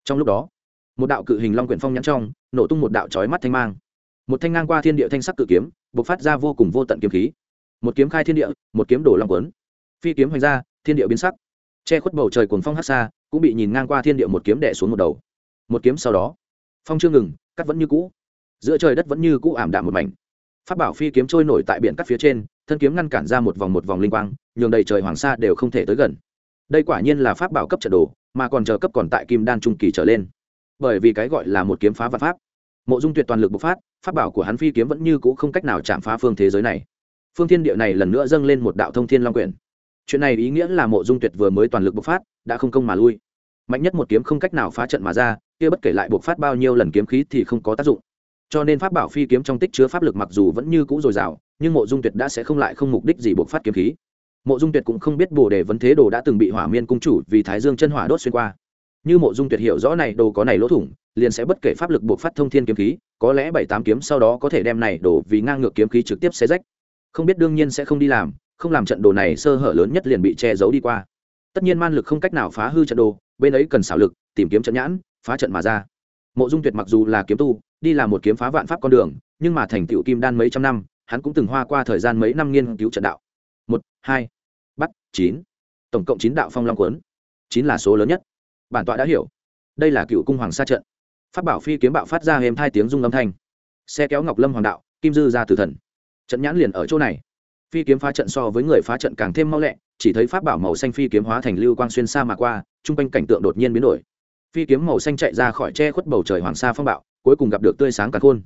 Trong lúc đó, một đạo cự hình long quyển phong nhắn trong, nổ tung một đạo trói mắt thanh mang. Một thanh ngang qua thiên địa thanh sắc cự kiếm, bộc phát ra vô cùng vô tận kiếm khí. Một kiếm khai thiên địa, một kiếm đổ long quấn phi kiếm hoành ra, thiên địa biến sắc. Che khuất bầu trời cuồng phong hát xa, cũng bị nhìn ngang qua thiên địa một kiếm đẻ xuống một đầu. Một kiếm sau đó, phong chưa ngừng, cắt vẫn như cũ. Giữa trời đất vẫn như cũ ảm đạm một mảnh. Phát bảo phi kiếm trôi nổi tại biển cắt phía trên, thân kiếm ngăn cản ra một vòng một vòng linh quang, nhường đầy trời hoàng sa đều không thể tới gần đây quả nhiên là pháp bảo cấp trận đồ, mà còn chờ cấp còn tại kim đan trung kỳ trở lên. Bởi vì cái gọi là một kiếm phá vạn pháp, mộ dung tuyệt toàn lực bộc phát, pháp bảo của hắn phi kiếm vẫn như cũ không cách nào chạm phá phương thế giới này. Phương thiên địa này lần nữa dâng lên một đạo thông thiên long quyển. Chuyện này ý nghĩa là mộ dung tuyệt vừa mới toàn lực bộc phát, đã không công mà lui. Mạnh nhất một kiếm không cách nào phá trận mà ra, kia bất kể lại bộc phát bao nhiêu lần kiếm khí thì không có tác dụng. Cho nên pháp bảo phi kiếm trong tích chứa pháp lực mặc dù vẫn như cũ dồi dào, nhưng mộ dung tuyệt đã sẽ không lại không mục đích gì bộc phát kiếm khí mộ dung tuyệt cũng không biết bồ đề vấn thế đồ đã từng bị hỏa miên cung chủ vì thái dương chân hỏa đốt xuyên qua. Như mộ dung tuyệt hiểu rõ này đồ có này lỗ thủng, liền sẽ bất kể pháp lực buộc phát thông thiên kiếm khí, có lẽ bảy tám kiếm sau đó có thể đem này đổ vì ngang ngược kiếm khí trực tiếp xé rách. Không biết đương nhiên sẽ không đi làm, không làm trận đồ này sơ hở lớn nhất liền bị che giấu đi qua. Tất nhiên man lực không cách nào phá hư trận đồ, bên ấy cần xảo lực, tìm kiếm trận nhãn, phá trận mà ra. Mộ dung tuyệt mặc dù là kiếm tu, đi làm một kiếm phá vạn pháp con đường, nhưng mà thành tựu kim đan mấy trăm năm, hắn cũng từng hoa qua thời gian mấy năm nghiên cứu trận đạo một, hai, bắt, chín. Tổng cộng chín đạo phong long quấn chín là số lớn nhất. Bản tọa đã hiểu. Đây là cựu cung hoàng sa trận. Phát bảo phi kiếm bạo phát ra êm hai tiếng rung âm thanh. Xe kéo ngọc lâm hoàng đạo, kim dư ra tử thần. Trận nhãn liền ở chỗ này. Phi kiếm phá trận so với người phá trận càng thêm mau lẹ, chỉ thấy pháp bảo màu xanh phi kiếm hóa thành lưu quang xuyên xa mà qua, chung quanh cảnh tượng đột nhiên biến đổi. Phi kiếm màu xanh chạy ra khỏi che khuất bầu trời hoàng sa phong bạo, cuối cùng gặp được tươi sáng cả khôn.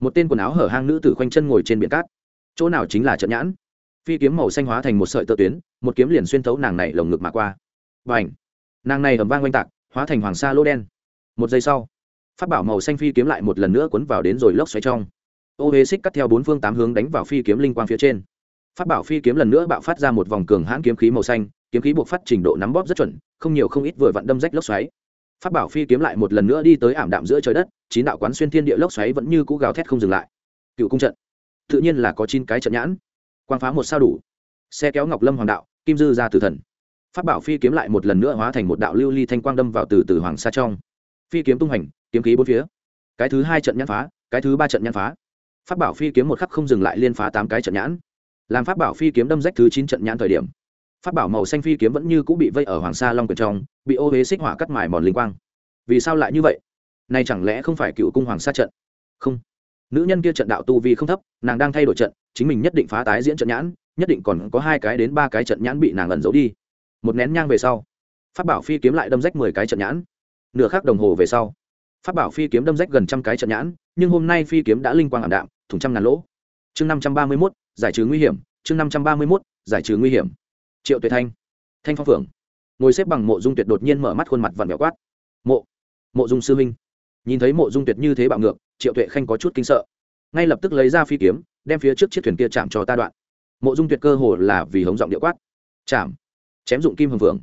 Một tên quần áo hở hang nữ tử khoanh chân ngồi trên biển cát. Chỗ nào chính là trận nhãn? Phi kiếm màu xanh hóa thành một sợi tơ tuyến, một kiếm liền xuyên thấu nàng này lồng ngực mà qua. Và ảnh nàng này ẩm vang oanh tạc, hóa thành hoàng sa lô đen. Một giây sau phát bảo màu xanh phi kiếm lại một lần nữa cuốn vào đến rồi lốc xoáy trong. Ô huế xích cắt theo bốn phương tám hướng đánh vào phi kiếm linh quang phía trên. Phát bảo phi kiếm lần nữa bạo phát ra một vòng cường hãn kiếm khí màu xanh, kiếm khí buộc phát trình độ nắm bóp rất chuẩn, không nhiều không ít vừa vặn đâm rách lốc xoáy. Phát bảo phi kiếm lại một lần nữa đi tới ảm đạm giữa trời đất, chín đạo quán xuyên thiên địa lốc xoáy vẫn như cũ gào thét không dừng lại. Cựu cung trận, tự nhiên là có chín cái trận nhãn quang phá một sao đủ. Xe kéo ngọc lâm hoàng đạo, kim dư ra từ thần. Phát bảo phi kiếm lại một lần nữa hóa thành một đạo lưu ly thanh quang đâm vào từ từ hoàng sa trong. Phi kiếm tung hành, kiếm khí bốn phía. Cái thứ hai trận nhãn phá, cái thứ ba trận nhãn phá. Phát bảo phi kiếm một khắc không dừng lại liên phá tám cái trận nhãn. Làm pháp bảo phi kiếm đâm rách thứ chín trận nhãn thời điểm, pháp bảo màu xanh phi kiếm vẫn như cũng bị vây ở hoàng sa long quyền trong, bị ô huế xích hỏa cắt mài mòn linh quang. Vì sao lại như vậy? Này chẳng lẽ không phải cựu cung hoàng sa trận? Không nữ nhân kia trận đạo tu vi không thấp, nàng đang thay đổi trận, chính mình nhất định phá tái diễn trận nhãn, nhất định còn có hai cái đến ba cái trận nhãn bị nàng ẩn giấu đi. Một nén nhang về sau, pháp bảo phi kiếm lại đâm rách mười cái trận nhãn. Nửa khắc đồng hồ về sau, pháp bảo phi kiếm đâm rách gần trăm cái trận nhãn, nhưng hôm nay phi kiếm đã linh quang ảm đạm, thủng trăm ngàn lỗ. Chương năm trăm ba mươi mốt, giải trừ nguy hiểm, chương năm trăm ba mươi mốt, giải trừ nguy hiểm. Triệu tuệ thanh thanh phong phượng. Ngồi xếp bằng mộ dung tuyệt đột nhiên mở mắt khuôn mặt vặn vẹo quát. Mộ mộ dung sư minh nhìn thấy mộ dung tuyệt như thế bạo ngược triệu tuệ khanh có chút kinh sợ ngay lập tức lấy ra phi kiếm đem phía trước chiếc thuyền kia chạm cho ta đoạn mộ dung tuyệt cơ hồ là vì hống giọng điệu quát chạm chém dụng kim hồng phượng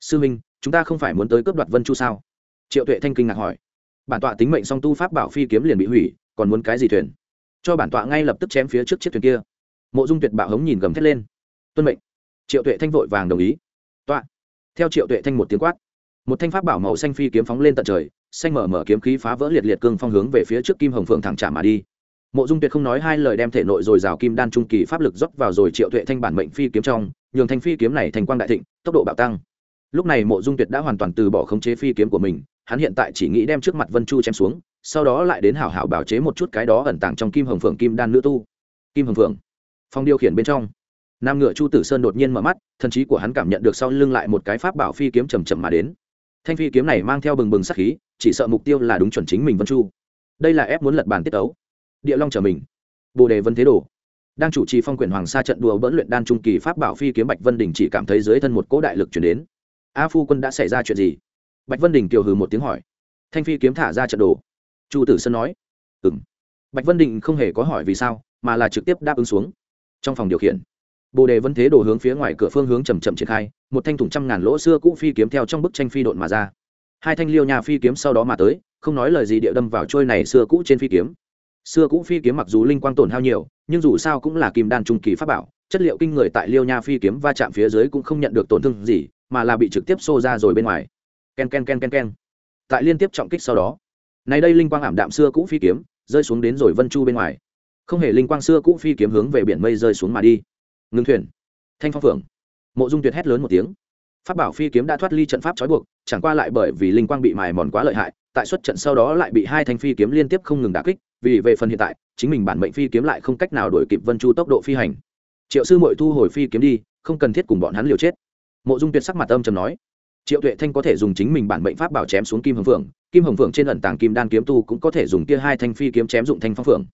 sư minh chúng ta không phải muốn tới cướp đoạt vân chu sao triệu tuệ thanh kinh ngạc hỏi bản tọa tính mệnh song tu pháp bảo phi kiếm liền bị hủy còn muốn cái gì thuyền cho bản tọa ngay lập tức chém phía trước chiếc thuyền kia mộ dung tuyệt bạo hống nhìn gầm thét lên tuân mệnh triệu tuệ thanh vội vàng đồng ý tọa theo triệu tuệ thanh một tiếng quát một thanh pháp bảo màu xanh phi kiếm phóng lên tận trời, xanh mở mở kiếm khí phá vỡ liệt liệt cương phong hướng về phía trước kim hồng phượng thẳng trả mà đi. Mộ dung tuyệt không nói hai lời đem thể nội rồi rào kim đan trung kỳ pháp lực dốc vào rồi triệu tuệ thanh bản mệnh phi kiếm trong, nhường thanh phi kiếm này thành quang đại thịnh, tốc độ bạo tăng. Lúc này mộ dung tuyệt đã hoàn toàn từ bỏ khống chế phi kiếm của mình, hắn hiện tại chỉ nghĩ đem trước mặt vân chu chém xuống, sau đó lại đến hảo hảo bảo chế một chút cái đó ẩn tàng trong kim hồng phượng kim đan nữ tu. Kim hồng phượng, phong điều khiển bên trong. Nam ngựa chu tử sơn đột nhiên mở mắt, thần trí của hắn cảm nhận được sau lưng lại một cái pháp bảo phi kiếm trầm trầm mà đến thanh phi kiếm này mang theo bừng bừng sắc khí, chỉ sợ mục tiêu là đúng chuẩn chính mình vân chu. Đây là ép muốn lật bàn tiết ấu địa long trở mình. Bồ đề vân thế đồ. Đang chủ trì phong quyển hoàng sa trận đùa bỡn luyện đan trung kỳ pháp bảo phi kiếm bạch vân đình chỉ cảm thấy dưới thân một cỗ đại lực chuyển đến. A phu quân đã xảy ra chuyện gì? Bạch vân đình kiều hừ một tiếng hỏi. Thanh phi kiếm thả ra trận đồ. Chu tử sơn nói. Ừ m bạch vân đình không hề có hỏi vì sao, mà là trực tiếp đáp ứng xuống. Trong phòng điều khiển bồ đề vân thế đồ hướng phía ngoài cửa phương hướng chầm chậm triển khai, một thanh thủng trăm ngàn lỗ xưa cũ phi kiếm theo trong bức tranh phi độn mà ra. Hai thanh liêu nhà phi kiếm sau đó mà tới, không nói lời gì địa đâm vào trôi này xưa cũ trên phi kiếm. Xưa cũ phi kiếm mặc dù linh quang tổn hao nhiều, nhưng dù sao cũng là kim đan trung kỳ pháp bảo, chất liệu kinh người tại liêu nha phi kiếm va chạm phía dưới cũng không nhận được tổn thương gì, mà là bị trực tiếp xô ra rồi bên ngoài. Ken ken ken ken ken. Tại liên tiếp trọng kích sau đó, này đây linh quang ảm đạm xưa cũ phi kiếm rơi xuống đến rồi vân chu bên ngoài. Không hề linh quang xưa cũ phi kiếm hướng về biển mây rơi xuống mà đi ngưng thuyền. Thanh phong phượng. Mộ dung tuyệt hét lớn một tiếng. Pháp bảo phi kiếm đã thoát ly trận pháp trói buộc, chẳng qua lại bởi vì linh quang bị mài mòn quá lợi hại, tại xuất trận sau đó lại bị hai thanh phi kiếm liên tiếp không ngừng đả kích, vì về phần hiện tại, chính mình bản mệnh phi kiếm lại không cách nào đổi kịp vân chu tốc độ phi hành. Triệu sư mội thu hồi phi kiếm đi, không cần thiết cùng bọn hắn liều chết. Mộ dung tuyệt sắc mặt âm trầm nói. Triệu tuệ thanh có thể dùng chính mình bản mệnh pháp bảo chém xuống kim hồng phượng, kim hồng phượng trên ẩn tàng kim đan kiếm tu cũng có thể dùng kia hai thanh phi kiếm chém dụng thanh phong phượng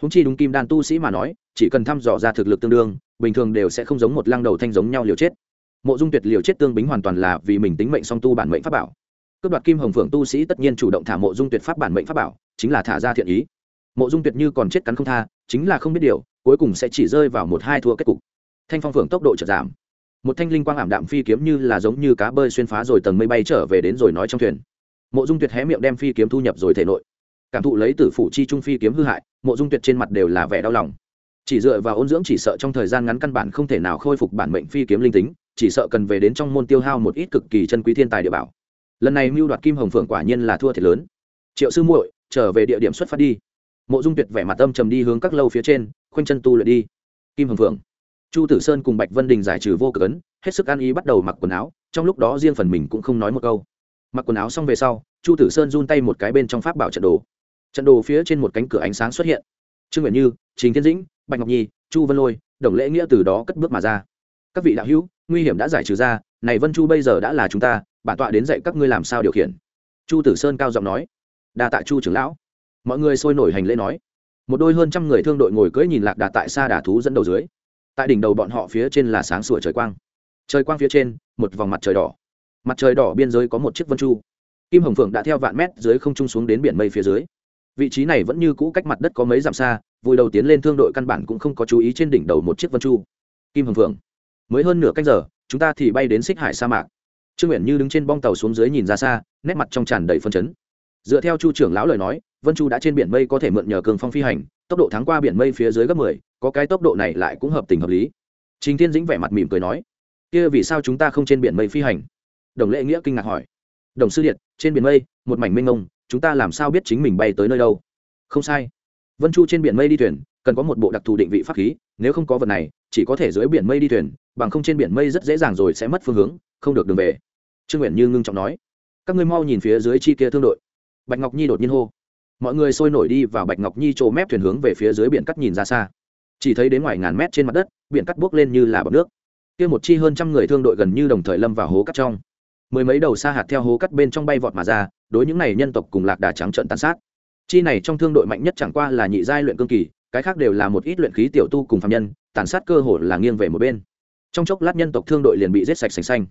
húng chi đúng kim đan tu sĩ mà nói, chỉ cần thăm dò ra thực lực tương đương, bình thường đều sẽ không giống một lăng đầu thanh giống nhau liều chết. Mộ dung tuyệt liều chết tương bính hoàn toàn là vì mình tính mệnh song tu bản mệnh pháp bảo. Cướp đoạt kim hồng phượng tu sĩ tất nhiên chủ động thả mộ dung tuyệt pháp bản mệnh pháp bảo, chính là thả ra thiện ý. Mộ dung tuyệt như còn chết cắn không tha, chính là không biết điều, cuối cùng sẽ chỉ rơi vào một hai thua kết cục. Thanh phong phượng tốc độ chợt giảm. Một thanh linh quang ảm đạm phi kiếm như là giống như cá bơi xuyên phá rồi tầng mây bay trở về đến rồi nói trong thuyền. Mộ dung tuyệt hé miệng đem phi kiếm thu nhập rồi thể nội cảm thụ lấy tử phủ chi trung phi kiếm hư hại, mộ dung tuyệt trên mặt đều là vẻ đau lòng. Chỉ dựa vào ôn dưỡng chỉ sợ trong thời gian ngắn căn bản không thể nào khôi phục bản mệnh phi kiếm linh tính, chỉ sợ cần về đến trong môn tiêu hao một ít cực kỳ chân quý thiên tài địa bảo. Lần này mưu đoạt kim hồng phượng quả nhiên là thua thiệt lớn. Triệu sư muội, trở về địa điểm xuất phát đi. Mộ dung tuyệt vẻ mặt âm trầm đi hướng các lâu phía trên, khoanh chân tu luyện đi. Kim hồng phượng. Chu tử sơn cùng bạch vân đình giải trừ vô cực ấn, hết sức an ý bắt đầu mặc quần áo, trong lúc đó riêng phần mình cũng không nói một câu. Mặc quần áo xong về sau, chu tử sơn run tay một cái bên trong pháp bảo trận đồ trận đồ phía trên một cánh cửa ánh sáng xuất hiện. Trương nguyện như, trình thiên dĩnh, bạch ngọc nhi, chu vân lôi, đồng lễ nghĩa từ đó cất bước mà ra. Các vị đạo hữu, nguy hiểm đã giải trừ ra, này vân chu bây giờ đã là chúng ta, bản tọa đến dạy các ngươi làm sao điều khiển. Chu tử sơn cao giọng nói. Đa tạ chu trưởng lão. Mọi người sôi nổi hành lễ nói. Một đôi hơn trăm người thương đội ngồi cưỡi nhìn lạc đà tại xa đà thú dẫn đầu dưới. Tại đỉnh đầu bọn họ phía trên là sáng sủa trời quang. Trời quang phía trên, một vòng mặt trời đỏ. Mặt trời đỏ biên giới có một chiếc vân chu. Kim hồng phượng đã theo vạn mét dưới không trung xuống đến biển mây phía dưới vị trí này vẫn như cũ cách mặt đất có mấy dặm xa, vùi đầu tiến lên thương đội căn bản cũng không có chú ý trên đỉnh đầu một chiếc vân chu. Kim hồng phượng, mới hơn nửa canh giờ, chúng ta thì bay đến xích hải sa mạc. Trương nguyện như đứng trên bong tàu xuống dưới nhìn ra xa, nét mặt trong tràn đầy phân chấn. Dựa theo chu trưởng lão lời nói, vân chu đã trên biển mây có thể mượn nhờ cường phong phi hành, tốc độ thắng qua biển mây phía dưới gấp mười, có cái tốc độ này lại cũng hợp tình hợp lý. Trình thiên dĩnh vẻ mặt mỉm cười nói, kia vì sao chúng ta không trên biển mây phi hành? Đồng lệ nghĩa kinh ngạc hỏi, đồng sư điện trên biển mây, một mảnh mênh mông chúng ta làm sao biết chính mình bay tới nơi đâu? Không sai. Vân chu trên biển mây đi thuyền, cần có một bộ đặc thù định vị pháp khí, nếu không có vật này, chỉ có thể dưới biển mây đi thuyền, bằng không trên biển mây rất dễ dàng rồi sẽ mất phương hướng, không được đường về. Trương nguyện như ngưng trọng nói. Các ngươi mau nhìn phía dưới chi kia thương đội. Bạch ngọc nhi đột nhiên hô. Mọi người sôi nổi đi vào bạch ngọc nhi chỗ mép thuyền hướng về phía dưới biển cắt nhìn ra xa. Chỉ thấy đến ngoài ngàn mét trên mặt đất, biển cắt buốc lên như là bọc nước. Kia một chi hơn trăm người thương đội gần như đồng thời lâm vào hố cắt trong mười mấy đầu sa hạt theo hố cắt bên trong bay vọt mà ra, đối những này nhân tộc cùng lạc đà trắng trận tàn sát. Chi này trong thương đội mạnh nhất chẳng qua là nhị giai luyện cương kỳ, cái khác đều là một ít luyện khí tiểu tu cùng phạm nhân, tàn sát cơ hồ là nghiêng về một bên. Trong chốc lát nhân tộc thương đội liền bị giết sạch sành xanh.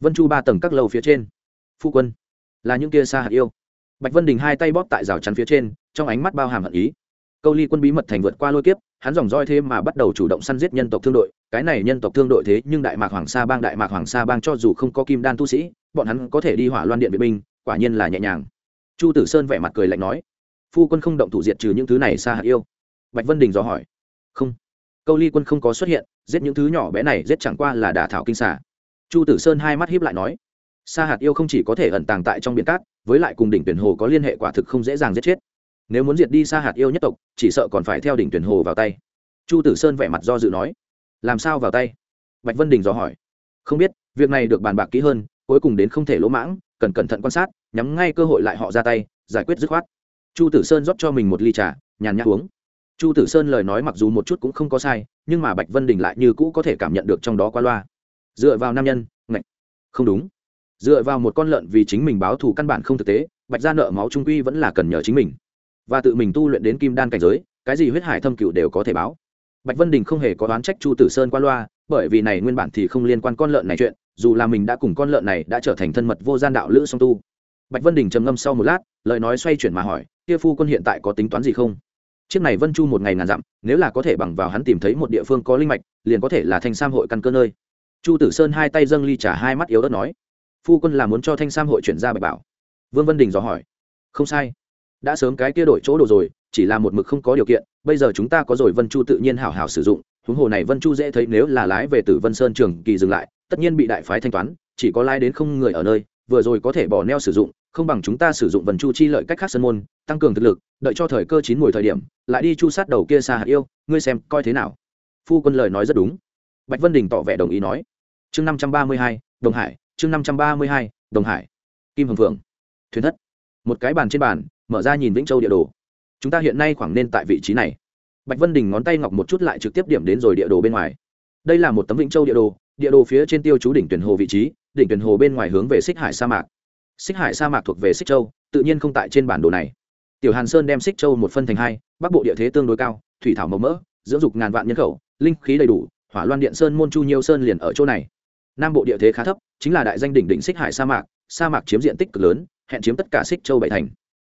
Vân chu ba tầng các lầu phía trên. Phu quân, là những kia sa hạt yêu. Bạch vân đình hai tay bóp tại rào chắn phía trên, trong ánh mắt bao hàm hận ý. Câu ly quân bí mật thành vượt qua lôi kiếp, hắn dòng roi thêm mà bắt đầu chủ động săn giết nhân tộc thương đội. Cái này nhân tộc thương đội thế nhưng đại mạc hoàng sa bang, đại mạc hoàng sa bang cho dù không có kim đan tu sĩ bọn hắn có thể đi hỏa loan điện vệ binh, quả nhiên là nhẹ nhàng. Chu tử sơn vẻ mặt cười lạnh nói, phu quân không động thủ diệt trừ những thứ này xa hạt yêu. Bạch vân đình dò hỏi, không. Câu ly quân không có xuất hiện, giết những thứ nhỏ bé này giết chẳng qua là đả thảo kinh xả chu tử sơn hai mắt hiếp lại nói sa hạt yêu không chỉ có thể ẩn tàng tại trong biển cát, với lại cùng đỉnh tuyển hồ có liên hệ quả thực không dễ dàng giết chết. Nếu muốn diệt đi sa hạt yêu nhất tộc, chỉ sợ còn phải theo đỉnh tuyển hồ vào tay. Chu tử sơn vẻ mặt do dự nói, làm sao vào tay? Bạch vân đình dò hỏi, không biết, việc này được bàn bạc kỹ hơn cuối cùng đến không thể lỗ mãng, cần cẩn thận quan sát, nhắm ngay cơ hội lại họ ra tay, giải quyết dứt khoát. Chu tử sơn rót cho mình một ly trà, nhàn nhã uống. Chu tử sơn lời nói mặc dù một chút cũng không có sai, nhưng mà bạch vân đình lại như cũ có thể cảm nhận được trong đó qua loa. Dựa vào nam nhân, ngạch. Không đúng. Dựa vào một con lợn vì chính mình báo thù căn bản không thực tế, bạch ra nợ máu trung quy vẫn là cần nhờ chính mình. Và tự mình tu luyện đến kim đan cảnh giới, cái gì huyết hải thâm cựu đều có thể báo. Bạch vân đình không hề có đoán trách chu tử sơn qua loa, bởi vì này nguyên bản thì không liên quan con lợn này chuyện dù là mình đã cùng con lợn này đã trở thành thân mật vô gian đạo lữ song tu. Bạch vân đình trầm ngâm sau một lát, lời nói xoay chuyển mà hỏi, kia phu quân hiện tại có tính toán gì không? Chiếc này vân chu một ngày ngàn dặm, nếu là có thể bằng vào hắn tìm thấy một địa phương có linh mạch, liền có thể là thanh sam hội căn cơ nơi. Chu tử sơn hai tay dâng ly trả hai mắt yếu ớt nói, phu quân là muốn cho thanh sam hội chuyển ra bạch bảo. Vương vân đình dò hỏi, không sai. Đã sớm cái kia đổi chỗ đồ rồi, chỉ là một mực không có điều kiện, bây giờ chúng ta có rồi vân chu tự nhiên hảo hảo sử dụng, huống hồ này vân chu dễ thấy nếu là lái về từ vân sơn trường kỳ dừng lại tất nhiên bị đại phái thanh toán, chỉ có lai đến không người ở nơi, vừa rồi có thể bỏ neo sử dụng, không bằng chúng ta sử dụng vần chu chi lợi cách khác sân môn, tăng cường thực lực, đợi cho thời cơ chín mùi thời điểm, lại đi chu sát đầu kia xa hạt yêu, ngươi xem coi thế nào. Phu quân lời nói rất đúng. Bạch vân đình tỏ vẻ đồng ý nói. Chương năm trăm ba mươi hai, đồng hải, chương năm trăm ba mươi hai, đồng hải. Kim hồng phượng. Thuyền thất. Một cái bàn trên bàn, mở ra nhìn vĩnh châu địa đồ. Chúng ta hiện nay khoảng nên tại vị trí này. Bạch vân đình ngón tay ngọc một chút lại trực tiếp điểm đến rồi địa đồ bên ngoài. Đây là một tấm vĩnh châu địa đồ địa đồ phía trên tiêu chú đỉnh tuyển hồ vị trí, đỉnh tuyển hồ bên ngoài hướng về xích hải sa mạc. Xích hải sa mạc thuộc về xích châu, tự nhiên không tại trên bản đồ này. Tiểu hàn sơn đem xích châu một phân thành hai, bắc bộ địa thế tương đối cao, thủy thảo màu mỡ, dưỡng dục ngàn vạn nhân khẩu, linh khí đầy đủ, hỏa loan điện sơn, môn chu nhiêu sơn liền ở chỗ này. Nam bộ địa thế khá thấp, chính là đại danh đỉnh đỉnh xích hải sa mạc sa mạc chiếm diện tích cực lớn, hẹn chiếm tất cả xích châu bảy thành.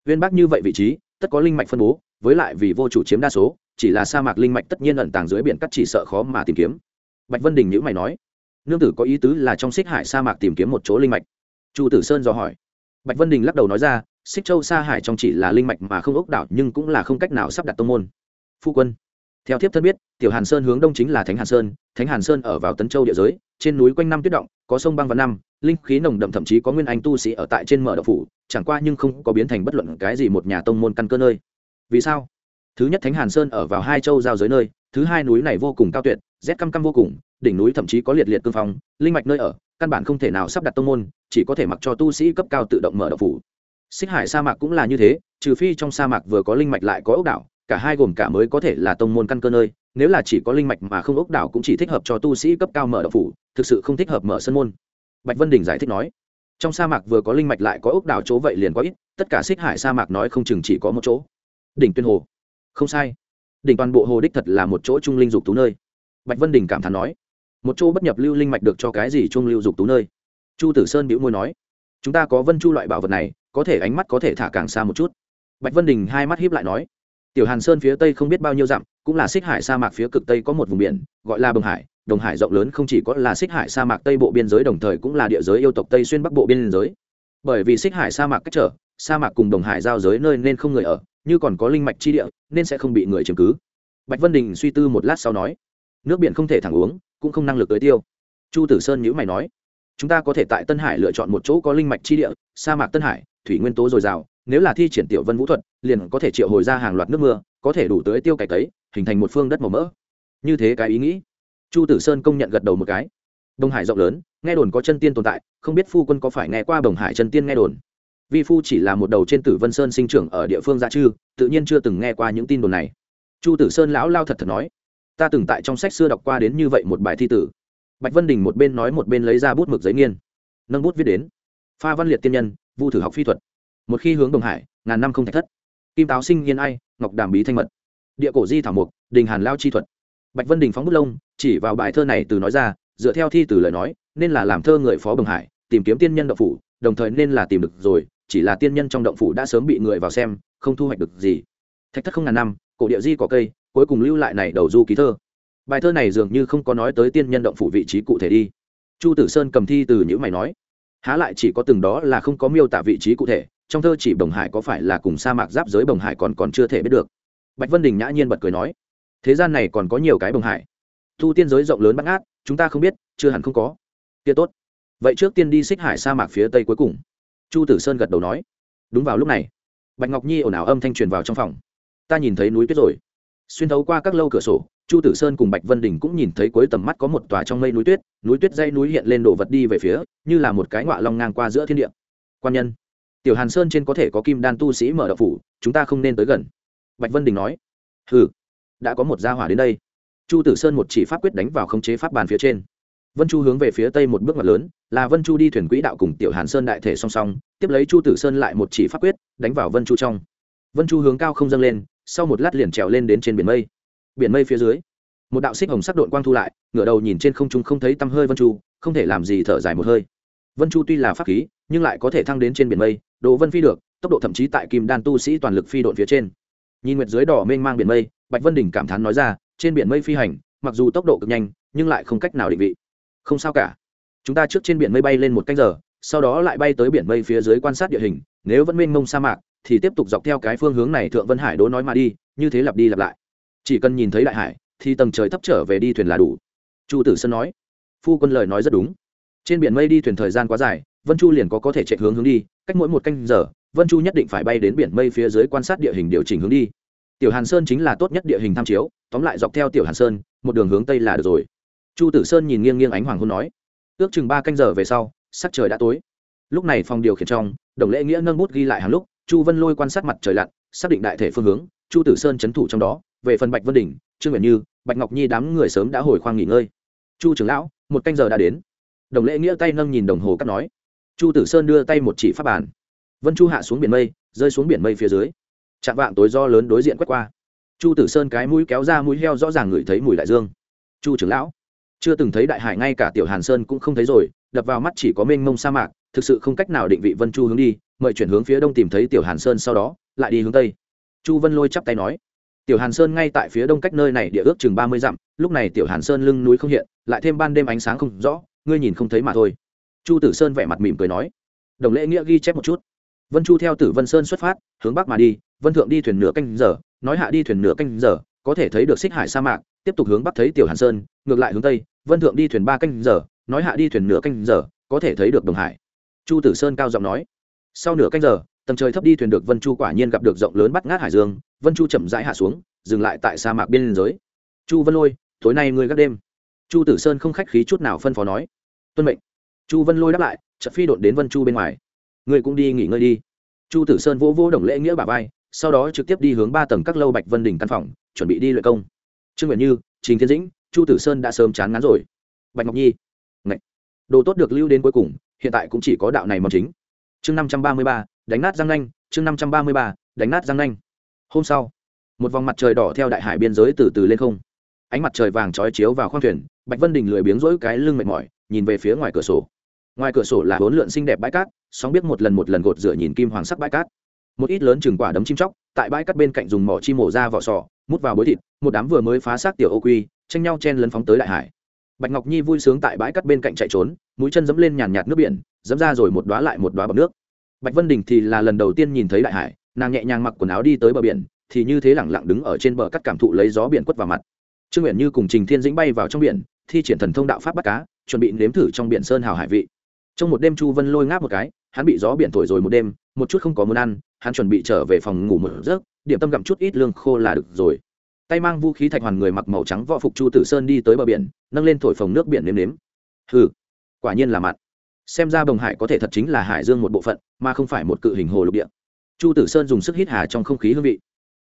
Viên bắc như vậy vị trí, tất có linh mạch phân bố, với lại vì vô chủ chiếm đa số, chỉ là sa mạc linh mạch tất nhiên ẩn tàng dưới biển cắt chỉ sợ khó mà tìm kiếm. Bạch vân đình nhữ mày nói nương tử có ý tứ là trong xích hải sa mạc tìm kiếm một chỗ linh mạch. Chu tử sơn dò hỏi. Bạch vân đình lắc đầu nói ra, xích châu sa hải trong chỉ là linh mạch mà không ốc đảo nhưng cũng là không cách nào sắp đặt tông môn. Phu quân. Theo thiếp thân biết, tiểu hàn sơn hướng đông chính là thánh hàn sơn, thánh hàn sơn ở vào tấn châu địa giới, trên núi quanh năm tuyết động, có sông băng và năm, linh khí nồng đậm thậm chí có nguyên anh tu sĩ ở tại trên mở đậu phủ, chẳng qua nhưng không có biến thành bất luận cái gì một nhà tông môn căn cơ nơi. Vì sao? Thứ nhất thánh hàn sơn ở vào hai châu giao giới nơi, thứ hai núi này vô cùng cao tuyệt, rét căm căm vô cùng đỉnh núi thậm chí có liệt liệt cương phong, linh mạch nơi ở, căn bản không thể nào sắp đặt tông môn, chỉ có thể mặc cho tu sĩ cấp cao tự động mở đậu phủ. Xích hải sa mạc cũng là như thế, trừ phi trong sa mạc vừa có linh mạch lại có ốc đảo, cả hai gồm cả mới có thể là tông môn căn cơ nơi, nếu là chỉ có linh mạch mà không ốc đảo cũng chỉ thích hợp cho tu sĩ cấp cao mở đậu phủ, thực sự không thích hợp mở sân môn. Bạch vân đình giải thích nói, trong sa mạc vừa có linh mạch lại có ốc đảo chỗ vậy liền có ít, tất cả xích hải sa mạc nói không chừng chỉ có một chỗ. Đỉnh tuyên hồ. Không sai. Đỉnh toàn bộ hồ đích thật là một chỗ trung linh dục tú nơi. Bạch vân đình cảm thán nói một chỗ bất nhập lưu linh mạch được cho cái gì trung lưu dục tú nơi. Chu tử sơn bĩu môi nói, chúng ta có vân chu loại bảo vật này, có thể ánh mắt có thể thả càng xa một chút. Bạch vân đình hai mắt hiếp lại nói, tiểu hàn sơn phía tây không biết bao nhiêu dặm, cũng là xích hải sa mạc phía cực tây có một vùng biển, gọi là bồng hải. Đồng hải rộng lớn không chỉ có là xích hải sa mạc tây bộ biên giới, đồng thời cũng là địa giới yêu tộc tây xuyên bắc bộ biên giới. Bởi vì xích hải sa mạc cách trở, sa mạc cùng đồng hải giao giới nơi nên không người ở, như còn có linh mạch chi địa, nên sẽ không bị người chiếm cứ. Bạch vân đình suy tư một lát sau nói, nước biển không thể thẳng uống cũng không năng lực tới tiêu. Chu tử sơn nhữ mày nói, chúng ta có thể tại tân hải lựa chọn một chỗ có linh mạch chi địa, sa mạc tân hải, thủy nguyên tố dồi dào, nếu là thi triển tiểu vân vũ thuật, liền có thể triệu hồi ra hàng loạt nước mưa, có thể đủ tới tiêu cải tấy, hình thành một phương đất màu mỡ. Như thế cái ý nghĩ, chu tử sơn công nhận gật đầu một cái. Đông hải rộng lớn, nghe đồn có chân tiên tồn tại, không biết phu quân có phải nghe qua đồng hải chân tiên nghe đồn. Vi phu chỉ là một đầu trên tử vân sơn sinh trưởng ở địa phương gia chư, tự nhiên chưa từng nghe qua những tin đồn này. Chu tử sơn lão lao thật thật nói ta từng tại trong sách xưa đọc qua đến như vậy một bài thi tử. Bạch vân đình một bên nói một bên lấy ra bút mực giấy nghiên. Nâng bút viết đến. Pha văn liệt tiên nhân, vu thử học phi thuật. Một khi hướng đồng hải, ngàn năm không thạch thất. Kim táo sinh yên ai, ngọc đàm bí thanh mật. Địa cổ di thảo mục, đình hàn lao chi thuật. Bạch vân đình phóng bút lông, chỉ vào bài thơ này từ nói ra, dựa theo thi từ lời nói, nên là làm thơ người phó bồng hải, tìm kiếm tiên nhân động phủ, đồng thời nên là tìm được rồi, chỉ là tiên nhân trong động phủ đã sớm bị người vào xem, không thu hoạch được gì. Thạch thất không ngàn năm, cổ địa di có cây cuối cùng lưu lại này đầu du ký thơ. Bài thơ này dường như không có nói tới tiên nhân động phủ vị trí cụ thể đi. Chu tử sơn cầm thi từ những mày nói, há lại chỉ có từng đó là không có miêu tả vị trí cụ thể, trong thơ chỉ bồng hải có phải là cùng sa mạc giáp giới bồng hải còn còn chưa thể biết được. Bạch vân đình nhã nhiên bật cười nói, thế gian này còn có nhiều cái bồng hải. Thu tiên giới rộng lớn bắt ngát, chúng ta không biết, chưa hẳn không có. Kia tốt. Vậy trước tiên đi xích hải sa mạc phía tây cuối cùng. Chu tử sơn gật đầu nói, đúng vào lúc này, bạch ngọc nhi ồn ào âm thanh truyền vào trong phòng. Ta nhìn thấy núi tuyết rồi xuyên thấu qua các lâu cửa sổ, chu tử sơn cùng bạch vân đình cũng nhìn thấy cuối tầm mắt có một tòa trong mây núi tuyết núi tuyết dây núi hiện lên đổ vật đi về phía, như là một cái ngọa long ngang qua giữa thiên địa. Quan nhân, tiểu hàn sơn trên có thể có kim đan tu sĩ mở đậu phủ, chúng ta không nên tới gần. Bạch vân đình nói ừ đã có một gia hỏa đến đây. Chu tử sơn một chỉ pháp quyết đánh vào khống chế pháp bàn phía trên. Vân chu hướng về phía tây một bước ngoặt lớn, là vân chu đi thuyền quỹ đạo cùng tiểu hàn sơn đại thể song song, tiếp lấy chu tử sơn lại một chỉ pháp quyết đánh vào vân chu trong. Vân chu hướng cao không dâng lên sau một lát liền trèo lên đến trên biển mây. Biển mây phía dưới, một đạo xích hồng sắc đội quang thu lại, ngửa đầu nhìn trên không trung không thấy tăm hơi vân chu, không thể làm gì thở dài một hơi. Vân chu tuy là pháp khí, nhưng lại có thể thăng đến trên biển mây độ vân phi được, tốc độ thậm chí tại kim đan tu sĩ toàn lực phi đội phía trên. Nhìn nguyệt dưới đỏ mênh mang biển mây, bạch vân đỉnh cảm thán nói ra, trên biển mây phi hành, mặc dù tốc độ cực nhanh, nhưng lại không cách nào định vị. Không sao cả. Chúng ta trước trên biển mây bay lên một canh giờ, sau đó lại bay tới biển mây phía dưới quan sát địa hình, nếu vẫn mênh mông sa mạc thì tiếp tục dọc theo cái phương hướng này thượng vân hải đố nói mà đi, như thế lặp đi lặp lại. Chỉ cần nhìn thấy đại hải, thì tầng trời thấp trở về đi thuyền là đủ. Chu tử sơn nói. Phu quân lời nói rất đúng. Trên biển mây đi thuyền thời gian quá dài, vân chu liền có có thể chạy hướng hướng đi, cách mỗi một canh giờ, vân chu nhất định phải bay đến biển mây phía dưới quan sát địa hình điều chỉnh hướng đi. Tiểu hàn sơn chính là tốt nhất địa hình tham chiếu, tóm lại dọc theo tiểu hàn sơn, một đường hướng tây là được rồi. Chu tử sơn nhìn nghiêng nghiêng ánh hoàng hôn nói. Ước chừng ba canh giờ về sau, sắc trời đã tối. Lúc này phòng điều khiển trong, đồng lễ nghĩa nâng bút ghi lại hàng lúc chu vân lôi quan sát mặt trời lặn, xác định đại thể phương hướng, chu tử sơn c h ấ n thủ trong đó, về phần bạch vân đình trương nguyện như, bạch ngọc nhi đám người sớm đã hồi khoang nghỉ ngơi. Chu trưởng lão, một canh giờ đã đến. Đồng lễ nghĩa tay nâng nhìn đồng hồ cắt nói. Chu tử sơn đưa tay một chỉ pháp bàn. Vân chu hạ xuống biển mây, rơi xuống biển mây phía dưới. Chạm vạng tối do lớn đối diện quét qua. Chu tử sơn cái mũi kéo ra mũi heo rõ ràng ngửi thấy mùi đại dương. Chu trưởng lão, chưa từng thấy đại hải ngay cả tiểu hàn sơn cũng không thấy rồi, đập vào mắt chỉ có mênh mông sa mạc thực sự không cách nào định vị vân chu hướng đi, mời chuyển hướng phía đông tìm thấy tiểu hàn sơn sau đó, lại đi hướng tây. Chu vân lôi chắp tay nói. Tiểu hàn sơn ngay tại phía đông cách nơi này địa ước chừng ba mươi dặm, lúc này tiểu hàn sơn lưng núi không hiện, lại thêm ban đêm ánh sáng không rõ, ngươi nhìn không thấy mà thôi. Chu tử sơn vẻ mặt mỉm cười nói. Đồng lễ nghĩa ghi chép một chút. Vân chu theo tử vân sơn xuất phát, hướng bắc mà đi, vân thượng đi thuyền nửa canh giờ, nói hạ đi thuyền nửa canh giờ, có thể thấy được xích hải sa mạc, tiếp tục hướng bắc thấy tiểu hàn sơn, ngược lại hướng tây, vân thượng đi thuyền ba canh giờ, nói hạ đi thuyền nửa canh giờ, có thể thấy được đồng hải chu tử sơn cao giọng nói, sau nửa canh giờ, tầng trời thấp đi thuyền được vân chu quả nhiên gặp được rộng lớn bắt ngát hải dương, vân chu chậm rãi hạ xuống, dừng lại tại sa mạc biên giới. Chu vân lôi, tối nay ngươi gác đêm. Chu tử sơn không khách khí chút nào phân phó nói, tuân mệnh. Chu vân lôi đáp lại, chợt phi đột đến vân chu bên ngoài. Ngươi cũng đi nghỉ ngơi đi. Chu tử sơn vỗ vỗ đồng lễ nghĩa bà vai, sau đó trực tiếp đi hướng ba tầng các lâu bạch vân đỉnh căn phòng, chuẩn bị đi luyện công. Trương nguyện như, trình thiên dĩnh, chu tử sơn đã sớm chán ngán rồi. Bạch ngọc nhi, Ngậy. đồ tốt được lưu đến cuối cùng hiện tại cũng chỉ có đạo này mong chính. Chương năm trăm ba mươi ba, đánh nát răng nanh, chương năm trăm ba mươi ba, đánh nát răng nanh. Hôm sau, một vòng mặt trời đỏ theo đại hải biên giới từ từ lên không. Ánh mặt trời vàng trói chiếu vào khoang thuyền, bạch vân đình lười biếng rỗi cái lưng mệt mỏi, nhìn về phía ngoài cửa sổ. Ngoài cửa sổ là bốn lượn xinh đẹp bãi cát, sóng biết một lần một lần gột rửa nhìn kim hoàng sắc bãi cát. Một ít lớn chừng quả đấm chim chóc, tại bãi cát bên cạnh dùng mỏ chi mổ ra vỏ sò, mút vào bối thịt, một đám vừa mới phá xác tiểu ô quy, tranh nhau chen lấn phóng tới đại hải bạch ngọc nhi vui sướng tại bãi cát bên cạnh chạy trốn, mũi chân dẫm lên nhàn nhạt nước biển, dẫm ra rồi một đoá lại một đoá bọc nước. Bạch vân đình thì là lần đầu tiên nhìn thấy đại hải, nàng nhẹ nhàng mặc quần áo đi tới bờ biển, thì như thế lẳng lặng đứng ở trên bờ cắt cảm thụ lấy gió biển quất vào mặt. Trương nguyện như cùng trình thiên dĩnh bay vào trong biển, thi triển thần thông đạo pháp bắt cá, chuẩn bị nếm thử trong biển sơn hào hải vị. Trong một đêm chu vân lôi ngáp một cái, hắn bị gió biển thổi rồi một đêm, một chút không có muốn ăn, hắn chuẩn bị trở về phòng ngủ một giấc, điểm tâm gặm chút ít lương khô là được rồi tay mang vũ khí thạch hoàn người mặc màu trắng võ phục chu tử sơn đi tới bờ biển, nâng lên thổi phồng nước biển nếm nếm. Hừ, quả nhiên là mặn xem ra bồng hải có thể thật chính là hải dương một bộ phận, mà không phải một cự hình hồ lục địa. Chu tử sơn dùng sức hít hà trong không khí hương vị.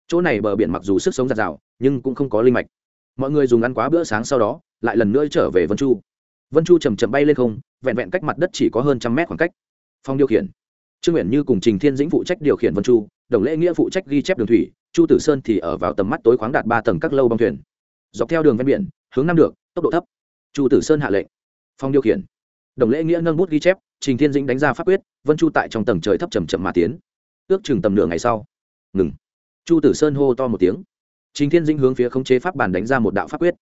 Chỗ này bờ biển mặc dù sức sống giạt rào, nhưng cũng không có linh mạch. Mọi người dùng ăn quá bữa sáng sau đó, lại lần nữa trở về vân chu. Vân chu chầm chậm bay lên không, vẹn vẹn cách mặt đất chỉ có hơn trăm mét khoảng cách. Phong điều khiển. Trương nguyện như cùng trình thiên dĩnh phụ trách điều khiển vân chu đồng lễ nghĩa phụ trách ghi chép đường thủy, chu tử sơn thì ở vào tầm mắt tối khoáng đạt ba tầng các lâu băng thuyền. Dọc theo đường ven biển, hướng nam được, tốc độ thấp. Chu tử sơn hạ lệnh. Phong điều khiển. Đồng lễ nghĩa nâng bút ghi chép, trình thiên dĩnh đánh ra pháp quyết, vân chu tại trong tầng trời thấp chầm chậm mà tiến. Ước chừng tầm nửa ngày sau. Ngừng. Chu tử sơn hô to một tiếng. Trình thiên dĩnh hướng phía khống chế pháp bàn đánh ra một đạo pháp quyết.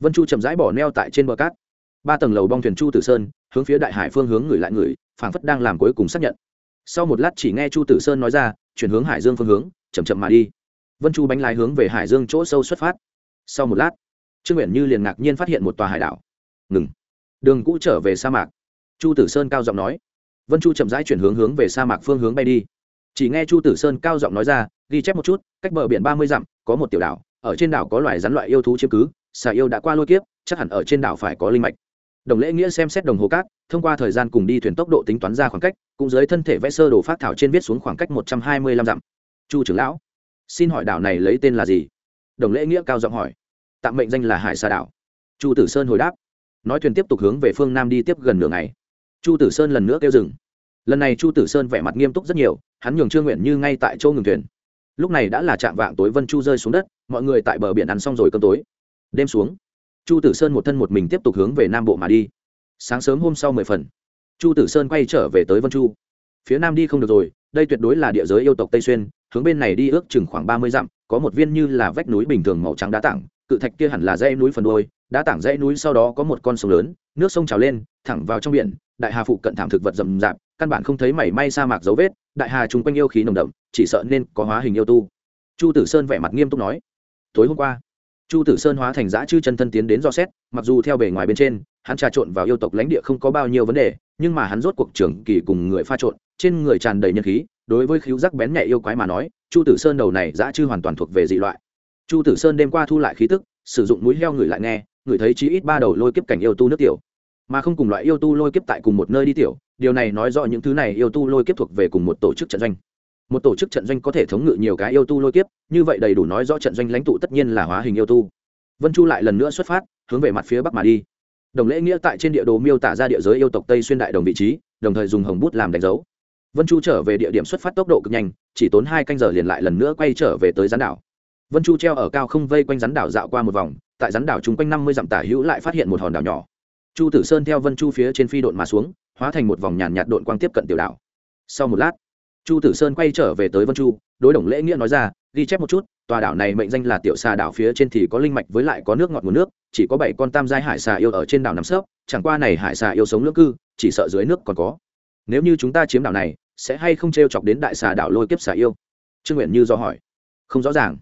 Vân chu chậm rãi bỏ neo tại trên bờ cát. Ba tầng lầu bong thuyền chu tử sơn, hướng phía đại hải phương hướng người lại người, phảng phất đang làm cuối cùng xác nhận. Sau một lát chỉ nghe chu tử sơn nói ra chuyển hướng hải dương phương hướng, chậm chậm mà đi. Vân chu bánh lái hướng về hải dương chỗ sâu xuất phát. Sau một lát, trương nguyện như liền ngạc nhiên phát hiện một tòa hải đảo. Ngừng. Đường cũ trở về sa mạc. Chu tử sơn cao giọng nói. Vân chu chậm rãi chuyển hướng hướng về sa mạc phương hướng bay đi. Chỉ nghe chu tử sơn cao giọng nói ra, ghi chép một chút, cách bờ biển ba mươi dặm, có một tiểu đảo, ở trên đảo có loài rắn loại yêu thú chiếm cứ, xà yêu đã qua lôi kiếp, chắc hẳn ở trên đảo phải có linh mạch. Đồng lễ nghĩa xem xét đồng hồ cát, thông qua thời gian cùng đi thuyền tốc độ tính toán ra khoảng cách cũng dưới thân thể vẽ sơ đồ phát thảo trên viết xuống khoảng cách một trăm hai mươi lăm dặm. Chu trưởng lão, xin hỏi đảo này lấy tên là gì? Đồng lễ nghĩa cao giọng hỏi. Tạm mệnh danh là hải sa đảo. Chu tử sơn hồi đáp. Nói thuyền tiếp tục hướng về phương nam đi tiếp gần nửa ngày. Chu tử sơn lần nữa kêu dừng. Lần này chu tử sơn vẻ mặt nghiêm túc rất nhiều, hắn nhường trương nguyện như ngay tại chỗ ngừng thuyền. Lúc này đã là trạm vạng tối vân chu rơi xuống đất, mọi người tại bờ biển ăn xong rồi cơm tối. Đêm xuống, chu tử sơn một thân một mình tiếp tục hướng về nam bộ mà đi. Sáng sớm hôm sau mười phần chu tử sơn quay trở về tới vân chu. Phía nam đi không được rồi, đây tuyệt đối là địa giới yêu tộc tây xuyên, hướng bên này đi ước chừng khoảng ba mươi dặm, có một viên như là vách núi bình thường màu trắng đá tảng, cự thạch kia hẳn là dãy núi phần đôi đá tảng dãy núi sau đó có một con sông lớn, nước sông trào lên, thẳng vào trong biển, đại hà phụ cận thảm thực vật rậm rạp, căn bản không thấy mảy may sa mạc dấu vết, đại hà chung quanh yêu khí nồng đậm, chỉ sợ nên có hóa hình yêu tu. Chu tử sơn vẻ mặt nghiêm túc nói, tối hôm qua chu tử sơn hóa thành giã chư chân thân tiến đến do xét, mặc dù theo bề ngoài bên trên, hắn trà trộn vào yêu tộc lãnh địa không có bao nhiêu vấn đề, nhưng mà hắn rốt cuộc trưởng kỳ cùng người pha trộn, trên người tràn đầy nhân khí, đối với khíu giác bén nhẹ yêu quái mà nói, chu tử sơn đầu này giã chư hoàn toàn thuộc về dị loại. Chu tử sơn đêm qua thu lại khí tức, sử dụng mũi heo người lại nghe người thấy chí ít ba đầu lôi kiếp cảnh yêu tu nước tiểu. Mà không cùng loại yêu tu lôi kiếp tại cùng một nơi đi tiểu, điều này nói rõ những thứ này yêu tu lôi kiếp thuộc về cùng một tổ chức trận doanh một tổ chức trận doanh có thể thống ngự nhiều cái yêu tu lôi kiếp, như vậy đầy đủ nói rõ trận doanh lãnh tụ tất nhiên là hóa hình yêu tu. Vân chu lại lần nữa xuất phát, hướng về mặt phía bắc mà đi. Đồng lễ nghĩa tại trên địa đồ miêu tả ra địa giới yêu tộc tây xuyên đại đồng vị trí, đồng thời dùng hồng bút làm đánh dấu. Vân chu trở về địa điểm xuất phát tốc độ cực nhanh, chỉ tốn hai canh giờ liền lại lần nữa quay trở về tới rắn đảo. Vân chu treo ở cao không vây quanh rắn đảo dạo qua một vòng, tại rắn đảo chung quanh năm mươi dặm tả hữu lại phát hiện một hòn đảo nhỏ. Chu tử sơn theo vân chu phía trên phi độn mà xuống, hóa thành một vòng nhàn nhạt độn quang tiếp cận tiểu đảo. Sau một lát chu tử sơn quay trở về tới vân chu, đối đồng lễ nghĩa nói ra, ghi chép một chút, tòa đảo này mệnh danh là tiểu xà đảo phía trên thì có linh mạch với lại có nước ngọt nguồn nước, chỉ có bảy con tam giai hải xà yêu ở trên đảo nằm sấp, chẳng qua này hải xà yêu sống lưỡng cư, chỉ sợ dưới nước còn có. Nếu như chúng ta chiếm đảo này, sẽ hay không t r e o chọc đến đại xà đảo lôi kiếp xà yêu? Trương nguyện như do hỏi. Không rõ ràng.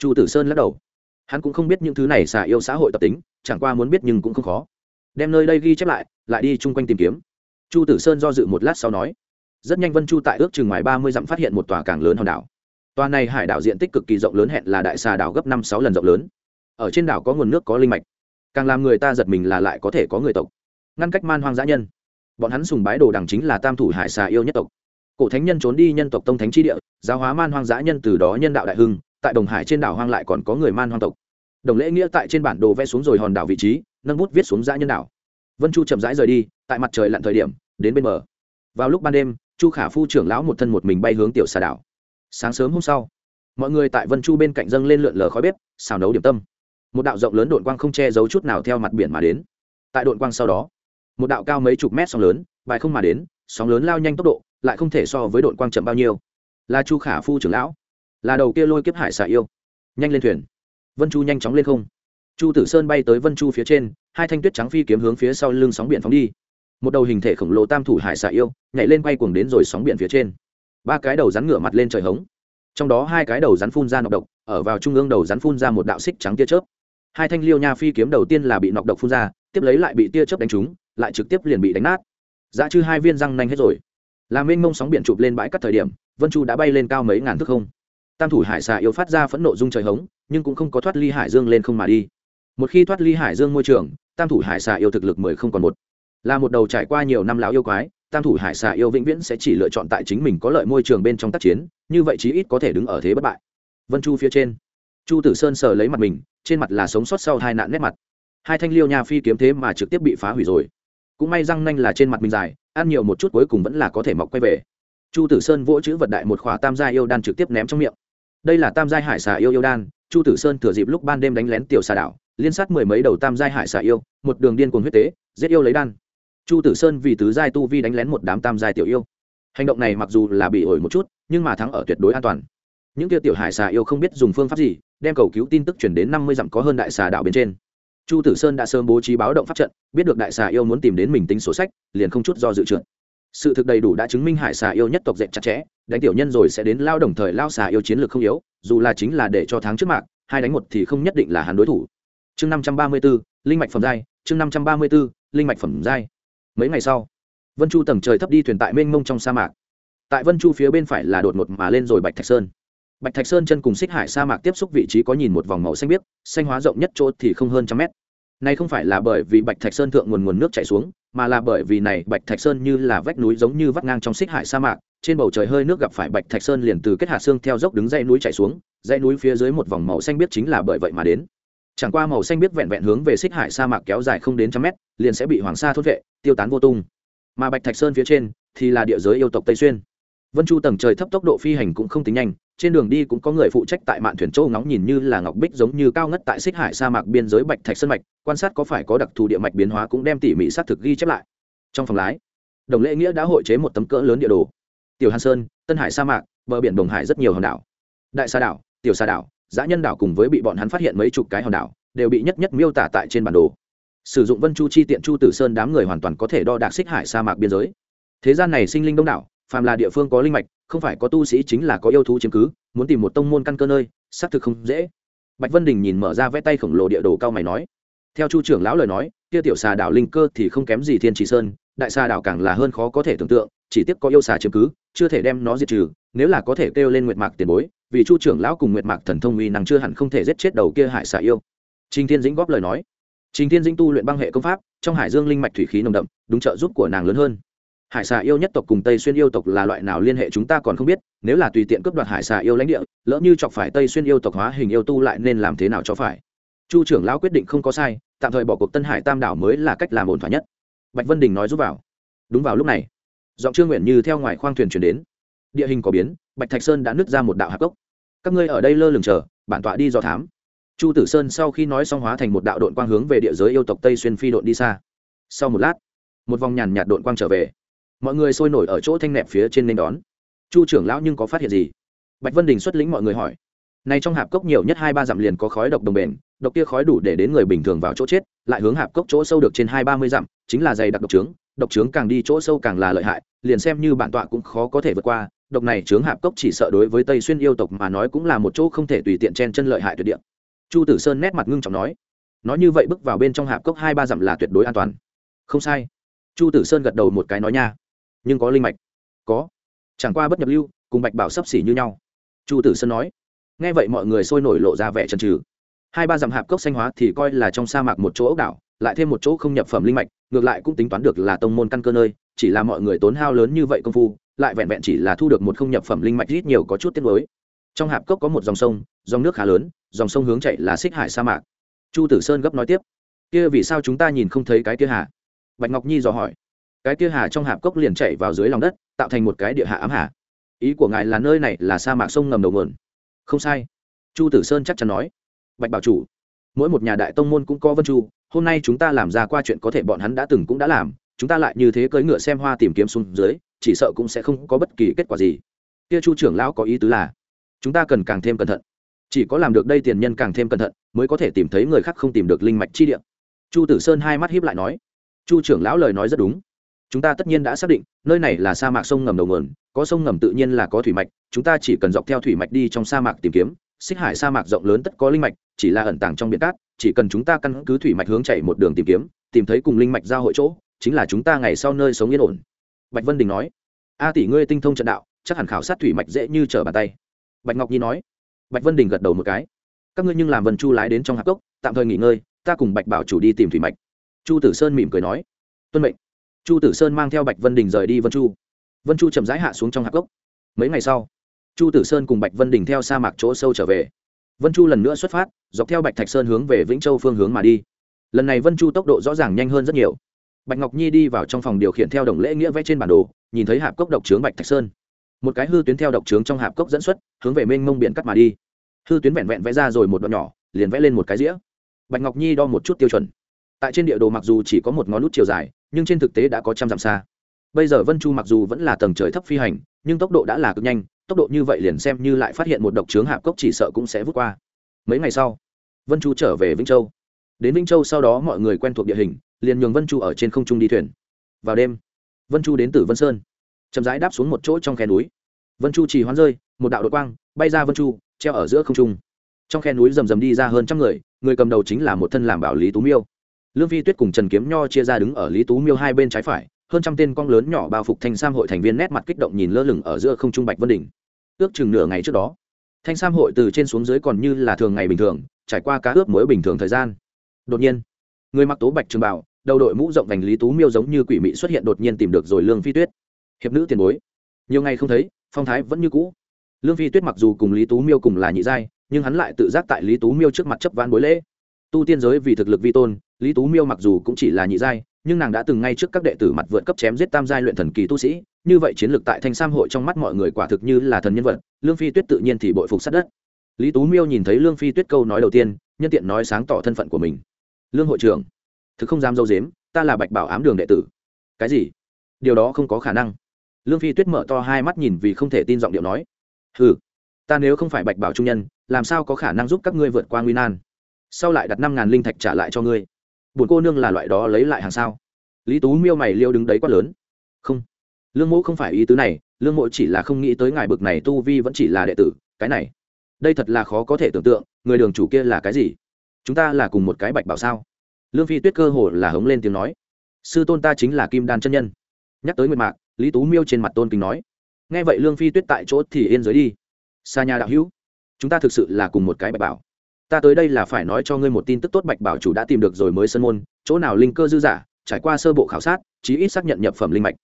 Chu tử sơn lắc đầu. Hắn cũng không biết những thứ này xà yêu xã hội tập tính, chẳng qua muốn biết nhưng cũng không khó. Đem nơi đây ghi chép lại lại đi chung quanh tìm kiếm. Chu tử sơn do dự một lát sau nói rất nhanh vân chu tại ước chừng ngoài ba mươi dặm phát hiện một tòa càng lớn hòn đảo. Tòa này hải đảo diện tích cực kỳ rộng lớn hẹn là đại xà đảo gấp năm sáu lần rộng lớn. Ở trên đảo có nguồn nước có linh mạch. Càng làm người ta giật mình là lại có thể có người tộc. Ngăn cách man hoang dã nhân. Bọn hắn sùng bái đồ đằng chính là tam thủ hải xà yêu nhất tộc. Cổ thánh nhân trốn đi nhân tộc tông thánh tri địa, giáo hóa man hoang dã nhân từ đó nhân đạo đại hưng, tại đồng hải trên đảo hoang lại còn có người man hoang tộc. Đồng lễ nghĩa tại trên bản đồ vẽ xuống rồi hòn đảo vị trí, nâng bút viết xuống dã nhân đảo. Vân chu chậm rãi rời đi, tại mặt trời lặn thời điểm, đến bên bờ. Vào lúc ban đêm chu khả phu trưởng lão một thân một mình bay hướng tiểu xà đảo. Sáng sớm hôm sau, mọi người tại vân chu bên cạnh dâng lên lượn lờ khói bếp, xào nấu điểm tâm. Một đạo rộng lớn đội quang không che giấu chút nào theo mặt biển mà đến. Tại đội quang sau đó, một đạo cao mấy chục mét sóng lớn bài không mà đến, sóng lớn lao nhanh tốc độ, lại không thể so với đội quang chậm bao nhiêu. Là chu khả phu trưởng lão, là đầu kia lôi kiếp hải xà yêu. Nhanh lên thuyền. Vân chu nhanh chóng lên không. Chu tử sơn bay tới vân chu phía trên, hai thanh tuyết trắng phi kiếm hướng phía sau lưng sóng biển phóng đi một đầu hình thể khổng lồ tam thủ hải xà yêu, nhảy lên quay cuồng đến rồi sóng biển phía trên. Ba cái đầu rắn ngửa mặt lên trời hống. Trong đó hai cái đầu rắn phun ra nọc độc, ở vào trung ương đầu rắn phun ra một đạo xích trắng tia chớp. Hai thanh liêu nha phi kiếm đầu tiên là bị nọc độc phun ra, tiếp lấy lại bị tia chớp đánh trúng, lại trực tiếp liền bị đánh nát. Giá chư hai viên răng nanh hết rồi. Làm mênh mông sóng biển chụp lên bãi cắt thời điểm, vân chu đã bay lên cao mấy ngàn thước không. Tam thủ hải xà yêu phát ra phẫn nộ dung trời hống, nhưng cũng không có thoát ly hải dương lên không mà đi. Một khi thoát ly hải dương môi trường, tam thủ hải xà yêu thực lực mười không còn một là một đầu trải qua nhiều năm lão yêu quái, tam thủ hải xà yêu vĩnh viễn sẽ chỉ lựa chọn tại chính mình có lợi môi trường bên trong tác chiến, như vậy chí ít có thể đứng ở thế bất bại. Vân chu phía trên, chu tử sơn sờ lấy mặt mình, trên mặt là sống sót sau hai nạn nét mặt. Hai thanh liêu nha phi kiếm thế mà trực tiếp bị phá hủy rồi. Cũng may răng nanh là trên mặt mình dài, ăn nhiều một chút cuối cùng vẫn là có thể mọc quay về. Chu tử sơn vỗ chữ vật đại một khỏa tam gia yêu đan trực tiếp ném trong miệng. Đây là tam giai hải xà yêu yêu đan, chu tử sơn thừa dịp lúc ban đêm đánh lén tiểu xà đảo, liên sát mười mấy đầu tam giai hải xà yêu, một đường điên cuồng huyết tế, giết yêu lấy đan chu tử sơn vì tứ giai tu vi đánh lén một đám tam giai tiểu yêu. Hành động này mặc dù là bị ổi một chút, nhưng mà thắng ở tuyệt đối an toàn. Những kia tiểu hải xà yêu không biết dùng phương pháp gì, đem cầu cứu tin tức chuyển đến năm mươi dặm có hơn đại xà đảo bên trên. Chu tử sơn đã sớm bố trí báo động pháp trận, biết được đại xà yêu muốn tìm đến mình tính sổ sách, liền không chút do dự trượt. Sự thực đầy đủ đã chứng minh hải xà yêu nhất tộc dẹp chặt chẽ, đánh tiểu nhân rồi sẽ đến lao đồng thời lao xà yêu chiến lược không yếu, dù là chính là để cho thắng trước mạng hai đánh một thì không nhất định là hắn đối thủ. Chương năm trăm ba mươi b ố linh mạch phẩm giai, chương năm trăm ba mươi b ố linh mạch phẩm giai mấy ngày sau, vân chu tầng trời thấp đi thuyền tại mênh mông trong sa mạc. Tại vân chu phía bên phải là đột ngột mà lên rồi bạch thạch sơn. Bạch thạch sơn chân cùng xích hải sa mạc tiếp xúc vị trí có nhìn một vòng màu xanh biếc, xanh hóa rộng nhất chỗ thì không hơn trăm mét. Này không phải là bởi vì bạch thạch sơn thượng nguồn nguồn nước chảy xuống, mà là bởi vì này bạch thạch sơn như là vách núi giống như vắt ngang trong xích hải sa mạc, trên bầu trời hơi nước gặp phải bạch thạch sơn liền từ kết hạ xương theo dốc đứng dãy núi chảy xuống, dãy núi phía dưới một vòng màu xanh biếc chính là bởi vậy mà đến chẳng qua màu xanh biết vẹn vẹn hướng về xích hải sa mạc kéo dài không đến trăm mét, liền sẽ bị hoàng sa thốt vệ, tiêu tán vô tung. Mà bạch thạch sơn phía trên thì là địa giới yêu tộc tây xuyên. Vân chu tầng trời thấp tốc độ phi hành cũng không tính nhanh, trên đường đi cũng có người phụ trách tại mạn thuyền châu ngóng nhìn như là ngọc bích giống như cao ngất tại xích hải sa mạc biên giới bạch thạch sơn mạch, quan sát có phải có đặc thù địa mạch biến hóa cũng đem tỉ mỉ xác thực ghi chép lại. Trong phòng lái, đồng lễ nghĩa đã hội chế một tấm cỡ lớn địa đồ. Tiểu hàn sơn, tân hải sa mạc, bờ biển đồng hải rất nhiều hòn đảo. Đại sa đảo, tiểu sa đảo giã nhân đảo cùng với bị bọn hắn phát hiện mấy chục cái hòn đảo, đều bị nhất nhất miêu tả tại trên bản đồ. Sử dụng vân chu chi tiện chu tử sơn đám người hoàn toàn có thể đo đạc xích hải sa mạc biên giới. Thế gian này sinh linh đông đảo, phàm là địa phương có linh mạch, không phải có tu sĩ chính là có yêu thú chiếm cứ, muốn tìm một tông môn căn cơ nơi, xác thực không dễ. Bạch vân đình nhìn mở ra vẽ tay khổng lồ địa đồ cao mày nói, theo chu trưởng lão lời nói, kia tiểu xà đảo linh cơ thì không kém gì thiên trì sơn, đại xà đảo càng là hơn khó có thể tưởng tượng chỉ tiếc có yêu xà chiếm cứ, chưa thể đem nó diệt trừ, nếu là có thể kêu lên nguyệt mạc tiền bối, vì chu trưởng lão cùng nguyệt mạc thần thông uy năng chưa hẳn không thể giết chết đầu kia hải xà yêu. Trình thiên dĩnh góp lời nói. Trình thiên dĩnh tu luyện băng hệ công pháp, trong hải dương linh mạch thủy khí nồng đậm, đúng trợ giúp của nàng lớn hơn. Hải xà yêu nhất tộc cùng tây xuyên yêu tộc là loại nào liên hệ chúng ta còn không biết, nếu là tùy tiện cướp đoạt hải xà yêu lãnh địa, lỡ như chọc phải tây xuyên yêu tộc hóa hình yêu tu lại nên làm thế nào cho phải? Chu trưởng lão quyết định không có sai, tạm thời bỏ cuộc tân hải tam đảo mới là cách làm ổn thỏa nhất. Bạch vân đình nói giúp vào. Đúng vào lúc này giọng trương nguyện như theo ngoài khoang thuyền chuyển đến. Địa hình có biến, bạch thạch sơn đã nứt ra một đạo hạc cốc. Các ngươi ở đây lơ lửng chờ, bản tọa đi do thám. Chu tử sơn sau khi nói xong hóa thành một đạo đội quang hướng về địa giới yêu tộc tây xuyên phi đội đi xa. Sau một lát, một vòng nhàn nhạt đội quang trở về. Mọi người sôi nổi ở chỗ thanh nẹp phía trên nên đón. Chu trưởng lão nhưng có phát hiện gì? Bạch vân đình xuất lĩnh mọi người hỏi. Này trong hạp cốc nhiều nhất hai ba dặm liền có khói độc đồng bền, độc kia khói đủ để đến người bình thường vào chỗ chết, lại hướng hạp cốc chỗ sâu được trên hai ba mươi dặm, chính là dày đặc độc trướng độc trướng càng đi chỗ sâu càng là lợi hại, liền xem như bản tọa cũng khó có thể vượt qua, độc này trướng hạp cốc chỉ sợ đối với tây xuyên yêu tộc mà nói cũng là một chỗ không thể tùy tiện chen chân lợi hại tuyệt địa. Chu tử sơn nét mặt ngưng trọng nói nói như vậy bước vào bên trong hạp cốc hai ba dặm là tuyệt đối an toàn. Không sai. Chu tử sơn gật đầu một cái nói nha, nhưng có linh mạch. Có. Chẳng qua bất nhập lưu, cùng bạch bảo sấp xỉ như nhau. Chu tử sơn nói. Nghe vậy mọi người sôi nổi lộ ra vẻ trần trừ hai ba dặm hạp cốc xanh hóa thì coi là trong sa mạc một chỗ ốc đảo lại thêm một chỗ không nhập phẩm linh mạch, ngược lại cũng tính toán được là tông môn căn cơ nơi, chỉ là mọi người tốn hao lớn như vậy công phu, lại vẹn vẹn chỉ là thu được một không nhập phẩm linh mạch ít nhiều có chút tiết mới trong hạp cốc có một dòng sông, dòng nước khá lớn, dòng sông hướng chạy là xích hải sa mạc. Chu tử sơn gấp nói tiếp, kia vì sao chúng ta nhìn không thấy cái kia hà? Bạch ngọc nhi dò hỏi, cái kia hà trong hạp cốc liền chạy vào dưới lòng đất, tạo thành một cái địa hạ ám hà. Ý của ngài là nơi này là sa mạc sông ngầm đầu nguồn. Không sai. Chu tử sơn chắc chắn nói. Bạch bảo chủ mỗi một nhà đại tông môn cũng có vân chu, hôm nay chúng ta làm ra qua chuyện có thể bọn hắn đã từng cũng đã làm, chúng ta lại như thế cưỡi ngựa xem hoa tìm kiếm xuống dưới, chỉ sợ cũng sẽ không có bất kỳ kết quả gì. Kia chu trưởng lão có ý tứ là, chúng ta cần càng thêm cẩn thận. Chỉ có làm được đây tiền nhân càng thêm cẩn thận, mới có thể tìm thấy người khác không tìm được linh mạch chi địa. Chu tử sơn hai mắt hiếp lại nói, chu trưởng lão lời nói rất đúng. Chúng ta tất nhiên đã xác định, nơi này là sa mạc sông ngầm đầu nguồn, có sông ngầm tự nhiên là có thủy mạch, chúng ta chỉ cần dọc theo thủy mạch đi trong sa mạc tìm kiếm, xích hải sa mạc rộng lớn tất có linh mạch chỉ là ẩn tàng trong biển cát, chỉ cần chúng ta căn cứ thủy mạch hướng chạy một đường tìm kiếm, tìm thấy cùng linh mạch giao hội chỗ, chính là chúng ta ngày sau nơi sống yên ổn. Bạch vân đình nói. A tỷ ngươi tinh thông trận đạo, chắc hẳn khảo sát thủy mạch dễ như trở bàn tay. Bạch ngọc nhi nói. Bạch vân đình gật đầu một cái. Các ngươi nhưng làm vân chu lái đến trong hạp cốc, tạm thời nghỉ ngơi, ta cùng bạch bảo chủ đi tìm thủy mạch. Chu tử sơn mỉm cười nói. Tuân mệnh. Chu tử sơn mang theo bạch vân đình rời đi vân chu. Vân chu chậm rãi hạ xuống trong hạp cốc. Mấy ngày sau, chu tử sơn cùng bạch vân đình theo sa mạc chỗ sâu trở về vân chu lần nữa xuất phát, dọc theo bạch thạch sơn hướng về vĩnh châu phương hướng mà đi. Lần này vân chu tốc độ rõ ràng nhanh hơn rất nhiều. Bạch ngọc nhi đi vào trong phòng điều khiển theo đồng lễ nghĩa vẽ trên bản đồ, nhìn thấy hạp cốc độc trướng bạch thạch sơn. Một cái hư tuyến theo độc trướng trong hạp cốc dẫn xuất, hướng về mênh mông biển cắt mà đi. Hư tuyến vẹn vẹn vẽ ra rồi một đoạn nhỏ, liền vẽ lên một cái dĩa. Bạch ngọc nhi đo một chút tiêu chuẩn. Tại trên địa đồ mặc dù chỉ có một ngón nút chiều dài, nhưng trên thực tế đã có trăm dặm xa. Bây giờ vân chu mặc dù vẫn là tầng trời thấp phi hành, nhưng tốc độ đã là cực nhanh tốc độ như vậy liền xem như lại phát hiện một độc trướng hạp cốc chỉ sợ cũng sẽ vút qua. Mấy ngày sau, vân chu trở về vĩnh châu. Đến vĩnh châu sau đó mọi người quen thuộc địa hình, liền nhường vân chu ở trên không trung đi thuyền. Vào đêm, vân chu đến từ vân sơn, chậm rãi đáp xuống một chỗ trong khe núi. Vân chu chỉ hoán rơi, một đạo đội quang, bay ra vân chu, treo ở giữa không trung. Trong khe núi rầm rầm đi ra hơn trăm người người cầm đầu chính là một thân làm bảo lý tú miêu. Lương phi tuyết cùng trần kiếm nho chia ra đứng ở lý tú miêu hai bên trái phải hơn trăm tên cong lớn nhỏ bao phục thanh sam hội thành viên nét mặt kích động nhìn lơ lửng ở giữa không trung bạch vân đỉnh ước chừng nửa ngày trước đó, thanh sam hội từ trên xuống dưới còn như là thường ngày bình thường, trải qua cá ướp mới bình thường thời gian. Đột nhiên, người mặc tố bạch trường bảo, đầu đội mũ rộng vành lý tú miêu giống như quỷ mị xuất hiện đột nhiên tìm được rồi lương phi tuyết. Hiệp nữ tiền bối. Nhiều ngày không thấy, phong thái vẫn như cũ. Lương phi tuyết mặc dù cùng lý tú miêu cùng là nhị giai, nhưng hắn lại tự giác tại lý tú miêu trước mặt chấp ván bối lễ. Tu tiên giới vì thực lực vi tôn, lý tú miêu mặc dù cũng chỉ là nhị giai nhưng nàng đã từng ngay trước các đệ tử mặt vượt cấp chém giết tam giai luyện thần kỳ tu sĩ, như vậy chiến lược tại thanh sam hội trong mắt mọi người quả thực như là thần nhân vật, lương phi tuyết tự nhiên thì bội phục sát đất. Lý tú miêu nhìn thấy lương phi tuyết câu nói đầu tiên, nhân tiện nói sáng tỏ thân phận của mình. Lương hội trưởng, thực không dám dâu dếm, ta là bạch bảo ám đường đệ tử. Cái gì? Điều đó không có khả năng. Lương phi tuyết mở to hai mắt nhìn vì không thể tin giọng điệu nói. Ừ ta nếu không phải bạch bảo trung nhân, làm sao có khả năng giúp các ngươi vượt qua nguy nan? Sau lại đặt năm ngàn linh thạch trả lại cho ngươi buồn cô nương là loại đó lấy lại hàng sao? Lý tú miêu mày liêu đứng đấy quá lớn. Không. Lương mẫu không phải ý tứ này, lương mẫu chỉ là không nghĩ tới ngài bực này tu vi vẫn chỉ là đệ tử, cái này. Đây thật là khó có thể tưởng tượng, người đường chủ kia là cái gì? Chúng ta là cùng một cái bạch bảo sao? Lương phi tuyết cơ hồ là hống lên tiếng nói. Sư tôn ta chính là kim đan chân nhân. Nhắc tới nguyệt mạc, lý tú miêu trên mặt tôn kính nói. Nghe vậy lương phi tuyết tại chỗ thì yên giới đi. Xa nhà đạo hữu, chúng ta thực sự là cùng một cái bạch bảo ta tới đây là phải nói cho ngươi một tin tức tốt bạch bảo chủ đã tìm được rồi mới sân môn, chỗ nào linh cơ dư giả, trải qua sơ bộ khảo sát, chí ít xác nhận nhập phẩm linh mạch.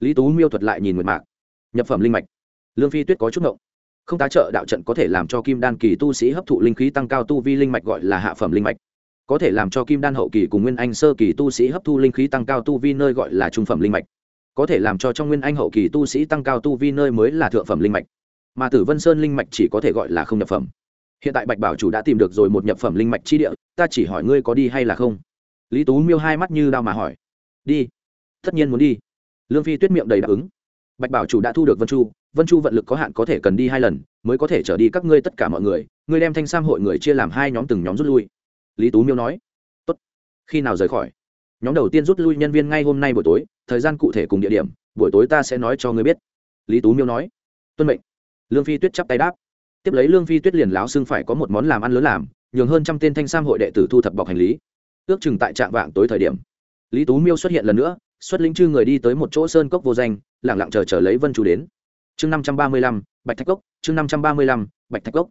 Lý tú miêu thuật lại nhìn nguyệt mạc. Nhập phẩm linh mạch. Lương phi tuyết có chút ngộng. Không tá trợ đạo trận có thể làm cho kim đan kỳ tu sĩ hấp thụ linh khí tăng cao tu vi linh mạch gọi là hạ phẩm linh mạch. Có thể làm cho kim đan hậu kỳ cùng nguyên anh sơ kỳ tu sĩ hấp thu linh khí tăng cao tu vi nơi gọi là trung phẩm linh mạch. Có thể làm cho trong nguyên anh hậu kỳ tu sĩ tăng cao tu vi nơi mới là thượng phẩm linh mạch. Mà tử vân sơn linh mạch chỉ có thể gọi là không nhập phẩm hiện tại bạch bảo chủ đã tìm được rồi một nhập phẩm linh mạch chi địa, ta chỉ hỏi ngươi có đi hay là không? Lý tú miêu hai mắt như đao mà hỏi. Đi. Tất nhiên muốn đi. Lương phi tuyết miệng đầy đáp ứng. Bạch bảo chủ đã thu được vân chu vân chu vận lực có hạn có thể cần đi hai lần, mới có thể trở đi các ngươi tất cả mọi người, ngươi đem thanh sam hội người chia làm hai nhóm từng nhóm rút lui. Lý tú miêu nói. Tốt. Khi nào rời khỏi? Nhóm đầu tiên rút lui nhân viên ngay hôm nay buổi tối, thời gian cụ thể cùng địa điểm, buổi tối ta sẽ nói cho ngươi biết. Lý tú miêu nói. Tuân mệnh. Lương phi tuyết chắp tay đáp tiếp lấy lương phi tuyết liền láo xưng phải có một món làm ăn lớn làm, nhường hơn trăm tên thanh sam hội đệ tử thu thập bọc hành lý. Ước chừng tại trạm vạng tối thời điểm, lý tú miêu xuất hiện lần nữa, xuất lĩnh chư người đi tới một chỗ sơn cốc vô danh lẳng lặng chờ chờ lấy vân chu đến. Chương năm trăm ba mươi lăm, bạch thạch cốc, chương năm trăm ba mươi lăm, bạch thạch cốc.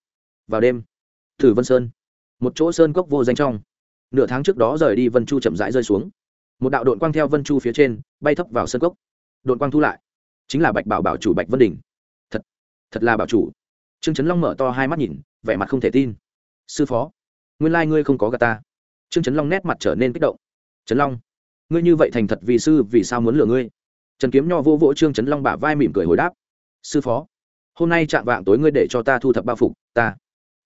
Vào đêm, thử vân sơn, một chỗ sơn cốc vô danh trong. Nửa tháng trước đó rời đi vân chu chậm rãi rơi xuống. Một đạo đội quang theo vân chu phía trên, bay thấp vào sơn cốc. Đội quang thu lại, chính là bạch bảo bảo chủ bạch vân đình. Thật thật là bảo chủ trương trấn long mở to hai mắt nhìn, vẻ mặt không thể tin. Sư phó, nguyên lai ngươi không có gà ta. Trương trấn long nét mặt trở nên kích động. Trấn long, ngươi như vậy thành thật vì sư, vì sao muốn lừa ngươi? Trần kiếm nho vô vỗ trương trấn long bả vai mỉm cười hồi đáp. Sư phó, hôm nay chạm vạng tối ngươi để cho ta thu thập bao phục, ta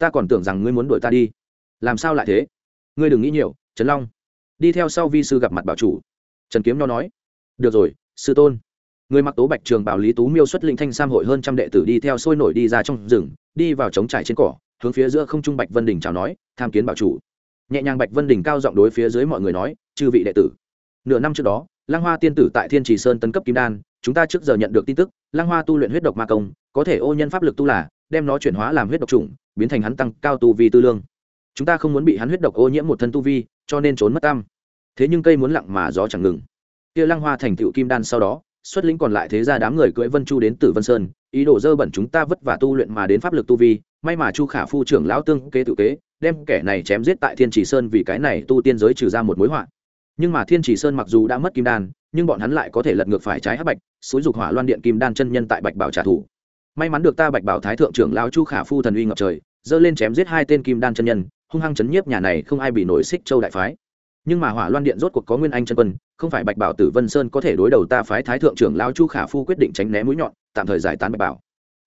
ta còn tưởng rằng ngươi muốn đuổi ta đi. Làm sao lại thế? Ngươi đừng nghĩ nhiều trấn long. Đi theo sau vi sư gặp mặt bảo chủ. Trần kiếm nho nói. Được rồi, sư tôn người mặc tố bạch trường bảo lý tú miêu xuất linh thanh sam hội hơn trăm đệ tử đi theo sôi nổi đi ra trong rừng, đi vào trống trải trên cỏ, hướng phía giữa không trung bạch vân đình chào nói, tham kiến bảo chủ. Nhẹ nhàng bạch vân đình cao giọng đối phía dưới mọi người nói, chư vị đệ tử. Nửa năm trước đó lang hoa tiên tử tại thiên trì sơn tấn cấp kim đan, chúng ta trước giờ nhận được tin tức lang hoa tu luyện huyết độc ma công, có thể ô nhân pháp lực tu là, đem nó chuyển hóa làm huyết độc chủng, biến thành hắn tăng cao tu vi tư lương. Chúng ta không muốn bị hắn huyết độc ô nhiễm một thân tu vi, cho nên trốn mất tam thế nhưng cây muốn lặng mà gió chẳng ngừng. Kia lang hoa thành tựu kim đan sau đó xuất lĩnh còn lại thế ra đám người cưỡi vân chu đến tử vân sơn, ý đồ dơ bẩn chúng ta vất vả tu luyện mà đến pháp lực tu vi, may mà chu khả phu trưởng lão tương kế tự kế, đem kẻ này chém giết tại thiên trì sơn vì cái này tu tiên giới trừ ra một mối họa. Nhưng mà thiên trì sơn mặc dù đã mất kim đan, nhưng bọn hắn lại có thể lật ngược phải trái hắc bạch, xúi dục hỏa loan điện kim đan chân nhân tại bạch bảo trả thù. May mắn được ta bạch bảo thái thượng trưởng lão chu khả phu thần uy ngập trời, dơ lên chém giết hai tên kim đan chân nhân, hung hăng chấn nhiếp nhà này không ai bị nổi xích châu đại phái nhưng mà hỏa loan điện rốt cuộc có nguyên anh chân quân, không phải bạch bảo tử vân sơn có thể đối đầu ta phái thái thượng trưởng lao chu khả phu quyết định tránh né mũi nhọn, tạm thời giải tán bạch bảo.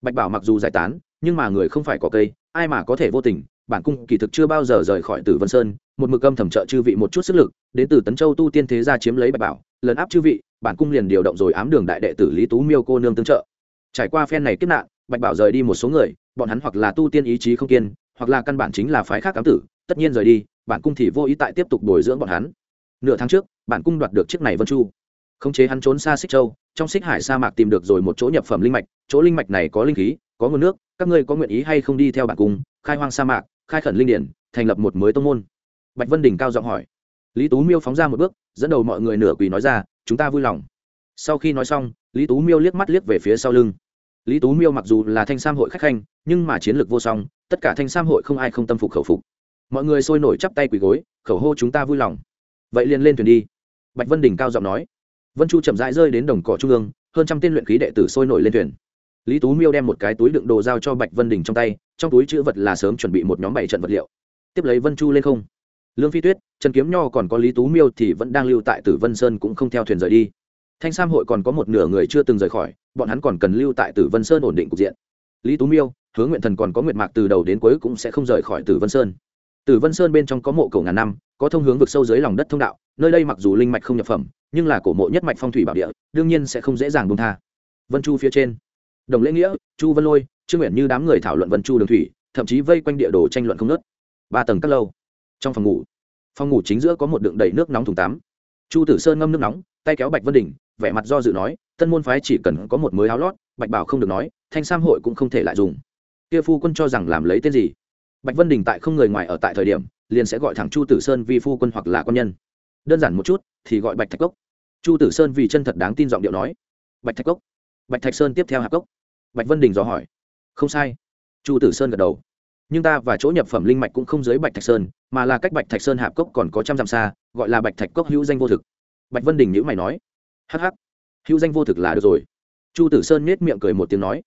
Bạch bảo mặc dù giải tán, nhưng mà người không phải có cây, ai mà có thể vô tình, bản cung kỳ thực chưa bao giờ rời khỏi tử vân sơn, một mực âm thẩm trợ chư vị một chút sức lực, đến từ tấn châu tu tiên thế gia chiếm lấy bạch bảo, lấn áp chư vị, bản cung liền điều động rồi ám đường đại đệ tử lý tú miêu cô nương tương trợ. Trải qua phen này kết nạn, bạch bảo rời đi một số người, bọn hắn hoặc là tu tiên ý chí không kiên, hoặc là căn bản chính là phái khác ám tử, tất nhiên rời đi bản cung thì vô ý tại tiếp tục bồi dưỡng bọn hắn. Nửa tháng trước, bản cung đoạt được chiếc này vân chu. Khống chế hắn trốn xa xích châu, trong xích hải sa mạc tìm được rồi một chỗ nhập phẩm linh mạch, chỗ linh mạch này có linh khí, có nguồn nước, các ngươi có nguyện ý hay không đi theo bản cung, khai hoang sa mạc, khai khẩn linh điển, thành lập một mới tông môn? Bạch vân đình cao giọng hỏi. Lý tú miêu phóng ra một bước, dẫn đầu mọi người nửa quỳ nói ra, chúng ta vui lòng. Sau khi nói xong, lý tú miêu liếc mắt liếc về phía sau lưng. Lý tú miêu mặc dù là thanh sam hội khách khanh, nhưng mà chiến lược vô song, tất cả thanh sam hội không ai không tâm phục khẩu phục mọi người sôi nổi chắp tay quỳ gối, khẩu hô chúng ta vui lòng. Vậy liền lên thuyền đi. Bạch vân đình cao giọng nói. Vân chu chậm rãi rơi đến đồng cỏ trung ương, hơn trăm tên luyện khí đệ tử sôi nổi lên thuyền. Lý tú miêu đem một cái túi đựng đồ giao cho bạch vân đình trong tay, trong túi chữ vật là sớm chuẩn bị một nhóm bảy trận vật liệu. Tiếp lấy vân chu lên không. Lương phi tuyết, trần kiếm nho còn có lý tú miêu thì vẫn đang lưu tại tử vân sơn cũng không theo thuyền rời đi. Thanh sam hội còn có một nửa người chưa từng rời khỏi, bọn hắn còn cần lưu tại tử vân sơn ổn định cục diện. Lý tú miêu hướng nguyện thần còn có nguyện mạc từ đầu đến cuối cũng sẽ không rời khỏi tử vân sơn tử vân sơn bên trong có mộ cổ ngàn năm, có thông hướng vực sâu dưới lòng đất thông đạo, nơi đây mặc dù linh mạch không nhập phẩm, nhưng là cổ mộ nhất mạch phong thủy bảo địa, đương nhiên sẽ không dễ dàng bông tha. Vân chu phía trên. Đồng lễ nghĩa, chu vân lôi, trương nguyện như đám người thảo luận vân chu đường thủy, thậm chí vây quanh địa đồ tranh luận không nớt ba tầng các lâu. Trong phòng ngủ phòng ngủ chính giữa có một đựng đầy nước nóng thùng tắm. Chu tử sơn ngâm nước nóng, tay kéo bạch vân đình, vẻ mặt do dự nói, tân môn phái chỉ cần có một mới áo lót, bạch bảo không được nói, thanh sam hội cũng không thể lại dùng. Kia phu quân cho rằng làm lấy tên gì? Bạch vân đình tại không người ngoài ở tại thời điểm, liền sẽ gọi thẳng chu tử sơn vi phu quân hoặc là quân nhân. Đơn giản một chút, thì gọi bạch thạch cốc. Chu tử sơn vì chân thật đáng tin giọng điệu nói. Bạch thạch cốc. Bạch thạch sơn tiếp theo hạc cốc. Bạch vân đình dò hỏi. Không sai. Chu tử sơn gật đầu. Nhưng ta và chỗ nhập phẩm linh mạch cũng không dưới bạch thạch sơn, mà là cách bạch thạch sơn hạp cốc còn có trăm dặm xa, gọi là bạch thạch cốc hữu danh vô thực. Bạch vân đình nhữ mày nói. Hh hữu danh vô thực là được rồi. Chu tử sơn nết miệng cười một tiếng nói.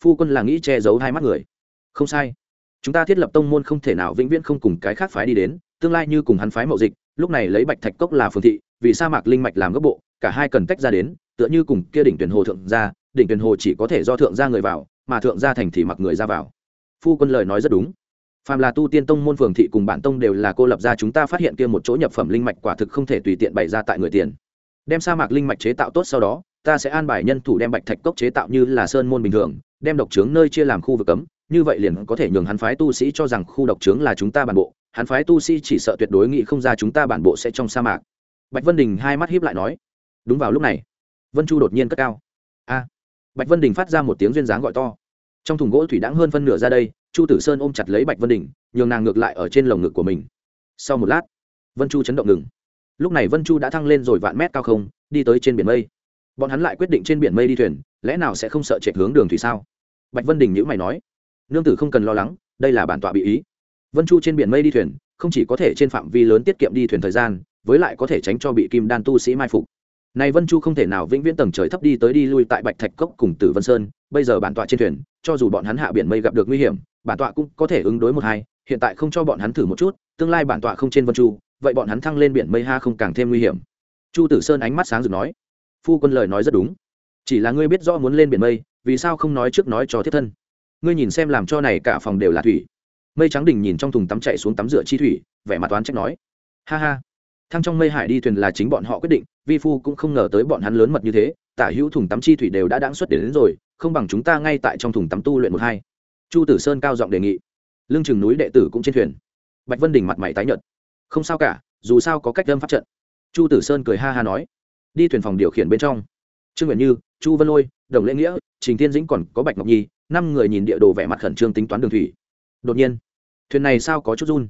Phu quân là nghĩ che giấu hai mắt người. Không sai chúng ta thiết lập tông môn không thể nào vĩnh viễn không cùng cái khác phái đi đến, tương lai như cùng hắn phái mậu dịch, lúc này lấy bạch thạch cốc là phương thị, vì sa mạc linh mạch làm gốc bộ, cả hai cần tách ra đến, tựa như cùng kia đỉnh tuyển hồ thượng gia, đỉnh tuyển hồ chỉ có thể do thượng gia người vào, mà thượng gia thành thì mặc người ra vào. Phu quân lời nói rất đúng. Phàm là tu tiên tông môn phường thị cùng bản tông đều là cô lập ra chúng ta phát hiện kia một chỗ nhập phẩm linh mạch quả thực không thể tùy tiện bày ra tại người tiền. Đem sa mạc linh mạch chế tạo tốt sau đó, ta sẽ an bài nhân thủ đem bạch thạch cốc chế tạo như là sơn môn bình thường, đem độc trướng nơi chia làm khu vực cấm như vậy liền có thể nhường hắn phái tu sĩ cho rằng khu độc trướng là chúng ta bản bộ, hắn phái tu sĩ chỉ sợ tuyệt đối nghĩ không ra chúng ta bản bộ sẽ trong sa mạc. Bạch vân đình hai mắt hiếp lại nói, đúng vào lúc này, vân chu đột nhiên cất cao. A, bạch vân đình phát ra một tiếng duyên dáng gọi to. Trong thùng gỗ thủy đãng hơn phân nửa ra đây, chu tử sơn ôm chặt lấy bạch vân đình, nhường nàng ngược lại ở trên lồng ngực của mình. Sau một lát, vân chu chấn động ngừng. Lúc này vân chu đã thăng lên rồi vạn mét cao không, đi tới trên biển mây. Bọn hắn lại quyết định trên biển mây đi thuyền, lẽ nào sẽ không sợ chạy hướng đường thủy sao? Bạch vân đình nhữ mày nói nương tử không cần lo lắng, đây là bản tọa bị ý. Vân chu trên biển mây đi thuyền, không chỉ có thể trên phạm vi lớn tiết kiệm đi thuyền thời gian, với lại có thể tránh cho bị kim đan tu sĩ mai phục. Này vân chu không thể nào vĩnh viễn tầng trời thấp đi tới đi lui tại bạch thạch cốc cùng tử vân sơn, bây giờ bản tọa trên thuyền, cho dù bọn hắn hạ biển mây gặp được nguy hiểm, bản tọa cũng có thể ứng đối một hai, hiện tại không cho bọn hắn thử một chút, tương lai bản tọa không trên vân chu, vậy bọn hắn thăng lên biển mây ha không càng thêm nguy hiểm. Chu tử sơn ánh mắt sáng rực nói, phu quân lời nói rất đúng. Chỉ là ngươi biết rõ muốn lên biển mây, vì sao không nói trước nói cho thiết thân? Ngươi nhìn xem làm cho này cả phòng đều là thủy. Mây trắng đỉnh nhìn trong thùng tắm chạy xuống tắm rửa chi thủy vẻ mặt toán trách nói. Ha ha. Thăng trong mây hải đi thuyền là chính bọn họ quyết định vi phu cũng không ngờ tới bọn hắn lớn mật như thế tả hữu thùng tắm chi thủy đều đã đáng xuất đến, đến rồi không bằng chúng ta ngay tại trong thùng tắm tu luyện một hai. Chu tử sơn cao giọng đề nghị. Lương chừng núi đệ tử cũng trên thuyền. Bạch vân đình mặt mày tái nhợt. Không sao cả dù sao có cách đâm pháp trận. Chu tử sơn cười ha ha nói. Đi thuyền phòng điều khiển bên trong. Trương nguyện như chu vân lôi đồng lễ nghĩa trình thiên dĩnh còn có bạch ngọc nhi năm người nhìn địa đồ vẻ mặt khẩn trương tính toán đường thủy. Đột nhiên, thuyền này sao có chút run?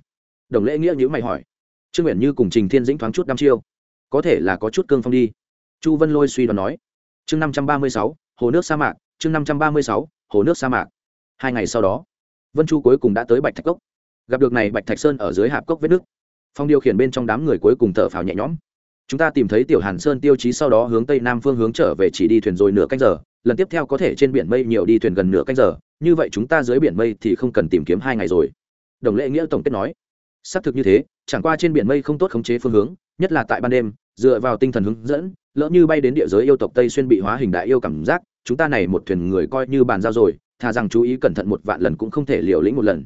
Đồng lễ nghĩa nhữ mày hỏi. Trương nguyện như cùng trình thiên dĩnh thoáng chút năm chiêu. Có thể là có chút cương phong đi. Chu vân lôi suy đoán nói. Chương năm trăm ba mươi sáu, hồ nước sa mạc. Chương năm trăm ba mươi sáu, hồ nước sa mạc. Hai ngày sau đó, vân chu cuối cùng đã tới bạch thạch cốc. Gặp được này bạch thạch sơn ở dưới hạp cốc vết nước phong điều khiển bên trong đám người cuối cùng thở phào nhẹ nhõm. Chúng ta tìm thấy tiểu hàn sơn tiêu chí sau đó hướng tây nam phương hướng trở về chỉ đi thuyền rồi nửa canh giờ lần tiếp theo có thể trên biển mây nhiều đi thuyền gần nửa canh giờ, như vậy chúng ta dưới biển mây thì không cần tìm kiếm hai ngày rồi. Đồng lệ nghĩa tổng kết nói. Xác thực như thế, chẳng qua trên biển mây không tốt khống chế phương hướng, nhất là tại ban đêm, dựa vào tinh thần hướng dẫn, lỡ như bay đến địa giới yêu tộc tây xuyên bị hóa hình đại yêu cảm giác, chúng ta này một thuyền người coi như bàn giao rồi, thà rằng chú ý cẩn thận một vạn lần cũng không thể liều lĩnh một lần.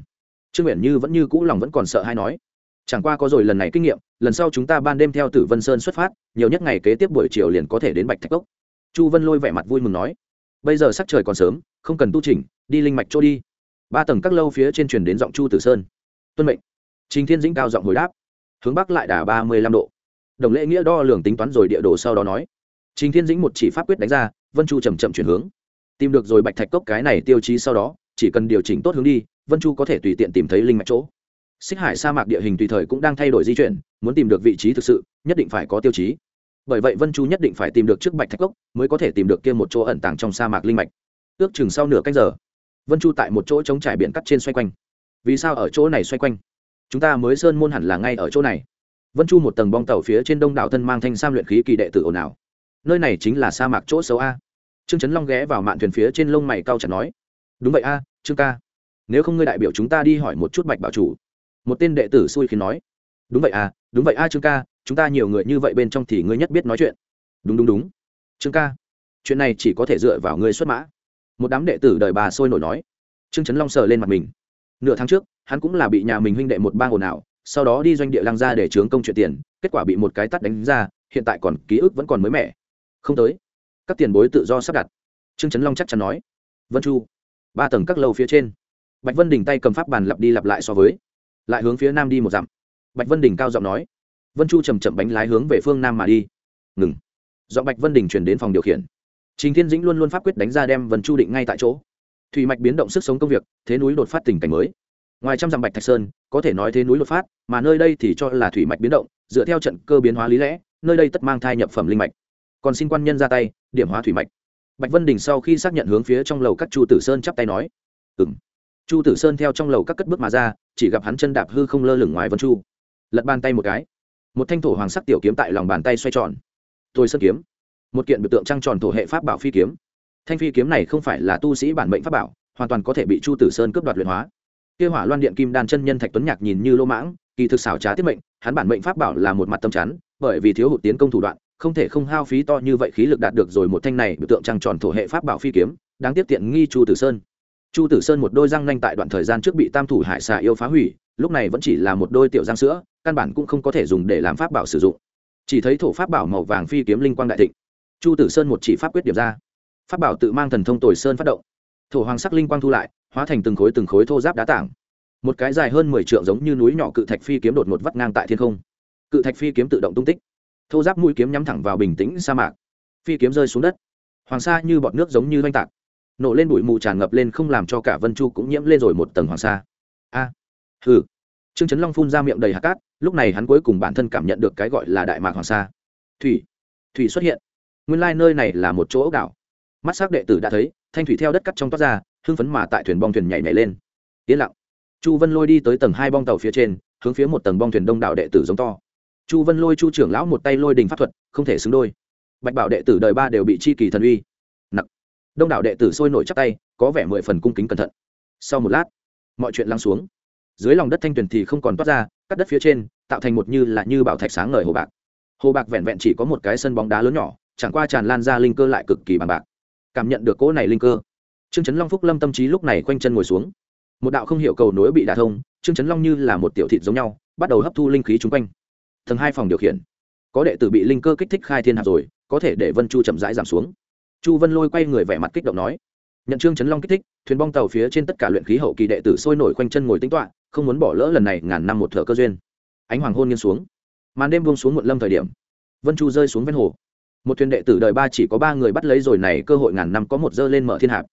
Trương nguyện như vẫn như cũ lòng vẫn còn sợ hay nói. Chẳng qua có rồi lần này kinh nghiệm, lần sau chúng ta ban đêm theo tử vân sơn xuất phát, nhiều nhất ngày kế tiếp buổi chiều liền có thể đến bạch thạch cốc. Chu vân lôi vẻ mặt vui mừng nói bây giờ sắc trời còn sớm, không cần tu trình đi linh mạch chỗ đi. Ba tầng các lâu phía trên truyền đến giọng chu tử sơn. Tuân mệnh. Trình thiên dĩnh cao giọng hồi đáp. Hướng bắc lại đà ba mươi lăm độ. Đồng lễ nghĩa đo lường tính toán rồi địa đồ sau đó nói. Trình thiên dĩnh một chỉ pháp quyết đánh ra, vân chu chầm chậm chuyển hướng. Tìm được rồi bạch thạch cốc cái này tiêu chí sau đó, chỉ cần điều chỉnh tốt hướng đi, vân chu có thể tùy tiện tìm thấy linh mạch chỗ. Xích hải sa mạc địa hình tùy thời cũng đang thay đổi di chuyển, muốn tìm được vị trí thực sự, nhất định phải có tiêu chí bởi vậy vân chu nhất định phải tìm được trước bạch thạch cốc mới có thể tìm được kia một chỗ ẩn tàng trong sa mạc linh mạch. Ước chừng sau nửa canh giờ, vân chu tại một chỗ chống trải biển cắt trên xoay quanh. Vì sao ở chỗ này xoay quanh? Chúng ta mới sơn môn hẳn là ngay ở chỗ này. Vân chu một tầng bong tàu phía trên đông đảo thân mang thanh sam luyện khí kỳ đệ tử ồn ào. Nơi này chính là sa mạc chỗ xấu a. Trương trấn long ghé vào mạn thuyền phía trên lông mày cao chặt nói, đúng vậy a, trương ca. Nếu không ngươi đại biểu chúng ta đi hỏi một chút bạch bảo chủ. Một tên đệ tử xui khiến nói, đúng vậy à đúng vậy a trương ca chúng ta nhiều người như vậy bên trong thì ngươi nhất biết nói chuyện. Đúng đúng đúng. Trương ca, chuyện này chỉ có thể dựa vào ngươi xuất mã. Một đám đệ tử đời bà sôi nổi nói. Trương trấn long sờ lên mặt mình. Nửa tháng trước, hắn cũng là bị nhà mình huynh đệ một bang ồn ào, sau đó đi doanh địa lăng ra để trướng công chuyện tiền, kết quả bị một cái tắt đánh ra, hiện tại còn ký ức vẫn còn mới mẻ. Không tới. Các tiền bối tự do sắp đặt. Trương trấn long chắc chắn nói. Vân chu, ba tầng các lầu phía trên. Bạch vân đình tay cầm pháp bàn lặp đi lặp lại so với. Lại hướng phía nam đi một dặm. Bạch vân đình cao giọng nói vân chu chầm chậm bánh lái hướng về phương nam mà đi. Ngừng. Do bạch vân đình chuyển đến phòng điều khiển. Trình thiên dĩnh luôn luôn pháp quyết đánh ra đem vân chu định ngay tại chỗ. Thủy mạch biến động sức sống công việc, thế núi đột phát tình cảnh mới. Ngoài trăm dặm bạch thạch sơn, có thể nói thế núi đột phát, mà nơi đây thì cho là thủy mạch biến động, dựa theo trận cơ biến hóa lý lẽ, nơi đây tất mang thai nhập phẩm linh mạch. Còn xin quan nhân ra tay, điểm hóa thủy mạch. Bạch vân đình sau khi xác nhận hướng phía trong lầu các chu tử sơn chắp tay nói ừng chu tử sơn theo trong lầu các cất bước mà ra, chỉ gặp hắn chân đạp hư không lơ lửng ngoài vân chu. Lật bàn tay một cái một thanh thổ hoàng sắc tiểu kiếm tại lòng bàn tay xoay tròn. Tôi sơn kiếm. Một kiện biểu tượng trăng tròn thổ hệ pháp bảo phi kiếm. Thanh phi kiếm này không phải là tu sĩ bản mệnh pháp bảo, hoàn toàn có thể bị chu tử sơn cướp đoạt luyện hóa. Kia hỏa loan điện kim đan chân nhân thạch tuấn nhạc nhìn như lô mãng, kỳ thực xảo trá tiết mệnh, hắn bản mệnh pháp bảo là một mặt tâm chắn, bởi vì thiếu hụt tiến công thủ đoạn, không thể không hao phí to như vậy khí lực đạt được rồi một thanh này biểu tượng trăng tròn thổ hệ pháp bảo phi kiếm, đáng tiếp tiện nghi chu tử sơn chu tử sơn một đôi răng nanh tại đoạn thời gian trước bị tam thủ hải xà yêu phá hủy, lúc này vẫn chỉ là một đôi tiểu răng sữa, căn bản cũng không có thể dùng để làm pháp bảo sử dụng. Chỉ thấy thổ pháp bảo màu vàng phi kiếm linh quang đại thịnh. Chu tử sơn một chỉ pháp quyết điểm ra. Pháp bảo tự mang thần thông tồi sơn phát động. Thổ hoàng sắc linh quang thu lại, hóa thành từng khối từng khối thô giáp đá tảng. Một cái dài hơn mười trượng giống như núi nhỏ cự thạch phi kiếm đột một vắt ngang tại thiên không. Cự thạch phi kiếm tự động tung tích. Thô giáp mũi kiếm nhắm thẳng vào bình tĩnh sa mạc. Phi kiếm rơi xuống đất. Hoàng sa như bọt nước giống như oanh tạc nổ lên bụi mù tràn ngập lên không làm cho cả vân chu cũng nhiễm lên rồi một tầng hoàng sa. A à, hừ. Trương trấn long phun ra miệng đầy hạt cát lúc này hắn cuối cùng bản thân cảm nhận được cái gọi là đại mạc hoàng sa. Thủy thủy xuất hiện. Nguyên lai nơi này là một chỗ ốc đảo. Mắt s c đệ tử đã thấy thanh thủy theo đất cắt trong toát ra hưng phấn mà tại thuyền bong thuyền nhảy nhảy lên. Yên lặng. Chu vân lôi đi tới tầng hai bong tàu phía trên hướng phía một tầng bong thuyền đông đảo đệ tử giống to. Chu vân lôi chu trưởng lão một tay lôi đình pháp thuật không thể xứng đôi. Bạch bảo đệ tử đời ba đều bị chi kỳ thần uy đông đảo đệ tử sôi nổi chắc tay, có vẻ mười phần cung kính cẩn thận. Sau một lát, mọi chuyện lắng xuống. Dưới lòng đất thanh tuyền thì không còn toát ra, cắt đất phía trên, tạo thành một như là như bảo thạch sáng ngời hồ bạc. Hồ bạc vẹn vẹn chỉ có một cái sân bóng đá lớn nhỏ, chẳng qua tràn lan ra linh cơ lại cực kỳ bằng bạc. Cảm nhận được cỗ này linh cơ, trương trấn long phúc lâm tâm trí lúc này quanh chân ngồi xuống. Một đạo không hiểu cầu nối bị đả thông, trương trấn long như là một tiểu thịt giống nhau, bắt đầu hấp thu linh khí chung quanh. Tầng hai phòng điều khiển. Có đệ tử bị linh cơ kích thích khai thiên hạt rồi, có thể để vân chu chậm rãi giảm xuống chu vân lôi quay người vẻ mặt kích động nói. Nhận trương chấn long kích thích, thuyền bong tàu phía trên tất cả luyện khí hậu kỳ đệ tử sôi nổi quanh chân ngồi tính toạ không muốn bỏ lỡ lần này ngàn năm một thợ cơ duyên. Ánh hoàng hôn nghiêng xuống. Màn đêm buông xuống một lâm thời điểm. Vân chu rơi xuống ven hồ. Một thuyền đệ tử đời ba chỉ có ba người bắt lấy rồi này cơ hội ngàn năm có một dơ lên mở thiên hạp.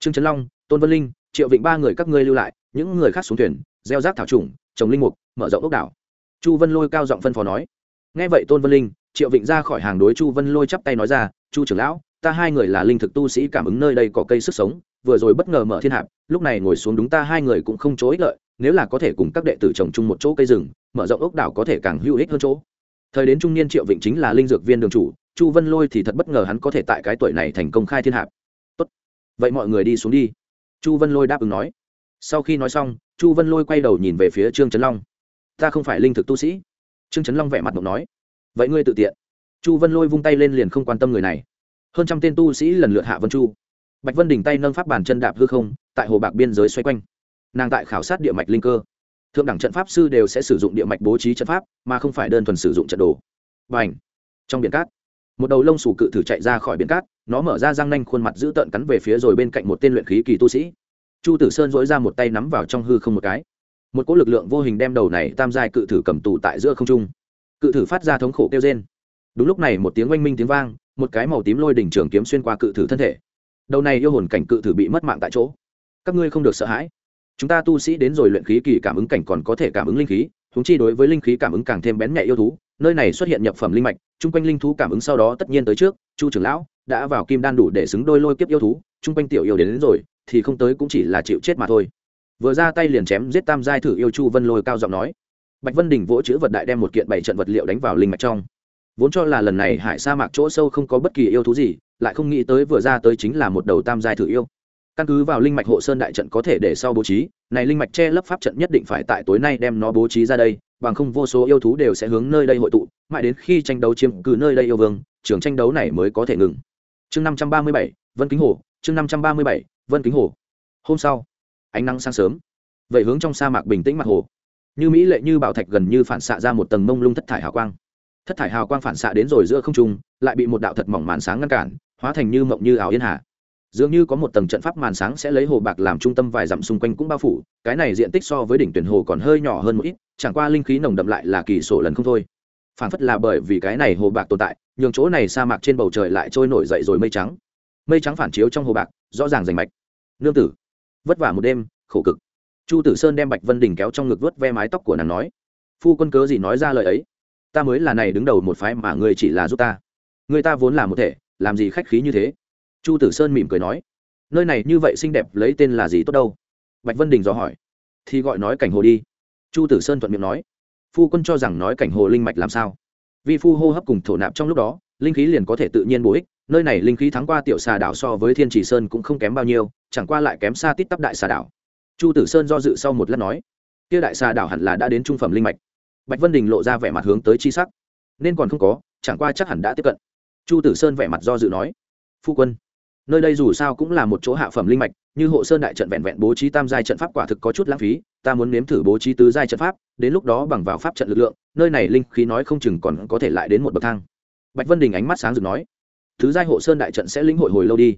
Trương trấn long, tôn vân linh, triệu vịnh ba người các ngươi lưu lại, những người khác xuống thuyền, gieo rác thảo trùng, trồng linh mục, mở rộng ốc đảo. Chu vân lôi cao giọng phân phó nói. Nghe vậy tôn vân linh, triệu vịnh ra khỏi hàng đối chu vân lôi chắp tay nói ra, chu trưởng lão ta hai người là linh thực tu sĩ cảm ứng nơi đây có cây sức sống, vừa rồi bất ngờ mở thiên hạp, lúc này ngồi xuống đúng ta hai người cũng không chỗ ích lợi, nếu là có thể cùng các đệ tử trồng chung một chỗ cây rừng, mở rộng ốc đảo có thể càng hữu ích hơn chỗ. Thời đến trung niên triệu vịnh chính là linh dược viên đường chủ, chu vân lôi thì thật bất ngờ hắn có thể tại cái tuổi này thành công khai thiên hạp. Tốt, vậy mọi người đi xuống đi. Chu vân lôi đáp ứng nói. Sau khi nói xong, chu vân lôi quay đầu nhìn về phía trương trấn long. Ta không phải linh thực tu sĩ. Trương trấn long vẻ mặt mộng nói. Vậy ngươi tự tiện. Chu vân lôi vung tay lên liền không quan tâm người này hơn trăm tên tu sĩ lần lượt hạ vân chu. Bạch vân đỉnh tay nâng pháp bàn chân đạp hư không, tại hồ bạc biên giới xoay quanh. Nàng tại khảo sát địa mạch linh cơ. Thượng đẳng trận pháp sư đều sẽ sử dụng địa mạch bố trí trận pháp, mà không phải đơn thuần sử dụng trận đồ. Và h trong biển cát, một đầu lông sủ cự thử chạy ra khỏi biển cát, nó mở ra răng nanh khuôn mặt dữ tợn cắn về phía rồi bên cạnh một tên luyện khí kỳ tu sĩ. Chu tử sơn dỗi ra một tay nắm vào trong hư không một cái. Một cỗ lực lượng vô hình đem đầu này tam giai cự thử cầm tù tại giữa không trung. Cự thử phát ra thống khổ kêu trên đúng lúc này một tiếng oanh minh tiếng vang một cái màu tím lôi đỉnh trường kiếm xuyên qua cự thử thân thể. Đầu này yêu hồn cảnh cự thử bị mất mạng tại chỗ. Các ngươi không được sợ hãi. Chúng ta tu sĩ đến rồi luyện khí kỳ cảm ứng cảnh còn có thể cảm ứng linh khí húng chi đối với linh khí cảm ứng càng thêm bén nhạy yêu thú nơi này xuất hiện nhập phẩm linh mạch chung quanh linh thú cảm ứng sau đó tất nhiên tới trước chu trưởng lão đã vào kim đan đủ để xứng đôi lôi kiếp yêu thú chung quanh tiểu yêu đến, đến rồi thì không tới cũng chỉ là chịu chết mà thôi. Vừa ra tay liền chém giết tam giai thử yêu chu vân lôi cao giọng nói. Bạch vân đình vỗ chữ vật đại đem một kiện bảy trận vật liệu đánh vào linh mạch trong vốn cho là lần này hải sa mạc chỗ sâu không có bất kỳ yêu thú gì, lại không nghĩ tới vừa ra tới chính là một đầu tam giai thử yêu. Căn cứ vào linh mạch hộ sơn đại trận có thể để sau bố trí, này linh mạch che lấp pháp trận nhất định phải tại tối nay đem nó bố trí ra đây, bằng không vô số yêu thú đều sẽ hướng nơi đây hội tụ, mãi đến khi tranh đấu chiếm cứ nơi đây yêu vương, trường tranh đấu này mới có thể ngừng. Chương năm trăm ba mươi bảy, vân kính hồ, chương năm trăm ba mươi bảy, vân kính hồ. Hôm sau, ánh nắng sáng sớm vậy hướng trong sa mạc bình tĩnh mặt hồ. Như mỹ lệ như bảo thạch gần như phản xạ ra một tầng mông lung thất thải hào quang thất thải hào quang phản xạ đến rồi giữa không trung, lại bị một đạo thật mỏng màn sáng ngăn cản, hóa thành như mộng như ảo yên hà. Dường như có một tầng trận pháp màn sáng sẽ lấy hồ bạc làm trung tâm vài dặm xung quanh cũng bao phủ, cái này diện tích so với đỉnh tuyển hồ còn hơi nhỏ hơn một ít, chẳng qua linh khí nồng đậm lại là kỳ sổ lần không thôi. Phản phất là bởi vì cái này hồ bạc tồn tại, nhường chỗ này sa mạc trên bầu trời lại trôi nổi dậy rồi mây trắng. Mây trắng phản chiếu trong hồ bạc, rõ ràng rành mạch. Nương tử, vất vả một đêm, khổ cực. Chu tử sơn đem bạch vân đình kéo trong ngực vớt ve mái tóc của nàng nói. Phu quân cớ gì nói ra lời ấy? Ta mới là này đứng đầu một phái mà ngươi chỉ là giúp ta. Người ta vốn là một thể, làm gì khách khí như thế? Chu tử sơn mỉm cười nói. Nơi này như vậy xinh đẹp, lấy tên là gì tốt đâu? Bạch vân đình dò hỏi. Thì gọi nói cảnh hồ đi. Chu tử sơn thuận miệng nói. Phu quân cho rằng nói cảnh hồ linh mạch làm sao? Vì phu hô hấp cùng thổ nạp trong lúc đó, linh khí liền có thể tự nhiên bổ ích, nơi này linh khí thắng qua tiểu xà đảo so với thiên trì sơn cũng không kém bao nhiêu, chẳng qua lại kém xa tít tắp đại xà đảo. Chu tử sơn do dự sau một lát nói. Kia đại xà đảo hẳn là đã đến trung phẩm linh mạch bạch vân đình lộ ra vẻ mặt hướng tới chi sắc. Nên còn không có, chẳng qua chắc hẳn đã tiếp cận. Chu tử sơn vẻ mặt do dự nói, phu quân, nơi đây dù sao cũng là một chỗ hạ phẩm linh mạch, như hộ sơn đại trận vẹn vẹn bố trí tam giai trận pháp quả thực có chút lãng phí, ta muốn nếm thử bố trí tứ giai trận pháp, đến lúc đó bằng vào pháp trận lực lượng, nơi này linh khí nói không chừng còn có thể lại đến một bậc thang. Bạch vân đình ánh mắt sáng rực nói, tứ giai hộ sơn đại trận sẽ lĩnh hội hồi lâu đi.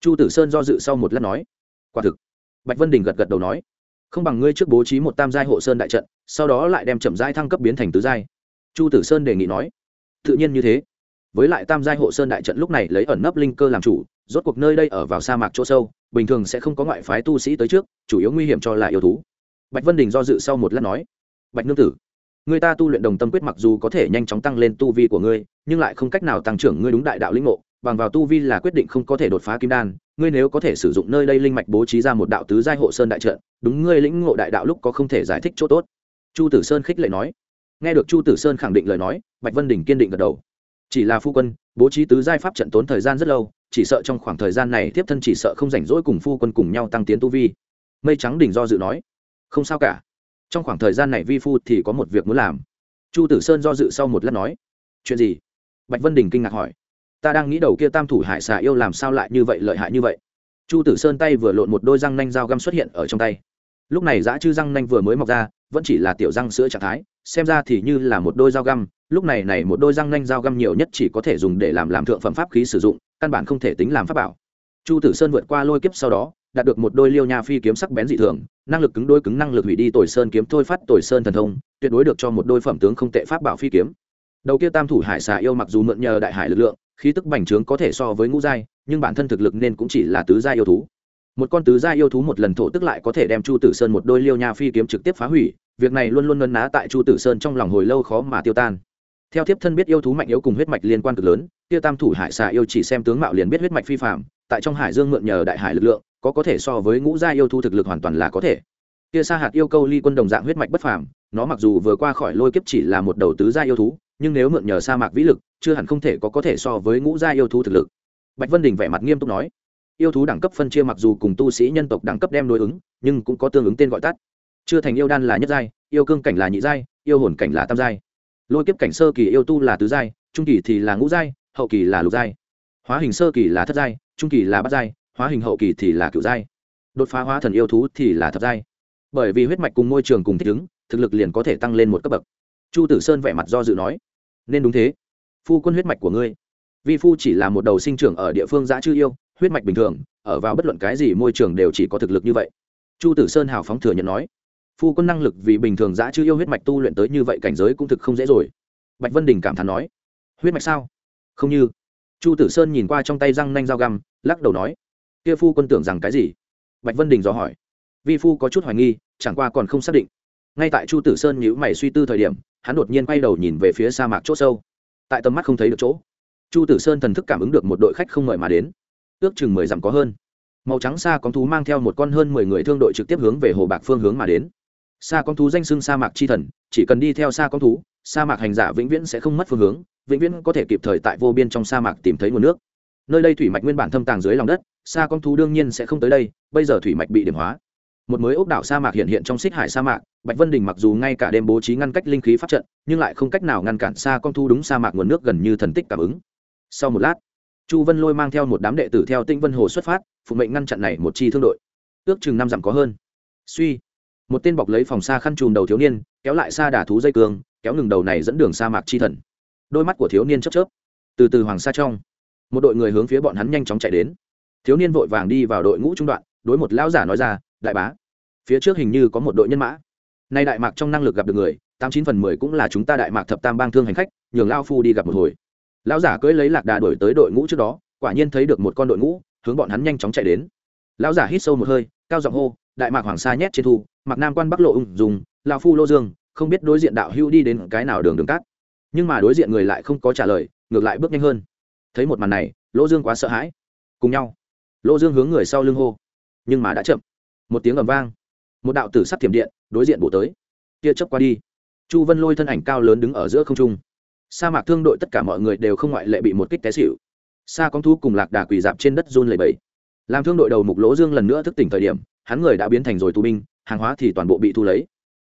Chu tử sơn do dự sau một lát nói, quả thực. Bạch vân đình gật gật đầu nói không bằng ngươi trước bố trí một tam giai hộ sơn đại trận, sau đó lại đem chậm giai thăng cấp biến thành tứ giai. Chu tử sơn đề nghị nói. Tự nhiên như thế. Với lại tam giai hộ sơn đại trận lúc này lấy ẩn nấp linh cơ làm chủ, rốt cuộc nơi đây ở vào sa mạc chỗ sâu, bình thường sẽ không có ngoại phái tu sĩ tới trước, chủ yếu nguy hiểm cho là yêu thú. Bạch vân đình do dự sau một lát nói. Bạch nương tử, người ta tu luyện đồng tâm quyết mặc dù có thể nhanh chóng tăng lên tu vi của ngươi, nhưng lại không cách nào tăng trưởng ngươi đúng đại đạo linh ngộ bằng vào tu vi là quyết định không có thể đột phá kim đan, ngươi nếu có thể sử dụng nơi đây linh mạch bố trí ra một đạo tứ giai hộ sơn đại trận, đúng ngươi lĩnh ngộ đại đạo lúc có không thể giải thích chỗ tốt. Chu tử sơn khích lệ nói. Nghe được chu tử sơn khẳng định lời nói, bạch vân đình kiên định gật đầu. Chỉ là phu quân, bố trí tứ giai pháp trận tốn thời gian rất lâu, chỉ sợ trong khoảng thời gian này tiếp thân chỉ sợ không rảnh rỗi cùng phu quân cùng nhau tăng tiến tu vi. Mây trắng đỉnh do dự nói. Không sao cả. Trong khoảng thời gian này vi phu thì có một việc muốn làm. Chu tử sơn do dự sau một lát nói. Chuyện gì? Bạch vân đình kinh ngạc hỏi ta đang nghĩ đầu kia tam thủ hải xà yêu làm sao lại như vậy lợi hại như vậy? Chu tử sơn tay vừa lộn một đôi răng nanh dao găm xuất hiện ở trong tay. Lúc này dã chư răng nanh vừa mới mọc ra, vẫn chỉ là tiểu răng sữa trạng thái, xem ra thì như là một đôi dao găm, lúc này này một đôi răng nanh dao găm nhiều nhất chỉ có thể dùng để làm làm thượng phẩm pháp khí sử dụng, căn bản không thể tính làm pháp bảo. Chu tử sơn vượt qua lôi kiếp sau đó, đạt được một đôi liêu nha phi kiếm sắc bén dị thường, năng lực cứng đôi cứng năng lực hủy đi tồi sơn kiếm thôi phát tồi sơn thần thông, tuyệt đối được cho một đôi phẩm tướng không tệ pháp bảo phi kiếm đầu kia tam thủ hải xà yêu mặc dù mượn nhờ đại hải lực lượng, khí tức bành trướng có thể so với ngũ giai, nhưng bản thân thực lực nên cũng chỉ là tứ giai yêu thú. Một con tứ giai yêu thú một lần thổ tức lại có thể đem chu tử sơn một đôi liêu nha phi kiếm trực tiếp phá hủy, việc này luôn luôn nân ná tại chu tử sơn trong lòng hồi lâu khó mà tiêu tan. Theo thiếp thân biết yêu thú mạnh yếu cùng huyết mạch liên quan cực lớn tiêu tam thủ hải xà yêu chỉ xem tướng mạo liền biết huyết mạch phi phạm tại trong hải dương mượn nhờ đại hải lực lượng, có có thể so với ngũ gia yêu thú thực lực hoàn toàn là có thể. Kia sa hạt yêu câu ly quân đồng dạng huyết mạch bất phàm, nó mặc dù vừa qua khỏi lôi kiếp chỉ là một đầu tứ gia yêu thú nhưng nếu mượn nhờ sa mạc vĩ lực, chưa hẳn không thể có có thể so với ngũ gia yêu thú thực lực. Bạch vân đình vẻ mặt nghiêm túc nói, yêu thú đẳng cấp phân chia mặc dù cùng tu sĩ nhân tộc đẳng cấp đem đối ứng, nhưng cũng có tương ứng tên gọi tắt. Chưa thành yêu đan là nhất giai, yêu cương cảnh là nhị giai, yêu hồn cảnh là tam giai. Lôi kiếp cảnh sơ kỳ yêu tu là tứ giai, trung kỳ thì là ngũ giai, hậu kỳ là lục giai. Hóa hình sơ kỳ là thất giai, trung kỳ là bát giai, hóa hình hậu kỳ thì là cựu giai. Đột phá hóa thần yêu thú thì là thập giai. Bởi vì huyết mạch cùng môi trường cùng thích ứng, thực lực liền có thể tăng lên một cấp bậc chu tử sơn vẻ mặt do dự nói, nên đúng thế. Phu quân huyết mạch của ngươi, vi phu chỉ là một đầu sinh trưởng ở địa phương giã chư yêu, huyết mạch bình thường, ở vào bất luận cái gì môi trường đều chỉ có thực lực như vậy. Chu tử sơn hào phóng thừa nhận nói, phu quân năng lực vì bình thường giã chư yêu huyết mạch tu luyện tới như vậy cảnh giới cũng thực không dễ rồi. Bạch vân đình cảm thán nói, huyết mạch sao? Không như. Chu tử sơn nhìn qua trong tay răng nanh dao găm, lắc đầu nói, kia phu quân tưởng rằng cái gì? Bạch vân đình dò hỏi, vi phu có chút hoài nghi, chẳng qua còn không xác định. Ngay tại chu tử sơn nhữ mày suy tư thời điểm hắn đột nhiên quay đầu nhìn về phía sa mạc chỗ sâu. Tại tầm mắt không thấy được chỗ, chu tử sơn thần thức cảm ứng được một đội khách không mời mà đến. Ước chừng mười dặm có hơn. Màu trắng xa con thú mang theo một con hơn mười người thương đội trực tiếp hướng về hồ bạc phương hướng mà đến. Xa con thú danh xưng sa mạc chi thần, chỉ cần đi theo xa con thú, sa mạc hành giả vĩnh viễn sẽ không mất phương hướng, vĩnh viễn có thể kịp thời tại vô biên trong sa mạc tìm thấy nguồn nước. Nơi đây thủy mạch nguyên bản thâm tàng dưới lòng đất xa con thú đương nhiên sẽ không tới đây, bây giờ thủy mạch bị điểm hóa. Một mới ốc đảo sa mạc hiện hiện trong xích hải sa mạc bạch vân đình mặc dù ngay cả đêm bố trí ngăn cách linh khí pháp trận, nhưng lại không cách nào ngăn cản xa con thu đúng sa mạc nguồn nước gần như thần tích cảm ứng. Sau một lát, chu vân lôi mang theo một đám đệ tử theo tinh vân hồ xuất phát, phụ mệnh ngăn chặn này một chi thương đội. Ước chừng năm dặm có hơn. Suy, một tên bọc lấy phòng xa khăn chùm đầu thiếu niên, kéo lại xa đà thú dây cương kéo ngừng đầu này dẫn đường sa mạc chi thần. Đôi mắt của thiếu niên chớp chớp, từ từ hoàng sa trong. Một đội người hướng phía bọn hắn nhanh chóng chạy đến. Thiếu niên vội vàng đi vào đội ngũ trung đoạn, đối một lão giả nói ra, đại bá, phía trước hình như có một đội nhân mã nay đại mạc trong năng lực gặp được người, tám chín phần mười cũng là chúng ta đại mạc thập tam bang thương hành khách, nhường lao phu đi gặp một hồi. Lão giả cưỡi lấy lạc đà đổi tới đội ngũ trước đó, quả nhiên thấy được một con đội ngũ, hướng bọn hắn nhanh chóng chạy đến. Lão giả hít sâu một hơi, cao giọng hô, đại mạc hoàng sa nhét trên thu mặc nam quan bắc lộ ung dùng lao phu lô dương, không biết đối diện đạo hưu đi đến cái nào đường đường cát. Nhưng mà đối diện người lại không có trả lời, ngược lại bước nhanh hơn. Thấy một màn này lỗ dương quá sợ hãi. Cùng nhau. Lỗ dương hướng người sau lưng hô, nhưng mà đã chậm. Một tiếng ầm vang một đạo tử sắc thiểm điện đối diện bổ tới. Tia chấp qua đi, chu vân lôi thân ảnh cao lớn đứng ở giữa không trung. Sa mạc thương đội tất cả mọi người đều không ngoại lệ bị một kích té xịu sa con Thu cùng lạc đà quỳ dạp trên đất run lầy bẫy làm thương đội đầu mục lỗ dương lần nữa thức tỉnh thời điểm, hắn người đã biến thành rồi tù binh, hàng hóa thì toàn bộ bị thu lấy.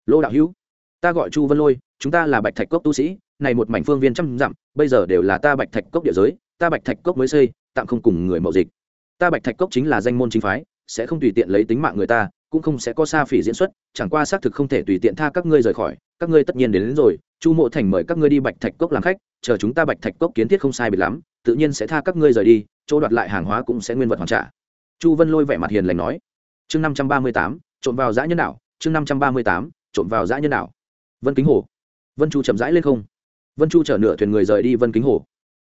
Lỗ đạo hữu, ta gọi chu vân lôi, chúng ta là bạch thạch cốc tu sĩ, này một mảnh phương viên trăm dặm, bây giờ đều là ta bạch thạch cốc địa giới, ta bạch thạch cốc mới xây, tạm không cùng người mậu dịch. Ta bạch thạch cốc chính là danh môn chính phái, sẽ không tùy tiện lấy tính mạng người ta cũng không sẽ có xa phỉ diễn xuất chẳng qua xác thực không thể tùy tiện tha các ngươi rời khỏi các ngươi tất nhiên đến, đến rồi chu mộ thành mời các ngươi đi bạch thạch cốc làm khách chờ chúng ta bạch thạch cốc kiến thiết không sai biệt lắm tự nhiên sẽ tha các ngươi rời đi chỗ đoạt lại hàng hóa cũng sẽ nguyên vật hoàn trả. Chu vân lôi vẻ mặt hiền lành nói. Chương năm trăm ba mươi tám trộm vào giã nhân đạo chương năm trăm ba mươi tám trộm vào giã nhân đạo vân kính hồ. Vân chu chậm rãi lên không. Vân chu chở nửa thuyền người rời đi vân kính hồ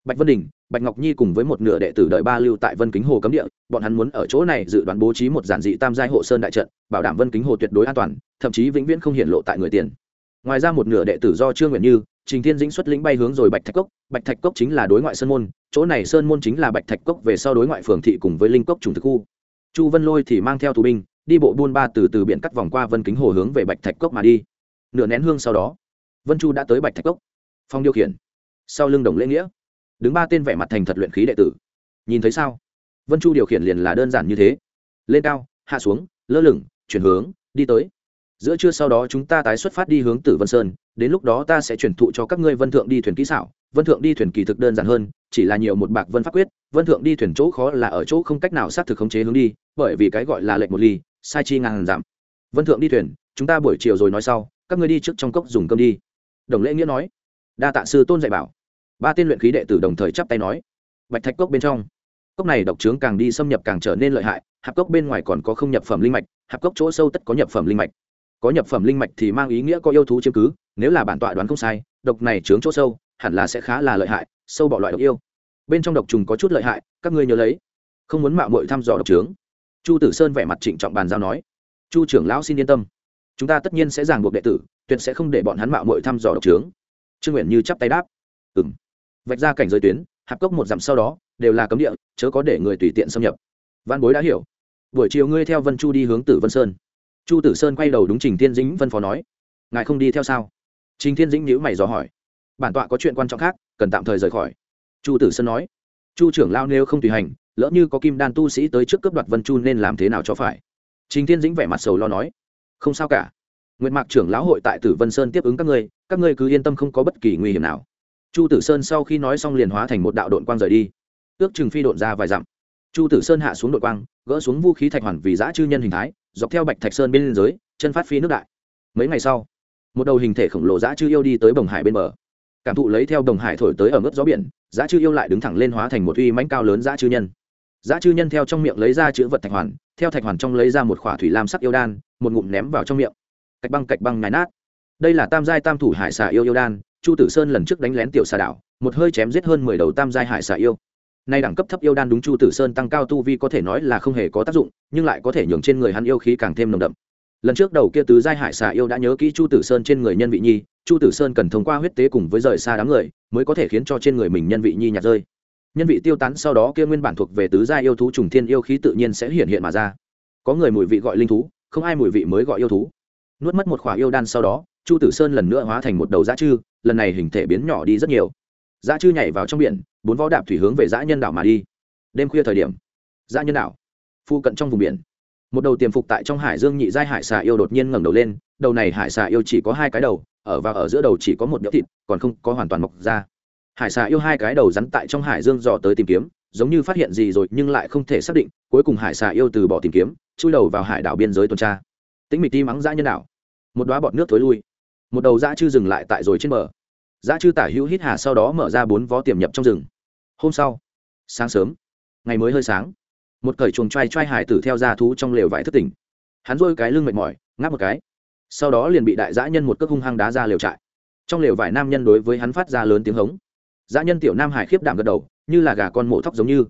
bạch vân đình, bạch ngọc nhi cùng với một nửa đệ tử đợi ba lưu tại vân kính hồ cấm địa, bọn hắn muốn ở chỗ này dự đoán bố trí một giản dị tam giai hộ sơn đại trận, bảo đảm vân kính hồ tuyệt đối an toàn, thậm chí vĩnh viễn không hiện lộ tại người tiền. Ngoài ra một nửa đệ tử do trương nguyện như, trình thiên dĩnh xuất lĩnh bay hướng rồi bạch thạch cốc. Bạch thạch cốc chính là đối ngoại sơn môn, chỗ này sơn môn chính là bạch thạch cốc về sau đối ngoại phường thị cùng với linh cốc trùng thực khu. Chu vân lôi thì mang theo tù binh, đi bộ buôn ba từ từ biển cắt vòng qua vân kính hồ hướng về bạch thạch cốc mà đi. Nửa nén hương sau đó, vân chu đã tới bạch thạch cốc. Phong điều khiển. Sau lưng đồng lễ nghĩa đứng ba tên vẻ mặt thành thật luyện khí đệ tử. Nhìn thấy sao? Vân chu điều khiển liền là đơn giản như thế. Lên cao, hạ xuống, lơ lửng, chuyển hướng, đi tới. Giữa trưa sau đó chúng ta tái xuất phát đi hướng tử vân sơn, đến lúc đó ta sẽ chuyển thụ cho các ngươi vân thượng đi thuyền kỹ xảo. Vân thượng đi thuyền kỳ thực đơn giản hơn, chỉ là nhiều một bạc vân pháp quyết. Vân thượng đi thuyền chỗ khó là ở chỗ không cách nào xác thực khống chế hướng đi, bởi vì cái gọi là lệnh một ly, sai chi ngàn giảm. Vân thượng đi thuyền, chúng ta buổi chiều rồi nói sau, các ngươi đi trước trong cốc dùng cơm đi. Đồng lễ nghĩa nói, đa tạ sư tôn dạy bảo ba tên luyện khí đệ tử đồng thời chắp tay nói, bạch thạch cốc bên trong. Cốc này độc trướng càng đi xâm nhập càng trở nên lợi hại, hạp cốc bên ngoài còn có không nhập phẩm linh mạch, hạp cốc chỗ sâu tất có nhập phẩm linh mạch. Có nhập phẩm linh mạch thì mang ý nghĩa có yêu thú chiếm cứ, nếu là bản tọa đoán không sai, độc này trướng chỗ sâu, hẳn là sẽ khá là lợi hại, sâu bỏ loại độc yêu. Bên trong độc trùng có chút lợi hại, các ngươi nhớ lấy. Không muốn mạo mội thăm dò độc trướng. Chu tử sơn vẻ mặt trịnh trọng bàn giao nói, chu trưởng lão xin yên tâm. Chúng ta tất nhiên sẽ ràng buộc đệ tử, tuyệt sẽ không để bọn hắn mạo mội thăm dò độc trướng. Trương nguyện như chắp tay đáp ừng vạch ra cảnh giới tuyến, hạp cốc một dặm sau đó, đều là cấm địa, chớ có để người tùy tiện xâm nhập. Văn bối đã hiểu. Buổi chiều ngươi theo vân chu đi hướng tử vân sơn. Chu tử sơn quay đầu đúng trình thiên dĩnh vân phó nói, ngài không đi theo sao? Trình thiên dĩnh nhữ mày dò hỏi, bản tọa có chuyện quan trọng khác, cần tạm thời rời khỏi. Chu tử sơn nói, chu trưởng lao nếu không tùy hành, lỡ như có kim đan tu sĩ tới trước cướp đoạt vân chu nên làm thế nào cho phải? Trình thiên dĩnh vẻ mặt sầu lo nói, không sao cả. Nguyệt mạc trưởng lão hội tại tử vân sơn tiếp ứng các ngươi các ngươi cứ yên tâm không có bất kỳ nguy hiểm nào chu tử sơn sau khi nói xong liền hóa thành một đạo đội quang rời đi. Ước chừng phi độn ra vài dặm. Chu tử sơn hạ xuống đội quang, gỡ xuống vũ khí thạch hoàn vì giã chư nhân hình thái, dọc theo bạch thạch sơn bên liên giới chân phát phi nước đại. Mấy ngày sau, một đầu hình thể khổng lồ dã chư yêu đi tới bồng hải bên bờ. Cảm thụ lấy theo đồng hải thổi tới ở mức gió biển, dã chư yêu lại đứng thẳng lên hóa thành một uy mãnh cao lớn dã chư nhân. Dã chư nhân theo trong miệng lấy ra chữ vật thạch hoàn, theo thạch hoàn trong lấy ra một khỏa thủy lam sắc yêu đan, một ngụm ném vào trong miệng. Cạch băng cạch băng ngài nát. Đây là tam giai tam thủ hải xà yêu yêu đan chu tử sơn lần trước đánh lén tiểu xà đảo, một hơi chém giết hơn mười đầu tam giai hải xà yêu. Nay đẳng cấp thấp yêu đan đúng chu tử sơn tăng cao tu vi có thể nói là không hề có tác dụng, nhưng lại có thể nhường trên người hắn yêu khí càng thêm nồng đậm. Lần trước đầu kia tứ giai hải xà yêu đã nhớ kỹ chu tử sơn trên người nhân vị nhi, chu tử sơn cần thông qua huyết tế cùng với rời xa đám người, mới có thể khiến cho trên người mình nhân vị nhi nhạt rơi. Nhân vị tiêu tán sau đó kia nguyên bản thuộc về tứ gia yêu thú trùng thiên yêu khí tự nhiên sẽ hiện hiện mà ra. Có người mùi vị gọi linh thú, không ai mùi vị mới gọi yêu thú. Nuốt mất một khỏa yêu đan sau đó, chu tử sơn lần nữa hóa thành một đầu dã chư lần này hình thể biến nhỏ đi rất nhiều. Dã chư nhảy vào trong biển, bốn vó đạp thủy hướng về dã nhân đảo mà đi. Đêm khuya thời điểm, dã nhân đảo phụ cận trong vùng biển. Một đầu tiềm phục tại trong hải dương nhị giai hải xà yêu đột nhiên ngẩng đầu lên, đầu này hải xà yêu chỉ có hai cái đầu, ở và ở giữa đầu chỉ có một nhỡ thịt, còn không có hoàn toàn mọc ra. Hải xà yêu hai cái đầu rắn tại trong hải dương dò tới tìm kiếm, giống như phát hiện gì rồi nhưng lại không thể xác định, cuối cùng hải xà yêu từ bỏ tìm kiếm, chui đầu vào hải đảo biên giới tuần tra. Tĩnh mịch ti mắng dã nhân đảo. Một đoá bọt nước thối lui. Một đầu dã chư dừng lại tại rồi trên bờ dã chư tả hữu hít hà sau đó mở ra bốn vó tiềm nhập trong rừng. Hôm sau, sáng sớm, ngày mới hơi sáng, một cởi chuồng t r a i t r a i hải tử theo ra thú trong lều vải thất tỉnh. Hắn rôi cái lưng mệt mỏi, ngáp một cái. Sau đó liền bị đại dã nhân một cước hung hăng đá ra lều trại. Trong lều vải nam nhân đối với hắn phát ra lớn tiếng hống. Dã nhân tiểu nam hải khiếp đảm gật đầu, như là gà con mổ thóc giống như.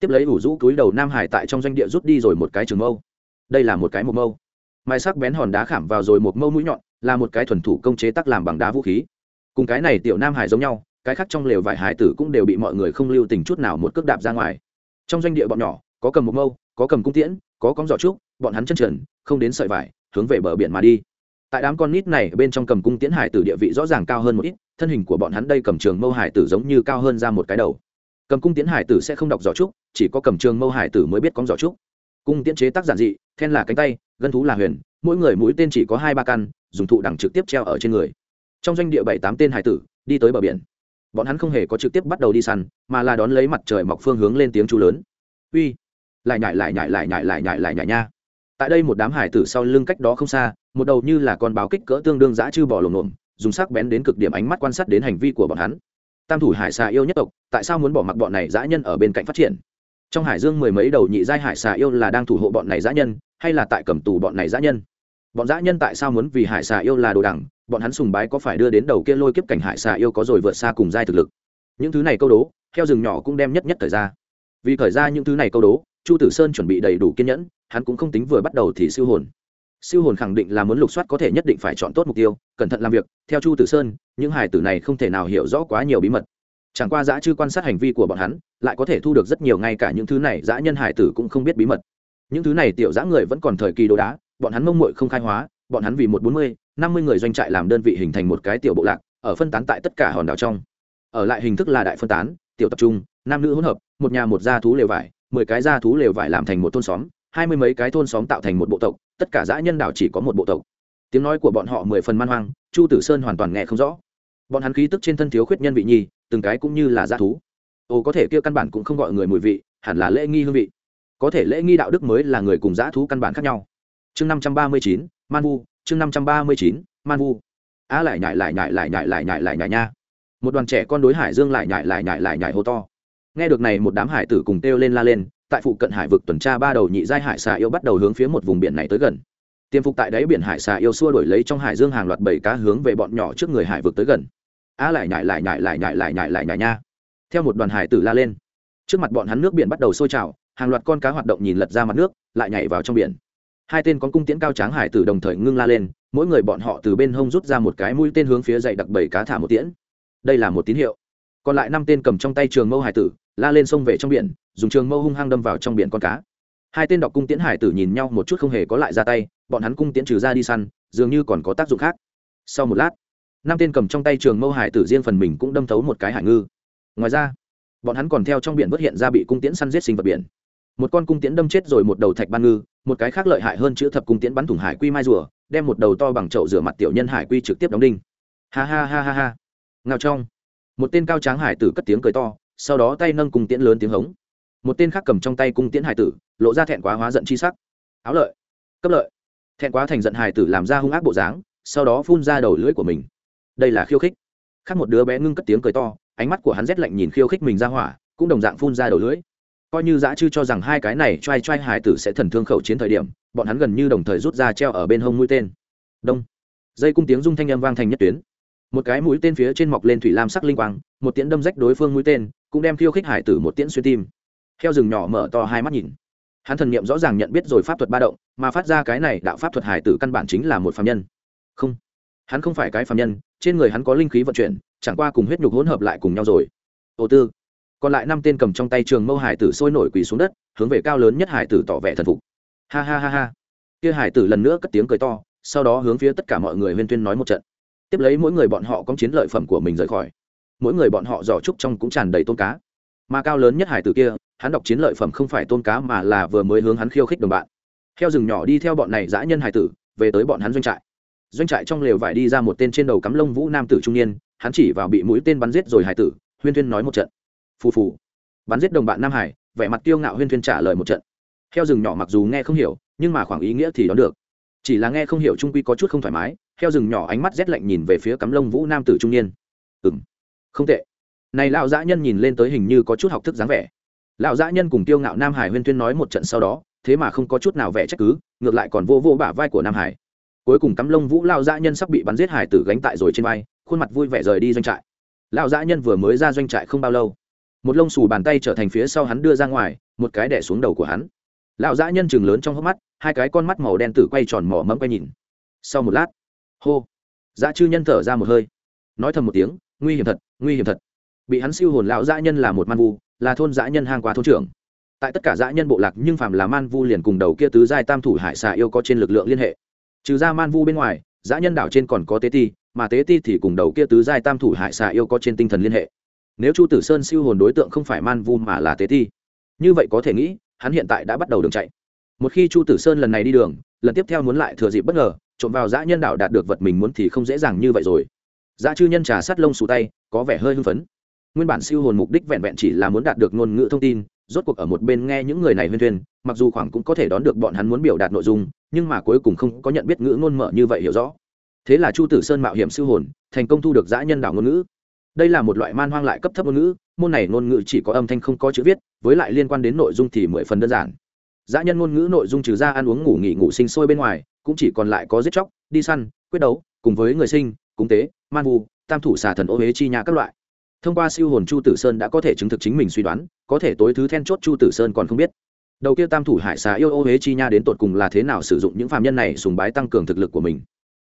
Tiếp lấy ủ rũ túi đầu nam hải tại trong doanh địa rút đi rồi một cái trường mâu. Đây là một cái một mâu. Mai sắc bén hòn đá khảm vào rồi một mâu mũi nhọn, là một cái thuần thủ công chế tác làm bằng đá vũ khí cùng cái này tiểu nam hải giống nhau, cái khác trong lều vải hải tử cũng đều bị mọi người không lưu tình chút nào một cước đạp ra ngoài. Trong doanh địa bọn nhỏ, có cầm một mâu, có cầm cung tiễn, có cóng giỏ trúc, bọn hắn chân trần, không đến sợi vải, hướng về bờ biển mà đi. Tại đám con nít này bên trong cầm cung tiễn hải tử địa vị rõ ràng cao hơn một ít, thân hình của bọn hắn đây cầm trường mâu hải tử giống như cao hơn ra một cái đầu. Cầm cung tiễn hải tử sẽ không đọc giỏ trúc, chỉ có cầm trường mâu hải tử mới biết cóng giỏ trúc. Cung tiễn chế tác giản dị, then là cánh tay, gân thú là huyền, mỗi người mũi tên chỉ có hai ba căn, dùng thụ đẳng trực tiếp treo ở trên người trong doanh địa bảy tám tên hải tử đi tới bờ biển. Bọn hắn không hề có trực tiếp bắt đầu đi săn, mà là đón lấy mặt trời mọc phương hướng lên tiếng chú lớn. Uy, lại nhại lại nhại lại nhại lại nhại lại nhại nha. Tại đây một đám hải tử sau lưng cách đó không xa, một đầu như là con báo kích cỡ tương đương dã chư bỏ lồng lồm, dùng sắc bén đến cực điểm ánh mắt quan sát đến hành vi của bọn hắn. Tam thủ hải xà yêu nhất tộc, tại sao muốn bỏ mặc bọn này dã nhân ở bên cạnh phát triển? Trong hải dương mười mấy đầu nhị giai hải xà yêu là đang thủ hộ bọn này dã nhân, hay là tại cầm tù bọn này dã nhân? Bọn dã nhân tại sao muốn vì hải xà yêu là đồ đẳng bọn hắn sùng bái có phải đưa đến đầu kia lôi kiếp cảnh hải xà yêu có rồi vượt xa cùng giai thực lực. Những thứ này câu đố theo rừng nhỏ cũng đem nhất nhất thời ra. Vì thời ra những thứ này câu đố, chu tử sơn chuẩn bị đầy đủ kiên nhẫn, hắn cũng không tính vừa bắt đầu thì siêu hồn. Siêu hồn khẳng định là muốn lục soát có thể nhất định phải chọn tốt mục tiêu, cẩn thận làm việc. Theo chu tử sơn, những hải tử này không thể nào hiểu rõ quá nhiều bí mật. Chẳng qua giã chư quan sát hành vi của bọn hắn, lại có thể thu được rất nhiều, ngay cả những thứ này giã nhân hải tử cũng không biết bí mật. Những thứ này tiểu giã người vẫn còn thời kỳ đồ đá, bọn hắn mông muội không khai hóa, bọn hắn vì một bốn mươi năm mươi người doanh trại làm đơn vị hình thành một cái tiểu bộ lạc, ở phân tán tại tất cả hòn đảo trong. Ở lại hình thức là đại phân tán, tiểu tập trung, nam nữ hỗn hợp, một nhà một gia thú lều vải, mười cái gia thú lều vải làm thành một thôn xóm, hai mươi mấy cái thôn xóm tạo thành một bộ tộc, tất cả dã nhân đảo chỉ có một bộ tộc. Tiếng nói của bọn họ mười phần man hoang, chu tử sơn hoàn toàn nghe không rõ. Bọn hắn khí tức trên thân thiếu khuyết nhân vị nhi, từng cái cũng như là g thú. Ồ, có thể kia căn bản cũng không gọi người mùi vị, hẳn là lễ nghi hương vị. Có thể lễ nghi đạo đức mới là người cùng g thú căn bản khác nhau. Chương năm trăm ba mươi chín, man vu chương năm trăm ba mươi chín man vu á lại nhại lại nhại lại nhại lại nhại lại nhại nha một đoàn trẻ con đối hải dương lại nhại lại nhại lại nhại hô to nghe được này một đám hải tử cùng kêu lên la lên tại phụ cận hải vực tuần tra ba đầu nhị giai hải xà yêu bắt đầu hướng phía một vùng biển này tới gần tiêm phục tại đáy biển hải xà yêu xua đổi lấy trong hải dương hàng loạt bảy cá hướng về bọn nhỏ trước người hải vực tới gần á lại nhại lại nhại lại nhại lại nhại lại nhại nha theo một đoàn hải tử la lên trước mặt bọn hắn nước biển bắt đầu sôi trào hàng loạt con cá hoạt động nhìn lật ra mặt nước lại nhảy vào trong biển hai tên con cung tiễn cao tráng hải tử đồng thời ngưng la lên, mỗi người bọn họ từ bên hông rút ra một cái mũi tên hướng phía dậy đặc bảy cá thả một tiễn. Đây là một tín hiệu. Còn lại năm tên cầm trong tay trường mâu hải tử, la lên sông về trong biển, dùng trường mâu hung hăng đâm vào trong biển con cá. Hai tên đọc cung tiễn hải tử nhìn nhau một chút không hề có lại ra tay, bọn hắn cung tiễn trừ ra đi săn, dường như còn có tác dụng khác. Sau một lát, năm tên cầm trong tay trường mâu hải tử riêng phần mình cũng đâm thấu một cái hải ngư. Ngoài ra, bọn hắn còn theo trong biển vớt hiện ra bị cung tiễn săn giết sinh vật biển. Một con cung tiễn đâm chết rồi một đầu thạch ban ngư một cái khác lợi hại hơn chữ thập cung tiễn bắn thủng hải quy mai rùa, đem một đầu to bằng chậu rửa mặt tiểu nhân hải quy trực tiếp đóng đinh. Ha ha ha ha ha. Ngao trong. Một tên cao tráng hải tử cất tiếng cười to, sau đó tay nâng cung tiễn lớn tiếng hống. Một tên khác cầm trong tay cung tiễn hải tử, lộ ra thẹn quá hóa giận chi sắc. Áo lợi. Cấp lợi. Thẹn quá thành giận hải tử làm ra hung ác bộ dáng, sau đó phun ra đầu lưỡi của mình. Đây là khiêu khích. Khác một đứa bé ngưng cất tiếng cười to, ánh mắt của hắn rét lạnh nhìn khiêu khích mình ra hỏa, cũng đồng dạng phun ra đầu lưỡi coi như dã chư cho rằng hai cái này trai trai hải tử sẽ thần thương khẩu chiến thời điểm, bọn hắn gần như đồng thời rút ra treo ở bên hông mũi tên. Đông. Dây cung tiếng rung thanh â m vang thành nhất tuyến. Một cái mũi tên phía trên mọc lên thủy lam sắc linh quang, một tiễn đâm rách đối phương mũi tên, cũng đem khiêu khích hải tử một tiễn xuyên tim. Theo rừng nhỏ mở to hai mắt nhìn. Hắn thần nghiệm rõ ràng nhận biết rồi pháp thuật ba động, mà phát ra cái này đạo pháp thuật hải tử căn bản chính là một phạm nhân. Không. Hắn không phải cái phạm nhân, trên người hắn có linh khí vận chuyển, chẳng qua cùng huyết nhục hỗn hợp lại cùng nhau rồi. Ô tư còn lại năm tên cầm trong tay trường mâu hải tử sôi nổi quỳ xuống đất, hướng về cao lớn nhất hải tử tỏ vẻ thần phục. Ha ha ha ha. Kia hải tử lần nữa cất tiếng cười to, sau đó hướng phía tất cả mọi người huyên tuyên nói một trận. Tiếp lấy mỗi người bọn họ có chiến lợi phẩm của mình rời khỏi. Mỗi người bọn họ giỏ trúc trong cũng tràn đầy tôn cá. Mà cao lớn nhất hải tử kia, hắn đọc chiến lợi phẩm không phải tôn cá mà là vừa mới hướng hắn khiêu khích đồng bạn. Theo rừng nhỏ đi theo bọn này dã nhân hải tử, về tới bọn hắn doanh trại. Doanh trại trong lều vải đi ra một tên trên đầu cắm lông vũ nam tử trung niên, hắn chỉ vào bị mũi tên bắn giết rồi hải tử, huyên tuyên nói một trận phù phù. Bắn giết đồng bạn nam hải, vẻ mặt tiêu ngạo huyên Thuyên trả lời một trận. Heo rừng nhỏ mặc dù nghe không hiểu, nhưng mà khoảng ý nghĩa thì đón được. Chỉ là nghe không hiểu trung quy có chút không thoải mái, heo rừng nhỏ ánh mắt rét lạnh nhìn về phía cắm lông vũ nam tử trung niên. Ừ m không tệ. Này lão dã nhân nhìn lên tới hình như có chút học thức dáng vẻ. Lão dã nhân cùng tiêu ngạo nam hải huyên tuyên nói một trận sau đó, thế mà không có chút nào vẻ trách cứ, ngược lại còn vô vô bả vai của nam hải. Cuối cùng cắm lông vũ lao dã nhân sắp bị bắn giết hải tử gánh tại rồi trên vai, khuôn mặt vui vẻ rời đi doanh trại. Lão dã nhân vừa mới ra doanh trại không bao lâu một lông xù bàn tay trở thành phía sau hắn đưa ra ngoài, một cái đẻ xuống đầu của hắn. Lão dã nhân chừng lớn trong hốc mắt, hai cái con mắt màu đen tử quay tròn mỏ mẫm quay nhìn. Sau một lát, hô, dã chư nhân thở ra một hơi. Nói thầm một tiếng, nguy hiểm thật, nguy hiểm thật. Bị hắn siêu hồn lão dã nhân là một man vu, là thôn dã nhân hang qua thôn trưởng. Tại tất cả dã nhân bộ lạc nhưng phàm là man vu liền cùng đầu kia tứ giai tam thủ hải xà yêu có trên lực lượng liên hệ. Trừ ra man vu bên ngoài, dã nhân đảo trên còn có tế ti, mà tế ti thì cùng đầu kia tứ giai tam thủ hải xà yêu có trên tinh thần liên hệ nếu chu tử sơn siêu hồn đối tượng không phải man vu mà là tế ti, như vậy có thể nghĩ, hắn hiện tại đã bắt đầu đường chạy. Một khi chu tử sơn lần này đi đường, lần tiếp theo muốn lại thừa dịp bất ngờ, trộm vào dã nhân đạo đạt được vật mình muốn thì không dễ dàng như vậy rồi. Dã chư nhân trà sát lông xù tay, có vẻ hơi hưng phấn. Nguyên bản siêu hồn mục đích vẹn vẹn chỉ là muốn đạt được ngôn ngữ thông tin, rốt cuộc ở một bên nghe những người này huyên thuyên, mặc dù khoảng cũng có thể đón được bọn hắn muốn biểu đạt nội dung, nhưng mà cuối cùng không có nhận biết ngữ ngôn mở như vậy hiểu rõ. Thế là chu tử sơn mạo hiểm siêu hồn, thành công thu được dã nhân đạo ngôn ngữ đây là một loại man hoang lại cấp thấp ngôn ngữ, môn này ngôn ngữ chỉ có âm thanh không có chữ viết, với lại liên quan đến nội dung thì mười phần đơn giản. Dã nhân ngôn ngữ nội dung trừ ra ăn uống, ngủ nghỉ, ngủ sinh sôi bên ngoài, cũng chỉ còn lại có giết chóc, đi săn, quyết đấu, cùng với người sinh, cúng tế, man vu, tam thủ xà thần ô huế chi nhà các loại. Thông qua siêu hồn chu tử sơn đã có thể chứng thực chính mình suy đoán, có thể tối thứ then chốt chu tử sơn còn không biết. Đầu kia tam thủ hải xà yêu ô huế chi nha đến tột cùng là thế nào sử dụng những phạm nhân này sùng bái tăng cường thực lực của mình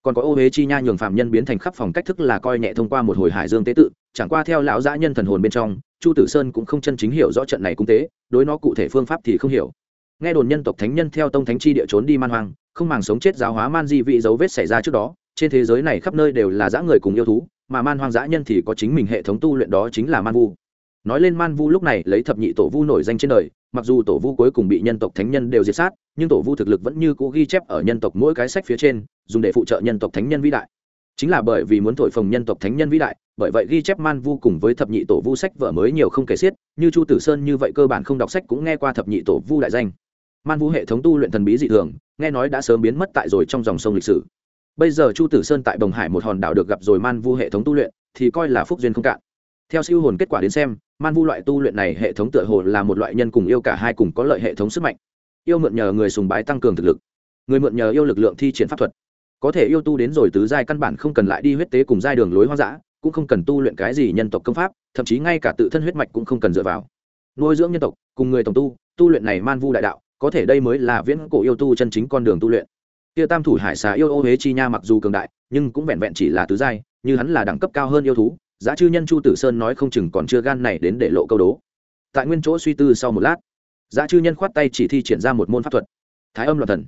còn có ô huế chi nha nhường phạm nhân biến thành khắp phòng cách thức là coi nhẹ thông qua một hồi hải dương tế tự, chẳng qua theo lão dã nhân thần hồn bên trong, chu tử sơn cũng không chân chính hiểu rõ trận này cung tế, đối nó cụ thể phương pháp thì không hiểu. Nghe đồn nhân tộc thánh nhân theo tông thánh chi địa trốn đi man hoang, không màng sống chết giáo hóa man di vị dấu vết xảy ra trước đó, trên thế giới này khắp nơi đều là dã người cùng yêu thú, mà man hoang dã nhân thì có chính mình hệ thống tu luyện đó chính là man vu. Nói lên man vu lúc này lấy thập nhị tổ vu nổi danh trên đời mặc dù tổ vu cuối cùng bị nhân tộc thánh nhân đều diệt sát, nhưng tổ vu thực lực vẫn như cũ ghi chép ở nhân tộc mỗi cái sách phía trên, dùng để phụ trợ nhân tộc thánh nhân vĩ đại. Chính là bởi vì muốn thổi phồng nhân tộc thánh nhân vĩ đại, bởi vậy ghi chép man vu cùng với thập nhị tổ vu sách vở mới nhiều không kể xiết, như chu tử sơn như vậy cơ bản không đọc sách cũng nghe qua thập nhị tổ vu đại danh. Man vu hệ thống tu luyện thần bí dị thường, nghe nói đã sớm biến mất tại rồi trong dòng sông lịch sử. Bây giờ chu tử sơn tại đồng hải một hòn đảo được gặp rồi man vu hệ thống tu luyện, thì coi là phúc duyên không cạn. Theo siêu hồn kết quả đến xem man vu loại tu luyện này hệ thống tựa hồ là một loại nhân cùng yêu cả hai cùng có lợi hệ thống sức mạnh. Yêu mượn nhờ người sùng bái tăng cường thực lực. Người mượn nhờ yêu lực lượng thi triển pháp thuật. Có thể yêu tu đến rồi tứ giai căn bản không cần lại đi huyết tế cùng giai đường lối hoang dã, cũng không cần tu luyện cái gì nhân tộc công pháp, thậm chí ngay cả tự thân huyết mạch cũng không cần dựa vào. Nuôi dưỡng nhân tộc, cùng người tổng tu tu luyện này man vu đại đạo, có thể đây mới là viễn cổ yêu tu chân chính con đường tu luyện. Kia tam thủ hải xà yêu ô huế chi nha mặc dù cường đại, nhưng cũng vẹn vẹn chỉ là tứ giai, như hắn là đẳng cấp cao hơn yêu thú giá chư nhân chu tử sơn nói không chừng còn chưa gan này đến để lộ câu đố. Tại nguyên chỗ suy tư sau một lát, giá chư nhân khoát tay chỉ thi triển ra một môn pháp thuật. Thái âm loạn thần.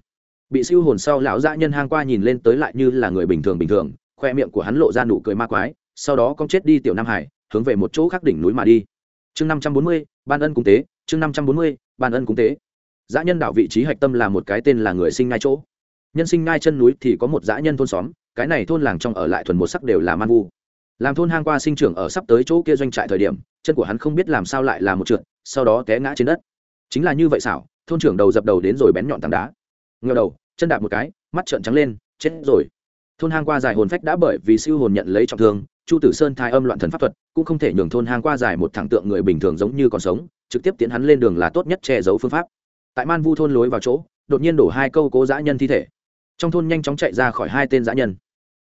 Bị siêu hồn sau lão dã nhân hang qua nhìn lên tới lại như là người bình thường bình thường, khoe miệng của hắn lộ ra nụ cười ma quái, sau đó cong chết đi tiểu nam hải, hướng về một chỗ khác đỉnh núi mà đi. Chương năm trăm bốn mươi, ban ân cung tế, chương năm trăm bốn mươi, ban ân cung tế. Dã nhân đảo vị trí hạch tâm là một cái tên là người sinh ngai chỗ. Nhân sinh ngai chân núi thì có một dã nhân thôn xóm, cái này thôn làng trong ở lại thuần một sắc đều là man vu làm thôn hang qua sinh trưởng ở sắp tới chỗ kia doanh trại thời điểm, chân của hắn không biết làm sao lại là một trượt, sau đó té ngã trên đất. Chính là như vậy xảo, thôn trưởng đầu dập đầu đến rồi bén nhọn tảng đá. Ngheo đầu, chân đạp một cái, mắt trợn trắng lên, chết rồi. Thôn hang qua dài hồn phách đã bởi vì siêu hồn nhận lấy trọng thương, chu tử sơn thai âm loạn thần pháp thuật, cũng không thể nhường thôn hang qua dài một thẳng tượng người bình thường giống như còn sống, trực tiếp tiến hắn lên đường là tốt nhất che giấu phương pháp. Tại man vu thôn lối vào chỗ, đột nhiên đổ hai câu cố dã nhân thi thể. Trong thôn nhanh chóng chạy ra khỏi hai tên dã nhân.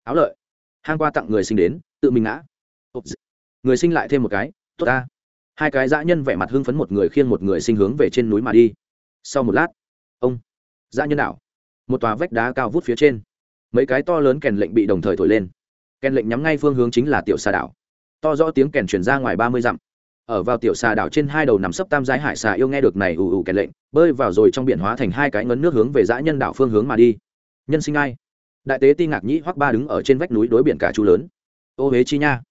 Áo lợi. Hang qua tặng người sinh đến tự mình ngã. Người sinh lại thêm một cái, tốt ta. Hai cái dã nhân vẻ mặt hưng phấn một người khiêng một người sinh hướng về trên núi mà đi. Sau một lát, ông, dã nhân đảo. Một tòa vách đá cao vút phía trên. Mấy cái to lớn kèn lệnh bị đồng thời thổi lên. Kèn lệnh nhắm ngay phương hướng chính là tiểu xà đảo. To rõ tiếng kèn chuyển ra ngoài ba mươi dặm. Ở vào tiểu xà đảo trên hai đầu nằm sấp tam giái hải xà yêu nghe được này ù ù kèn lệnh, bơi vào rồi trong biển hóa thành hai cái ngấn nước hướng về dã nhân đảo phương hướng mà đi. Nhân sinh ai? Đại tế ti ngạc nhĩ hoắc ba đứng ở trên vách núi đối biển cả chu lớn ô huế chi nha.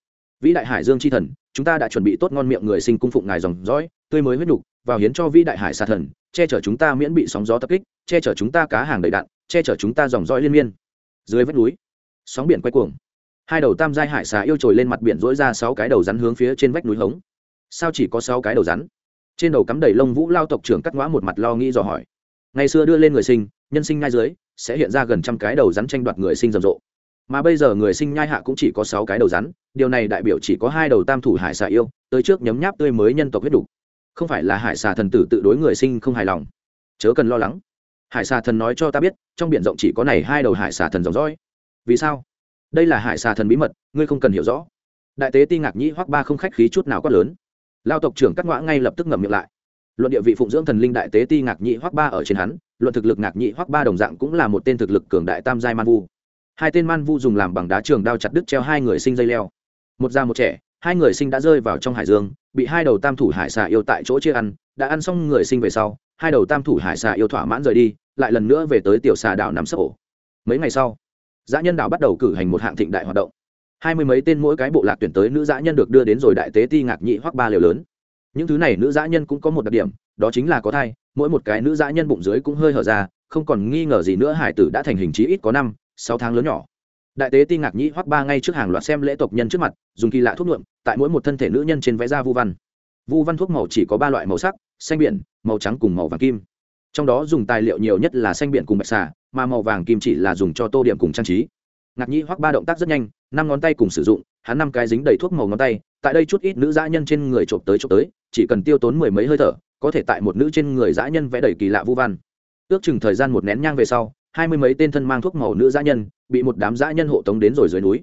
Vĩ đại hải dương chi thần, chúng ta đã chuẩn bị tốt ngon miệng người sinh cung phụng ngài dòng dõi, tươi mới huyết nhục, vào hiến cho vĩ đại hải xà thần, che chở chúng ta miễn bị sóng gió tập kích, che chở chúng ta cá hàng đầy đạn, che chở chúng ta dòng dõi liên miên. Dưới vách núi, sóng biển quay cuồng. Hai đầu tam giai hải xà yêu trồi lên mặt biển dỗi ra sáu cái đầu rắn hướng phía trên vách núi hống. Sao chỉ có sáu cái đầu rắn? Trên đầu cắm đầy lông vũ lao tộc trưởng cắt ngõ một mặt lo nghĩ dò hỏi. Ngày xưa đưa lên người sinh, nhân sinh ngay dưới, sẽ hiện ra gần trăm cái đầu rắn tranh đoạt người sinh rầm rộ mà bây giờ người sinh nhai hạ cũng chỉ có sáu cái đầu rắn, điều này đại biểu chỉ có hai đầu tam thủ hải xà yêu, tới trước nhấm nháp tươi mới nhân tộc huyết đủ. không phải là hải xà thần tử tự đối người sinh không hài lòng. Chớ cần lo lắng. Hải xà thần nói cho ta biết, trong biển rộng chỉ có này hai đầu hải xà thần dòng dõi. Vì sao? Đây là hải xà thần bí mật, ngươi không cần hiểu rõ. Đại tế ti ngạc nhĩ hoắc ba không khách khí chút nào quát lớn. Lao tộc trưởng cắt ngõa ngay lập tức ngậm miệng lại. Luận địa vị phụng dưỡng thần linh đại tế ti ngạc nhĩ hoắc ba ở trên hắn, luận thực lực ngạc nhĩ hoắc ba đồng dạng cũng là một tên thực lực cường đại tam giai man vu hai tên man vu dùng làm bằng đá trường đao chặt đứt treo hai người sinh dây leo. Một già một trẻ, hai người sinh đã rơi vào trong hải dương, bị hai đầu tam thủ hải xà yêu tại chỗ chia ăn, đã ăn xong người sinh về sau, hai đầu tam thủ hải xà yêu thỏa mãn rời đi, lại lần nữa về tới tiểu xà đảo nằm sấp ổ. Mấy ngày sau, dã nhân đảo bắt đầu cử hành một hạng thịnh đại hoạt động. Hai mươi mấy tên mỗi cái bộ lạc tuyển tới nữ dã nhân được đưa đến rồi đại tế ti ngạc nhị hoặc ba liều lớn. Những thứ này nữ dã nhân cũng có một đặc điểm, đó chính là có thai, mỗi một cái nữ dã nhân bụng dưới cũng hơi hở ra, không còn nghi ngờ gì nữa hải tử đã thành hình trí ít có năm sáu tháng lớn nhỏ. Đại tế ti ngạc nhĩ hoắc ba ngay trước hàng loạt xem lễ tộc nhân trước mặt, dùng kỳ lạ thuốc nhuộm, tại mỗi một thân thể nữ nhân trên vẽ ra vu văn. Vu văn thuốc màu chỉ có ba loại màu sắc, xanh biển, màu trắng cùng màu vàng kim. Trong đó dùng tài liệu nhiều nhất là xanh biển cùng bạch xà, mà màu vàng kim chỉ là dùng cho tô điểm cùng trang trí. Ngạc nhĩ hoắc ba động tác rất nhanh, năm ngón tay cùng sử dụng, hắn năm cái dính đầy thuốc màu ngón tay, tại đây chút ít nữ dã nhân trên người trộm tới trộm tới, chỉ cần tiêu tốn mười mấy hơi thở, có thể tại một nữ trên người dã nhân vẽ đầy kỳ lạ vu văn. Ước chừng thời gian một nén nhang về sau hai mươi mấy tên thân mang thuốc màu nữ dã nhân, bị một đám dã nhân hộ tống đến rồi dưới núi.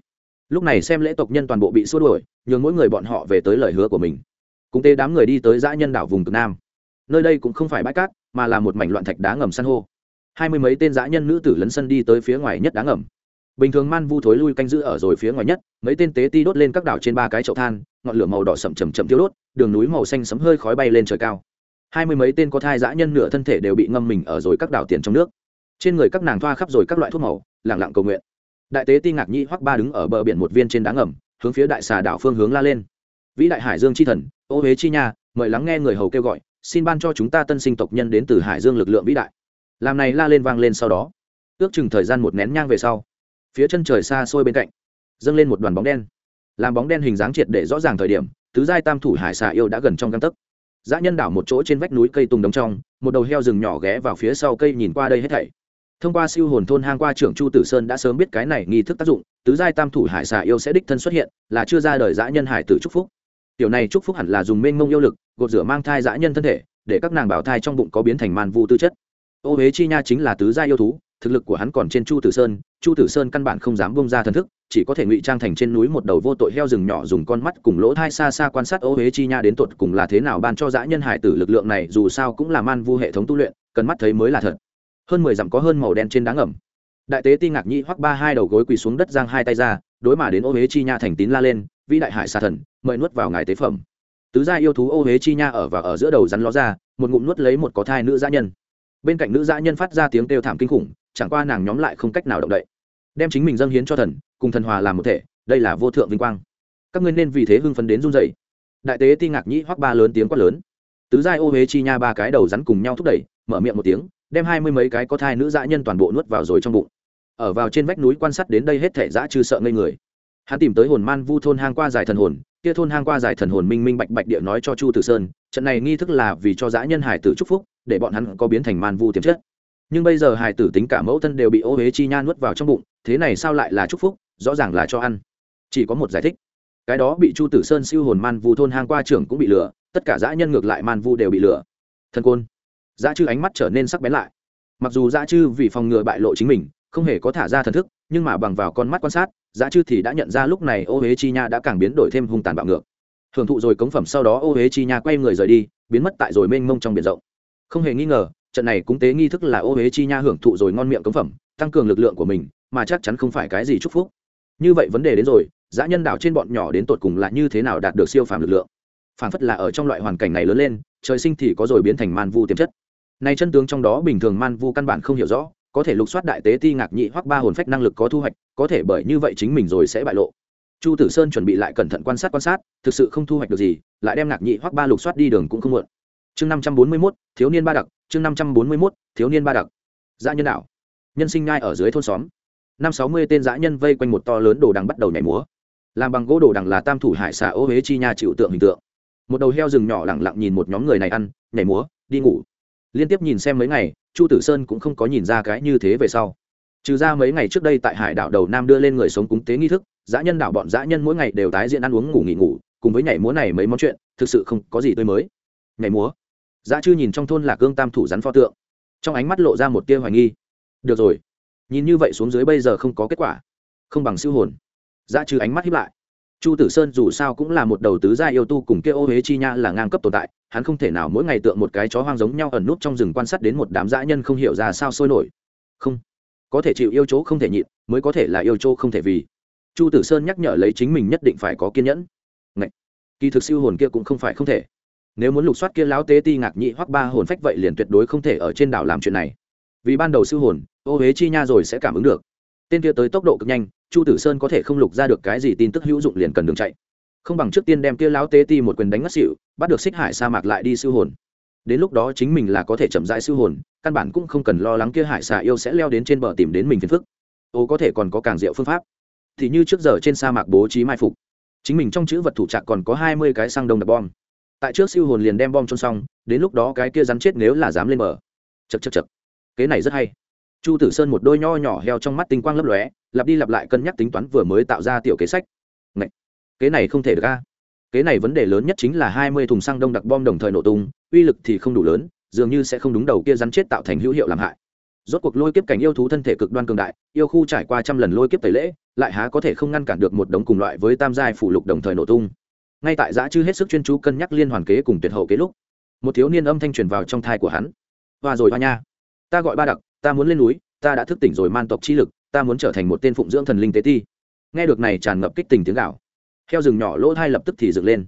Lúc này xem lễ tộc nhân toàn bộ bị xua đuổi, nhường mỗi người bọn họ về tới lời hứa của mình. Cùng tê đám người đi tới dã nhân đảo vùng cực nam. Nơi đây cũng không phải bãi cát, mà là một mảnh loạn thạch đá ngầm san hô. Hai mươi mấy tên dã nhân nữ tử lấn sân đi tới phía ngoài nhất đá ngầm. Bình thường man vu thối lui canh giữ ở rồi phía ngoài nhất, mấy tên tế ti đốt lên các đảo trên ba cái chậu than, ngọn lửa màu đỏ sậm chầm chậm tiêu đốt, đường núi màu xanh sấm hơi khói bay lên trời cao. Hai mươi mấy tên có thai dã nhân nửa thân thể đều bị ngâm mình ở rồi các đảo tiền trong nước trên người các nàng thoa khắp rồi các loại thuốc màu, lẳng lặng cầu nguyện. Đại tế ti ngạc nhĩ hoắc ba đứng ở bờ biển một viên trên đá ngầm, hướng phía đại xà đảo phương hướng la lên. Vĩ đại hải dương chi thần, ô huế chi nha, mời lắng nghe người hầu kêu gọi, xin ban cho chúng ta tân sinh tộc nhân đến từ hải dương lực lượng vĩ đại. Làm này la lên vang lên sau đó. Ước chừng thời gian một nén nhang về sau, phía chân trời xa xôi bên cạnh, dâng lên một đoàn bóng đen. Làm bóng đen hình dáng triệt để rõ ràng thời điểm, tứ giai tam thủ hải xà yêu đã gần trong găng tấc. Dã nhân đảo một chỗ trên vách núi cây tùng đống trong, một đầu heo rừng nhỏ ghé vào phía sau cây nhìn qua đây hết thảy thông qua siêu hồn thôn hang qua trưởng chu tử sơn đã sớm biết cái này nghi thức tác dụng, tứ giai tam thủ hải xà yêu sẽ đích thân xuất hiện, là chưa ra đời dã nhân hải tử trúc phúc. Tiểu này trúc phúc hẳn là dùng mênh mông yêu lực, gột rửa mang thai dã nhân thân thể, để các nàng bảo thai trong bụng có biến thành màn vu tư chất. Ô huế chi nha chính là tứ giai yêu thú, thực lực của hắn còn trên chu tử sơn, chu tử sơn căn bản không dám bông ra thần thức, chỉ có thể ngụy trang thành trên núi một đầu vô tội heo rừng nhỏ dùng con mắt cùng lỗ thai xa xa quan sát ô huế chi nha đến tột cùng là thế nào ban cho dã nhân hải tử lực lượng này, dù sao cũng là man vu hệ thống tu luyện, cần mắt thấy mới là thật hơn mười dặm có hơn màu đen trên đá ngầm. Đại tế ti ngạc nhĩ hoắc ba hai đầu gối quỳ xuống đất giang hai tay ra, đối mà đến ô huế chi nha thành tín la lên, vĩ đại hải xà thần, mời nuốt vào ngài tế phẩm. Tứ gia yêu thú ô huế chi nha ở và ở giữa đầu rắn ló ra, một ngụm nuốt lấy một có thai nữ dã nhân. Bên cạnh nữ dã nhân phát ra tiếng kêu thảm kinh khủng, chẳng qua nàng nhóm lại không cách nào động đậy. Đem chính mình dâng hiến cho thần, cùng thần hòa làm một thể, đây là vô thượng vinh quang. Các ngươi nên vì thế hưng phấn đến run dậy đại tế ti ngạc nhĩ hoắc ba lớn tiếng quát lớn. Tứ giai ô huế chi nha ba cái đầu rắn cùng nhau thúc đẩy mở miệng một tiếng, đem hai mươi mấy cái có thai nữ dã nhân toàn bộ nuốt vào rồi trong bụng. Ở vào trên vách núi quan sát đến đây hết thể dã chư sợ ngây người. Hắn tìm tới hồn man vu thôn hang qua giải thần hồn, kia thôn hang qua giải thần hồn minh minh bạch bạch địa nói cho chu tử sơn, trận này nghi thức là vì cho dã nhân hải tử chúc phúc, để bọn hắn có biến thành man vu tiềm chất. Nhưng bây giờ hải tử tính cả mẫu thân đều bị ô huế chi nha nuốt vào trong bụng, thế này sao lại là chúc phúc, rõ ràng là cho ăn. Chỉ có một giải thích. Cái đó bị chu tử sơn siêu hồn man vu thôn hang qua trưởng cũng bị lừa, tất cả dã nhân ngược lại man vu đều bị lừa. Thân côn dã chư ánh mắt trở nên sắc bén lại. Mặc dù dã chư vì phòng ngừa bại lộ chính mình, không hề có thả ra thần thức, nhưng mà bằng vào con mắt quan sát, dã chư thì đã nhận ra lúc này ô huế chi nha đã càng biến đổi thêm hung tàn bạo ngược. Hưởng thụ rồi cống phẩm sau đó, ô huế chi nha quay người rời đi, biến mất tại rồi mênh mông trong biển rộng. Không hề nghi ngờ, trận này cúng tế nghi thức là ô huế chi nha hưởng thụ rồi ngon miệng cống phẩm, tăng cường lực lượng của mình, mà chắc chắn không phải cái gì chúc phúc. Như vậy vấn đề đến rồi, dã nhân đảo trên bọn nhỏ đến tột cùng là như thế nào đạt được siêu phàm lực lượng? Phản phất là ở trong loại hoàn cảnh này lớn lên, trời sinh thì có rồi biến thành man vu tiềm chất này chân tướng trong đó bình thường man vu căn bản không hiểu rõ, có thể lục soát đại tế ti ngạc nhị hoặc ba hồn phách năng lực có thu hoạch, có thể bởi như vậy chính mình rồi sẽ bại lộ. Chu tử sơn chuẩn bị lại cẩn thận quan sát quan sát, thực sự không thu hoạch được gì, lại đem ngạc nhị hoặc ba lục soát đi đường cũng không muộn. Chương năm trăm bốn mươi mốt, thiếu niên ba đặc, chương năm trăm bốn mươi mốt, thiếu niên ba đặc. Dã nhân đạo nhân sinh ngai ở dưới thôn xóm. Năm sáu mươi tên dã nhân vây quanh một to lớn đồ đằng bắt đầu nhảy múa. Làm bằng gỗ đồ đằng là tam thủ hải xà ô huế chi nha chịu tượng hình tượng. Một đầu heo rừng nhỏ lẳng lặng nhìn một nhóm người này ăn, nhảy múa, đi ngủ liên tiếp nhìn xem mấy ngày, chu tử sơn cũng không có nhìn ra cái như thế về sau. Trừ ra mấy ngày trước đây tại hải đảo đầu nam đưa lên người sống cúng tế nghi thức, dã nhân đảo bọn dã nhân mỗi ngày đều tái diễn ăn uống ngủ nghỉ ngủ, cùng với nhảy múa này mấy món chuyện, thực sự không có gì tươi mới. Nhảy múa? Dã chư nhìn trong thôn là cương tam thủ rắn pho tượng. Trong ánh mắt lộ ra một tia hoài nghi. Được rồi. Nhìn như vậy xuống dưới bây giờ không có kết quả. Không bằng siêu hồn. Dã chư ánh mắt hiếp lại. Chu tử sơn dù sao cũng là một đầu tứ gia yêu tu cùng kia ô huế chi nha là ngang cấp tồn tại hắn không thể nào mỗi ngày tượng một cái chó hoang giống nhau ẩn nút trong rừng quan sát đến một đám dã nhân không hiểu ra sao sôi nổi. Không, có thể chịu yêu chỗ không thể nhịn, mới có thể là yêu chỗ không thể vì. Chu tử sơn nhắc nhở lấy chính mình nhất định phải có kiên nhẫn. Ngậy! kỳ thực siêu hồn kia cũng không phải không thể. Nếu muốn lục soát kia lão tế ti ngạc nhị hoặc ba hồn phách vậy liền tuyệt đối không thể ở trên đảo làm chuyện này. Vì ban đầu siêu hồn, ô huế chi nha rồi sẽ cảm ứng được. Tên kia tới tốc độ cực nhanh, chu tử sơn có thể không lục ra được cái gì tin tức hữu dụng liền cần đường chạy không bằng trước tiên đem kia lão tế ti một quyền đánh ngất xỉu, bắt được xích hải sa mạc lại đi siêu hồn. Đến lúc đó chính mình là có thể chậm rãi siêu hồn, căn bản cũng không cần lo lắng kia hải xà yêu sẽ leo đến trên bờ tìm đến mình phiền phức. Ô, có thể còn có càng diệu phương pháp. Thì như trước giờ trên sa mạc bố trí mai phục. Chính mình trong chữ vật thủ trạc còn có hai mươi cái xăng đồng đập bom. Tại trước siêu hồn liền đem bom trôn xong, đến lúc đó cái kia rắn chết nếu là dám lên bờ. Chật chật chật kế này rất hay. Chu tử sơn một đôi nho nhỏ heo trong mắt tinh quang lấp lóe, lặp đi lặp lại cân nhắc tính toán vừa mới tạo ra tiểu kế sách. Ngậy! Kế này không thể được a. Kế này vấn đề lớn nhất chính là hai mươi thùng xăng đông đặc bom đồng thời nổ tung, uy lực thì không đủ lớn, dường như sẽ không đúng đầu kia rắn chết tạo thành hữu hiệu làm hại. Rốt cuộc lôi kiếp cảnh yêu thú thân thể cực đoan cường đại, yêu khu trải qua trăm lần lôi kiếp tẩy lễ, lại há có thể không ngăn cản được một đống cùng loại với tam giai phủ lục đồng thời nổ tung. Ngay tại giã chư hết sức chuyên chú cân nhắc liên hoàn kế cùng tuyệt hậu kế lúc, một thiếu niên âm thanh truyền vào trong thai của hắn. Hoa rồi hoa nha. Ta gọi ba đặc, ta muốn lên núi, ta đã thức tỉnh rồi man tộc chi lực, ta muốn trở thành một tên phụng dưỡng thần linh tế ti. Nghe được này tràn ngập kích tình tiếng gạo heo rừng nhỏ lỗ thai lập tức thì dựng lên.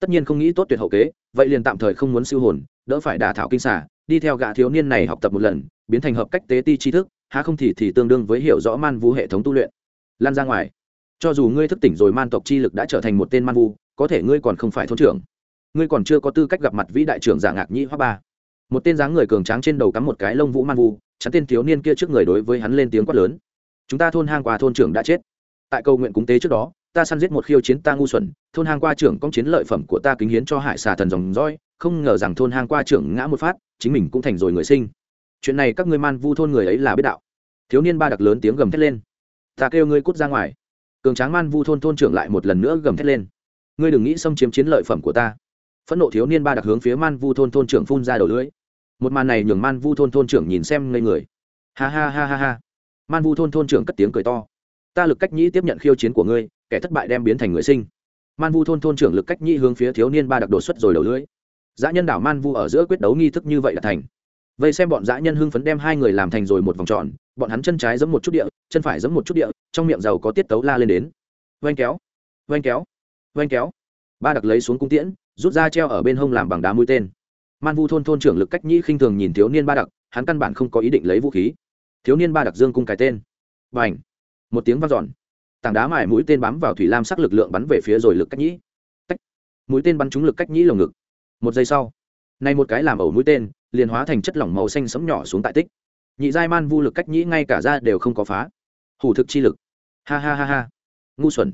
Tất nhiên không nghĩ tốt tuyệt hậu kế, vậy liền tạm thời không muốn siêu hồn, đỡ phải đả thảo kinh xả đi theo gã thiếu niên này học tập một lần, biến thành hợp cách tế ti tri thức, há không thì thì tương đương với hiểu rõ man vu hệ thống tu luyện. Lan ra ngoài. Cho dù ngươi thức tỉnh rồi man tộc chi lực đã trở thành một tên man vu, có thể ngươi còn không phải thôn trưởng. Ngươi còn chưa có tư cách gặp mặt vĩ đại trưởng giả ngạc nhĩ hoa ba. Một tên dáng người cường tráng trên đầu cắm một cái lông vũ man vu, chắn tên thiếu niên kia trước người đối với hắn lên tiếng quát lớn. Chúng ta thôn hang quà thôn trưởng đã chết. Tại cầu nguyện cúng tế trước đó ta săn giết một khiêu chiến ta ngu xuẩn, thôn hang qua trưởng công chiến lợi phẩm của ta kính hiến cho hải xà thần dòng roi không ngờ rằng thôn hang qua trưởng ngã một phát, chính mình cũng thành rồi người sinh. Chuyện này các ngươi man vu thôn người ấy là biết đạo. Thiếu niên ba đặc lớn tiếng gầm thét lên. Ta kêu ngươi cút ra ngoài. Cường tráng man vu thôn thôn trưởng lại một lần nữa gầm thét lên. Ngươi đừng nghĩ xâm chiếm chiến lợi phẩm của ta. Phẫn nộ thiếu niên ba đặc hướng phía man vu thôn thôn trưởng phun ra đầu lưỡi. Một màn này nhường man vu thôn thôn trưởng nhìn xem ngây người. Ha ha ha ha ha. Man vu thôn thôn trưởng cất tiếng cười to ta lực cách nhĩ tiếp nhận khiêu chiến của ngươi, kẻ thất bại đem biến thành người sinh. Man vu thôn thôn trưởng lực cách nhĩ hướng phía thiếu niên ba đặc đột xuất rồi đầu lưỡi. Dã nhân đảo man vu ở giữa quyết đấu nghi thức như vậy là thành. Vây xem bọn dã nhân hưng phấn đem hai người làm thành rồi một vòng tròn, bọn hắn chân trái giẫm một chút địa, chân phải giẫm một chút địa, trong miệng giàu có tiết tấu la lên đến. Vanh kéo vanh kéo vanh kéo. Ba đặc lấy xuống cung tiễn, rút ra treo ở bên hông làm bằng đá mũi tên. Man vu thôn thôn trưởng lực cách nhĩ khinh thường nhìn thiếu niên ba đặc, hắn căn bản không có ý định lấy vũ khí. Thiếu niên ba đặc dương cung cái tên. Và ảnh một tiếng vang dọn. Tảng đá mài mũi tên bám vào thủy lam sắc lực lượng bắn về phía rồi lực cách nhĩ. Cách mũi tên bắn trúng lực cách nhĩ lồng ngực. Một giây sau, nay một cái làm ẩu mũi tên, liền hóa thành chất lỏng màu xanh sẫm nhỏ xuống tại tích. Nhị giai man vu lực cách nhĩ ngay cả ra đều không có phá. Hủ thực chi lực. Ha ha ha ha. Ngu xuẩn.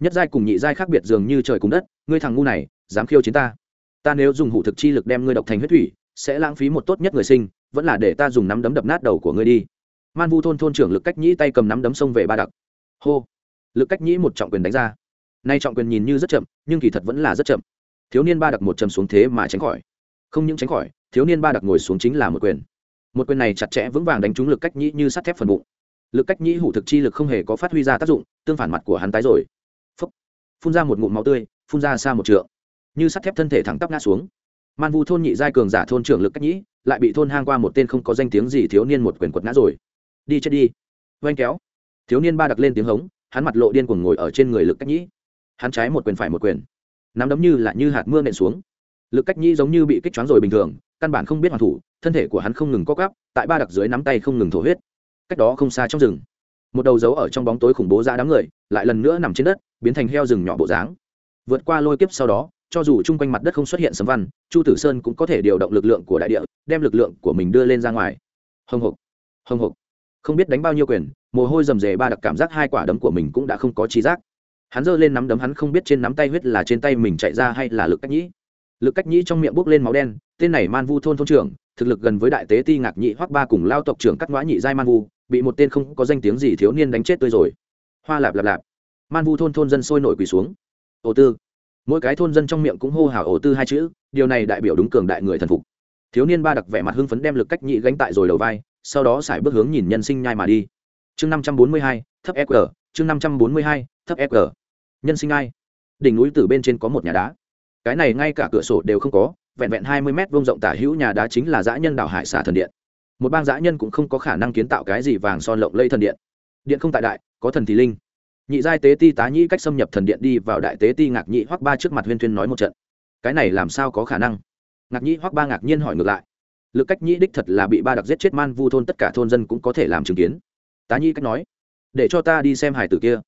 Nhất giai cùng nhị giai khác biệt dường như trời cùng đất, ngươi thằng ngu này, dám khiêu chiến ta. Ta nếu dùng hủ thực chi lực đem ngươi độc thành huyết thủy, sẽ lãng phí một tốt nhất người sinh, vẫn là để ta dùng nắm đấm đập nát đầu của ngươi đi man vu thôn thôn trưởng lực cách nhĩ tay cầm nắm đấm sông về ba đặc. Hô. Lực cách nhĩ một trọng quyền đánh ra. Nay trọng quyền nhìn như rất chậm, nhưng kỳ thật vẫn là rất chậm. Thiếu niên ba đặc một chầm xuống thế mà tránh khỏi. Không những tránh khỏi, thiếu niên ba đặc ngồi xuống chính là một quyền. Một quyền này chặt chẽ vững vàng đánh trúng lực cách nhĩ như sắt thép phần bụng. Lực cách nhĩ hủ thực chi lực không hề có phát huy ra tác dụng, tương phản mặt của hắn tái rồi. Phúc. phun ra một ngụm máu tươi, phun ra xa một trượng. Như sắt thép thân thể thẳng tắp ngã xuống. Man vu thôn nhị giai cường giả thôn trưởng lực cách nhĩ lại bị thôn hang qua một tên không có danh tiếng gì thiếu niên một quyền quật ngã rồi đi chết đi. Oanh kéo. Thiếu niên ba đặc lên tiếng hống, hắn mặt lộ điên cuồng ngồi ở trên người lực cách nhĩ. Hắn trái một quyền phải một quyền. Nắm đấm như là như hạt mưa nện xuống. Lực cách nhĩ giống như bị kích choáng rồi bình thường, căn bản không biết hoàn thủ, thân thể của hắn không ngừng co cắp tại ba đặc dưới nắm tay không ngừng thổ huyết. Cách đó không xa trong rừng, một đầu dấu ở trong bóng tối khủng bố ra đám người, lại lần nữa nằm trên đất, biến thành heo rừng nhỏ bộ dáng. Vượt qua lôi kiếp sau đó, cho dù chung quanh mặt đất không xuất hiện sấm văn, chu tử sơn cũng có thể điều động lực lượng của đại địa, đem lực lượng của mình đưa lên ra ngoài. Hồng hộc. Hồng hộc không biết đánh bao nhiêu quyền, mồ hôi rầm rề ba đặc cảm giác hai quả đấm của mình cũng đã không có trí giác. Hắn giơ lên nắm đấm, hắn không biết trên nắm tay huyết là trên tay mình chạy ra hay là lực cách nhĩ. Lực cách nhĩ trong miệng bốc lên máu đen, tên này man vu thôn thôn trưởng, thực lực gần với đại tế ti ngạc nhị hoắc ba cùng lao tộc trưởng cắt ngõa nhị giai man vu, bị một tên không có danh tiếng gì thiếu niên đánh chết tươi rồi. Hoa lạp lạp lạp. Man vu thôn thôn dân sôi nổi quỳ xuống. Ổ tư. Mỗi cái thôn dân trong miệng cũng hô hào ổ tư hai chữ, điều này đại biểu đúng cường đại người thần phục. Thiếu niên ba đặc vẻ mặt hưng phấn đem lực cách nhị gánh tại rồi đầu vai sau đó xài bước hướng nhìn nhân sinh nhai mà đi. Chương năm trăm bốn mươi hai, thấp fg chương năm trăm bốn mươi hai, thấp fg nhân sinh ai đỉnh núi từ bên trên có một nhà đá. Cái này ngay cả cửa sổ đều không có, vẹn vẹn hai mươi mét vuông rộng tả hữu nhà đá chính là dã nhân đảo hải xả thần điện. Một bang dã nhân cũng không có khả năng kiến tạo cái gì vàng son lộng lây thần điện. Điện không tại đại, có thần thì linh. Nhị giai tế ti tá nhĩ cách xâm nhập thần điện đi vào đại tế ti ngạc nhị hoắc ba trước mặt huyên tuyên nói một trận. Cái này làm sao có khả năng? Ngạc nhị hoắc ba ngạc nhiên hỏi ngược lại lực cách nhĩ đích thật là bị ba đặc giết chết man vu thôn, tất cả thôn dân cũng có thể làm chứng kiến. Tá nhĩ cách nói, để cho ta đi xem hải tử kia.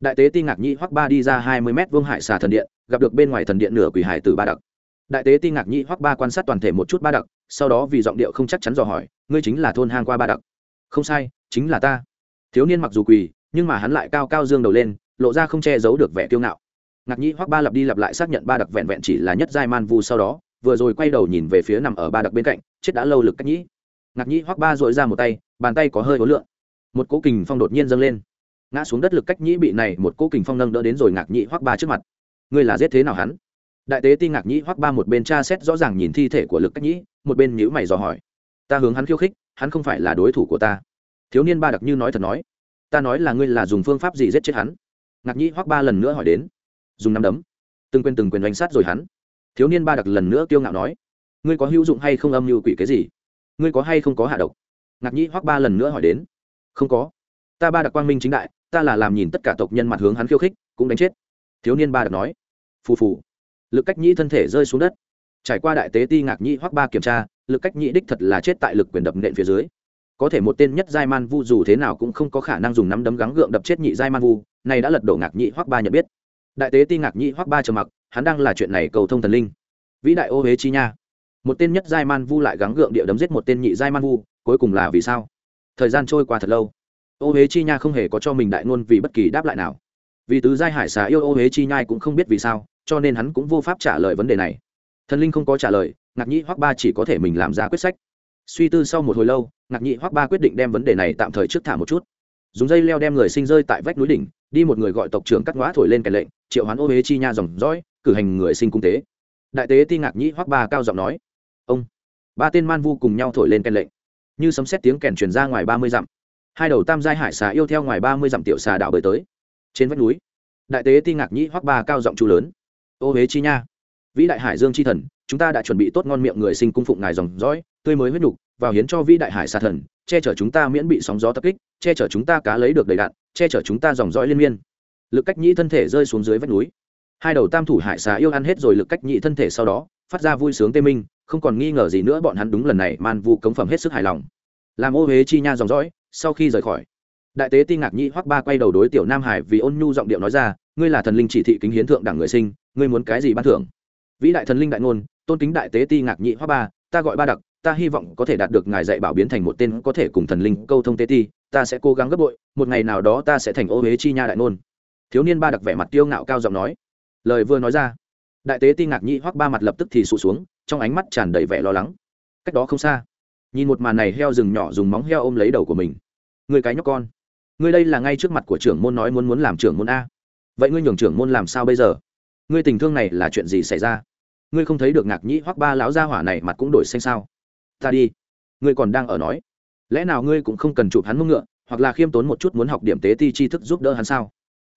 Đại tế ti ngạc nhĩ hoắc ba đi ra hai mươi mét vương hải xà thần điện, gặp được bên ngoài thần điện nửa quỷ hải tử ba đặc. Đại tế ti ngạc nhĩ hoắc ba quan sát toàn thể một chút ba đặc, sau đó vì giọng điệu không chắc chắn dò hỏi, ngươi chính là thôn hang qua ba đặc? Không sai, chính là ta. Thiếu niên mặc dù quỳ, nhưng mà hắn lại cao cao dương đầu lên, lộ ra không che giấu được vẻ kiêu ngạo. Ngạc nhĩ hoắc ba lặp đi lặp lại xác nhận ba đặc vẹn vẹn chỉ là nhất giai man vu sau đó vừa rồi quay đầu nhìn về phía nằm ở ba đặc bên cạnh, chết đã lâu lực cách nhĩ. Ngạc nhĩ hoắc ba dội ra một tay, bàn tay có hơi ối lượng một cỗ kình phong đột nhiên dâng lên. Ngã xuống đất lực cách nhĩ bị này một cỗ kình phong nâng đỡ đến rồi ngạc nhĩ hoắc ba trước mặt. Ngươi là giết thế nào hắn? Đại tế ti ngạc nhĩ hoắc ba một bên tra xét rõ ràng nhìn thi thể của lực cách nhĩ, một bên nhữ mày dò hỏi. Ta hướng hắn khiêu khích, hắn không phải là đối thủ của ta. Thiếu niên ba đặc như nói thật nói. Ta nói là ngươi là dùng phương pháp gì giết chết hắn? Ngạc nhĩ hoắc ba lần nữa hỏi đến. Dùng nắm đấm. Từng quên từng quyền đánh sát rồi hắn thiếu niên ba đặc lần nữa kiêu ngạo nói, ngươi có hữu dụng hay không âm mưu quỷ cái gì? Ngươi có hay không có hạ độc? Ngạc nhĩ hoắc ba lần nữa hỏi đến, không có. Ta ba đặc quang minh chính đại, ta là làm nhìn tất cả tộc nhân mặt hướng hắn khiêu khích, cũng đánh chết. Thiếu niên ba đặc nói, phù phù. Lực cách nhĩ thân thể rơi xuống đất. Trải qua đại tế ti, ngạc nhĩ hoắc ba kiểm tra, lực cách nhĩ đích thật là chết tại lực quyền đập nện phía dưới. Có thể một tên nhất giai man vu dù thế nào cũng không có khả năng dùng nắm đấm gắng gượng đập chết nhị giai man vu, này đã lật đổ ngạc nhĩ hoắc ba nhận biết. Đại tế ti ngạc nhĩ hoắc ba trầm mặc hắn đang là chuyện này cầu thông thần linh. Vĩ đại ô huế chi nha. Một tên nhất giai man vu lại gắng gượng địa đấm giết một tên nhị giai man vu, cuối cùng là vì sao? Thời gian trôi qua thật lâu. Ô huế chi nha không hề có cho mình đại ngôn vì bất kỳ đáp lại nào. Vì tứ giai hải xà yêu ô huế chi nhai cũng không biết vì sao, cho nên hắn cũng vô pháp trả lời vấn đề này. Thần linh không có trả lời, ngạc nhĩ hoắc ba chỉ có thể mình làm ra quyết sách. Suy tư sau một hồi lâu, ngạc nhĩ hoắc ba quyết định đem vấn đề này tạm thời trước thả một chút. Dùng dây leo đem người sinh rơi tại vách núi đỉnh, đi một người gọi tộc trưởng cắt ngõa thổi lên kèn lệnh, triệu hoán ô huế chi nha dòng dõi cử hành người sinh cung tế. Đại tế ti ngạc nhĩ hoắc ba cao giọng nói, ông. Ba tên man vu cùng nhau thổi lên kèn lệnh. Như sấm xét tiếng kèn truyền ra ngoài ba mươi dặm. Hai đầu tam giai hải xà yêu theo ngoài ba mươi dặm tiểu xà đảo bơi tới. Trên vách núi, đại tế ti ngạc nhĩ hoắc ba cao giọng chu lớn, ô huế chi nha, vĩ đại hải dương chi thần, chúng ta đã chuẩn bị tốt ngon miệng người sinh cung phụng ngài dòng dõi, tươi mới huyết nhục, vào hiến cho vĩ đại hải xà thần, che chở chúng ta miễn bị sóng gió tập kích, che chở chúng ta cá lấy được đầy đạn, che chở chúng ta dòng dõi liên miên. Lực cách nhĩ thân thể rơi xuống dưới vách núi hai đầu tam thủ hải xà yêu ăn hết rồi lực cách nhị thân thể sau đó, phát ra vui sướng tê minh, không còn nghi ngờ gì nữa bọn hắn đúng lần này man vu cống phẩm hết sức hài lòng. Làm ô huế chi nha dòng dõi, sau khi rời khỏi, đại tế ti ngạc nhị hoắc ba quay đầu đối tiểu nam hải vì ôn nhu giọng điệu nói ra, ngươi là thần linh chỉ thị kính hiến thượng đẳng người sinh, ngươi muốn cái gì ban thưởng? Vĩ đại thần linh đại ngôn, tôn kính đại tế ti ngạc nhị hoắc ba, ta gọi ba đặc, ta hy vọng có thể đạt được ngài dạy bảo biến thành một tên có thể cùng thần linh câu thông tế ti, ta sẽ cố gắng gấp bội, một ngày nào đó ta sẽ thành ô huế chi nha đại ngôn. Thiếu niên ba đặc vẻ mặt tiêu ngạo cao giọng nói lời vừa nói ra, đại tế ti ngạc nhĩ hoắc ba mặt lập tức thì sụt xuống, trong ánh mắt tràn đầy vẻ lo lắng. Cách đó không xa, nhìn một màn này heo rừng nhỏ dùng móng heo ôm lấy đầu của mình. Người cái nhóc con ngươi đây là ngay trước mặt của trưởng môn nói muốn muốn làm trưởng môn a. Vậy ngươi nhường trưởng môn làm sao bây giờ? Ngươi tình thương này là chuyện gì xảy ra? Ngươi không thấy được ngạc nhĩ hoắc ba lão gia hỏa này mặt cũng đổi xanh sao? Ta đi. Ngươi còn đang ở nói. Lẽ nào ngươi cũng không cần chụp hắn mông ngựa, hoặc là khiêm tốn một chút muốn học điểm tế ti tri thức giúp đỡ hắn sao?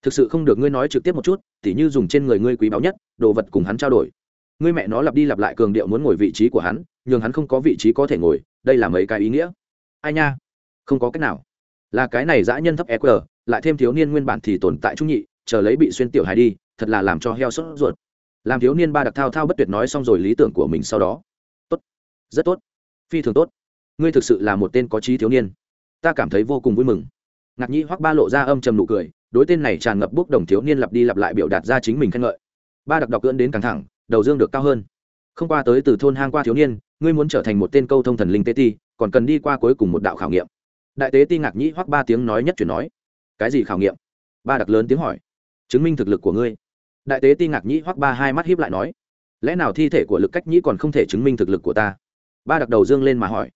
Thực sự không được ngươi nói trực tiếp một chút, tỉ như dùng trên người ngươi quý báu nhất, đồ vật cùng hắn trao đổi. Ngươi mẹ nó lặp đi lặp lại cường điệu muốn ngồi vị trí của hắn, nhường hắn không có vị trí có thể ngồi, đây là mấy cái ý nghĩa. Ai nha? Không có cách nào. Là cái này dã nhân thấp eq lại thêm thiếu niên nguyên bản thì tồn tại trung nhị, chờ lấy bị xuyên tiểu hài đi, thật là làm cho heo sốt ruột. Làm thiếu niên ba đặc thao thao bất tuyệt nói xong rồi lý tưởng của mình sau đó. Tốt. Rất tốt. Phi thường tốt. Ngươi thực sự là một tên có trí thiếu niên. Ta cảm thấy vô cùng vui mừng. Ngạc nhi hoắc ba lộ ra âm trầm nụ cười đối tên này tràn ngập bốc đồng thiếu niên lặp đi lặp lại biểu đạt ra chính mình khen ngợi. Ba đặc đọc cưỡn đến căng thẳng, đầu dương được cao hơn. Không qua tới từ thôn hang qua thiếu niên, ngươi muốn trở thành một tên câu thông thần linh tế ti, còn cần đi qua cuối cùng một đạo khảo nghiệm. Đại tế ti ngạc nhĩ hoắc ba tiếng nói nhất chuyển nói. Cái gì khảo nghiệm? Ba đặc lớn tiếng hỏi. Chứng minh thực lực của ngươi. Đại tế ti ngạc nhĩ hoắc ba hai mắt hiếp lại nói. Lẽ nào thi thể của lực cách nhĩ còn không thể chứng minh thực lực của ta? Ba đặc đầu dương lên mà hỏi.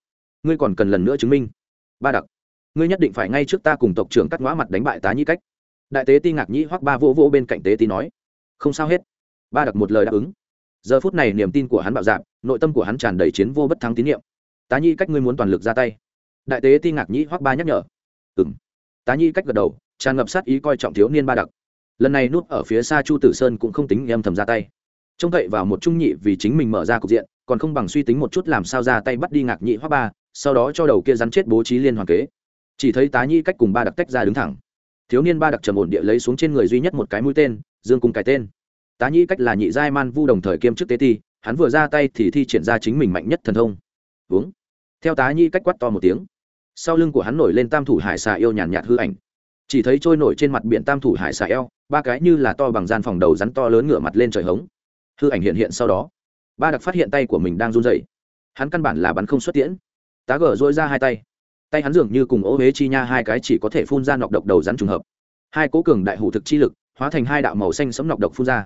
Ngươi còn cần lần nữa chứng minh. Ba đặc, ngươi nhất định phải ngay trước ta cùng tộc trưởng cắt ngõ mặt đánh bại tá nhĩ cách đại tế ti ngạc nhĩ hoắc ba vỗ vỗ bên cạnh tế ti nói, không sao hết. Ba đặc một lời đáp ứng. Giờ phút này niềm tin của hắn bạo dạp nội tâm của hắn tràn đầy chiến vô bất thắng tín nhiệm. Tá Nhi, cách ngươi muốn toàn lực ra tay. Đại tế ti ngạc nhĩ hoắc ba nhắc nhở. Ừng tá Nhi cách gật đầu, tràn ngập sát ý coi trọng thiếu niên ba đặc. Lần này núp ở phía xa chu tử sơn cũng không tính em thầm ra tay. Trông cậy vào một trung nhị vì chính mình mở ra cục diện, còn không bằng suy tính một chút làm sao ra tay bắt đi ngạc nhị hoắc ba, sau đó cho đầu kia rắn chết bố trí liên hoàn kế. Chỉ thấy tá nhi cách cùng ba đặc tách ra đứng thẳng thiếu niên ba đặc trầm ổn địa lấy xuống trên người duy nhất một cái mũi tên, dương cung cái tên. Tá nhĩ cách là nhị giai man vu đồng thời kiêm chức tế ti, hắn vừa ra tay thì thi triển ra chính mình mạnh nhất thần thông. Uống. Theo tá nhĩ cách quát to một tiếng. Sau lưng của hắn nổi lên tam thủ hải xà yêu nhàn nhạt hư ảnh. Chỉ thấy trôi nổi trên mặt biển tam thủ hải xà eo, ba cái như là to bằng gian phòng đầu rắn to lớn ngửa mặt lên trời hống. Hư ảnh hiện hiện sau đó. Ba đặc phát hiện tay của mình đang run dậy hắn căn bản là bắn không xuất tiễn. Tá gở dỗi ra hai tay tay hắn dường như cùng ô huế chi nha hai cái chỉ có thể phun ra nọc độc đầu rắn trùng hợp. Hai cố cường đại hủ thực chi lực, hóa thành hai đạo màu xanh sấm nọc độc phun ra.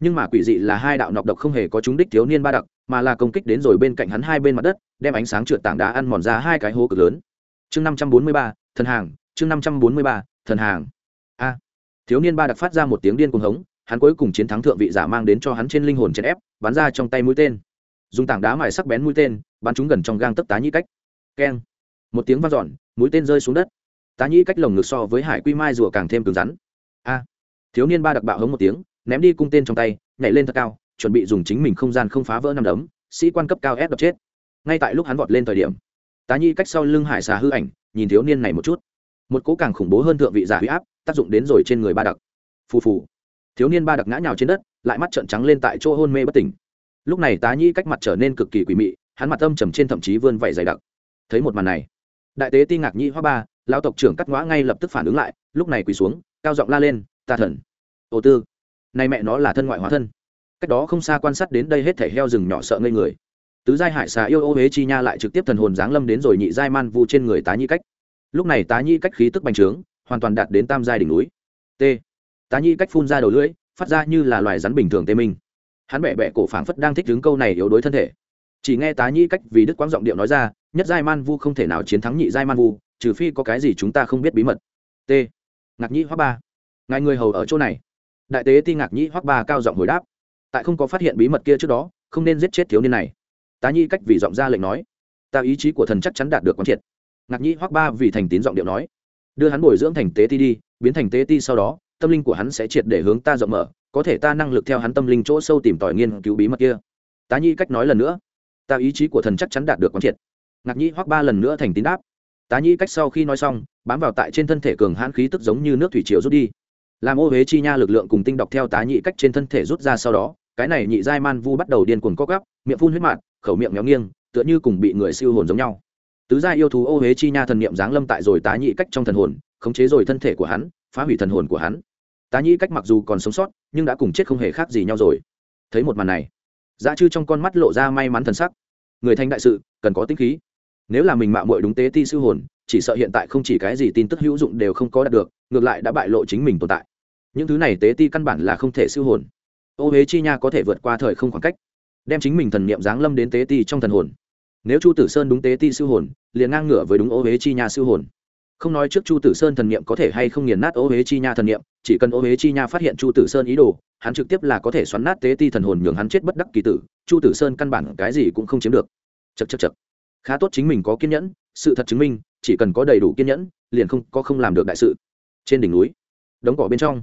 Nhưng mà quỷ dị là hai đạo nọc độc không hề có chúng đích thiếu niên ba đặc, mà là công kích đến rồi bên cạnh hắn hai bên mặt đất, đem ánh sáng trượt tảng đá ăn mòn ra hai cái hố cực lớn. Chương năm trăm bốn mươi ba, thần hàng, chương năm trăm bốn mươi ba, thần hàng. A. Thiếu niên ba đặc phát ra một tiếng điên cuồng hống, hắn cuối cùng chiến thắng thượng vị giả mang đến cho hắn trên linh hồn chèn ép, bắn ra trong tay mũi tên. Dùng tảng đá mài sắc bén mũi tên, bắn chúng gần trong gang tấc tá nhĩ cách. Keng một tiếng vang dọn, mũi tên rơi xuống đất. Tá nhĩ cách lồng ngực so với hải quy mai rùa càng thêm cứng rắn. A! Thiếu niên ba đặc bạo hống một tiếng, ném đi cung tên trong tay, nhảy lên thật cao, chuẩn bị dùng chính mình không gian không phá vỡ năm đấm, sĩ quan cấp cao ép đập chết. Ngay tại lúc hắn vọt lên thời điểm, tá nhĩ cách sau lưng hải xà hư ảnh, nhìn thiếu niên này một chút. Một cố càng khủng bố hơn thượng vị giả huy áp, tác dụng đến rồi trên người ba đặc. Phù phù. Thiếu niên ba đặc ngã nhào trên đất, lại mắt trợn trắng lên tại chỗ hôn mê bất tỉnh. Lúc này tá nhĩ cách mặt trở nên cực kỳ quỷ mị, hắn mặt âm trầm trên thậm chí vươn vẩy dày đặc. Thấy một màn này đại tế ti ngạc nhi hoa ba, lão tộc trưởng cắt ngõa ngay lập tức phản ứng lại, lúc này quỳ xuống, cao giọng la lên ta thần ô tư nay mẹ nó là thân ngoại hóa thân. Cách đó không xa quan sát đến đây hết thể heo rừng nhỏ sợ ngây người. Tứ giai hải xà yêu ô huế chi nha lại trực tiếp thần hồn giáng lâm đến rồi nhị giai man vu trên người tá nhi cách. Lúc này tá nhi cách khí tức bành trướng, hoàn toàn đạt đến tam giai đỉnh núi. T. Tá nhi cách phun ra đầu lưỡi, phát ra như là loài rắn bình thường tê minh. Hắn bẹ bẹ cổ phảng phất đang thích đứng câu này yếu đuối thân thể chỉ nghe tá nhĩ cách vì đức quang giọng điệu nói ra, nhất giai man vu không thể nào chiến thắng nhị giai man vu, trừ phi có cái gì chúng ta không biết bí mật. T. Ngạc nhĩ hoắc ba. Ngài người hầu ở chỗ này. Đại tế ti ngạc nhĩ hoắc ba cao giọng hồi đáp. Tại không có phát hiện bí mật kia trước đó, không nên giết chết thiếu niên này. Tá nhĩ cách vì giọng ra lệnh nói. Ta ý chí của thần chắc chắn đạt được quán triệt. Ngạc nhĩ hoắc ba vì thành tín giọng điệu nói. Đưa hắn bồi dưỡng thành tế ti đi, biến thành tế ti sau đó, tâm linh của hắn sẽ triệt để hướng ta rộng mở, có thể ta năng lực theo hắn tâm linh chỗ sâu tìm tòi nghiên cứu bí mật kia. Tá nhi cách nói lần nữa ta ý chí của thần chắc chắn đạt được quán triệt. Ngạc nhĩ hoắc ba lần nữa thành tín đáp. Tá nhi cách sau khi nói xong, bám vào tại trên thân thể cường hãn khí tức giống như nước thủy triều rút đi. Làm ô huế chi nha lực lượng cùng tinh đọc theo tá nhị cách trên thân thể rút ra sau đó, cái này nhị giai man vu bắt đầu điên cuồng co gắp miệng phun huyết mạn khẩu miệng méo nghiêng, tựa như cùng bị người siêu hồn giống nhau. Tứ gia yêu thú ô huế chi nha thần niệm giáng lâm tại rồi tá nhị cách trong thần hồn, khống chế rồi thân thể của hắn, phá hủy thần hồn của hắn. Tá nhị cách mặc dù còn sống sót, nhưng đã cùng chết không hề khác gì nhau rồi. Thấy một màn này dã chư trong con mắt lộ ra may mắn thần sắc. Người thành đại sự, cần có tinh khí. Nếu là mình mạo muội đúng tế ti sư hồn, chỉ sợ hiện tại không chỉ cái gì tin tức hữu dụng đều không có đạt được, ngược lại đã bại lộ chính mình tồn tại. Những thứ này tế ti căn bản là không thể siêu hồn. Ô huế chi nha có thể vượt qua thời không khoảng cách, đem chính mình thần niệm giáng lâm đến tế ti trong thần hồn. Nếu chu tử sơn đúng tế ti siêu hồn, liền ngang ngửa với đúng ô huế chi nha siêu hồn không nói trước chu tử sơn thần niệm có thể hay không nghiền nát ô huế chi nha thần niệm, chỉ cần ô huế chi nha phát hiện chu tử sơn ý đồ, hắn trực tiếp là có thể xoắn nát tế ti thần hồn nhường hắn chết bất đắc kỳ tử, chu tử sơn căn bản cái gì cũng không chiếm được. Chật chật chật khá tốt chính mình có kiên nhẫn, sự thật chứng minh, chỉ cần có đầy đủ kiên nhẫn, liền không có không làm được đại sự. Trên đỉnh núi, đống cỏ bên trong,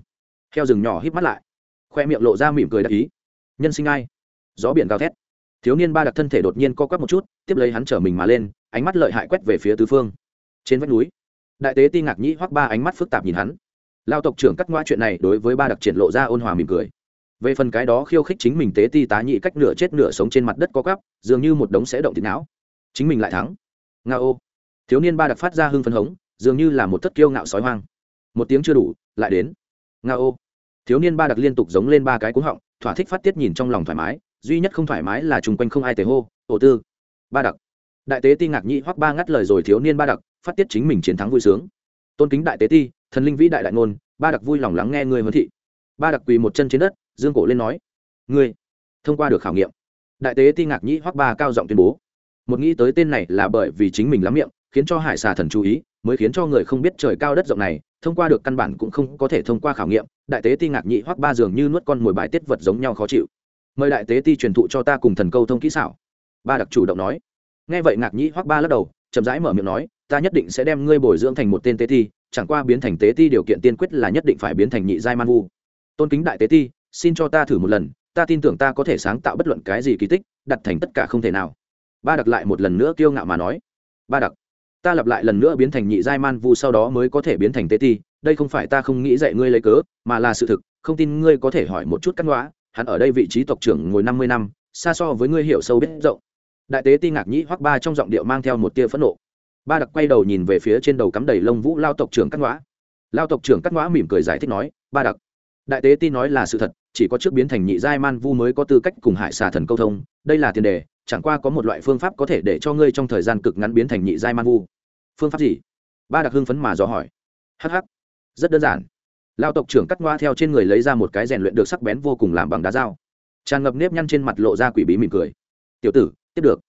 heo rừng nhỏ hít mắt lại, khoe miệng lộ ra mỉm cười đặc ý. Nhân sinh ai? Gió biển gào thét. Thiếu niên ba đặc thân thể đột nhiên co quắp một chút, tiếp lấy hắn trở mình mà lên, ánh mắt lợi hại quét về phía tứ phương. Trên vách núi đại tế ti ngạc nhĩ hoắc ba ánh mắt phức tạp nhìn hắn. Lao tộc trưởng cắt ngoa chuyện này đối với ba đặc triển lộ ra ôn hòa mỉm cười. Về phần cái đó khiêu khích chính mình tế ti tá nhị cách nửa chết nửa sống trên mặt đất co quắp dường như một đống sẽ động thịt não. Chính mình lại thắng. Nga ô. Thiếu niên ba đặc phát ra hưng phấn hống, dường như là một thất kiêu ngạo sói hoang. Một tiếng chưa đủ, lại đến. Nga ô. Thiếu niên ba đặc liên tục giống lên ba cái cúng họng, thỏa thích phát tiết nhìn trong lòng thoải mái, duy nhất không thoải mái là chung quanh không ai tề hô ổ tư. Ba đặc. Đại tế ti ngạc nhị hoắc ba ngắt lời rồi thiếu niên ba đặc phát tiết chính mình chiến thắng vui sướng. Tôn kính đại tế ti, thần linh vĩ đại đại ngôn, ba đặc vui lòng lắng nghe người huấn thị. Ba đặc quỳ một chân trên đất, dương cổ lên nói, ngươi, thông qua được khảo nghiệm. Đại tế ti ngạc nhĩ hoắc ba cao giọng tuyên bố, một nghĩ tới tên này là bởi vì chính mình lắm miệng, khiến cho hải xà thần chú ý, mới khiến cho người không biết trời cao đất rộng này, thông qua được căn bản cũng không có thể thông qua khảo nghiệm. Đại tế ti ngạc nhị hoắc ba dường như nuốt con mồi bài tiết vật giống nhau khó chịu. Mời đại tế ti truyền thụ cho ta cùng thần câu thông kỹ xảo. Ba đặc chủ động nói. Nghe vậy ngạc nhị hoắc ba lắc đầu, chậm rãi mở miệng nói ta nhất định sẽ đem ngươi bồi dưỡng thành một tên tế ti, chẳng qua biến thành tế ti điều kiện tiên quyết là nhất định phải biến thành nhị giai man vu. Tôn kính đại tế ti, xin cho ta thử một lần, ta tin tưởng ta có thể sáng tạo bất luận cái gì kỳ tích, đặt thành tất cả không thể nào. Ba đặc lại một lần nữa kiêu ngạo mà nói. Ba đặc, ta lặp lại lần nữa biến thành nhị giai man vu sau đó mới có thể biến thành tế ti, đây không phải ta không nghĩ dạy ngươi lấy cớ, mà là sự thực, không tin ngươi có thể hỏi một chút căn ngõa hắn ở đây vị trí tộc trưởng ngồi năm mươi năm, xa so với ngươi hiểu sâu biết rộng. Đại tế ti ngạc nhĩ hoắc ba trong giọng điệu mang theo một tia phẫn nộ ba đặc quay đầu nhìn về phía trên đầu cắm đầy lông vũ lao tộc trưởng cắt ngõa lao tộc trưởng cắt ngõa mỉm cười giải thích nói, ba đặc, đại tế ti nói là sự thật, chỉ có trước biến thành nhị giai man vu mới có tư cách cùng hải xà thần câu thông, đây là tiền đề, chẳng qua có một loại phương pháp có thể để cho ngươi trong thời gian cực ngắn biến thành nhị giai man vu. Phương pháp gì? Ba đặc hưng phấn mà dò hỏi. Hh rất đơn giản. Lao tộc trưởng cắt ngoa theo trên người lấy ra một cái rèn luyện được sắc bén vô cùng làm bằng đá dao. Tràn ngập nếp nhăn trên mặt lộ ra quỷ bí mỉm cười. Tiểu tử, tiếp được.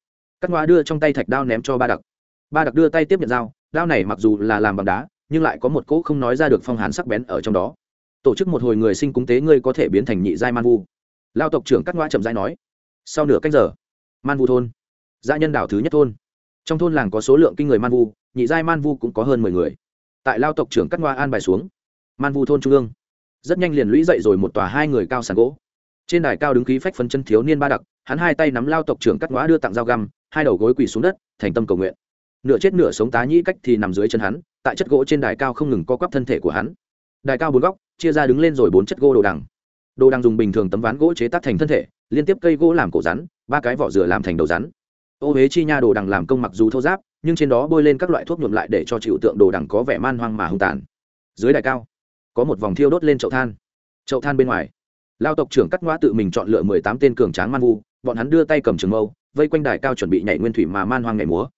Cắt ngoa đưa trong tay thạch đao ném cho ba đặc ba đặc đưa tay tiếp nhận dao đao này mặc dù là làm bằng đá, nhưng lại có một cỗ không nói ra được phong hàn sắc bén ở trong đó. Tổ chức một hồi người sinh cúng tế ngươi có thể biến thành nhị giai man vu. Lao tộc trưởng cắt ngoa chậm dãi nói, sau nửa canh giờ, man vu thôn gia nhân đảo thứ nhất thôn. Trong thôn làng có số lượng kinh người man vu, nhị giai man vu cũng có hơn mười người. Tại lao tộc trưởng cắt ngoa an bài xuống, man vu thôn trung ương, rất nhanh liền lũy dậy rồi một tòa hai người cao sàn gỗ. Trên đài cao đứng khí phách phấn chân thiếu niên ba đặc, hắn hai tay nắm lao tộc trưởng cắt ngoa đưa tặng dao găm, hai đầu gối quỳ xuống đất, thành tâm cầu nguyện nửa chết nửa sống tá nhĩ cách thì nằm dưới chân hắn, tại chất gỗ trên đài cao không ngừng co quắp thân thể của hắn. Đài cao bốn góc, chia ra đứng lên rồi bốn chất gỗ đồ đằng. Đồ đằng dùng bình thường tấm ván gỗ chế tác thành thân thể, liên tiếp cây gỗ làm cổ rắn, ba cái vỏ dừa làm thành đầu rắn. Ô huế chi nha đồ đằng làm công mặc dù thô giáp, nhưng trên đó bôi lên các loại thuốc nhuộm lại để cho chịu tượng đồ đằng có vẻ man hoang mà hung tàn. Dưới đài cao, có một vòng thiêu đốt lên chậu than. Chậu than bên ngoài, lao tộc trưởng cắt ngoã tự mình chọn lựa mười tám tên cường tráng man vu, bọn hắn đưa tay cầm trường mâu, vây quanh đài cao chuẩn bị nhảy nguyên thủy mà man hoang nhảy múa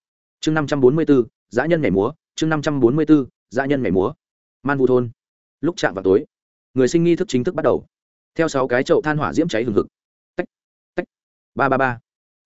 chương năm trăm bốn mươi bốn, dã nhân nhảy múa. Chương năm trăm bốn mươi bốn, dã nhân nhảy múa. Man vu thôn. Lúc chạm vào tối, người sinh nghi thức chính thức bắt đầu. Theo sáu cái chậu than hỏa diễm cháy hừng hực. Tách tách. Ba ba ba.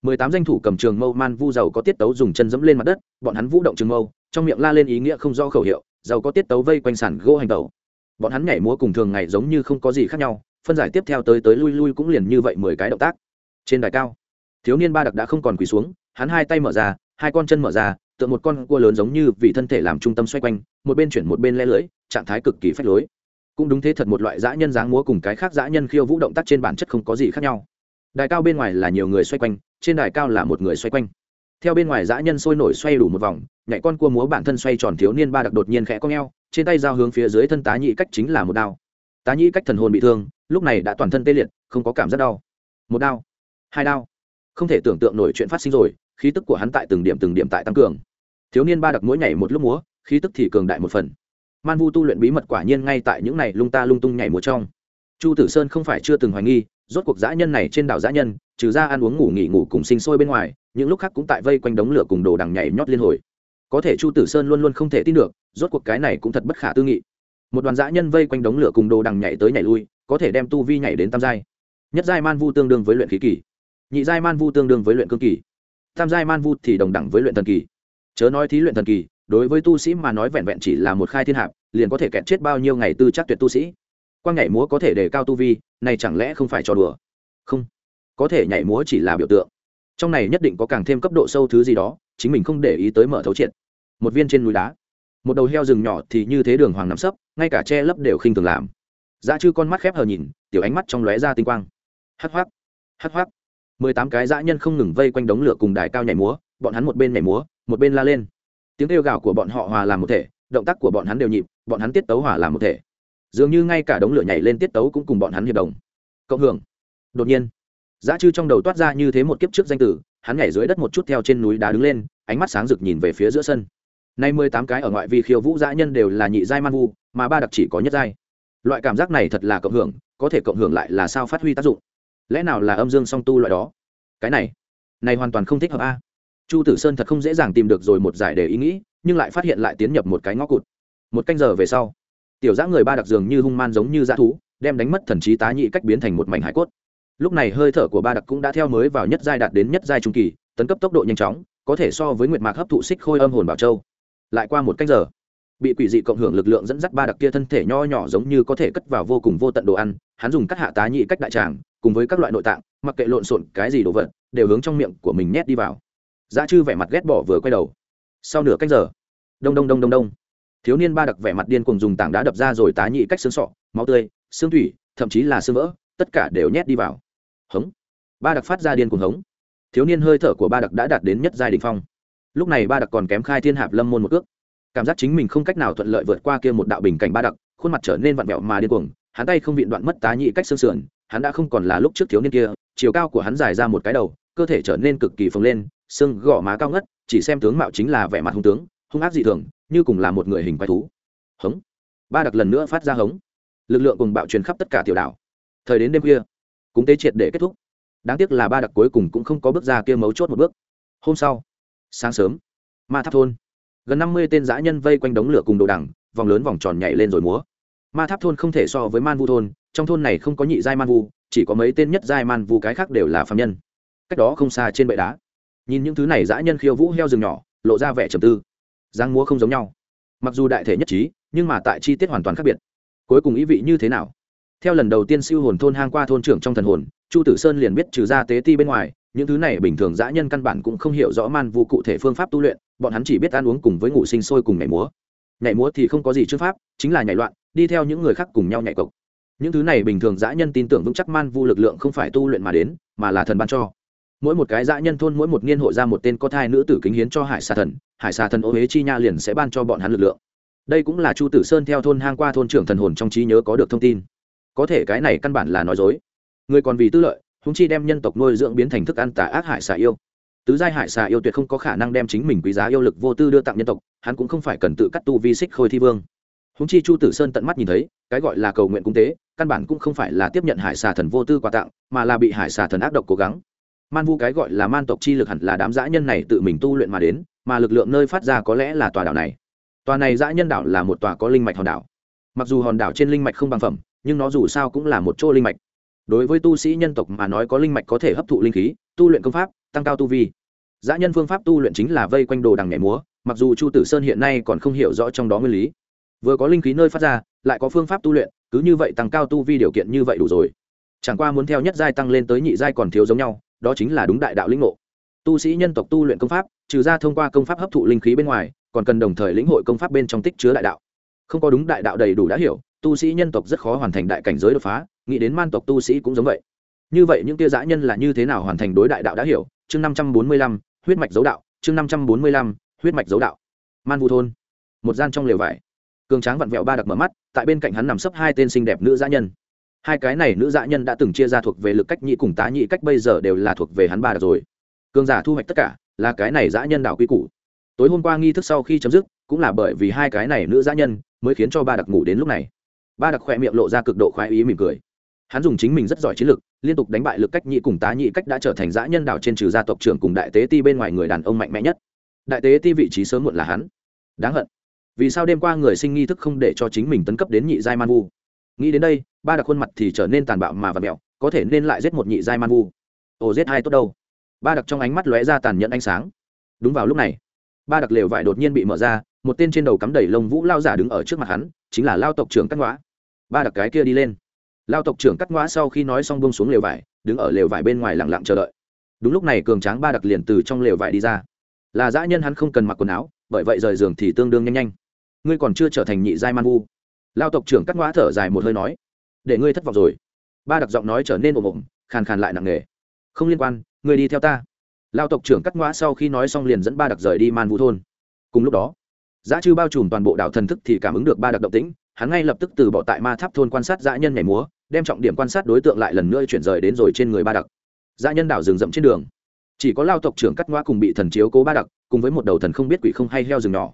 Mười tám danh thủ cầm trường mâu man vu giàu có tiết tấu dùng chân dẫm lên mặt đất, bọn hắn vũ động trường mâu, trong miệng la lên ý nghĩa không do khẩu hiệu, giàu có tiết tấu vây quanh sản gỗ hành tẩu. Bọn hắn nhảy múa cùng thường ngày giống như không có gì khác nhau, phân giải tiếp theo tới tới lui lui cũng liền như vậy mười cái động tác. Trên đài cao, thiếu niên ba đặc đã không còn quỳ xuống, hắn hai tay mở ra hai con chân mở ra tựa một con cua lớn giống như vì thân thể làm trung tâm xoay quanh, một bên chuyển một bên le lưỡi, trạng thái cực kỳ phách lối. Cũng đúng thế thật một loại dã nhân dáng múa cùng cái khác dã nhân khiêu vũ động tác trên bản chất không có gì khác nhau. Đài cao bên ngoài là nhiều người xoay quanh, trên đài cao là một người xoay quanh. Theo bên ngoài dã nhân sôi nổi xoay đủ một vòng, nhảy con cua múa bản thân xoay tròn thiếu niên ba đặc đột nhiên khẽ cong eo, trên tay dao hướng phía dưới thân tá nhị cách chính là một đao. Tá nhị cách thần hồn bị thương, lúc này đã toàn thân tê liệt, không có cảm giác đau. Một đao, hai đao không thể tưởng tượng nổi chuyện phát sinh rồi, khí tức của hắn tại từng điểm từng điểm tại tăng cường. Thiếu niên ba đặc mỗi nhảy một lúc múa, khí tức thì cường đại một phần. Man vu tu luyện bí mật quả nhiên ngay tại những này lung ta lung tung nhảy múa trong. Chu tử sơn không phải chưa từng hoài nghi, rốt cuộc dã nhân này trên đảo dã nhân, trừ ra ăn uống ngủ nghỉ ngủ cùng sinh sôi bên ngoài, những lúc khác cũng tại vây quanh đống lửa cùng đồ đằng nhảy nhót liên hồi. Có thể chu tử sơn luôn luôn không thể tin được, rốt cuộc cái này cũng thật bất khả tư nghị. Một đoàn dã nhân vây quanh đống lửa cùng đồ đằng nhảy tới nhảy lui, có thể đem tu vi nhảy đến tam giai. Nhất giai man vu tương đương với luyện khí kỳ nhị giai man vu tương đương với luyện cương kỳ, tam giai man vu thì đồng đẳng với luyện thần kỳ. Chớ nói thí luyện thần kỳ, đối với tu sĩ mà nói vẹn vẹn chỉ là một khai thiên hạp, liền có thể kẹt chết bao nhiêu ngày tư chắc tuyệt tu sĩ. Quang nhảy múa có thể đề cao tu vi, này chẳng lẽ không phải trò đùa? Không. Có thể nhảy múa chỉ là biểu tượng. Trong này nhất định có càng thêm cấp độ sâu thứ gì đó, chính mình không để ý tới mở thấu triệt. Một viên trên núi đá. Một đầu heo rừng nhỏ thì như thế đường hoàng nằm sấp, ngay cả che lấp đều khinh thường làm. Dã chư con mắt khép hờ nhìn, tiểu ánh mắt trong lóe ra tinh quang. Hắc hoác hắc hoác mười tám cái dã nhân không ngừng vây quanh đống lửa cùng đài cao nhảy múa, bọn hắn một bên nhảy múa, một bên la lên. Tiếng kêu gào của bọn họ hòa làm một thể, động tác của bọn hắn đều nhịp, bọn hắn tiết tấu hòa làm một thể. Dường như ngay cả đống lửa nhảy lên tiết tấu cũng cùng bọn hắn hiệp đồng. Cộng hưởng. Đột nhiên, dã chư trong đầu toát ra như thế một kiếp trước danh tử, hắn nhảy dưới đất một chút theo trên núi đá đứng lên, ánh mắt sáng rực nhìn về phía giữa sân. Nay mười tám cái ở ngoại vi khiêu vũ dã nhân đều là nhị giai man vu, mà ba đặc chỉ có nhất giai. Loại cảm giác này thật là cộng hưởng, có thể cộng hưởng lại là sao phát huy tác dụng lẽ nào là âm dương song tu loại đó? Cái này này hoàn toàn không thích hợp a. Chu tử sơn thật không dễ dàng tìm được rồi một giải để ý nghĩ, nhưng lại phát hiện lại tiến nhập một cái ngõ cụt. Một canh giờ về sau, tiểu giã người ba đặc dường như hung man giống như dã thú, đem đánh mất thần trí tá nhị cách biến thành một mảnh hải cốt. Lúc này hơi thở của ba đặc cũng đã theo mới vào nhất giai đạt đến nhất giai trung kỳ, tấn cấp tốc độ nhanh chóng, có thể so với nguyệt mạc hấp thụ xích khôi âm hồn bảo châu. Lại qua một cách giờ, bị quỷ dị cộng hưởng lực lượng dẫn dắt ba đặc kia thân thể nho nhỏ giống như có thể cất vào vô cùng vô tận đồ ăn, hắn dùng cắt hạ tá nhị cách đại tràng cùng với các loại nội tạng, mặc kệ lộn xộn cái gì đồ vật, đều hướng trong miệng của mình nhét đi vào. Dã chư vẻ mặt ghét bỏ vừa quay đầu. Sau nửa cách giờ, đông đông đông đông đông. Thiếu niên ba đặc vẻ mặt điên cùng dùng tảng đá đập ra rồi tá nhị cách xương sọ, máu tươi, xương thủy, thậm chí là xương vỡ, tất cả đều nhét đi vào. Hống. Ba đặc phát ra điên cùng hống. Thiếu niên hơi thở của ba đặc đã đạt đến nhất giai đình phong. Lúc này ba đặc còn kém khai thiên hạp lâm môn một ước cảm giác chính mình không cách nào thuận lợi vượt qua kia một đạo bình cảnh ba đặc, khuôn mặt trở nên vặn vẹo mà điên cuồng, hắn tay không vịn đoạn mất tá nhị cách xương sườn hắn đã không còn là lúc trước thiếu niên kia, chiều cao của hắn dài ra một cái đầu, cơ thể trở nên cực kỳ phồng lên, xương gò má cao ngất, chỉ xem tướng mạo chính là vẻ mặt hung tướng, hung ác dị thường, như cùng là một người hình quái thú. Hống. Ba đặc lần nữa phát ra hống. Lực lượng cùng bạo truyền khắp tất cả tiểu đảo. Thời đến đêm khuya, cúng tế triệt để kết thúc. Đáng tiếc là ba đặc cuối cùng cũng không có bước ra kia mấu chốt một bước. Hôm sau, sáng sớm, ma tháp thôn, gần năm mươi tên dã nhân vây quanh đống lửa cùng đồ đằng, vòng lớn vòng tròn nhảy lên rồi múa ma tháp thôn không thể so với man vu thôn, trong thôn này không có nhị giai man vu, chỉ có mấy tên nhất giai man vu cái khác đều là phạm nhân. Cách đó không xa trên bệ đá, nhìn những thứ này dã nhân khiêu vũ heo rừng nhỏ, lộ ra vẻ trầm tư. Giang múa không giống nhau. Mặc dù đại thể nhất trí, nhưng mà tại chi tiết hoàn toàn khác biệt. Cuối cùng ý vị như thế nào? Theo lần đầu tiên siêu hồn thôn hang qua thôn trưởng trong thần hồn, chu tử sơn liền biết trừ ra tế ti bên ngoài, những thứ này bình thường dã nhân căn bản cũng không hiểu rõ man vu cụ thể phương pháp tu luyện, bọn hắn chỉ biết ăn uống cùng với ngủ sinh sôi cùng nhảy múa. Nhảy múa thì không có gì chương pháp, chính là nhảy loạn đi theo những người khác cùng nhau nhảy cộc. Những thứ này bình thường dã nhân tin tưởng vững chắc man vu lực lượng không phải tu luyện mà đến, mà là thần ban cho. Mỗi một cái dã nhân thôn mỗi một niên hội ra một tên có thai nữ tử kính hiến cho hải xà thần, hải xà thần ô huế chi nha liền sẽ ban cho bọn hắn lực lượng. Đây cũng là chu tử sơn theo thôn hang qua thôn trưởng thần hồn trong trí nhớ có được thông tin. Có thể cái này căn bản là nói dối. Người còn vì tư lợi húng chi đem nhân tộc nuôi dưỡng biến thành thức ăn tà ác hải xà yêu. Tứ giai hải xà yêu tuyệt không có khả năng đem chính mình quý giá yêu lực vô tư đưa tặng nhân tộc, hắn cũng không phải cần tự cắt tu vi xích khôi thi vương húng chi chu tử sơn tận mắt nhìn thấy, cái gọi là cầu nguyện cung tế, căn bản cũng không phải là tiếp nhận hải xà thần vô tư quà tặng, mà là bị hải xà thần ác độc cố gắng. Man vu cái gọi là man tộc chi lực hẳn là đám dã nhân này tự mình tu luyện mà đến, mà lực lượng nơi phát ra có lẽ là tòa đảo này. Tòa này dã nhân đảo là một tòa có linh mạch hòn đảo. Mặc dù hòn đảo trên linh mạch không bằng phẩm, nhưng nó dù sao cũng là một chỗ linh mạch. Đối với tu sĩ nhân tộc mà nói có linh mạch có thể hấp thụ linh khí, tu luyện công pháp, tăng cao tu vi. Dã nhân phương pháp tu luyện chính là vây quanh đồ đằng nhảy múa, mặc dù chu tử sơn hiện nay còn không hiểu rõ trong đó nguyên lý vừa có linh khí nơi phát ra, lại có phương pháp tu luyện, cứ như vậy tăng cao tu vi điều kiện như vậy đủ rồi. Chẳng qua muốn theo nhất giai tăng lên tới nhị giai còn thiếu giống nhau, đó chính là đúng đại đạo lĩnh ngộ. Tu sĩ nhân tộc tu luyện công pháp, trừ ra thông qua công pháp hấp thụ linh khí bên ngoài, còn cần đồng thời lĩnh hội công pháp bên trong tích chứa đại đạo. Không có đúng đại đạo đầy đủ đã hiểu, tu sĩ nhân tộc rất khó hoàn thành đại cảnh giới đột phá, nghĩ đến man tộc tu sĩ cũng giống vậy. Như vậy những tia giã nhân là như thế nào hoàn thành đối đại đạo đã hiểu? Chương năm trăm bốn mươi lăm, huyết mạch dấu đạo, chương năm trăm bốn mươi lăm, huyết mạch dấu đạo. Man vu thôn. Một gian trong lều vải cường tráng vặn vẹo ba đặc mở mắt, tại bên cạnh hắn nằm sấp hai tên xinh đẹp nữ dã nhân. Hai cái này nữ dã nhân đã từng chia ra thuộc về lực cách nhị cùng tá nhị cách bây giờ đều là thuộc về hắn ba đặc rồi. Cường giả thu hoạch tất cả là cái này dã nhân đảo quy củ. Tối hôm qua nghi thức sau khi chấm dứt, cũng là bởi vì hai cái này nữ dã nhân mới khiến cho ba đặc ngủ đến lúc này. Ba đặc khoe miệng lộ ra cực độ khoái ý mỉm cười. Hắn dùng chính mình rất giỏi chiến lực, liên tục đánh bại lực cách nhị cùng tá nhị cách đã trở thành dã nhân đảo trên trừ gia tộc trưởng cùng đại tế ti bên ngoài người đàn ông mạnh mẽ nhất. Đại tế ti vị trí sớm muộn là hắn. Đáng hận vì sao đêm qua người sinh nghi thức không để cho chính mình tấn cấp đến nhị giai man vu? Nghĩ đến đây, ba đặc khuôn mặt thì trở nên tàn bạo mà và mẹo, có thể nên lại giết một nhị giai man vu. Ồ, giết hai tốt đâu? Ba đặc trong ánh mắt lóe ra tàn nhẫn ánh sáng. Đúng vào lúc này, ba đặc lều vải đột nhiên bị mở ra, một tên trên đầu cắm đầy lông vũ lao giả đứng ở trước mặt hắn, chính là lao tộc trưởng cắt ngõa ba đặc cái kia đi lên. Lao tộc trưởng cắt ngõa sau khi nói xong bông xuống lều vải, đứng ở lều vải bên ngoài lặng lặng chờ đợi. Đúng lúc này cường tráng ba đặc liền từ trong lều vải đi ra. Là dã nhân hắn không cần mặc quần áo, bởi vậy rời giường thì tương đương nhanh nhanh ngươi còn chưa trở thành nhị giai man vu. Lao tộc trưởng cắt ngõa thở dài một hơi nói, để ngươi thất vọng rồi. Ba đặc giọng nói trở nên ồm ồm, khàn khàn lại nặng nề. Không liên quan, ngươi đi theo ta. Lao tộc trưởng cắt ngõa sau khi nói xong liền dẫn ba đặc rời đi man vu thôn. Cùng lúc đó, giá chư bao trùm toàn bộ đảo thần thức thì cảm ứng được ba đặc động tĩnh, hắn ngay lập tức từ bỏ tại ma tháp thôn quan sát dã nhân nhảy múa, đem trọng điểm quan sát đối tượng lại lần nữa chuyển rời đến rồi trên người ba đặc. Dã nhân đảo rừng rậm trên đường. Chỉ có lao tộc trưởng cắt ngoa cùng bị thần chiếu cố ba đặc, cùng với một đầu thần không biết quỷ không hay heo rừng nhỏ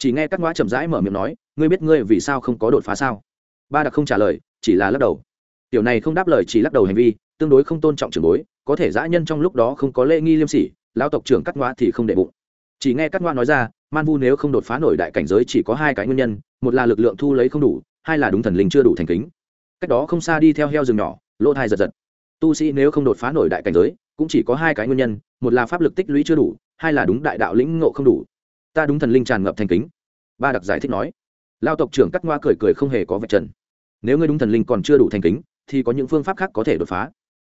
chỉ nghe cắt ngoa chậm rãi mở miệng nói, ngươi biết ngươi vì sao không có đột phá sao? Ba đặc không trả lời, chỉ là lắc đầu. Tiểu này không đáp lời, chỉ lắc đầu hành vi, tương đối không tôn trọng trưởng bối, có thể dã nhân trong lúc đó không có lễ nghi liêm sỉ lao tộc trưởng cắt ngoa thì không để bụng. Chỉ nghe cắt ngoa nói ra, man vu nếu không đột phá nổi đại cảnh giới chỉ có hai cái nguyên nhân, một là lực lượng thu lấy không đủ, hai là đúng thần linh chưa đủ thành kính. Cách đó không xa đi theo heo rừng nhỏ, lỗ thai giật giật. Tu sĩ nếu không đột phá nổi đại cảnh giới, cũng chỉ có hai cái nguyên nhân, một là pháp lực tích lũy chưa đủ, hai là đúng đại đạo lĩnh ngộ không đủ ta đúng thần linh tràn ngập thành kính. Ba đặc giải thích nói. Lao tộc trưởng cắt ngoa cười cười không hề có vật trần. Nếu ngươi đúng thần linh còn chưa đủ thành kính, thì có những phương pháp khác có thể đột phá.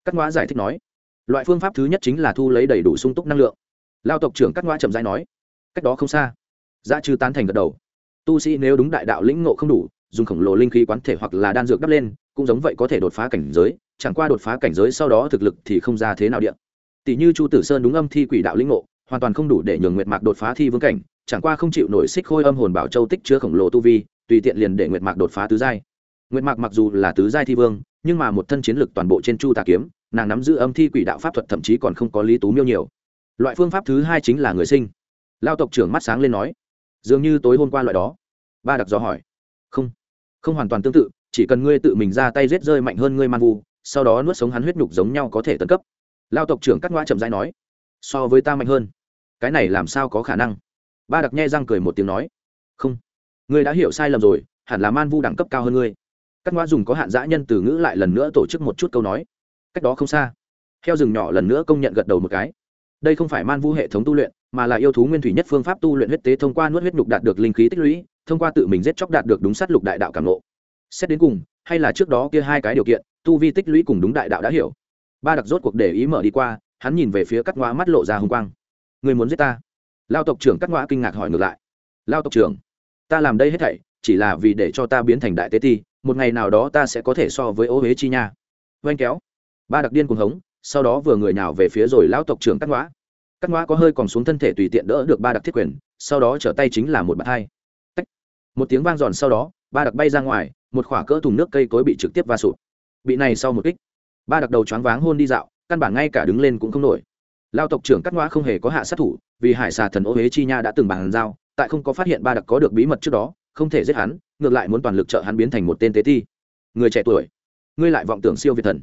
Cắt ngoa giải thích nói. Loại phương pháp thứ nhất chính là thu lấy đầy đủ sung túc năng lượng. Lao tộc trưởng cắt ngoa chậm rãi nói. Cách đó không xa. Dạ Dã chư tán thành gật đầu. Tu sĩ nếu đúng đại đạo lĩnh ngộ không đủ, dùng khổng lồ linh khí quán thể hoặc là đan dược đắp lên, cũng giống vậy có thể đột phá cảnh giới, chẳng qua đột phá cảnh giới sau đó thực lực thì không ra thế nào điện tỷ như chu tử sơn đúng âm thi quỷ đạo lĩnh ngộ, hoàn toàn không đủ để nhường nguyệt mạc đột phá thi vương cảnh chẳng qua không chịu nổi xích khôi âm hồn bảo châu tích chứa khổng lồ tu vi, tùy tiện liền để nguyệt mạc đột phá tứ giai. Nguyệt mạc mặc dù là tứ giai thi vương, nhưng mà một thân chiến lực toàn bộ trên chu tà kiếm, nàng nắm giữ âm thi quỷ đạo pháp thuật thậm chí còn không có lý tú miêu nhiều. Loại phương pháp thứ hai chính là người sinh. Lao tộc trưởng mắt sáng lên nói, dường như tối hôm qua loại đó. Ba đặc gió hỏi, không không hoàn toàn tương tự, chỉ cần ngươi tự mình ra tay rết rơi mạnh hơn ngươi man vu, sau đó nuốt sống hắn huyết nhục giống nhau có thể tấn cấp. Lao tộc trưởng cắt ngoa chậm rãi nói, so với ta mạnh hơn, cái này làm sao có khả năng? Ba đặc nhe răng cười một tiếng nói, không, ngươi đã hiểu sai lầm rồi, hẳn là man vu đẳng cấp cao hơn ngươi. Cắt ngoa dùng có hạn dã nhân từ ngữ lại lần nữa tổ chức một chút câu nói, cách đó không xa. Heo rừng nhỏ lần nữa công nhận gật đầu một cái. Đây không phải man vu hệ thống tu luyện, mà là yêu thú nguyên thủy nhất phương pháp tu luyện huyết tế thông qua nuốt huyết nhục đạt được linh khí tích lũy, thông qua tự mình giết chóc đạt được đúng sát lục đại đạo cảm lộ xét đến cùng, hay là trước đó kia hai cái điều kiện, tu vi tích lũy cùng đúng đại đạo đã hiểu. Ba đặc rốt cuộc để ý mở đi qua, hắn nhìn về phía cắt ngoa mắt lộ ra hùng quang. Người muốn giết ta? Lao tộc trưởng cắt ngoã kinh ngạc hỏi ngược lại. Lao tộc trưởng, ta làm đây hết thảy chỉ là vì để cho ta biến thành đại tế ti, một ngày nào đó ta sẽ có thể so với ô huế chi nha. Oanh kéo. Ba đặc điên cuồng hống, sau đó vừa người nào về phía rồi lão tộc trưởng cắt ngoã. Cắt ngoã có hơi còn xuống thân thể tùy tiện đỡ được ba đặc thiết quyền, sau đó trở tay chính là một bạt hai. Tách. một tiếng vang giòn sau đó, ba đặc bay ra ngoài, một khỏa cỡ thùng nước cây cối bị trực tiếp va sụp bị này sau một kích, ba đặc đầu choáng váng hôn đi dạo, căn bản ngay cả đứng lên cũng không nổi lao tộc trưởng cắt ngoa không hề có hạ sát thủ, vì hải xà thần ô huế chi nha đã từng bàn giao, tại không có phát hiện ba đặc có được bí mật trước đó, không thể giết hắn, ngược lại muốn toàn lực trợ hắn biến thành một tên tế ti. Người trẻ tuổi, ngươi lại vọng tưởng siêu việt thần.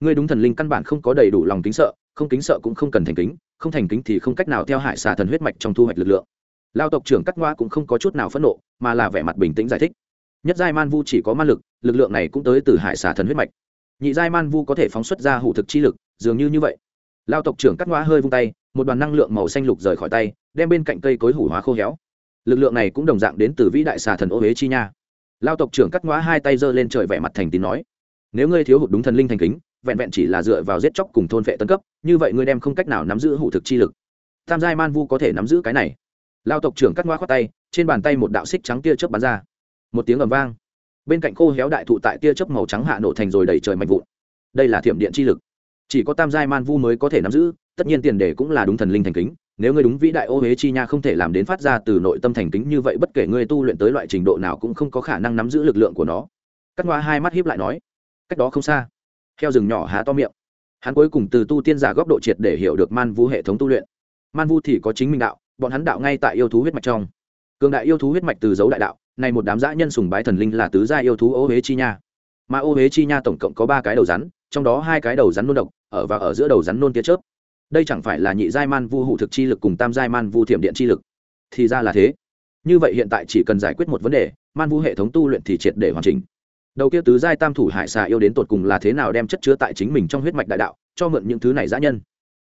Ngươi đúng thần linh căn bản không có đầy đủ lòng kính sợ, không kính sợ cũng không cần thành kính, không thành kính thì không cách nào theo hải xà thần huyết mạch trong thu hoạch lực lượng. Lao tộc trưởng cắt ngoa cũng không có chút nào phẫn nộ, mà là vẻ mặt bình tĩnh giải thích. Nhất giai man vu chỉ có man lực lực lượng này cũng tới từ hải xà thần huyết mạch. Nhị giai man vu có thể phóng xuất ra hủ thực chi lực, dường như như vậy lao tộc trưởng cắt ngoa hơi vung tay, một đoàn năng lượng màu xanh lục rời khỏi tay, đem bên cạnh cây cối hủ hóa khô héo. Lực lượng này cũng đồng dạng đến từ vĩ đại xà thần ô huế chi nha. Lao tộc trưởng cắt ngoa hai tay giơ lên trời vẻ mặt thành tín nói, nếu ngươi thiếu hụt đúng thần linh thành kính, vẹn vẹn chỉ là dựa vào giết chóc cùng thôn vệ tân cấp, như vậy ngươi đem không cách nào nắm giữ hủ thực chi lực. Tam giai man vu có thể nắm giữ cái này. Lao tộc trưởng cắt ngoa khoát tay, trên bàn tay một đạo xích trắng tia chớp bắn ra. Một tiếng ầm vang. Bên cạnh khô héo đại thụ tại tia chớp màu trắng hạ nổ thành rồi đầy trời mạnh vụn. Đây là thiểm điện chi lực chỉ có tam giai man vu mới có thể nắm giữ, tất nhiên tiền đề cũng là đúng thần linh thành kính, nếu ngươi đúng vĩ đại ô huế chi nha không thể làm đến phát ra từ nội tâm thành kính như vậy, bất kể ngươi tu luyện tới loại trình độ nào cũng không có khả năng nắm giữ lực lượng của nó. Cắt ngoa hai mắt hiếp lại nói, cách đó không xa, heo rừng nhỏ há to miệng. Hắn cuối cùng từ tu tiên giả góc độ triệt để hiểu được man vu hệ thống tu luyện. Man vu thì có chính minh đạo, bọn hắn đạo ngay tại yêu thú huyết mạch trong. Cường đại yêu thú huyết mạch từ dấu đại đạo này một đám dã nhân sùng bái thần linh là tứ gia yêu thú ô huế chi nha. Mà ô huế chi nha tổng cộng có ba cái đầu rắn trong đó hai cái đầu rắn nôn độc, ở và ở giữa đầu rắn nôn tia chớp. Đây chẳng phải là nhị giai man vu hụ thực chi lực cùng tam giai man vu thiểm điện chi lực. Thì ra là thế. Như vậy hiện tại chỉ cần giải quyết một vấn đề, man vu hệ thống tu luyện thì triệt để hoàn chỉnh. Đầu kia tứ giai tam thủ hải xà yêu đến tột cùng là thế nào đem chất chứa tại chính mình trong huyết mạch đại đạo, cho mượn những thứ này dã nhân?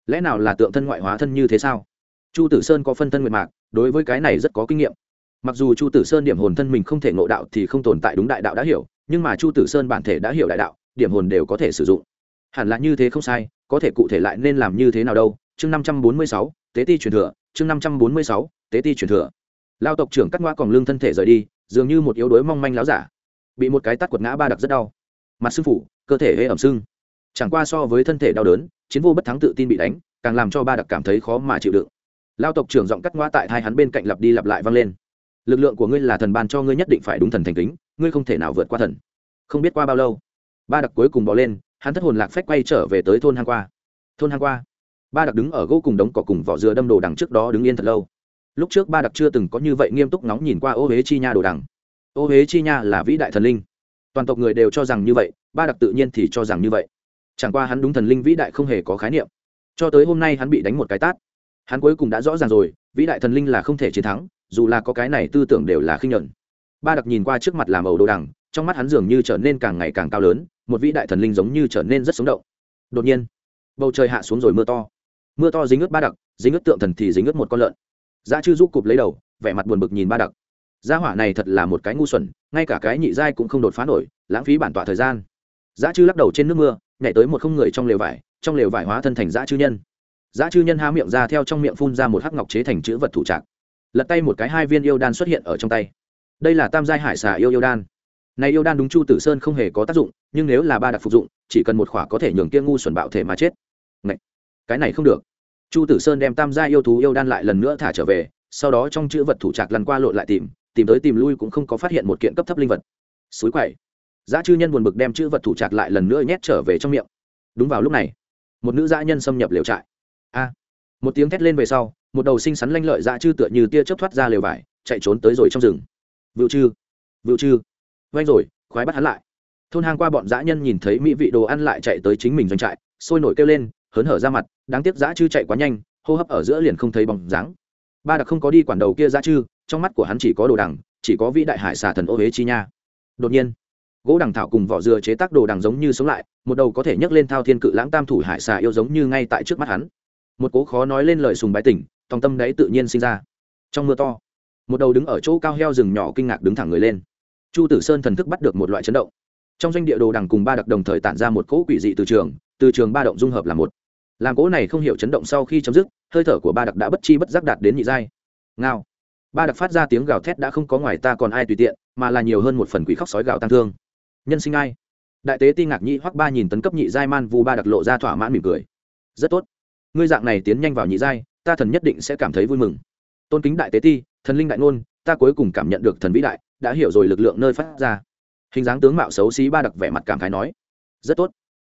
Lẽ nào là tượng thân ngoại hóa thân như thế sao? Chu tử sơn có phân thân nguyệt mạc, đối với cái này rất có kinh nghiệm. Mặc dù chu tử sơn điểm hồn thân mình không thể ngộ đạo thì không tồn tại đúng đại đạo đã hiểu, nhưng mà chu tử sơn bản thể đã hiểu đại đạo điểm hồn đều có thể sử dụng. Hẳn là như thế không sai, có thể cụ thể lại nên làm như thế nào đâu? Chương năm trăm bốn mươi sáu, tế ti truyền thừa. Chương năm trăm bốn mươi sáu, tế ti truyền thừa. Lao tộc trưởng cắt ngoa còn lương thân thể rời đi, dường như một yếu đuối mong manh láo giả. Bị một cái tắt quật ngã ba đặc rất đau. Mặt sưng phủ, cơ thể hễ ẩm sưng. Chẳng qua so với thân thể đau đớn, chiến vô bất thắng tự tin bị đánh, càng làm cho ba đặc cảm thấy khó mà chịu đựng. Lao tộc trưởng giọng cắt ngoa tại hai hắn bên cạnh lặp đi lặp lại vang lên. Lực lượng của ngươi là thần ban cho ngươi nhất định phải đúng thần thành kính, ngươi không thể nào vượt qua thần. Không biết qua bao lâu ba đặc cuối cùng bỏ lên, hắn thất hồn lạc phách quay trở về tới thôn hang qua. Thôn hang qua. Ba đặc đứng ở gỗ cùng đống cỏ cùng vỏ dừa đâm đồ đằng trước đó đứng yên thật lâu. Lúc trước ba đặc chưa từng có như vậy nghiêm túc nóng nhìn qua ô huế chi nha đồ đằng. Ô huế chi nha là vĩ đại thần linh. Toàn tộc người đều cho rằng như vậy, ba đặc tự nhiên thì cho rằng như vậy. Chẳng qua hắn đúng thần linh vĩ đại không hề có khái niệm. Cho tới hôm nay hắn bị đánh một cái tát. Hắn cuối cùng đã rõ ràng rồi, vĩ đại thần linh là không thể chiến thắng, dù là có cái này tư tưởng đều là khinh nhuận. Ba đặc nhìn qua trước mặt làm ẩu đồ đằng, trong mắt hắn dường như trở nên càng ngày càng cao lớn một vĩ đại thần linh giống như trở nên rất sống động. Đột nhiên, bầu trời hạ xuống rồi mưa to. Mưa to dính ướt ba đặc, dính ướt tượng thần thì dính ướt một con lợn. Giá chư giúp cụp lấy đầu, vẻ mặt buồn bực nhìn ba đặc. Gia hỏa này thật là một cái ngu xuẩn, ngay cả cái nhị giai cũng không đột phá nổi, lãng phí bản tọa thời gian. Giá chư lắc đầu trên nước mưa, nhảy tới một không người trong lều vải, trong lều vải hóa thân thành giá chư nhân. Giá chư nhân há miệng ra theo trong miệng phun ra một hắc ngọc chế thành chữ vật thủ trạc. Lật tay một cái hai viên yêu đan xuất hiện ở trong tay. Đây là tam giai hải xà yêu yêu đan. Này yêu đan đúng chu tử sơn không hề có tác dụng nhưng nếu là ba đặc phục dụng, chỉ cần một khỏa có thể nhường kia ngu xuẩn bạo thể mà chết. Ngậy! cái này không được. Chu tử sơn đem tam gia yêu thú yêu đan lại lần nữa thả trở về, sau đó trong chữ vật thủ trạc lần qua lộn lại tìm tìm tới tìm lui cũng không có phát hiện một kiện cấp thấp linh vật. Suối quậy giá chư nhân buồn bực đem chữ vật thủ trạc lại lần nữa nhét trở về trong miệng. Đúng vào lúc này, một nữ dã nhân xâm nhập lều trại. A, một tiếng thét lên về sau, một đầu xinh xắn lanh lợi dã chư tựa như tia chớp thoát ra lều vải, chạy trốn tới rồi trong rừng. Vựu chư vựu chư. Vanh rồi, khoái bắt hắn lại thôn hang qua bọn dã nhân nhìn thấy mỹ vị đồ ăn lại chạy tới chính mình doanh trại, sôi nổi kêu lên, hớn hở ra mặt, đáng tiếc dã chư chạy quá nhanh, hô hấp ở giữa liền không thấy bóng dáng. Ba đặc không có đi quản đầu kia dã chư, trong mắt của hắn chỉ có đồ đằng, chỉ có vĩ đại hải xà thần ô huế chi nha. Đột nhiên, gỗ đằng thảo cùng vỏ dừa chế tác đồ đằng giống như sống lại, một đầu có thể nhấc lên thao thiên cự lãng tam thủ hải xà yêu giống như ngay tại trước mắt hắn. Một cố khó nói lên lời sùng bái tỉnh tòng tâm đấy tự nhiên sinh ra. Trong mưa to, một đầu đứng ở chỗ cao heo rừng nhỏ kinh ngạc đứng thẳng người lên. Chu tử sơn thần thức bắt được một loại chấn động trong doanh địa đồ đằng cùng ba đặc đồng thời tản ra một cỗ quỷ dị từ trường từ trường ba động dung hợp là một. Làm cỗ này không hiểu chấn động sau khi chấm dứt, hơi thở của ba đặc đã bất chi bất giác đạt đến nhị giai. Ngao. Ba đặc phát ra tiếng gào thét đã không có ngoài ta còn ai tùy tiện, mà là nhiều hơn một phần quỷ khóc sói gào tăng thương. Nhân sinh ai? Đại tế ti ngạc nhị hoắc ba nhìn tấn cấp nhị giai man vu ba đặc lộ ra thỏa mãn mỉm cười. Rất tốt. Ngươi dạng này tiến nhanh vào nhị giai, ta thần nhất định sẽ cảm thấy vui mừng. Tôn kính đại tế ti, thần linh đại ngôn, ta cuối cùng cảm nhận được thần vĩ đại, đã hiểu rồi lực lượng nơi phát ra hình dáng tướng mạo xấu xí ba đặc vẻ mặt cảm khái nói, rất tốt.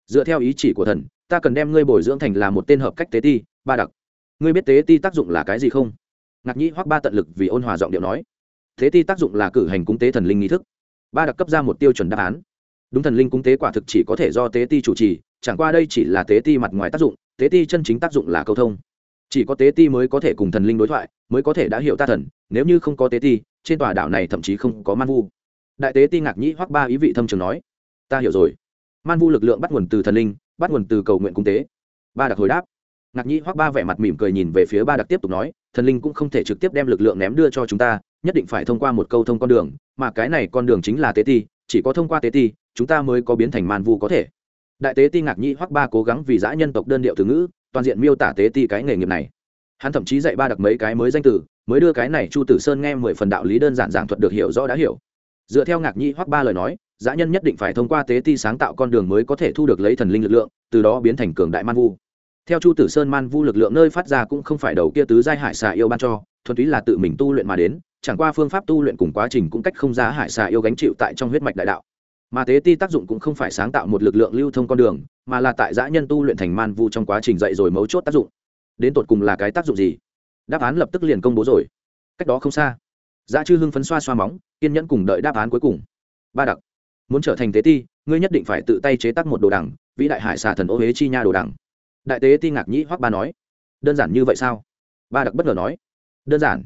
Dựa theo ý chỉ của thần, ta cần đem ngươi bồi dưỡng thành là một tên hợp cách tế ti, ba đặc. Ngươi biết tế ti tác dụng là cái gì không? Ngạc nhĩ hoắc ba tận lực vì ôn hòa giọng điệu nói, tế ti tác dụng là cử hành cúng tế thần linh nghi thức. Ba đặc cấp ra một tiêu chuẩn đáp án. Đúng thần linh cúng tế quả thực chỉ có thể do tế ti chủ trì, chẳng qua đây chỉ là tế ti mặt ngoài tác dụng, tế ti chân chính tác dụng là câu thông. Chỉ có tế ti mới có thể cùng thần linh đối thoại, mới có thể đã hiểu ta thần, nếu như không có tế ti, trên tòa đảo này thậm chí không có man vu đại tế ti ngạc nhĩ hoắc ba ý vị thâm trường nói, ta hiểu rồi. Man vu lực lượng bắt nguồn từ thần linh, bắt nguồn từ cầu nguyện cung tế. Ba đặc hồi đáp. Ngạc nhĩ hoắc ba vẻ mặt mỉm cười nhìn về phía ba đặc tiếp tục nói, thần linh cũng không thể trực tiếp đem lực lượng ném đưa cho chúng ta, nhất định phải thông qua một câu thông con đường, mà cái này con đường chính là tế ti, chỉ có thông qua tế ti, chúng ta mới có biến thành man vu có thể. Đại tế ti ngạc nhĩ hoắc ba cố gắng vì giã nhân tộc đơn điệu từ ngữ, toàn diện miêu tả tế ti cái nghề nghiệp này. Hắn thậm chí dạy ba đặc mấy cái mới danh từ, mới đưa cái này chu tử sơn nghe mười phần đạo lý đơn giản giảng thuật được hiểu rõ đã hiểu dựa theo ngạc Nhi hoắc ba lời nói, dã nhân nhất định phải thông qua tế ti sáng tạo con đường mới có thể thu được lấy thần linh lực lượng, từ đó biến thành cường đại man vu. Theo chu tử sơn man vu lực lượng nơi phát ra cũng không phải đầu kia tứ giai hải xà yêu ban cho, thuần túy là tự mình tu luyện mà đến, chẳng qua phương pháp tu luyện cùng quá trình cũng cách không giá hải xà yêu gánh chịu tại trong huyết mạch đại đạo. Mà tế ti tác dụng cũng không phải sáng tạo một lực lượng lưu thông con đường, mà là tại dã nhân tu luyện thành man vu trong quá trình dạy rồi mấu chốt tác dụng. Đến tột cùng là cái tác dụng gì? Đáp án lập tức liền công bố rồi. Cách đó không xa dã chư hưng phấn xoa xoa móng, kiên nhẫn cùng đợi đáp án cuối cùng. Ba đặc, muốn trở thành tế ti, ngươi nhất định phải tự tay chế tác một đồ đằng, vĩ đại hải xà thần ô huế chi nha đồ đằng. Đại tế ti ngạc nhĩ hoắc ba nói. Đơn giản như vậy sao? Ba đặc bất ngờ nói. Đơn giản.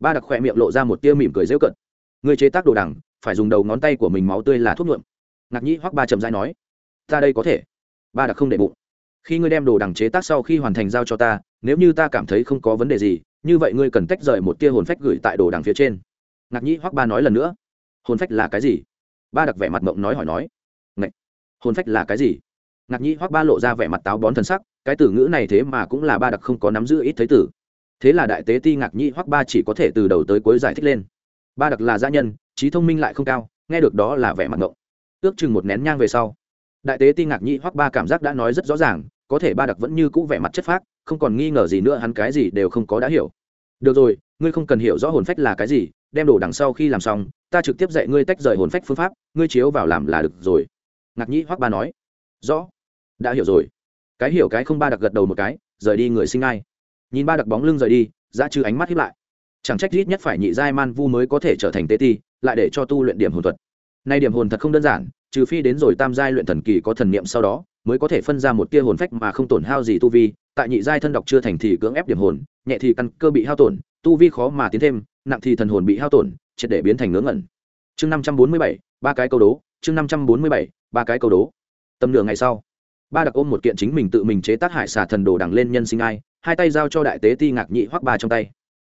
Ba đặc khỏe miệng lộ ra một tia mỉm cười rêu cận ngươi chế tác đồ đằng, phải dùng đầu ngón tay của mình máu tươi là thuốc nhuộm. Ngạc nhĩ hoắc ba chậm dãi nói. Ta đây có thể. Ba đặc không để bụng. Khi ngươi đem đồ đằng chế tác sau khi hoàn thành giao cho ta, nếu như ta cảm thấy không có vấn đề gì như vậy ngươi cần tách rời một tia hồn phách gửi tại đồ đằng phía trên. Ngạc nhĩ hoắc ba nói lần nữa. Hồn phách là cái gì? Ba đặc vẻ mặt mộng nói hỏi nói. Ngậy! hồn phách là cái gì? Ngạc nhĩ hoắc ba lộ ra vẻ mặt táo bón thân sắc, cái từ ngữ này thế mà cũng là ba đặc không có nắm giữ ít thấy tử thế là đại tế ti ngạc nhĩ hoắc ba chỉ có thể từ đầu tới cuối giải thích lên. Ba đặc là gia nhân, trí thông minh lại không cao, nghe được đó là vẻ mặt ngộng ước chừng một nén nhang về sau, đại tế ti ngạc nhĩ hoắc ba cảm giác đã nói rất rõ ràng, có thể ba đặc vẫn như cũ vẻ mặt chất phác không còn nghi ngờ gì nữa, hắn cái gì đều không có đã hiểu. Được rồi, ngươi không cần hiểu rõ hồn phách là cái gì, đem đồ đằng sau khi làm xong, ta trực tiếp dạy ngươi tách rời hồn phách phương pháp, ngươi chiếu vào làm là được rồi. Ngạc nhĩ hoắc ba nói. Rõ. Đã hiểu rồi. Cái hiểu cái không ba đặc gật đầu một cái, rời đi người sinh ai. Nhìn ba đặc bóng lưng rời đi ra trừ ánh mắt hiếp lại. Chẳng trách ít nhất phải nhị giai man vu mới có thể trở thành tế ti, lại để cho tu luyện điểm hồn thuật. Nay điểm hồn thật không đơn giản, trừ phi đến rồi tam giai luyện thần kỳ có thần niệm sau đó mới có thể phân ra một tia hồn phách mà không tổn hao gì tu vi, tại nhị giai thân đọc chưa thành thì cưỡng ép điểm hồn, nhẹ thì căn cơ bị hao tổn, tu vi khó mà tiến thêm, nặng thì thần hồn bị hao tổn, triệt để biến thành ngớ ngẩn. Chương năm trăm bốn mươi bảy, ba cái câu đố, chương năm trăm bốn mươi bảy, ba cái câu đố. Tầm nửa ngày sau, ba đặc ôm một kiện chính mình tự mình chế tác hải xà thần đồ đằng lên nhân sinh ai, hai tay giao cho đại tế ti ngạc nhị hoắc ba trong tay.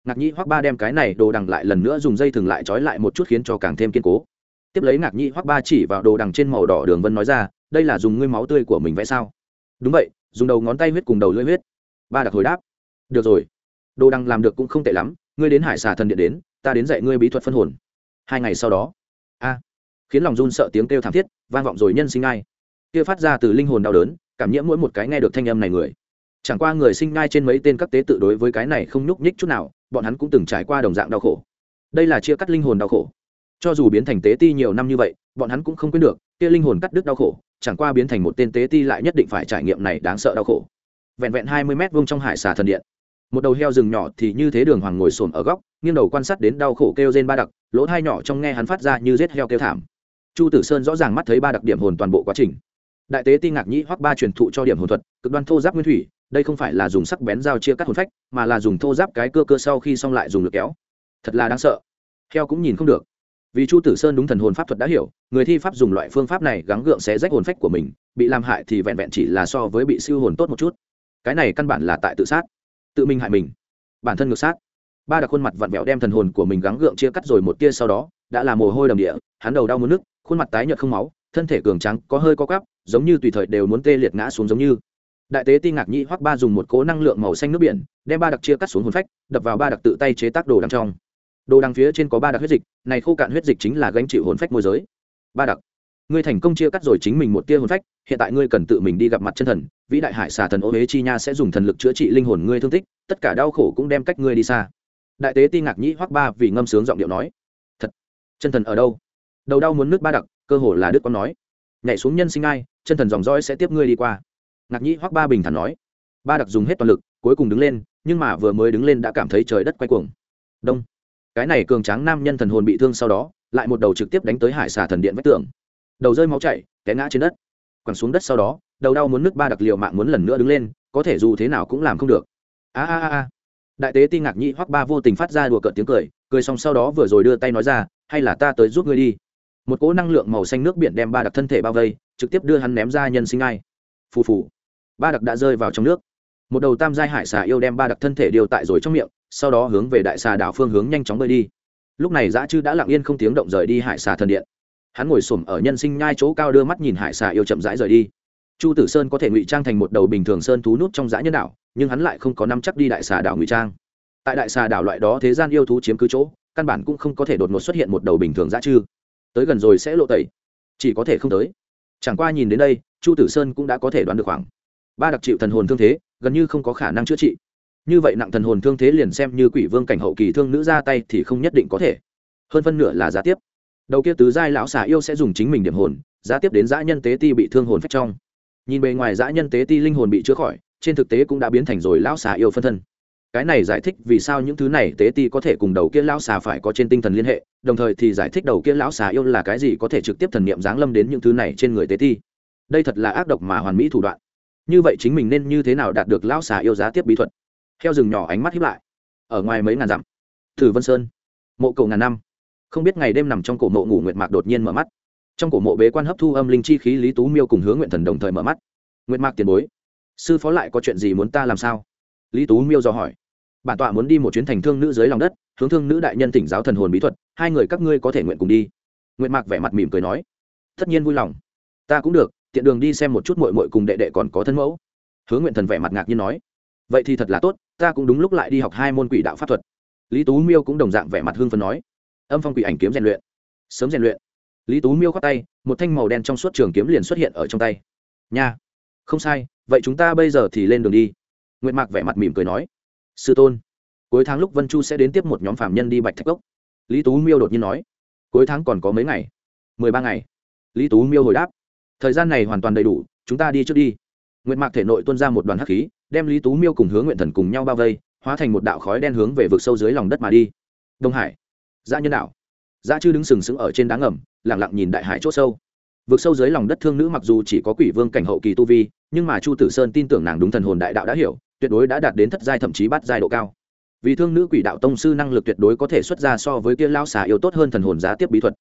Ngạc nhị hoắc ba đem cái này đồ đằng lại lần nữa dùng dây thừng lại trói lại một chút khiến cho càng thêm kiên cố. Tiếp lấy ngạc nhị hoắc ba chỉ vào đồ đằng trên màu đỏ đường vân nói ra đây là dùng ngươi máu tươi của mình vẽ sao? Đúng vậy, dùng đầu ngón tay huyết cùng đầu lưỡi huyết. Ba đặc hồi đáp. Được rồi. Đồ đăng làm được cũng không tệ lắm, ngươi đến hải xà thần điện đến, ta đến dạy ngươi bí thuật phân hồn. Hai ngày sau đó. A. Khiến lòng run sợ tiếng kêu thảm thiết, vang vọng rồi nhân sinh ai kia phát ra từ linh hồn đau đớn, cảm nhiễm mỗi một cái nghe được thanh âm này người. Chẳng qua người sinh ngai trên mấy tên các tế tự đối với cái này không nhúc nhích chút nào, bọn hắn cũng từng trải qua đồng dạng đau khổ. Đây là chia cắt linh hồn đau khổ. Cho dù biến thành tế ti nhiều năm như vậy, bọn hắn cũng không quên được, kia linh hồn cắt đứt đau khổ chẳng qua biến thành một tên tế ti lại nhất định phải trải nghiệm này đáng sợ đau khổ. Vẹn vẹn hai mươi mét vuông trong hải xà thần điện. Một đầu heo rừng nhỏ thì như thế đường hoàng ngồi xổm ở góc, nghiêng đầu quan sát đến đau khổ kêu trên ba đặc, lỗ thai nhỏ trong nghe hắn phát ra như rết heo kêu thảm. Chu tử sơn rõ ràng mắt thấy ba đặc điểm hồn toàn bộ quá trình. Đại tế ti ngạc nhĩ hoặc ba truyền thụ cho điểm hồn thuật, cực đoan thô giáp nguyên thủy, đây không phải là dùng sắc bén dao chia cắt hồn phách, mà là dùng thô giáp cái cơ cơ sau khi xong lại dùng lực kéo. Thật là đáng sợ. Heo cũng nhìn không được vì chu tử sơn đúng thần hồn pháp thuật đã hiểu, người thi pháp dùng loại phương pháp này gắng gượng xé rách hồn phách của mình, bị làm hại thì vẹn vẹn chỉ là so với bị siêu hồn tốt một chút. Cái này căn bản là tại tự sát, tự mình hại mình, bản thân ngược sát. Ba đặc khuôn mặt vặn vẹo đem thần hồn của mình gắng gượng chia cắt rồi một tia sau đó, đã là mồ hôi đầm địa, hắn đầu đau muốn nước khuôn mặt tái nhợt không máu, thân thể cường trắng có hơi có cắp giống như tùy thời đều muốn tê liệt ngã xuống giống như. Đại tế ti ngạc nhĩ hoắc ba dùng một cố năng lượng màu xanh nước biển, đem ba đặc chia cắt xuống hồn phách, đập vào ba đặc tự tay chế tác đồ đằng trong đồ đằng phía trên có ba đặc huyết dịch, này khô cạn huyết dịch chính là gánh chịu hồn phách môi giới. Ba đặc. Ngươi thành công chia cắt rồi chính mình một tia hồn phách, hiện tại ngươi cần tự mình đi gặp mặt chân thần, vĩ đại hải xà thần ô huế chi nha sẽ dùng thần lực chữa trị linh hồn ngươi thương tích, tất cả đau khổ cũng đem cách ngươi đi xa. Đại tế ti ngạc nhĩ hoắc ba vì ngâm sướng giọng điệu nói, thật, chân thần ở đâu? Đầu đau muốn nước ba đặc, cơ hồ là đức con nói, nhảy xuống nhân sinh ai, chân thần dòng dõi sẽ tiếp ngươi đi qua. Ngạc nhĩ hoắc ba bình thản nói, ba đặc dùng hết toàn lực, cuối cùng đứng lên, nhưng mà vừa mới đứng lên đã cảm thấy trời đất quay cuồng. Đông cái này cường tráng nam nhân thần hồn bị thương sau đó, lại một đầu trực tiếp đánh tới hải xà thần điện vách tường. Đầu rơi máu chảy, té ngã trên đất. Quẳng xuống đất sau đó, đầu đau muốn nước ba đặc liều mạng muốn lần nữa đứng lên, có thể dù thế nào cũng làm không được. A a a đại tế ti ngạc nhĩ hoắc ba vô tình phát ra đùa cợt tiếng cười cười xong sau đó vừa rồi đưa tay nói ra, hay là ta tới giúp ngươi đi. Một cỗ năng lượng màu xanh nước biển đem ba đặc thân thể bao vây, trực tiếp đưa hắn ném ra nhân sinh ai. Phù phù. Ba đặc đã rơi vào trong nước. Một đầu tam giai hải xà yêu đem ba đặc thân thể điều tại rồi trong miệng sau đó hướng về đại xà đảo phương hướng nhanh chóng bơi đi. Lúc này dã chư đã lặng yên không tiếng động rời đi hải xà thần điện. Hắn ngồi xổm ở nhân sinh nhai chỗ cao đưa mắt nhìn hải xà yêu chậm rãi rời đi. Chu tử sơn có thể ngụy trang thành một đầu bình thường sơn thú nút trong dã nhân đảo, nhưng hắn lại không có năm chắc đi đại xà đảo ngụy trang. Tại đại xà đảo loại đó thế gian yêu thú chiếm cứ chỗ, căn bản cũng không có thể đột ngột xuất hiện một đầu bình thường dã chư. Tới gần rồi sẽ lộ tẩy. Chỉ có thể không tới. Chẳng qua nhìn đến đây, chu tử sơn cũng đã có thể đoán được khoảng ba đặc chịu thần hồn thương thế, gần như không có khả năng chữa trị như vậy nặng thần hồn thương thế liền xem như quỷ vương cảnh hậu kỳ thương nữ ra tay thì không nhất định có thể. Hơn phân nửa là giá tiếp. Đầu kia tứ giai lão xà yêu sẽ dùng chính mình điểm hồn, giá tiếp đến dã nhân tế ti bị thương hồn phách trong. Nhìn bề ngoài dã nhân tế ti linh hồn bị chữa khỏi, trên thực tế cũng đã biến thành rồi lão xà yêu phân thân. Cái này giải thích vì sao những thứ này tế ti có thể cùng đầu kia lão xà phải có trên tinh thần liên hệ, đồng thời thì giải thích đầu kia lão xà yêu là cái gì có thể trực tiếp thần niệm giáng lâm đến những thứ này trên người tế ti. Đây thật là ác độc mà hoàn mỹ thủ đoạn. Như vậy chính mình nên như thế nào đạt được lão xà yêu giá tiếp bí thuật? Heo rừng nhỏ ánh mắt hiếp lại. Ở ngoài mấy ngàn dặm. Thử vân sơn. Mộ cầu ngàn năm. Không biết ngày đêm nằm trong cổ mộ ngủ nguyệt mạc đột nhiên mở mắt. Trong cổ mộ bế quan hấp thu âm linh chi khí lý tú miêu cùng hướng nguyện thần đồng thời mở mắt. Nguyệt mạc tiền bối, sư phó lại có chuyện gì muốn ta làm sao? Lý tú miêu dò hỏi. Bản tọa muốn đi một chuyến thành thương nữ dưới lòng đất, hướng thương nữ đại nhân tỉnh giáo thần hồn bí thuật, hai người các ngươi có thể nguyện cùng đi. Nguyện mạc vẻ mặt mỉm cười nói. Tất nhiên vui lòng. Ta cũng được, tiện đường đi xem một chút mội mội cùng đệ đệ còn có thân mẫu. Hướng nguyện thần vẻ mặt ngạc nhiên nói. Vậy thì thật là tốt ta cũng đúng lúc lại đi học hai môn quỷ đạo pháp thuật. Lý tú miêu cũng đồng dạng vẻ mặt hương phần nói, âm phong quỷ ảnh kiếm rèn luyện, sớm rèn luyện. Lý tú miêu khoác tay, một thanh màu đen trong suốt trường kiếm liền xuất hiện ở trong tay. Nha, không sai, vậy chúng ta bây giờ thì lên đường đi. Nguyệt mạc vẻ mặt mỉm cười nói, sư tôn, cuối tháng lúc vân chu sẽ đến tiếp một nhóm phạm nhân đi bạch thạch cốc. Lý tú miêu đột nhiên nói, cuối tháng còn có mấy ngày? Mười ba ngày. Lý tú miêu hồi đáp, thời gian này hoàn toàn đầy đủ, chúng ta đi trước đi nguyệt mạc thể nội tuôn ra một đoàn hắc khí, đem lý tú miêu cùng hướng nguyện thần cùng nhau bao vây, hóa thành một đạo khói đen hướng về vực sâu dưới lòng đất mà đi. Đông hải, dã nhân đạo. Dã chư đứng sừng sững ở trên đá ngầm lẳng lặng nhìn đại hải c h ỗ sâu. Vực sâu dưới lòng đất thương nữ mặc dù chỉ có quỷ vương cảnh hậu kỳ tu vi, nhưng mà chu tử sơn tin tưởng nàng đúng thần hồn đại đạo đã hiểu, tuyệt đối đã đạt đến thất giai thậm chí bắt giai độ cao. Vì thương nữ quỷ đạo tông sư năng lực tuyệt đối có thể xuất ra so với kia lao xà yêu tốt hơn thần hồn giá tiếp bí thuật.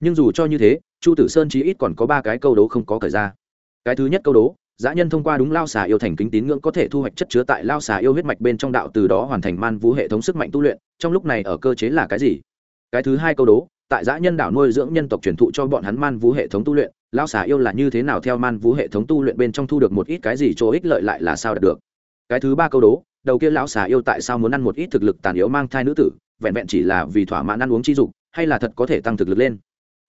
Nhưng dù cho như thế, chu tử sơn chí ít còn có ba cái câu đố không có cởi ra. Cái thứ nhất câu đố dã nhân thông qua đúng lao xà yêu thành kính tín ngưỡng có thể thu hoạch chất chứa tại lao xà yêu huyết mạch bên trong đạo từ đó hoàn thành man vũ hệ thống sức mạnh tu luyện, trong lúc này ở cơ chế là cái gì? Cái thứ hai câu đố, tại dã nhân đảo nuôi dưỡng nhân tộc truyền thụ cho bọn hắn man vũ hệ thống tu luyện, lao xà yêu là như thế nào theo man vũ hệ thống tu luyện bên trong thu được một ít cái gì chỗ ích lợi lại là sao đạt được? Cái thứ ba câu đố, đầu kia lão xà yêu tại sao muốn ăn một ít thực lực tàn yếu mang thai nữ tử, vẹn vẹn chỉ là vì thỏa mãn ăn uống chi dục, hay là thật có thể tăng thực lực lên?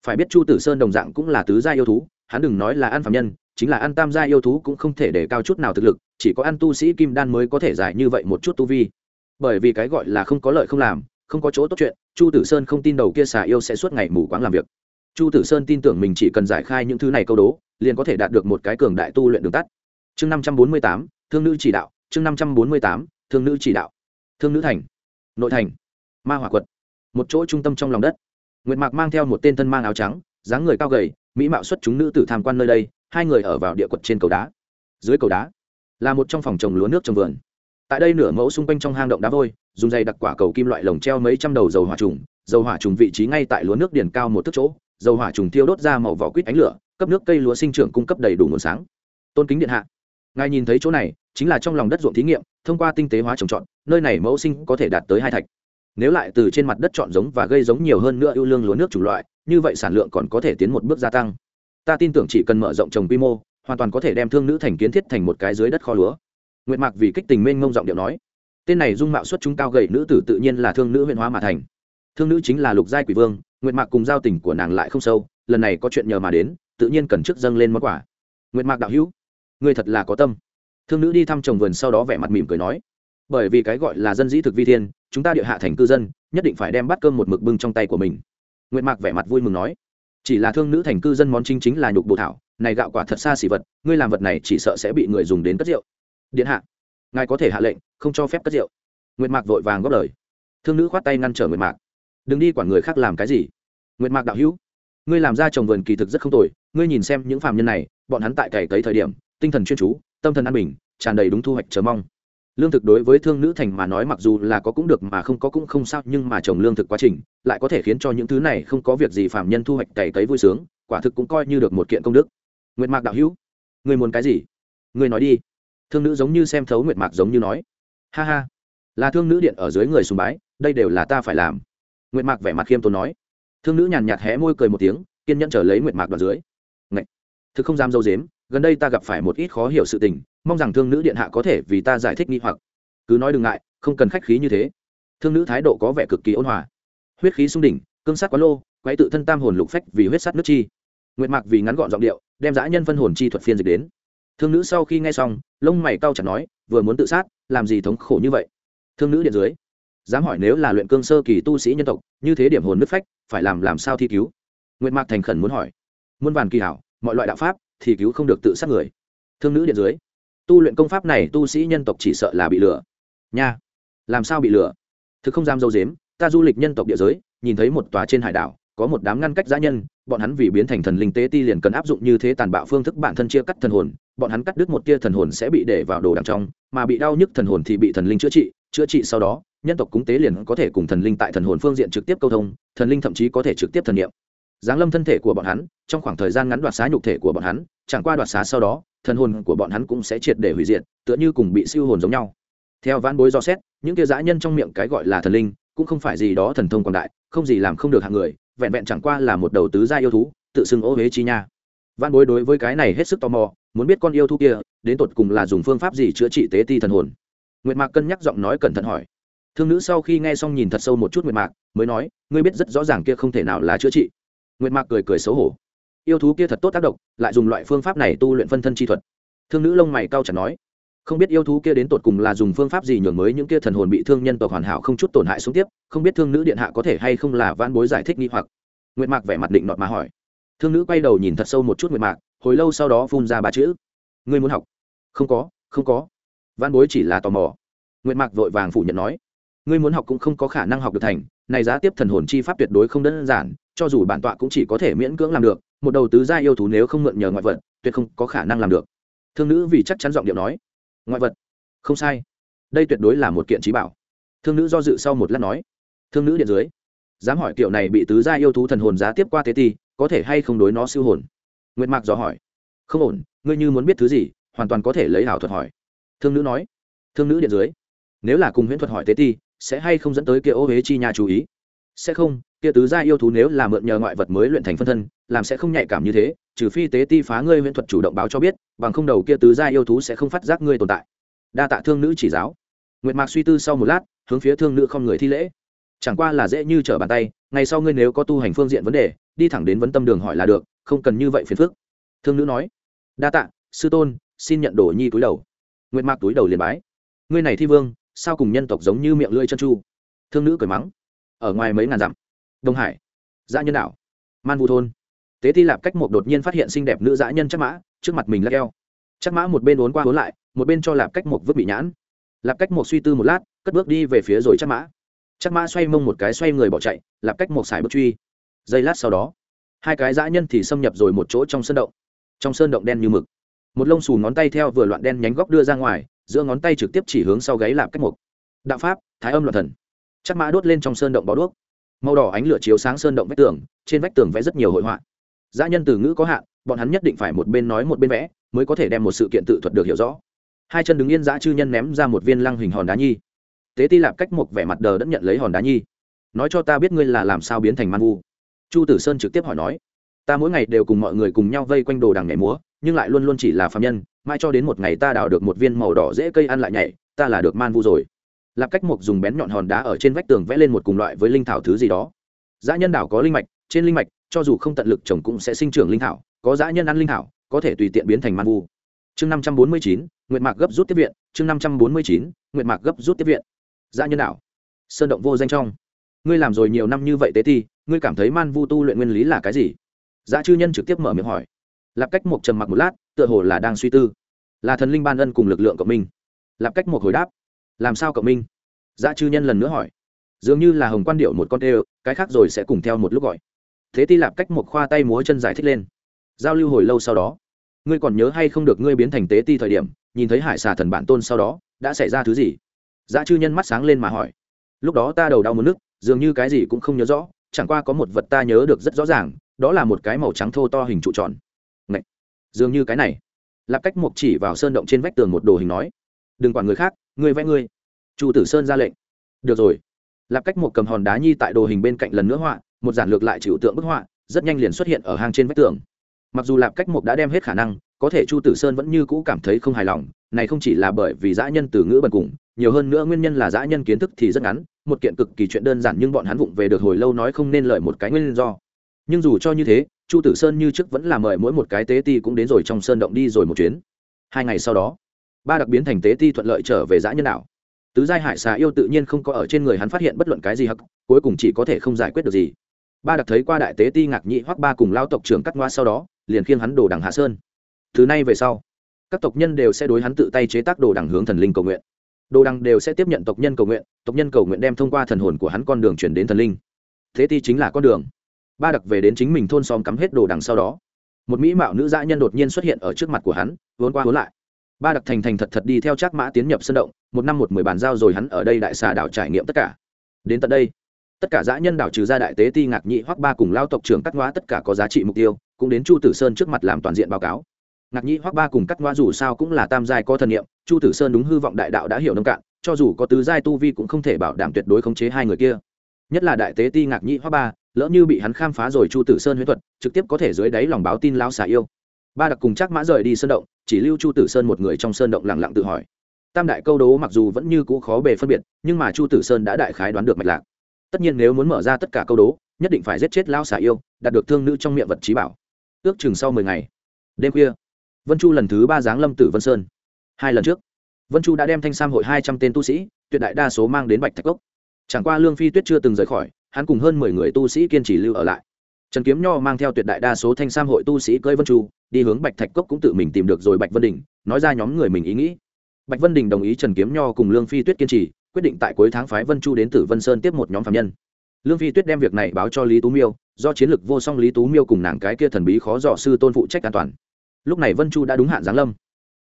Phải biết chu tử sơn đồng dạng cũng là tứ gia yêu thú, hắn đừng nói là ăn phạm nhân chính là ăn tam gia yêu thú cũng không thể để cao chút nào thực lực, chỉ có ăn tu sĩ kim đan mới có thể giải như vậy một chút tu vi. Bởi vì cái gọi là không có lợi không làm, không có chỗ tốt chuyện, chu tử sơn không tin đầu kia xà yêu sẽ suốt ngày mù quáng làm việc. Chu tử sơn tin tưởng mình chỉ cần giải khai những thứ này câu đố, liền có thể đạt được một cái cường đại tu luyện đường tắt. Chương năm trăm bốn mươi tám, thương nữ chỉ đạo, chương năm trăm bốn mươi tám, thương nữ chỉ đạo. Thương nữ thành, nội thành, ma hỏa quật. Một chỗ trung tâm trong lòng đất. Nguyệt mạc mang theo một tên thân mang áo trắng, dáng người cao gầy, mỹ mạo xuất chúng nữ tử tham quan nơi đây hai người ở vào địa quật trên cầu đá. Dưới cầu đá là một trong phòng trồng lúa nước trồng vườn. Tại đây nửa mẫu xung quanh trong hang động đá vôi, dùng dây đặc quả cầu kim loại lồng treo mấy trăm đầu dầu hỏa trùng, dầu hỏa trùng vị trí ngay tại lúa nước điền cao một thước chỗ, dầu hỏa trùng tiêu đốt ra màu vỏ quýt ánh lửa, cấp nước cây lúa sinh trưởng cung cấp đầy đủ nguồn sáng. Tôn kính điện hạ. Ngài nhìn thấy chỗ này, chính là trong lòng đất ruộng thí nghiệm, thông qua tinh tế hóa trồng trọt, nơi này mẫu sinh có thể đạt tới hai thạch. Nếu lại từ trên mặt đất chọn giống và gây giống nhiều hơn nữa ưu lương lúa nước chủng loại, như vậy sản lượng còn có thể tiến một bước gia tăng ta tin tưởng chỉ cần mở rộng trồng quy mô, hoàn toàn có thể đem thương nữ thành kiến thiết thành một cái dưới đất kho lúa. Nguyệt mạc vì kích tình mênh mông giọng điệu nói. Tên này dung mạo xuất chúng cao gầy nữ tử tự nhiên là thương nữ huyện hóa mà thành. Thương nữ chính là lục giai quỷ vương, nguyệt mạc cùng giao tình của nàng lại không sâu, lần này có chuyện nhờ mà đến, tự nhiên cần trước dâng lên món quà. Nguyệt mạc đạo hữu, người thật là có tâm. Thương nữ đi thăm trồng vườn sau đó vẻ mặt mỉm cười nói. Bởi vì cái gọi là dân dĩ thực vi thiên, chúng ta địa hạ thành cư dân, nhất định phải đem bát cơm một mực bưng trong tay của mình. Nguyệt mạc vẻ mặt vui mừng nói chỉ là thương nữ thành cư dân món chính chính là nhục bồ thảo, này gạo quả thật xa xỉ vật, ngươi làm vật này chỉ sợ sẽ bị người dùng đến cất rượu. Điện hạ, ngài có thể hạ lệnh, không cho phép cất rượu. Nguyệt mạc vội vàng góp lời. Thương nữ khoát tay ngăn trở nguyệt mạc. Đừng đi quản người khác làm cái gì. Nguyệt mạc đạo hữu, ngươi làm ra trồng vườn kỳ thực rất không tồi, ngươi nhìn xem những phạm nhân này, bọn hắn tại cày cấy thời điểm, tinh thần chuyên chú, tâm thần an bình, tràn đầy đúng thu hoạch chờ mong lương thực đối với thương nữ thành mà nói mặc dù là có cũng được mà không có cũng không sao, nhưng mà trồng lương thực quá trình lại có thể khiến cho những thứ này không có việc gì phạm nhân thu hoạch cày cấy vui sướng, quả thực cũng coi như được một kiện công đức. Nguyệt mạc đạo hữu, người muốn cái gì? Người nói đi. Thương nữ giống như xem thấu nguyệt mạc giống như nói. Ha ha, là thương nữ điện ở dưới người sùng bái, đây đều là ta phải làm. Nguyệt mạc vẻ mặt khiêm tốn nói. Thương nữ nhàn nhạt hé môi cười một tiếng, kiên nhẫn trở lấy nguyệt mạc đoạn dưới. Ngậy! thực không dám dâu dếm, gần đây ta gặp phải một ít khó hiểu sự tình mong rằng thương nữ điện hạ có thể vì ta giải thích nghi hoặc. Cứ nói đừng ngại, không cần khách khí như thế. Thương nữ thái độ có vẻ cực kỳ ôn hòa. Huyết khí sung đỉnh, cương sát quá lô quay tự thân tam hồn lục phách vì huyết sát nước chi. Nguyệt mạc vì ngắn gọn giọng điệu, đem giã nhân phân hồn chi thuật phiên dịch đến. Thương nữ sau khi nghe xong, lông mày cau chặt nói, vừa muốn tự sát, làm gì thống khổ như vậy? Thương nữ điện dưới, dám hỏi nếu là luyện cương sơ kỳ tu sĩ nhân tộc, như thế điểm hồn nứt phách, phải làm làm sao thi cứu? Nguyệt mạc thành khẩn muốn hỏi. Muôn vàn kỳ hảo, mọi loại đạo pháp, thì cứu không được tự sát người. Thương nữ điện dưới tu luyện công pháp này tu sĩ nhân tộc chỉ sợ là bị lừa. Nha, làm sao bị lừa? Thực không dám dâu dếm, ta du lịch nhân tộc địa giới, nhìn thấy một tòa trên hải đảo, có một đám ngăn cách giã nhân, bọn hắn vì biến thành thần linh tế ti liền cần áp dụng như thế tàn bạo phương thức bản thân chia cắt thần hồn, bọn hắn cắt đứt một tia thần hồn sẽ bị để vào đồ đằng trong, mà bị đau nhức thần hồn thì bị thần linh chữa trị chữa trị sau đó, nhân tộc cúng tế liền có thể cùng thần linh tại thần hồn phương diện trực tiếp câu thông, thần linh thậm chí có thể trực tiếp thần niệm. Giáng lâm thân thể của bọn hắn, trong khoảng thời gian ngắn đoạt xá nhục thể của bọn hắn, chẳng qua đoạt xá sau đó thần hồn của bọn hắn cũng sẽ triệt để hủy diệt, tựa như cùng bị siêu hồn giống nhau. Theo vãn bối do xét, những kia dã nhân trong miệng cái gọi là thần linh, cũng không phải gì đó thần thông quảng đại, không gì làm không được hạng người, vẹn vẹn chẳng qua là một đầu tứ gia yêu thú, tự xưng ô huế chi nha. Văn bối đối với cái này hết sức tò mò, muốn biết con yêu thú kia, đến tột cùng là dùng phương pháp gì chữa trị tế ti thần hồn. Nguyệt mạc cân nhắc giọng nói cẩn thận hỏi. Thương nữ sau khi nghe xong nhìn thật sâu một chút nguyệt mạc, mới nói, ngươi biết rất rõ ràng kia không thể nào là chữa trị. Nguyệt mạc cười cười xấu hổ yêu thú kia thật tốt tác động, lại dùng loại phương pháp này tu luyện phân thân chi thuật. Thương nữ lông mày cao chẳng nói, không biết yêu thú kia đến tột cùng là dùng phương pháp gì nhường mới những kia thần hồn bị thương nhân tộc hoàn hảo không chút tổn hại xuống tiếp, không biết thương nữ điện hạ có thể hay không là van bối giải thích nghi hoặc. Nguyệt mạc vẻ mặt định nọt mà hỏi. Thương nữ quay đầu nhìn thật sâu một chút nguyệt mạc, hồi lâu sau đó phun ra ba chữ, ngươi muốn học? Không có không có. Văn bối chỉ là tò mò. Nguyệt mạc vội vàng phủ nhận nói, ngươi muốn học cũng không có khả năng học được thành, này giá tiếp thần hồn chi pháp tuyệt đối không đơn giản, cho dù bản tọa cũng chỉ có thể miễn cưỡng làm được một đầu tứ gia yêu thú nếu không mượn nhờ ngoại vật, tuyệt không có khả năng làm được. Thương nữ vì chắc chắn giọng điệu nói, ngoại vật? Không sai. Đây tuyệt đối là một kiện trí bảo. Thương nữ do dự sau một lát nói, thương nữ điện dưới, dám hỏi kiểu này bị tứ gia yêu thú thần hồn giá tiếp qua tế ti, có thể hay không đối nó siêu hồn? Nguyệt mạc dò hỏi, không ổn, ngươi như muốn biết thứ gì, hoàn toàn có thể lấy ảo thuật hỏi. Thương nữ nói, thương nữ điện dưới, nếu là cùng huyễn thuật hỏi tế ti, sẽ hay không dẫn tới kia ô huế chi nhà chú ý? Sẽ không kia tứ gia yêu thú nếu là mượn nhờ ngoại vật mới luyện thành phân thân, làm sẽ không nhạy cảm như thế, trừ phi tế ti phá ngươi huyễn thuật chủ động báo cho biết, bằng không đầu kia tứ gia yêu thú sẽ không phát giác ngươi tồn tại. Đa tạ thương nữ chỉ giáo. Nguyệt mạc suy tư sau một lát, hướng phía thương nữ không người thi lễ. Chẳng qua là dễ như trở bàn tay, ngày sau ngươi nếu có tu hành phương diện vấn đề, đi thẳng đến vấn tâm đường hỏi là được, không cần như vậy phiền phức. Thương nữ nói. Đa tạ, sư tôn, xin nhận đồ nhi túi đầu. Nguyệt mạc túi đầu liền bái. Ngươi này thi vương, sao cùng nhân tộc giống như miệng lưỡi chân chu? Thương nữ cười mắng. Ở ngoài mấy ngàn dặm đông hải, dã nhân đảo, man vu thôn. Tế ti lạp cách một đột nhiên phát hiện xinh đẹp nữ dã nhân chắc mã, trước mặt mình lắc eo. Chắc mã một bên uốn qua uốn lại, một bên cho lạp cách một vứt bị nhãn. Lạp cách một suy tư một lát, cất bước đi về phía rồi chắc mã. Chắc mã xoay mông một cái xoay người bỏ chạy, lạp cách một xài bước truy. Giây lát sau đó, hai cái dã nhân thì xâm nhập rồi một chỗ trong sơn động. Trong sơn động đen như mực. Một lông xù ngón tay theo vừa loạn đen nhánh góc đưa ra ngoài, giữa ngón tay trực tiếp chỉ hướng sau gáy lạp cách một. Đạo pháp, thái âm loạn thần. Chắc mã đốt lên trong sơn động bó đuốc màu đỏ ánh lửa chiếu sáng sơn động vách tường, trên vách tường vẽ rất nhiều hội họa. Dã nhân từ ngữ có hạn, bọn hắn nhất định phải một bên nói một bên vẽ, mới có thể đem một sự kiện tự thuật được hiểu rõ. Hai chân đứng yên giã chư nhân ném ra một viên lăng hình hòn đá nhi. Tế ti lạp cách một vẻ mặt đờ đẫn nhận lấy hòn đá nhi. Nói cho ta biết ngươi là làm sao biến thành man vu? Chu tử sơn trực tiếp hỏi nói. Ta mỗi ngày đều cùng mọi người cùng nhau vây quanh đồ đằng nhảy múa, nhưng lại luôn luôn chỉ là phạm nhân mai cho đến một ngày ta đào được một viên màu đỏ dễ cây ăn lại nhảy, ta là được man vu rồi lạp cách mục dùng bén nhọn hòn đá ở trên vách tường vẽ lên một cùng loại với linh thảo thứ gì đó. Dã nhân đảo có linh mạch trên linh mạch cho dù không tận lực trồng cũng sẽ sinh trưởng linh thảo có dã nhân ăn linh thảo có thể tùy tiện biến thành man vu. Chương năm trăm bốn mươi chín nguyệt mạc gấp rút tiếp viện. Chương năm trăm bốn mươi chín nguyệt mạc gấp rút tiếp viện. Dã nhân đảo. Sơn động vô danh trong. Ngươi làm rồi nhiều năm như vậy tế thi, ngươi cảm thấy man vu tu luyện nguyên lý là cái gì? Dã chư nhân trực tiếp mở miệng hỏi. Lạp cách một trầm mặc một lát tựa hồ là đang suy tư. Là thần linh ban ân cùng lực lượng của minh lạp cách một hồi đáp làm sao cậu minh? Dã chư nhân lần nữa hỏi. Dường như là hồng quan điệu một con tê cái khác rồi sẽ cùng theo một lúc gọi. Thế ti lạp cách một khoa tay múa chân giải thích lên. Giao lưu hồi lâu sau đó, ngươi còn nhớ hay không được ngươi biến thành tế ti thời điểm, nhìn thấy hải xà thần bản tôn sau đó, đã xảy ra thứ gì? Dã chư nhân mắt sáng lên mà hỏi. Lúc đó ta đầu đau muốn nước dường như cái gì cũng không nhớ rõ, chẳng qua có một vật ta nhớ được rất rõ ràng, đó là một cái màu trắng thô to hình trụ tròn. Ngậy! dường như cái này. Lạp cách một chỉ vào sơn động trên vách tường một đồ hình nói. Đừng quản người khác ngươi vẽ ngươi. Chu tử sơn ra lệnh. Được rồi. Lạp cách một cầm hòn đá nhi tại đồ hình bên cạnh lần nữa họa, một giản lược lại chịu tượng bức họa, rất nhanh liền xuất hiện ở hang trên vách tường. Mặc dù lạp cách một đã đem hết khả năng, có thể chu tử sơn vẫn như cũ cảm thấy không hài lòng, này không chỉ là bởi vì dã nhân từ ngữ bần cùng, nhiều hơn nữa nguyên nhân là dã nhân kiến thức thì rất ngắn, một kiện cực kỳ chuyện đơn giản nhưng bọn hắn vụng về được hồi lâu nói không nên lợi một cái nguyên do. Nhưng dù cho như thế, chu tử sơn như trước vẫn là mời mỗi một cái tế ti cũng đến rồi trong sơn động đi rồi một chuyến. Hai ngày sau đó ba đặc biến thành tế ti thuận lợi trở về dã nhân đảo. Tứ giai hải xà yêu tự nhiên không có ở trên người hắn phát hiện bất luận cái gì hắc, cuối cùng chỉ có thể không giải quyết được gì. Ba đặc thấy qua đại tế ti ngạc nhị hoắc ba cùng lao tộc trưởng cắt ngoa sau đó, liền khiêng hắn đồ đằng hạ sơn. Từ nay về sau, các tộc nhân đều sẽ đối hắn tự tay chế tác đồ đằng hướng thần linh cầu nguyện. Đồ đằng đều sẽ tiếp nhận tộc nhân cầu nguyện, tộc nhân cầu nguyện đem thông qua thần hồn của hắn con đường chuyển đến thần linh. Thế ti chính là con đường. Ba đặc về đến chính mình thôn xóm cắm hết đồ đằng sau đó, một mỹ mạo nữ dã nhân đột nhiên xuất hiện ở trước mặt của hắn, vốn qua vốn lại ba đặc thành thành thật thật đi theo chắc mã tiến nhập sân động, một năm một mười bàn giao rồi hắn ở đây đại xà đảo trải nghiệm tất cả. Đến tận đây, tất cả dã nhân đảo trừ ra đại tế ti ngạc nhị hoắc ba cùng lao tộc trưởng cắt ngoa tất cả có giá trị mục tiêu, cũng đến chu tử sơn trước mặt làm toàn diện báo cáo. Ngạc nhị hoắc ba cùng cắt ngoa dù sao cũng là tam giai có thần niệm, chu tử sơn đúng hư vọng đại đạo đã hiểu nông cạn, cho dù có tứ giai tu vi cũng không thể bảo đảm tuyệt đối khống chế hai người kia. Nhất là đại tế ti ngạc nhị hoắc ba, lỡ như bị hắn khám phá rồi chu tử sơn huyễn thuật, trực tiếp có thể dưới đáy lòng báo tin lao xà yêu ba đặc cùng chắc mã rời đi sơn động, chỉ lưu chu tử sơn một người trong sơn động lặng lặng tự hỏi. Tam đại câu đố mặc dù vẫn như cũ khó bề phân biệt, nhưng mà chu tử sơn đã đại khái đoán được mạch lạc. Tất nhiên nếu muốn mở ra tất cả câu đố, nhất định phải giết chết lao xả yêu, đạt được thương nữ trong miệng vật trí bảo. Ước chừng sau mười ngày. Đêm khuya, vân chu lần thứ ba giáng lâm tử vân sơn. Hai lần trước, vân chu đã đem thanh sam hội hai trăm tên tu sĩ, tuyệt đại đa số mang đến bạch thạch cốc. Chẳng qua lương phi tuyết chưa từng rời khỏi, hắn cùng hơn mười người tu sĩ kiên trì lưu ở lại trần kiếm nho mang theo tuyệt đại đa số thanh sam hội tu sĩ cơi vân chu, đi hướng bạch thạch cốc cũng tự mình tìm được rồi bạch vân đình, nói ra nhóm người mình ý nghĩ. Bạch vân đình đồng ý trần kiếm nho cùng lương phi tuyết kiên trì, quyết định tại cuối tháng phái vân chu đến tử vân sơn tiếp một nhóm phạm nhân. Lương phi tuyết đem việc này báo cho lý tú miêu, do chiến lược vô song lý tú miêu cùng nàng cái kia thần bí khó dò sư tôn phụ trách an toàn. Lúc này vân chu đã đúng hạn giáng lâm.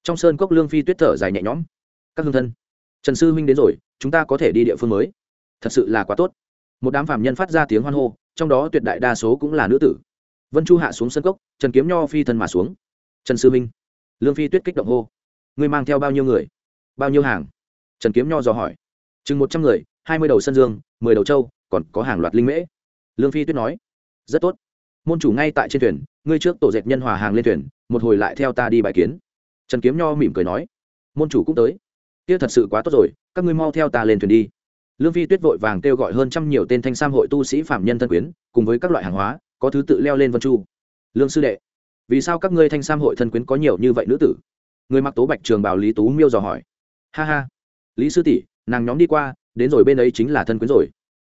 Trong sơn cốc lương phi tuyết thở dài nhẹ nhõm. Các hương thân, trần sư huynh đến rồi, chúng ta có thể đi địa phương mới. Thật sự là quá tốt. Một đám phạm nhân phát ra tiếng hoan hô trong đó tuyệt đại đa số cũng là nữ tử. Vân chu hạ xuống sân cốc, trần kiếm nho phi thân mà xuống. Trần sư minh, lương phi tuyết kích động hô. Ngươi mang theo bao nhiêu người? Bao nhiêu hàng? Trần kiếm nho dò hỏi. Chừng một trăm người, hai mươi đầu sân dương, mười đầu trâu, còn có hàng loạt linh mễ. Lương phi tuyết nói. Rất tốt. Môn chủ ngay tại trên thuyền, ngươi trước tổ dệt nhân hòa hàng lên thuyền, một hồi lại theo ta đi bài kiến. Trần kiếm nho mỉm cười nói. Môn chủ cũng tới. Kia thật sự quá tốt rồi, các ngươi mau theo ta lên thuyền đi lương phi tuyết vội vàng kêu gọi hơn trăm nhiều tên thanh sam hội tu sĩ phạm nhân thân quyến, cùng với các loại hàng hóa, có thứ tự leo lên vân chu. Lương sư đệ, vì sao các ngươi thanh sam hội thân quyến có nhiều như vậy nữ tử? Người mặc tố bạch trường bảo lý tú miêu dò hỏi. Ha ha. Lý sư tỷ, nàng nhóm đi qua, đến rồi bên ấy chính là thân quyến rồi.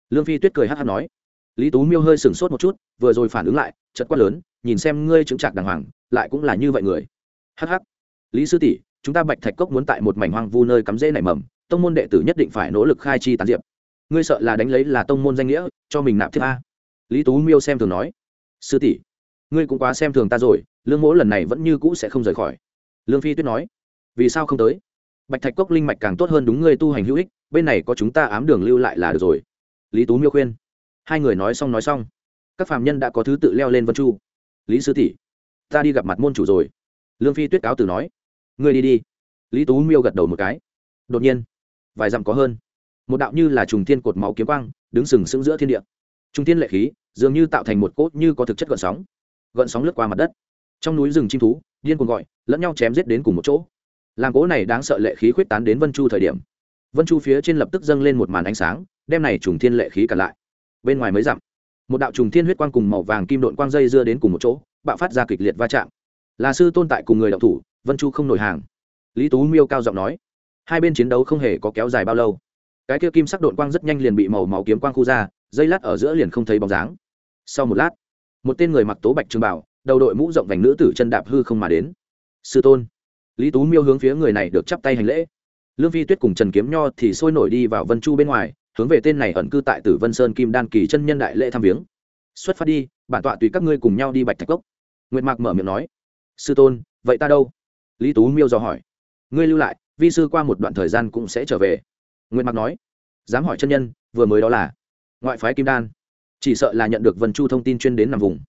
Lương phi tuyết cười hát hát nói. Lý tú miêu hơi sửng sốt một chút, vừa rồi phản ứng lại chật quát lớn, nhìn xem ngươi chứng trạc đàng hoàng, lại cũng là như vậy người. Hh lý sư tỷ, chúng ta bạch thạch cốc muốn tại một mảnh hoang vu nơi cắm rễ nảy mầm tông môn đệ tử nhất định phải nỗ lực khai chi tán diệp. Ngươi sợ là đánh lấy là tông môn danh nghĩa, cho mình nạp thiết a. Lý tú miêu xem thường nói. Sư tỷ, ngươi cũng quá xem thường ta rồi, lương mỗ lần này vẫn như cũ sẽ không rời khỏi. Lương phi tuyết nói. Vì sao không tới? Bạch thạch cốc linh mạch càng tốt hơn đúng ngươi tu hành hữu ích, bên này có chúng ta ám đường lưu lại là được rồi. Lý tú miêu khuyên. Hai người nói xong nói xong. Các phạm nhân đã có thứ tự leo lên vân chu. Lý sư tỷ, ta đi gặp mặt môn chủ rồi. Lương phi tuyết cáo từ nói. Ngươi đi đi. Lý tú miêu gật đầu một cái. Đột nhiên vài dặm có hơn. Một đạo như là trùng thiên cột máu kiếm quang, đứng sừng sững giữa thiên địa. Trung thiên lệ khí, dường như tạo thành một cốt như có thực chất gợn sóng. Gợn sóng lướt qua mặt đất. Trong núi rừng chim thú, điên cuồng gọi, lẫn nhau chém giết đến cùng một chỗ. Làm cỗ này đáng sợ lệ khí khuyết tán đến vân chu thời điểm. Vân chu phía trên lập tức dâng lên một màn ánh sáng, đem này trùng thiên lệ khí cản lại. Bên ngoài mới dặm, một đạo trùng thiên huyết quang cùng màu vàng kim độn quang dây dưa đến cùng một chỗ, bạo phát ra kịch liệt va chạm. Là sư tôn tại cùng người đạo thủ, vân chu không nổi hàng. Lý tú miêu cao giọng nói hai bên chiến đấu không hề có kéo dài bao lâu. Cái kia kim sắc độn quang rất nhanh liền bị màu máu kiếm quang khu ra, dây lát ở giữa liền không thấy bóng dáng. Sau một lát, một tên người mặc tố bạch trường bảo, đầu đội mũ rộng vành nữ tử chân đạp hư không mà đến. Sư tôn, lý tú miêu hướng phía người này được chắp tay hành lễ. Lương phi tuyết cùng trần kiếm nho thì sôi nổi đi vào vân chu bên ngoài, hướng về tên này ẩn cư tại tử vân sơn kim đan kỳ chân nhân đại lễ tham viếng. Xuất phát đi, bản tọa tùy các ngươi cùng nhau đi bạch thạch cốc. Nguyệt mạc mở miệng nói. Sư tôn, vậy ta đâu? Lý tú miêu dò hỏi. Ngươi lưu lại vi sư qua một đoạn thời gian cũng sẽ trở về. Nguyên Mặc nói, dám hỏi chân nhân, vừa mới đó là ngoại phái kim đan, chỉ sợ là nhận được vân chu thông tin chuyên đến nằm vùng.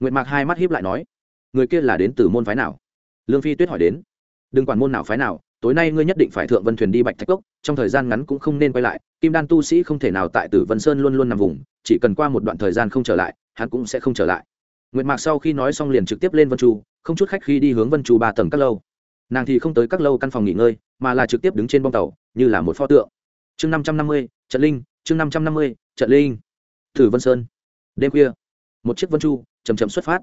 Nguyệt mạc hai mắt hiếp lại nói, người kia là đến từ môn phái nào? Lương phi tuyết hỏi đến, đừng quản môn nào phái nào, tối nay ngươi nhất định phải thượng vân thuyền đi bạch thạch cốc, trong thời gian ngắn cũng không nên quay lại, kim đan tu sĩ không thể nào tại tử vân sơn luôn luôn nằm vùng, chỉ cần qua một đoạn thời gian không trở lại, hắn cũng sẽ không trở lại. Nguyệt mạc sau khi nói xong liền trực tiếp lên vân chu, không chút khách khi đi hướng vân chu ba tầng các lâu nàng thì không tới các lâu căn phòng nghỉ ngơi, mà là trực tiếp đứng trên bong tàu, như là một pho tượng. Chương năm trăm năm mươi, trận linh, chương năm trăm năm mươi, trận linh. Thử vân sơn. Đêm khuya, một chiếc vân chu chầm chậm xuất phát.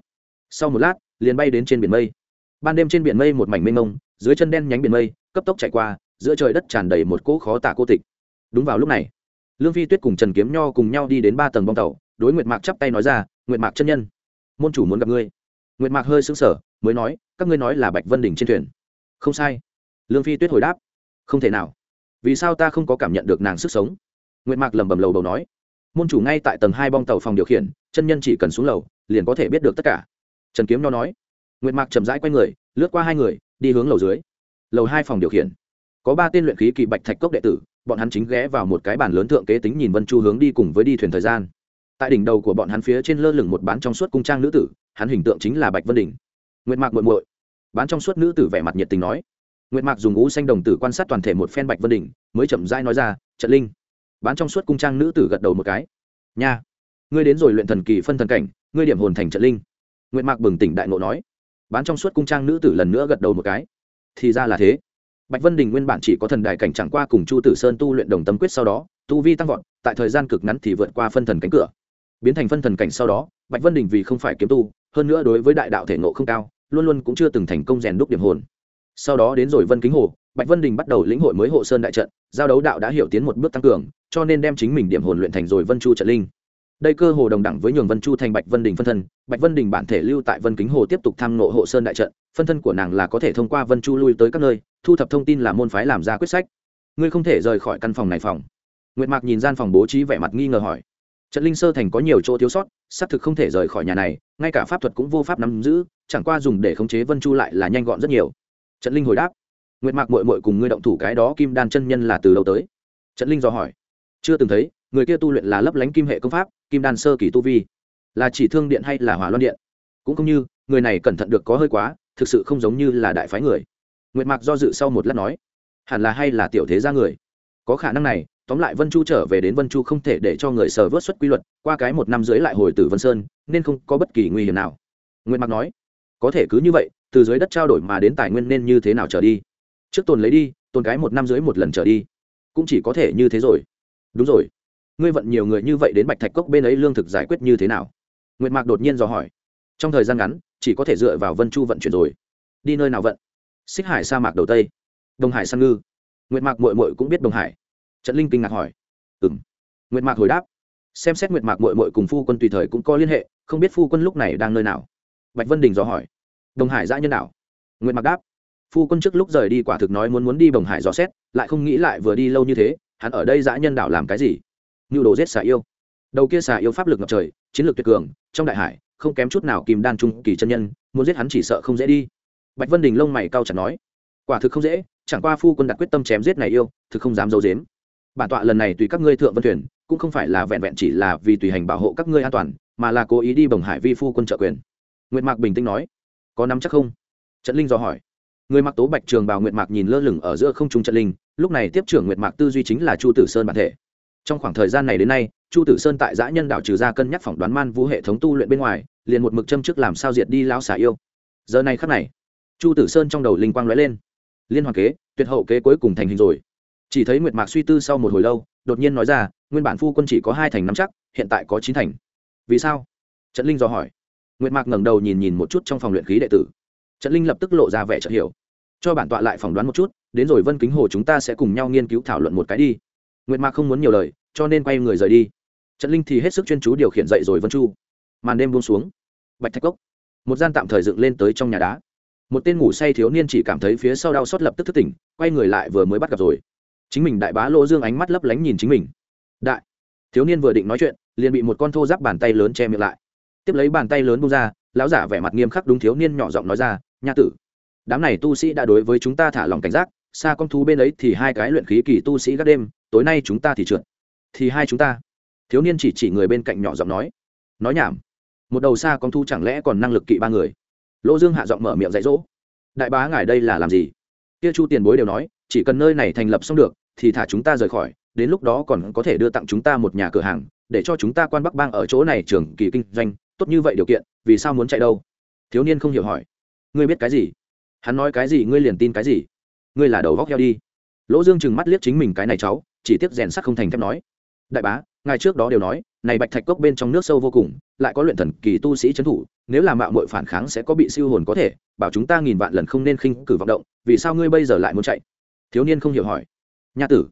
Sau một lát, liền bay đến trên biển mây. Ban đêm trên biển mây một mảnh mênh mông, dưới chân đen nhánh biển mây, cấp tốc chạy qua, giữa trời đất tràn đầy một cỗ khó tả cô tịch. Đúng vào lúc này, lương phi tuyết cùng trần kiếm nho cùng nhau đi đến ba tầng bong tàu, đối nguyệt mạc chắp tay nói ra, nguyệt mạc chân nhân, môn chủ muốn gặp ngươi. Nguyệt mạc hơi sững sờ, mới nói, các ngươi nói là bạch vân đỉnh trên thuyền không sai. Lương phi tuyết hồi đáp. Không thể nào. Vì sao ta không có cảm nhận được nàng sức sống? Nguyệt mạc lẩm bẩm lầu đầu nói. Môn chủ ngay tại tầng hai bong tàu phòng điều khiển, chân nhân chỉ cần xuống lầu, liền có thể biết được tất cả. Trần kiếm nho nói. Nguyệt mạc chậm rãi q u a y người, lướt qua hai người, đi hướng lầu dưới. Lầu hai phòng điều khiển. Có ba tên luyện khí kỳ bạch thạch cốc đệ tử, bọn hắn chính ghé vào một cái bàn lớn thượng kế tính nhìn vân chu hướng đi cùng với đi thuyền thời gian. Tại đỉnh đầu của bọn hắn phía trên lơ lửng một bán trong suốt cung trang nữ tử, hắn hình tượng chính là bạch vân đình. Nguyệt mạc muội muội bán trong suốt nữ tử vẻ mặt nhiệt tình nói. Nguyệt mạc dùng ngũ xanh đồng tử quan sát toàn thể một phen bạch vân đỉnh, mới chậm rãi nói ra, trận linh. Bán trong suốt cung trang nữ tử gật đầu một cái. Nha, ngươi đến rồi luyện thần kỳ phân thần cảnh, ngươi điểm hồn thành trận linh. Nguyệt mạc bừng tỉnh đại ngộ nói. Bán trong suốt cung trang nữ tử lần nữa gật đầu một cái. Thì ra là thế. Bạch vân đình nguyên bản chỉ có thần đại cảnh chẳng qua cùng chu tử sơn tu luyện đồng tâm quyết sau đó, tu vi tăng vọt, tại thời gian cực ngắn thì vượt qua phân thần cánh cửa. Biến thành phân thần cảnh sau đó, bạch vân đình vì không phải kiếm tu, hơn nữa đối với đại đạo thể ngộ không cao luôn luôn cũng chưa từng thành công rèn đúc điểm hồn. Sau đó đến rồi vân kính hồ, bạch vân đình bắt đầu lĩnh hội mới hộ sơn đại trận, giao đấu đạo đã hiểu tiến một bước tăng cường, cho nên đem chính mình điểm hồn luyện thành rồi vân chu trận linh. Đây cơ hồ đồng đẳng với nhường vân chu thành bạch vân đình phân thân, bạch vân đình bản thể lưu tại vân kính hồ tiếp tục tham nộ hộ sơn đại trận, phân thân của nàng là có thể thông qua vân chu lui tới các nơi, thu thập thông tin là môn phái làm ra quyết sách. Ngươi không thể rời khỏi căn phòng này phòng. Nguyệt mạc nhìn gian phòng bố trí vẻ mặt nghi ngờ hỏi. Trận linh sơ thành có nhiều chỗ thiếu sót, xác thực không thể rời khỏi nhà này, ngay cả pháp thuật cũng vô pháp nắm giữ chẳng qua dùng để khống chế vân chu lại là nhanh gọn rất nhiều. Trận linh hồi đáp, nguyệt mạc mội mội cùng ngươi động thủ cái đó kim đan chân nhân là từ đâu tới? Trận linh dò hỏi, chưa từng thấy, người kia tu luyện là lấp lánh kim hệ công pháp, kim đan sơ kỳ tu vi, là chỉ thương điện hay là hỏa loan điện? Cũng không như, người này cẩn thận được có hơi quá, thực sự không giống như là đại phái người. Nguyệt mạc do dự sau một lát nói, hẳn là hay là tiểu thế gia người? Có khả năng này, tóm lại vân chu trở về đến vân chu không thể để cho người sờ vớt xuất quy luật, qua cái một năm dưới lại hồi tử vân sơn, nên không có bất kỳ nguy hiểm nào. Nguyệt mạc nói có thể cứ như vậy, từ dưới đất trao đổi mà đến tài nguyên nên như thế nào trở đi? Trước tồn lấy đi, tồn cái một năm dưới một lần trở đi, cũng chỉ có thể như thế rồi. Đúng rồi. Ngươi vận nhiều người như vậy đến bạch thạch cốc bên ấy lương thực giải quyết như thế nào? Nguyệt mạc đột nhiên dò hỏi. Trong thời gian ngắn, chỉ có thể dựa vào vân chu vận chuyển rồi. Đi nơi nào vận? Xích hải sa mạc đầu tây. Đông hải san ngư. Nguyệt mạc mội mội cũng biết đông hải. Trận linh kinh ngạc hỏi. Ừ m nguyệt mạc hồi đáp. Xem xét nguyệt mạc mội mội cùng phu quân tùy thời cũng có liên hệ, không biết phu quân lúc này đang nơi nào bạch vân đình dò hỏi. Đồng hải giã nhân đạo nguyệt Mặc đáp. Phu quân trước lúc rời đi quả thực nói muốn muốn đi bồng hải dò xét, lại không nghĩ lại vừa đi lâu như thế, hắn ở đây giã nhân đảo làm cái gì? Nhu đồ giết xà yêu. Đầu kia xà yêu pháp lực ngập trời, chiến lược tuyệt cường, trong đại hải, không kém chút nào kìm đan trung kỳ chân nhân, muốn giết hắn chỉ sợ không dễ đi. Bạch vân đình lông mày cao chặt nói. Quả thực không dễ, chẳng qua phu quân đặt quyết tâm chém giết này yêu, thực không dám d i dếm bản tọa lần này tùy các ngươi thượng vân thuyền, cũng không phải là vẹn vẹn chỉ là vì tùy hành bảo hộ các ngươi an toàn, mà là cố ý đi bồng hải vi phu quân trợ quyền nguyệt mạc bình tĩnh nói, có nắm chắc không? Trận linh dò hỏi. Người mặc tố bạch trường bào nguyệt mạc nhìn lơ lửng ở giữa không trung trận linh, lúc này tiếp trưởng nguyệt mạc tư duy chính là chu tử sơn bản thể. Trong khoảng thời gian này đến nay, chu tử sơn tại giã nhân đạo trừ ra cân nhắc phỏng đoán man vũ hệ thống tu luyện bên ngoài, liền một mực châm trước làm sao diệt đi lão xả yêu. Giờ này khắc này, chu tử sơn trong đầu linh quang lóe lên. Liên hoàn kế, tuyệt hậu kế cuối cùng thành hình rồi. Chỉ thấy nguyệt mạc suy tư sau một hồi lâu, đột nhiên nói ra, nguyên bản phu quân chỉ có hai thành nắm chắc, hiện tại có chín thành. Vì sao? Trận linh dò hỏi nguyệt mạc ngẩng đầu nhìn nhìn một chút trong phòng luyện khí đệ tử. Trận linh lập tức lộ ra vẻ chợt hiểu. Cho bản tọa lại phỏng đoán một chút, đến rồi vân kính hồ chúng ta sẽ cùng nhau nghiên cứu thảo luận một cái đi. Nguyệt mạc không muốn nhiều lời, cho nên quay người rời đi. Trận linh thì hết sức chuyên chú điều khiển dậy rồi vân chu. Màn đêm buông xuống. Bạch thạch cốc. Một gian tạm thời dựng lên tới trong nhà đá. Một tên ngủ say thiếu niên chỉ cảm thấy phía sau đau xót lập tức thức tỉnh, quay người lại vừa mới bắt gặp rồi. Chính mình đại bá lỗ dương ánh mắt lấp lánh nhìn chính mình. Đại, thiếu niên vừa định nói chuyện, liền bị một con thô giáp bàn tay lớn che miệng lại tiếp lấy bàn tay lớn bung ra, lão giả vẻ mặt nghiêm khắc đúng thiếu niên nhỏ giọng nói ra, nha tử, đám này tu sĩ đã đối với chúng ta thả lòng cảnh giác, xa con thú bên ấy thì hai cái luyện khí kỳ tu sĩ các đêm, tối nay chúng ta thì trượt. Thì hai chúng ta? Thiếu niên chỉ chỉ người bên cạnh nhỏ giọng nói. Nói nhảm, một đầu xa con thú chẳng lẽ còn năng lực kỵ ba người? Lỗ dương hạ giọng mở miệng dạy dỗ. Đại bá ngài đây là làm gì? Kia chu tiền bối đều nói, chỉ cần nơi này thành lập xong được, thì thả chúng ta rời khỏi, đến lúc đó còn có thể đưa tặng chúng ta một nhà cửa hàng, để cho chúng ta quan bắc bang ở chỗ này trường kỳ kinh doanh tốt như vậy điều kiện, vì sao muốn chạy đâu? Thiếu niên không hiểu hỏi. Ngươi biết cái gì? Hắn nói cái gì, ngươi liền tin cái gì? Ngươi là đầu góc heo đi. Lỗ dương chừng mắt liếc chính mình cái này cháu, chỉ tiếc rèn sắc không thành thép nói. Đại bá, ngài trước đó đều nói, này bạch thạch cốc bên trong nước sâu vô cùng, lại có luyện thần kỳ tu sĩ trấn thủ, nếu là mạo muội phản kháng sẽ có bị siêu hồn có thể, bảo chúng ta nghìn vạn lần không nên khinh cử vọng động, vì sao ngươi bây giờ lại muốn chạy? Thiếu niên không hiểu hỏi. Nha tử,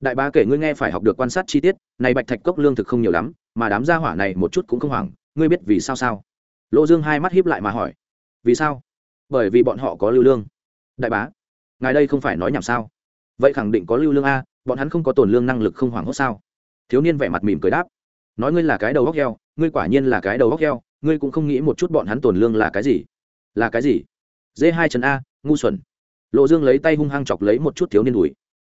đại bá kể ngươi nghe phải học được quan sát chi tiết, này bạch thạch cốc lương thực không nhiều lắm, mà đám gia hỏa này một chút cũng không hoảng ngươi biết vì sao sao? Lỗ dương hai mắt hiếp lại mà hỏi. Vì sao? Bởi vì bọn họ có lưu lương. Đại bá, ngài đây không phải nói nhảm sao? Vậy khẳng định có lưu lương a, bọn hắn không có tổn lương năng lực không hoảng hốt sao? Thiếu niên vẻ mặt mỉm cười đáp. Nói ngươi là cái đầu góc heo, ngươi quả nhiên là cái đầu góc heo, ngươi cũng không nghĩ một chút bọn hắn tổn lương là cái gì? Là cái gì? Dê hai chân a, ngu xuẩn. Lộ dương lấy tay hung hăng chọc lấy một chút thiếu niên đùi.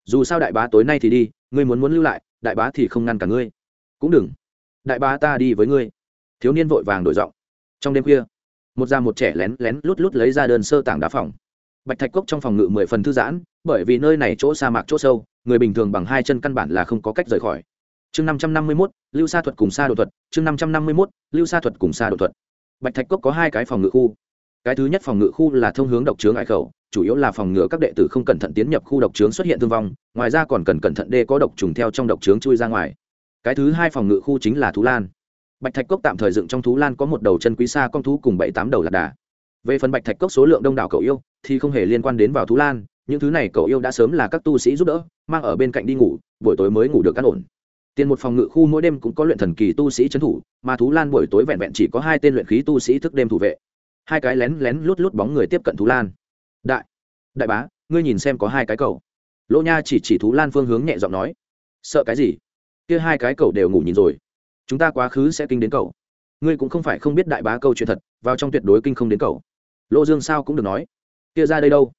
Dù sao đại bá tối nay thì đi, ngươi muốn muốn lưu lại, đại bá thì không ngăn cả ngươi. Cũng đừng. Đại bá ta đi với ngươi thiếu niên vội vàng đổi giọng. Trong đêm khuya, một già một trẻ lén lén lút lút lấy ra đơn sơ tảng đá phòng bạch thạch cốc trong phòng ngự mười phần thư giãn, bởi vì nơi này chỗ sa mạc chỗ sâu, người bình thường bằng hai chân căn bản là không có cách rời khỏi. Chương năm trăm năm mươi mốt, lưu sa thuật cùng sa đột thuật, chương năm trăm năm mươi mốt, lưu sa thuật cùng sa đột thuật. Bạch thạch cốc có hai cái phòng ngự khu. Cái thứ nhất phòng ngự khu là thông hướng độc trướng ải khẩu, chủ yếu là phòng ngừa các đệ tử không cẩn thận tiến nhập khu độc trướng xuất hiện thương vong, ngoài ra còn cần cẩn thận đê có độc trùng theo trong độc trướng chui ra ngoài. Cái thứ hai phòng ngự khu chính là thú lan bạch thạch cốc tạm thời dựng trong thú lan có một đầu chân quý xa con thú cùng bảy tám đầu lạc đà. Về phần bạch thạch cốc số lượng đông đảo cậu yêu, thì không hề liên quan đến vào thú lan, những thứ này cậu yêu đã sớm là các tu sĩ giúp đỡ, mang ở bên cạnh đi ngủ, buổi tối mới ngủ được căn ổn. Tiền một phòng ngự khu mỗi đêm cũng có luyện thần kỳ tu sĩ trấn thủ, mà thú lan buổi tối vẹn vẹn chỉ có hai tên luyện khí tu sĩ thức đêm thủ vệ. Hai cái lén lén lút lút bóng người tiếp cận thú lan. Đại đại bá, ngươi nhìn xem có hai cái cầu lỗ nha chỉ chỉ thú lan phương hướng nhẹ giọng nói. Sợ cái gì? Kia hai cái cầu đều ngủ nhìn rồi chúng ta quá khứ sẽ kinh đến cậu, ngươi cũng không phải không biết đại bá câu chuyện thật vào trong tuyệt đối kinh không đến cậu. lỗ dương sao cũng được nói. Kia ra đây đâu?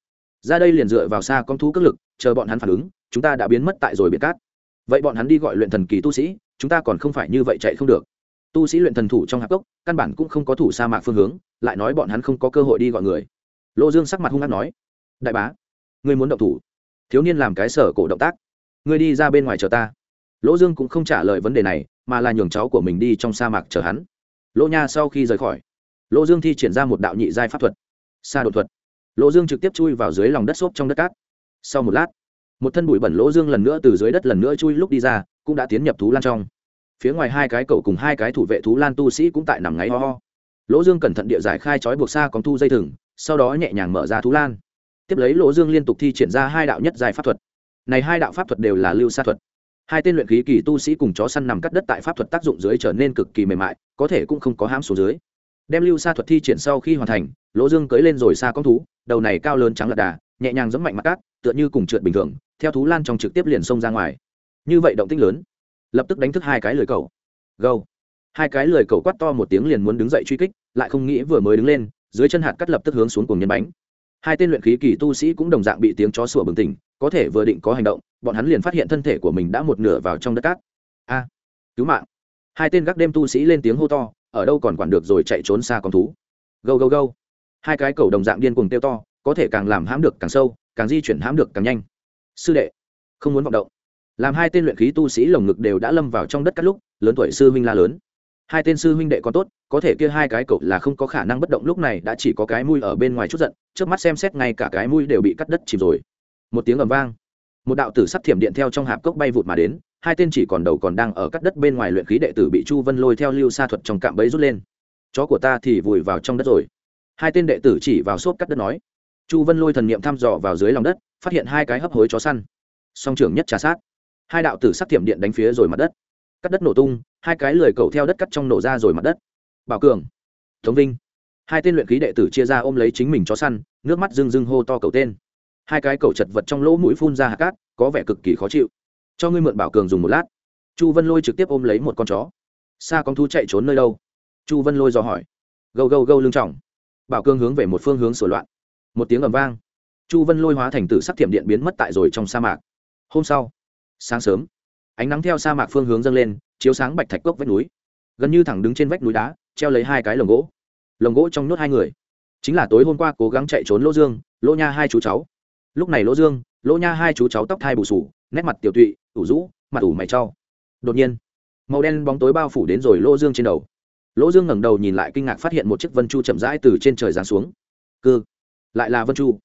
Ra đây liền dựa vào xa con thú cất lực chờ bọn hắn phản ứng chúng ta đã biến mất tại rồi biệt cát. Vậy bọn hắn đi gọi luyện thần kỳ tu sĩ chúng ta còn không phải như vậy chạy không được. Tu sĩ luyện thần thủ trong hạp cốc căn bản cũng không có thủ sa mạc phương hướng lại nói bọn hắn không có cơ hội đi gọi người. Lô dương sắc mặt hung hát nói. Đại bá ngươi muốn động thủ. Thiếu niên làm cái sở cổ động tác. Ngươi đi ra bên ngoài chờ ta. Lỗ dương cũng không trả lời vấn đề này mà là nhường cháu của mình đi trong sa mạc chờ hắn. Lỗ nha sau khi rời khỏi, lỗ dương thi triển ra một đạo nhị giai pháp thuật, sa đột thuật. Lỗ dương trực tiếp chui vào dưới lòng đất xốp trong đất cát. Sau một lát, một thân bụi bẩn lỗ dương lần nữa từ dưới đất lần nữa chui lúc đi ra, cũng đã tiến nhập thú lan trong. Phía ngoài hai cái cậu cùng hai cái thủ vệ thú lan tu sĩ cũng tại nằm ngáy ho ho. Lỗ dương cẩn thận địa giải khai trói buộc xa còn thu dây thừng, sau đó nhẹ nhàng mở ra thú lan. Tiếp lấy lỗ dương liên tục thi triển ra hai đạo nhất dài pháp thuật. Này hai đạo pháp thuật đều là lưu sa thuật hai tên luyện khí kỳ tu sĩ cùng chó săn nằm cắt đất tại pháp thuật tác dụng dưới trở nên cực kỳ mềm mại, có thể cũng không có hãm xuống dưới. Đem lưu xa thuật thi triển sau khi hoàn thành, lỗ dương cưới lên rồi xa con thú, đầu này cao lớn trắng lật đà, nhẹ nhàng giẫm mạnh mặt cát, tựa như cùng trượt bình thường, theo thú lan trong trực tiếp liền xông ra ngoài. Như vậy động tích lớn, lập tức đánh thức hai cái lười cầu gâu. Hai cái lười cầu quát to một tiếng liền muốn đứng dậy truy kích, lại không nghĩ vừa mới đứng lên, dưới chân hạt cắt lập tức hướng xuống cùng nhân bánh. Hai tên luyện khí kỳ tu sĩ cũng đồng dạng bị tiếng chó sủa bừng tỉnh có thể vừa định có hành động, bọn hắn liền phát hiện thân thể của mình đã một nửa vào trong đất cát. A, cứu mạng. Hai tên gác đêm tu sĩ lên tiếng hô to, ở đâu còn quản được rồi chạy trốn xa con thú. Gâu gâu gâu. Hai cái cầu đồng dạng điên cuồng tiêu to, có thể càng làm hãm được càng sâu, càng di chuyển hãm được càng nhanh. Sư đệ, không muốn vọng động. Làm hai tên luyện khí tu sĩ lồng ngực đều đã lâm vào trong đất cát lúc, lớn tuổi sư huynh la lớn. Hai tên sư huynh đệ còn tốt, có thể kia hai cái cậu là không có khả năng bất động, lúc này đã chỉ có cái mũi ở bên ngoài chút giận trước mắt xem xét ngay cả cái mũi đều bị cắt đất chìm rồi một tiếng ầm vang. Một đạo tử sắc thiểm điện theo trong hạp cốc bay vụt mà đến, hai tên chỉ còn đầu còn đang ở cắt đất bên ngoài luyện khí đệ tử bị chu vân lôi theo lưu sa thuật trong cạm bẫy rút lên. Chó của ta thì vùi vào trong đất rồi. Hai tên đệ tử chỉ vào xốp cắt đất nói. Chu vân lôi thần niệm thăm dò vào dưới lòng đất, phát hiện hai cái hấp hối chó săn. Song trưởng nhất trà sát. Hai đạo tử sắc thiểm điện đánh phía rồi mặt đất. Cắt đất nổ tung, hai cái lười cầu theo đất cắt trong nổ ra rồi mặt đất. Bảo cường thống vinh. Hai tên luyện khí đệ tử chia ra ôm lấy chính mình chó săn, nước mắt rưng rưng hô to cầu tên hai cái cầu chật vật trong lỗ mũi phun ra hạt cát, có vẻ cực kỳ khó chịu. Cho ngươi mượn bảo cường dùng một lát. Chu vân lôi trực tiếp ôm lấy một con chó. Xa con thú chạy trốn nơi đâu? Chu vân lôi dò hỏi. Gâu gâu gâu lưng trọng. Bảo cường hướng về một phương hướng sửa loạn. Một tiếng ầm vang. Chu vân lôi hóa thành tử sắc thiểm điện biến mất tại rồi trong sa mạc. Hôm sau, sáng sớm, ánh nắng theo sa mạc phương hướng dâng lên, chiếu sáng bạch thạch cốc vách núi. Gần như thẳng đứng trên vách núi đá, treo lấy hai cái lồng gỗ. Lồng gỗ trong nhốt hai người. Chính là tối hôm qua cố gắng chạy trốn lỗ dương, lỗ nha hai chú cháu lúc này lỗ dương, lỗ nha hai chú cháu tóc thai bù sù, nét mặt tiểu tụy, ủ rũ, mặt ủ mày trau. Đột nhiên, màu đen bóng tối bao phủ đến rồi lỗ dương trên đầu. Lỗ dương ngẩng đầu nhìn lại kinh ngạc phát hiện một chiếc vân chu chậm rãi từ trên trời giáng xuống. Cư, lại là vân chu.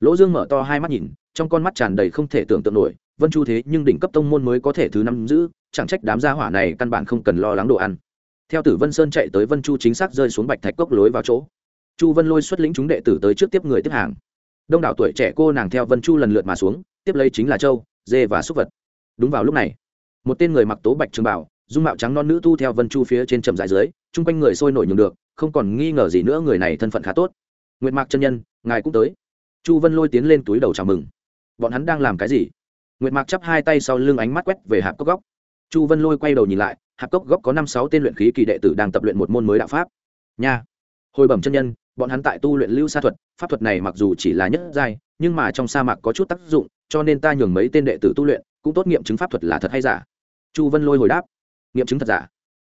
Lỗ dương mở to hai mắt nhìn, trong con mắt tràn đầy không thể tưởng tượng nổi, vân chu thế nhưng đỉnh cấp tông môn mới có thể thứ năm giữ, chẳng trách đám gia hỏa này căn bản không cần lo lắng đồ ăn. Theo tử vân sơn chạy tới vân chu chính xác rơi xuống bạch thạch cốc lối vào chỗ. Chu vân lôi xuất lĩnh chúng đệ tử tới trước tiếp người tiếp hàng đông đảo tuổi trẻ cô nàng theo vân chu lần lượt mà xuống, tiếp lấy chính là châu, dê và súc vật. Đúng vào lúc này, một tên người mặc tố bạch trường bảo, dung mạo trắng non nữ tu theo vân chu phía trên trầm dài dưới, chung quanh người sôi nổi nhường được, không còn nghi ngờ gì nữa người này thân phận khá tốt. Nguyệt mạc chân nhân, ngài cũng tới. Chu vân lôi tiến lên túi đầu chào mừng. Bọn hắn đang làm cái gì? Nguyệt mạc chắp hai tay sau lưng ánh mắt quét về hạp cốc góc. Chu vân lôi quay đầu nhìn lại, hạp cốc góc có năm sáu tên luyện khí kỳ đệ tử đang tập luyện một môn mới đạo pháp. Nha! Hồi bẩm chân nhân bọn hắn tại tu luyện lưu sa thuật, pháp thuật này mặc dù chỉ là nhất giai, nhưng mà trong sa mạc có chút tác dụng, cho nên ta nhường mấy tên đệ tử tu luyện, cũng tốt nghiệm chứng pháp thuật là thật hay giả. Chu vân lôi hồi đáp, nghiệm chứng thật giả.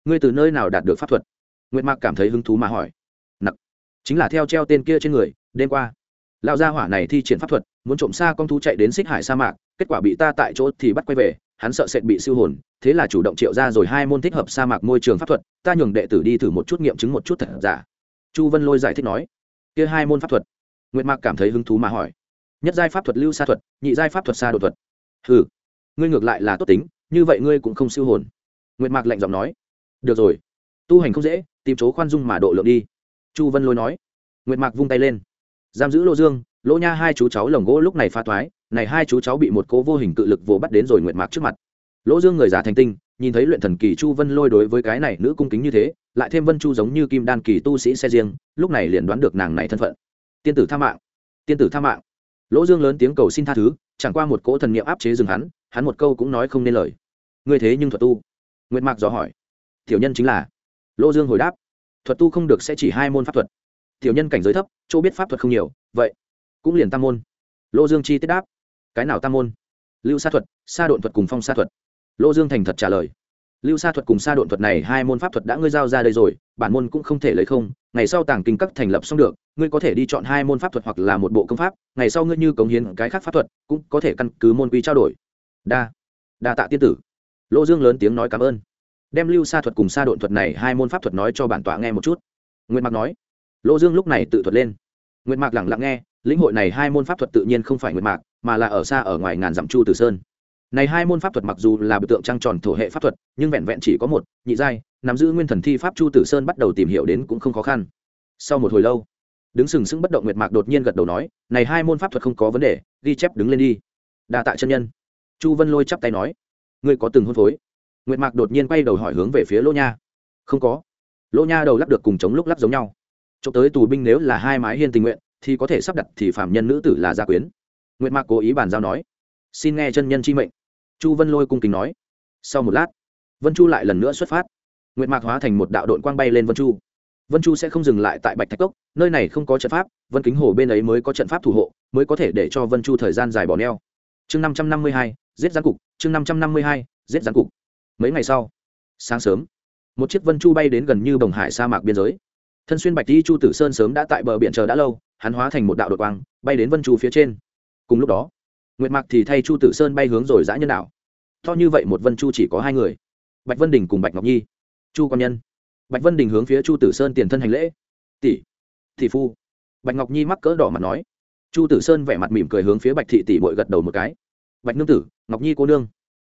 Ngươi từ nơi nào đạt được pháp thuật? Nguyệt mạc cảm thấy hứng thú mà hỏi. Nặc. Chính là theo treo tên kia trên người, đêm qua. Lão gia hỏa này thi triển pháp thuật, muốn trộm xa con thú chạy đến xích hải sa mạc, kết quả bị ta tại chỗ thì bắt quay về, hắn sợ sệt bị siêu hồn, thế là chủ động triệu ra rồi hai môn thích hợp sa mạc môi trường pháp thuật, ta nhường đệ tử đi thử một chút nghiệm chứng một chút thật giả chu vân lôi giải thích nói, kia hai môn pháp thuật. Nguyệt mạc cảm thấy hứng thú mà hỏi, nhất giai pháp thuật, lưu sa thuật, nhị giai pháp thuật, sa đột thuật. Ừ ngươi ngược lại là tốt tính, như vậy ngươi cũng không siêu hồn. Nguyệt mạc lạnh giọng nói, được rồi, tu hành không dễ, tìm chỗ khoan dung mà độ lượng đi. Chu vân lôi nói, nguyệt mạc vung tay lên, giam giữ lô dương, lỗ nha hai chú cháu lồng gỗ lúc này pha toái này hai chú cháu bị một cố vô hình cự lực vồ bắt đến rồi nguyệt mạc trước mặt. Lỗ dương người già thành tinh nhìn thấy luyện thần kỳ chu vân lôi đối với cái này nữ cung kính như thế, lại thêm vân chu giống như kim đan kỳ tu sĩ xe riêng, lúc này liền đoán được nàng này thân phận. Tiên tử tha mạng, tiên tử tha mạng. Lỗ dương lớn tiếng cầu xin tha thứ, chẳng qua một cỗ thần niệm áp chế dừng hắn hắn một câu cũng nói không nên lời. Ngươi thế nhưng thuật tu? Nguyệt mạc dò hỏi. Tiểu nhân chính là. Lỗ dương hồi đáp. Thuật tu không được sẽ chỉ hai môn pháp thuật. Tiểu nhân cảnh giới thấp, chỗ biết pháp thuật không nhiều, vậy cũng liền tam môn. Lỗ dương chi tiết đáp. Cái nào tam môn? Lưu sa thuật, sa độn thuật cùng phong sa thuật. Lô dương thành thật trả lời, lưu sa thuật cùng sa độn thuật này hai môn pháp thuật đã ngươi giao ra đây rồi, bản môn cũng không thể lấy không. Ngày sau tàng kinh các thành lập xong được, ngươi có thể đi chọn hai môn pháp thuật hoặc là một bộ công pháp. Ngày sau ngươi như cống hiến cái khác pháp thuật, cũng có thể căn cứ môn quy trao đổi. Đa đa tạ tiên tử. Lô dương lớn tiếng nói cảm ơn. Đem lưu sa thuật cùng sa độn thuật này hai môn pháp thuật nói cho bản tọa nghe một chút. Nguyệt mạc nói, Lô dương lúc này tự thuật lên. Nguyệt mạc lẳng lặng nghe, lĩnh hội này hai môn pháp thuật tự nhiên không phải nguyệt mạc, mà là ở xa ở ngoài ngàn dặm chu tử sơn này hai môn pháp thuật mặc dù là biểu tượng trăng tròn thổ hệ pháp thuật, nhưng vẹn vẹn chỉ có một, nhị giai, nắm giữ nguyên thần thi pháp chu tử sơn bắt đầu tìm hiểu đến cũng không khó khăn. Sau một hồi lâu, đứng sừng sững bất động nguyệt mạc đột nhiên gật đầu nói, này hai môn pháp thuật không có vấn đề, ghi chép đứng lên đi. Đa tạ chân nhân. Chu vân lôi chắp tay nói, ngươi có từng hôn phối? Nguyệt mạc đột nhiên quay đầu hỏi hướng về phía lỗ nha. Không có. Lỗ nha đầu lắp được cùng chống lúc lắp giống nhau. Cho tới tù binh nếu là hai mái hiên tình nguyện, thì có thể sắp đặt thì phạm nhân nữ tử là gia quyến. Nguyệt mạc cố ý bàn giao nói, xin nghe chân nhân chi mệnh chu vân lôi cung kính nói. Sau một lát, vân chu lại lần nữa xuất phát. Nguyệt mạc hóa thành một đạo đội quang bay lên vân chu. Vân chu sẽ không dừng lại tại bạch thạch cốc, nơi này không có trận pháp, vân kính hồ bên ấy mới có trận pháp thủ hộ, mới có thể để cho vân chu thời gian dài bỏ neo. Chương năm trăm năm mươi hai, giết gián cục. Chương năm trăm năm mươi hai, giết gián cục. Mấy ngày sau, sáng sớm, một chiếc vân chu bay đến gần như bồng hải sa mạc biên giới. Thân xuyên bạch đi chu tử sơn sớm đã tại bờ biển chờ đã lâu, hắn hóa thành một đạo đội quang, bay đến vân chu phía trên. Cùng lúc đó nguyệt mạc thì thay chu tử sơn bay hướng rồi giã nhân đạo to như vậy một vân chu chỉ có hai người bạch vân đình cùng bạch ngọc nhi chu quan nhân bạch vân đình hướng phía chu tử sơn tiền thân hành lễ tỷ thị phu bạch ngọc nhi mắc cỡ đỏ mặt nói chu tử sơn vẻ mặt mỉm cười hướng phía bạch thị tỷ bội gật đầu một cái bạch nương tử ngọc nhi cô nương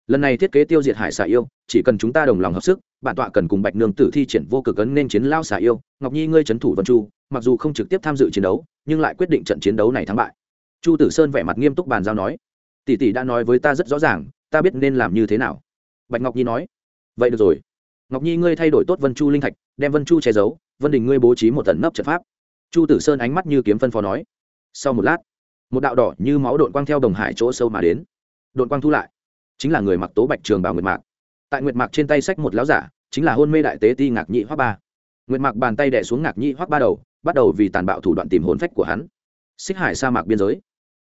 lần này thiết kế tiêu diệt hải xà yêu chỉ cần chúng ta đồng lòng hợp sức bản tọa cần cùng bạch nương tử thi triển vô cực ấn nên chiến lao xà yêu ngọc nhi ngươi trấn thủ vân chu mặc dù không trực tiếp tham dự chiến đấu nhưng lại quyết định trận chiến đấu này thắng bại chu tử sơn vẻ mặt nghiêm túc bàn giao nói, tỷ tỷ đã nói với ta rất rõ ràng, ta biết nên làm như thế nào. Bạch ngọc nhi nói, vậy được rồi. Ngọc nhi ngươi thay đổi tốt vân chu linh thạch, đem vân chu che giấu, vân đình ngươi bố trí một tần nấp trận pháp. Chu tử sơn ánh mắt như kiếm phân phó nói. Sau một lát, một đạo đỏ như máu đội quang theo đồng hải chỗ sâu mà đến. Đội quang thu lại, chính là người mặc tố bạch trường bào nguyệt mạc. Tại nguyệt mạc trên tay sách một láo giả, chính là hôn mê đại tế ti ngạc nhị hoác ba. Nguyệt mạc bàn tay đẻ xuống ngạc nhị hoác ba đầu, bắt đầu vì tàn bạo thủ đoạn tìm hồn phách của hắn. Xích hải sa mạc biên giới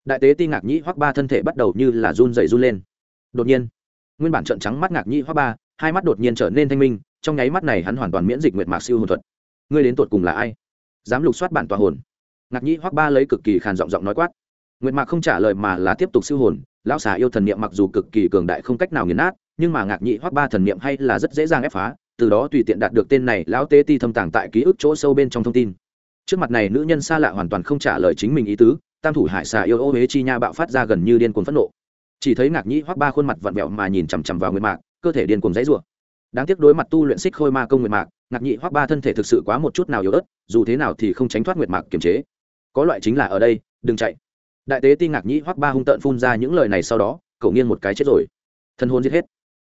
đại tế ti ngạc Nhĩ hoác ba thân thể bắt đầu như là run dày run lên. Đột nhiên, nguyên bản trận trắng mắt ngạc Nhĩ hoác ba, hai mắt đột nhiên trở nên thanh minh, trong nháy mắt này hắn hoàn toàn miễn dịch nguyệt mạc siêu hồn thuật. Ngươi đến tột cùng là ai? Dám lục soát bản tòa hồn. Ngạc Nhĩ hoác ba lấy cực kỳ khàn giọng giọng nói quát. Nguyệt mạc không trả lời mà là tiếp tục siêu hồn, lão xà yêu thần niệm mặc dù cực kỳ cường đại không cách nào nghiền nát, nhưng mà ngạc Nhĩ Hoắc ba thần niệm hay là rất dễ dàng ép phá, từ đó tùy tiện đạt được tên này lão tế ti thâm tàng tại ký ức chỗ sâu bên trong thông tin. Trước mặt này nữ nhân xa lạ hoàn toàn không trả lời chính mình ý tứ tam thủ hải xà yêu ô huế chi nha bạo phát ra gần như điên cuồng phẫn nộ. Chỉ thấy ngạc nhị hoắc ba khuôn mặt vặn vẹo mà nhìn chằm chằm vào nguyệt mạc, cơ thể điên cuồng dãy rủa. Đáng tiếc đối mặt tu luyện xích khôi ma công nguyệt mạc, ngạc nhị hoắc ba thân thể thực sự quá một chút nào yếu ớt, dù thế nào thì không tránh thoát nguyệt mạc kiềm chế. Có loại chính là ở đây, đừng chạy. Đại tế ti ngạc nhĩ hoắc ba hung tợn phun ra những lời này sau đó, cậu nghiêng một cái chết rồi. Thân hồn giết hết.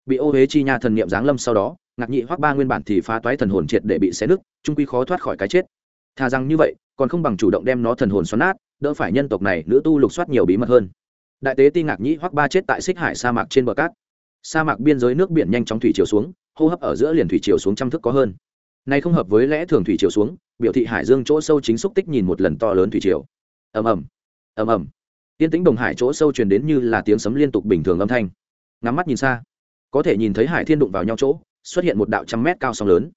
Bị ô huế chi nha thần niệm giáng lâm sau đó, ngạc nhị hoắc ba nguyên bản thì phá toái thần hồn triệt để bị xé nứt, trung quy khó thoát khỏi cái chết. Thà rằng như vậy, còn không bằng chủ động đem nó thần hồn xoắn nát đỡ phải nhân tộc này, nữ tu lục soát nhiều bí mật hơn. Đại tế ti ngạc nhĩ hoắc ba chết tại xích hải sa mạc trên bờ cát. Sa mạc biên giới nước biển nhanh chóng thủy chiều xuống, hô hấp ở giữa liền thủy chiều xuống trăm thước có hơn. Này không hợp với lẽ thường thủy chiều xuống, biểu thị hải dương chỗ sâu chính xúc tích nhìn một lần to lớn thủy chiều. Ầm ầm ầm ầm. Tiên tĩnh đồng hải chỗ sâu truyền đến như là tiếng sấm liên tục bình thường âm thanh. Ngắm mắt nhìn xa, có thể nhìn thấy hải thiên đụng vào nhau chỗ, xuất hiện một đạo trăm mét cao sóng lớn.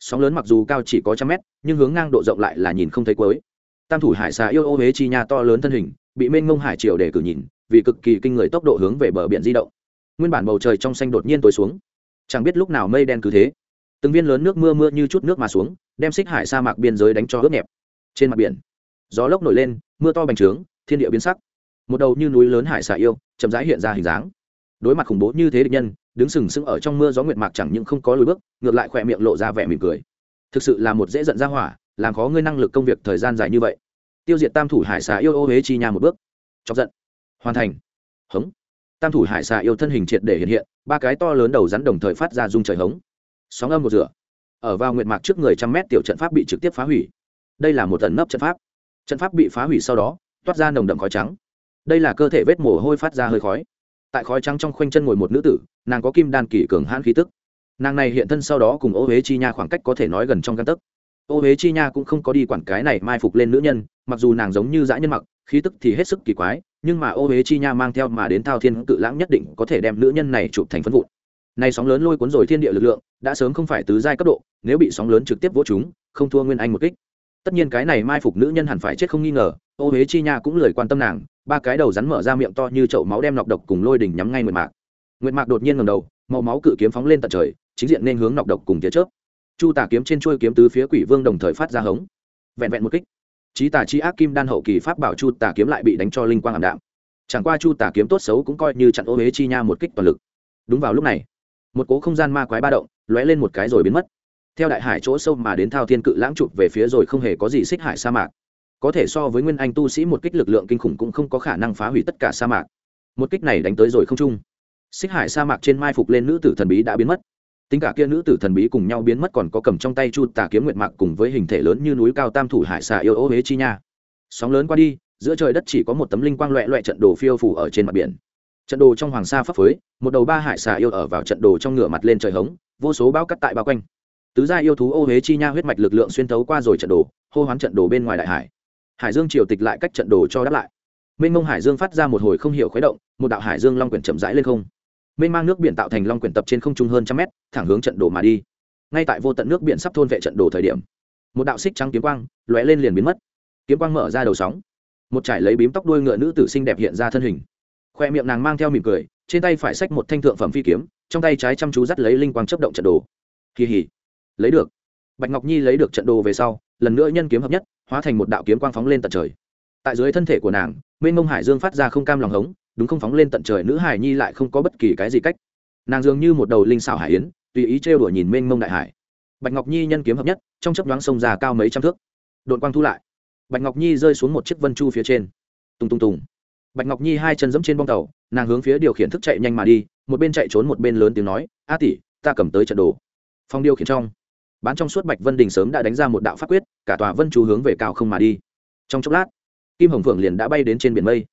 Sóng lớn mặc dù cao chỉ có trăm mét, nhưng hướng ngang độ rộng lại là nhìn không thấy cuối tam thủ hải xà yêu ô huế chi nha to lớn thân hình, bị mênh mông hải triều để cử nhìn, vì cực kỳ kinh người tốc độ hướng về bờ biển di động. Nguyên bản bầu trời trong xanh đột nhiên tối xuống. Chẳng biết lúc nào mây đen cứ thế. Từng viên lớn nước mưa mưa như chút nước mà xuống, đem xích hải sa mạc biên giới đánh cho ướt nhẹp. Trên mặt biển, gió lốc nổi lên, mưa to bành trướng, thiên địa biến sắc. Một đầu như núi lớn hải xà yêu, chậm rãi hiện ra hình dáng. Đối mặt khủng bố như thế địch nhân, đứng sừng sững ở trong mưa gió nguyệt mạc chẳng những không có lùi bước, ngược lại khỏe miệng lộ ra vẻ mỉm cười. Thực sự là một dễ giận ra hỏa làm khó ngươi năng lực công việc thời gian dài như vậy. Tiêu diệt tam thủ hải xà yêu ô huế chi nhà một bước. Chọc giận. Hoàn thành. Hống. Tam thủ hải xà yêu thân hình triệt để hiện hiện, ba cái to lớn đầu rắn đồng thời phát ra dung trời hống. Sóng âm một rửa. Ở vào nguyệt mạc trước người trăm mét tiểu trận pháp bị trực tiếp phá hủy. Đây là một tần nấp trận pháp. Trận pháp bị phá hủy sau đó, toát ra nồng đậm khói trắng. Đây là cơ thể vết mồ hôi phát ra hơi khói. Tại khói trắng trong khoanh chân ngồi một nữ tử, nàng có kim đan kỳ cường hãn khí tức. Nàng này hiện thân sau đó cùng ô huế chi nha khoảng cách có thể nói gần trong căn tấc ô huế chi nha cũng không có đi quản cái này mai phục lên nữ nhân, mặc dù nàng giống như dã nhân mặc, khí tức thì hết sức kỳ quái, nhưng mà ô huế chi nha mang theo mà đến thao thiên cự lãng nhất định có thể đem nữ nhân này chụp thành phân vụn. Nay sóng lớn lôi cuốn rồi thiên địa lực lượng, đã sớm không phải tứ giai cấp độ, nếu bị sóng lớn trực tiếp vỗ chúng, không thua nguyên anh một kích. Tất nhiên cái này mai phục nữ nhân hẳn phải chết không nghi ngờ, ô huế chi nha cũng lời quan tâm nàng, ba cái đầu rắn mở ra miệng to như chậu máu đem nọc độc cùng lôi đỉnh nhắm ngay nguyệt mạc. Nguyệt mạc đột nhiên ngầm đầu, màu máu cự kiếm phóng lên tận trời, chính diện nên hướng nọc độc cùng tía chớp chu tà kiếm trên chuôi kiếm tứ phía quỷ vương đồng thời phát ra hống. Vẹn vẹn một kích. Trí tà chi ác kim đan hậu kỳ pháp bảo chu tà kiếm lại bị đánh cho linh quang ảm đạm. Chẳng qua chu tà kiếm tốt xấu cũng coi như chặn ô huế chi nha một kích toàn lực. Đúng vào lúc này, một cố không gian ma quái ba động lóe lên một cái rồi biến mất. Theo đại hải chỗ sâu mà đến thao thiên cự lãng chụp về phía rồi không hề có gì xích hải sa mạc. Có thể so với nguyên anh tu sĩ một kích lực lượng kinh khủng cũng không có khả năng phá hủy tất cả sa mạc. Một kích này đánh tới rồi không trung. Xích hải sa mạc trên mai phục lên nữ tử thần bí đã biến mất tính cả kia nữ tử thần bí cùng nhau biến mất còn có cầm trong tay chu tà kiếm nguyệt mạc cùng với hình thể lớn như núi cao tam thủ hải xà yêu ô huế chi nha. Sóng lớn qua đi, giữa trời đất chỉ có một tấm linh quang loẹ loẹ trận đồ phiêu phủ ở trên mặt biển. Trận đồ trong hoàng sa phấp phới, một đầu ba hải xà yêu ở vào trận đồ trong ngửa mặt lên trời hống, vô số bao cắt tại bao quanh. Tứ gia yêu thú ô huế chi nha huyết mạch lực lượng xuyên thấu qua rồi trận đồ, hô hoán trận đồ bên ngoài đại hải. Hải dương triều tịch lại cách trận đồ cho đáp lại. Minh mông hải dương phát ra một hồi không hiểu khuấy động, một đạo hải dương long quyển chậm rãi lên không mênh mang nước biển tạo thành long quyển tập trên không trung hơn trăm mét, thẳng hướng trận đồ mà đi. Ngay tại vô tận nước biển sắp thôn vệ trận đồ thời điểm, một đạo xích trắng kiếm quang lóe lên liền biến mất. Kiếm quang mở ra đầu sóng. Một trải lấy bím tóc đuôi ngựa nữ tử sinh đẹp hiện ra thân hình. Khoe miệng nàng mang theo mỉm cười, trên tay phải xách một thanh thượng phẩm phi kiếm, trong tay trái chăm chú dắt lấy linh quang chấp động trận đồ. Kỳ hỉ lấy được. Bạch ngọc nhi lấy được trận đồ về sau, lần nữa nhân kiếm hợp nhất, hóa thành một đạo kiếm quang phóng lên tận trời. Tại dưới thân thể của nàng, mênh mông hải dương phát ra không cam lòng hống đúng không phóng lên tận trời nữ hải nhi lại không có bất kỳ cái gì cách. Nàng dường như một đầu linh xảo hải yến, tùy ý trêu đuổi nhìn mênh mông đại hải. Bạch ngọc nhi nhân kiếm hợp nhất, trong chấp đoán sông già cao mấy trăm thước. Đội quang thu lại. Bạch ngọc nhi rơi xuống một chiếc vân chu phía trên. Tùng tùng tùng. Bạch ngọc nhi hai chân dẫm trên bong tàu, nàng hướng phía điều khiển thức chạy nhanh mà đi, một bên chạy trốn một bên lớn tiếng nói, a tỷ, ta cầm tới trận đồ. Phong điều khiển trong. Bán trong suốt bạch vân đình sớm đã đánh ra một đạo pháp quyết, cả tòa vân chú hướng về cao không mà đi. Trong chốc lát, kim hồng phượng liền đã bay đến trên biển mây.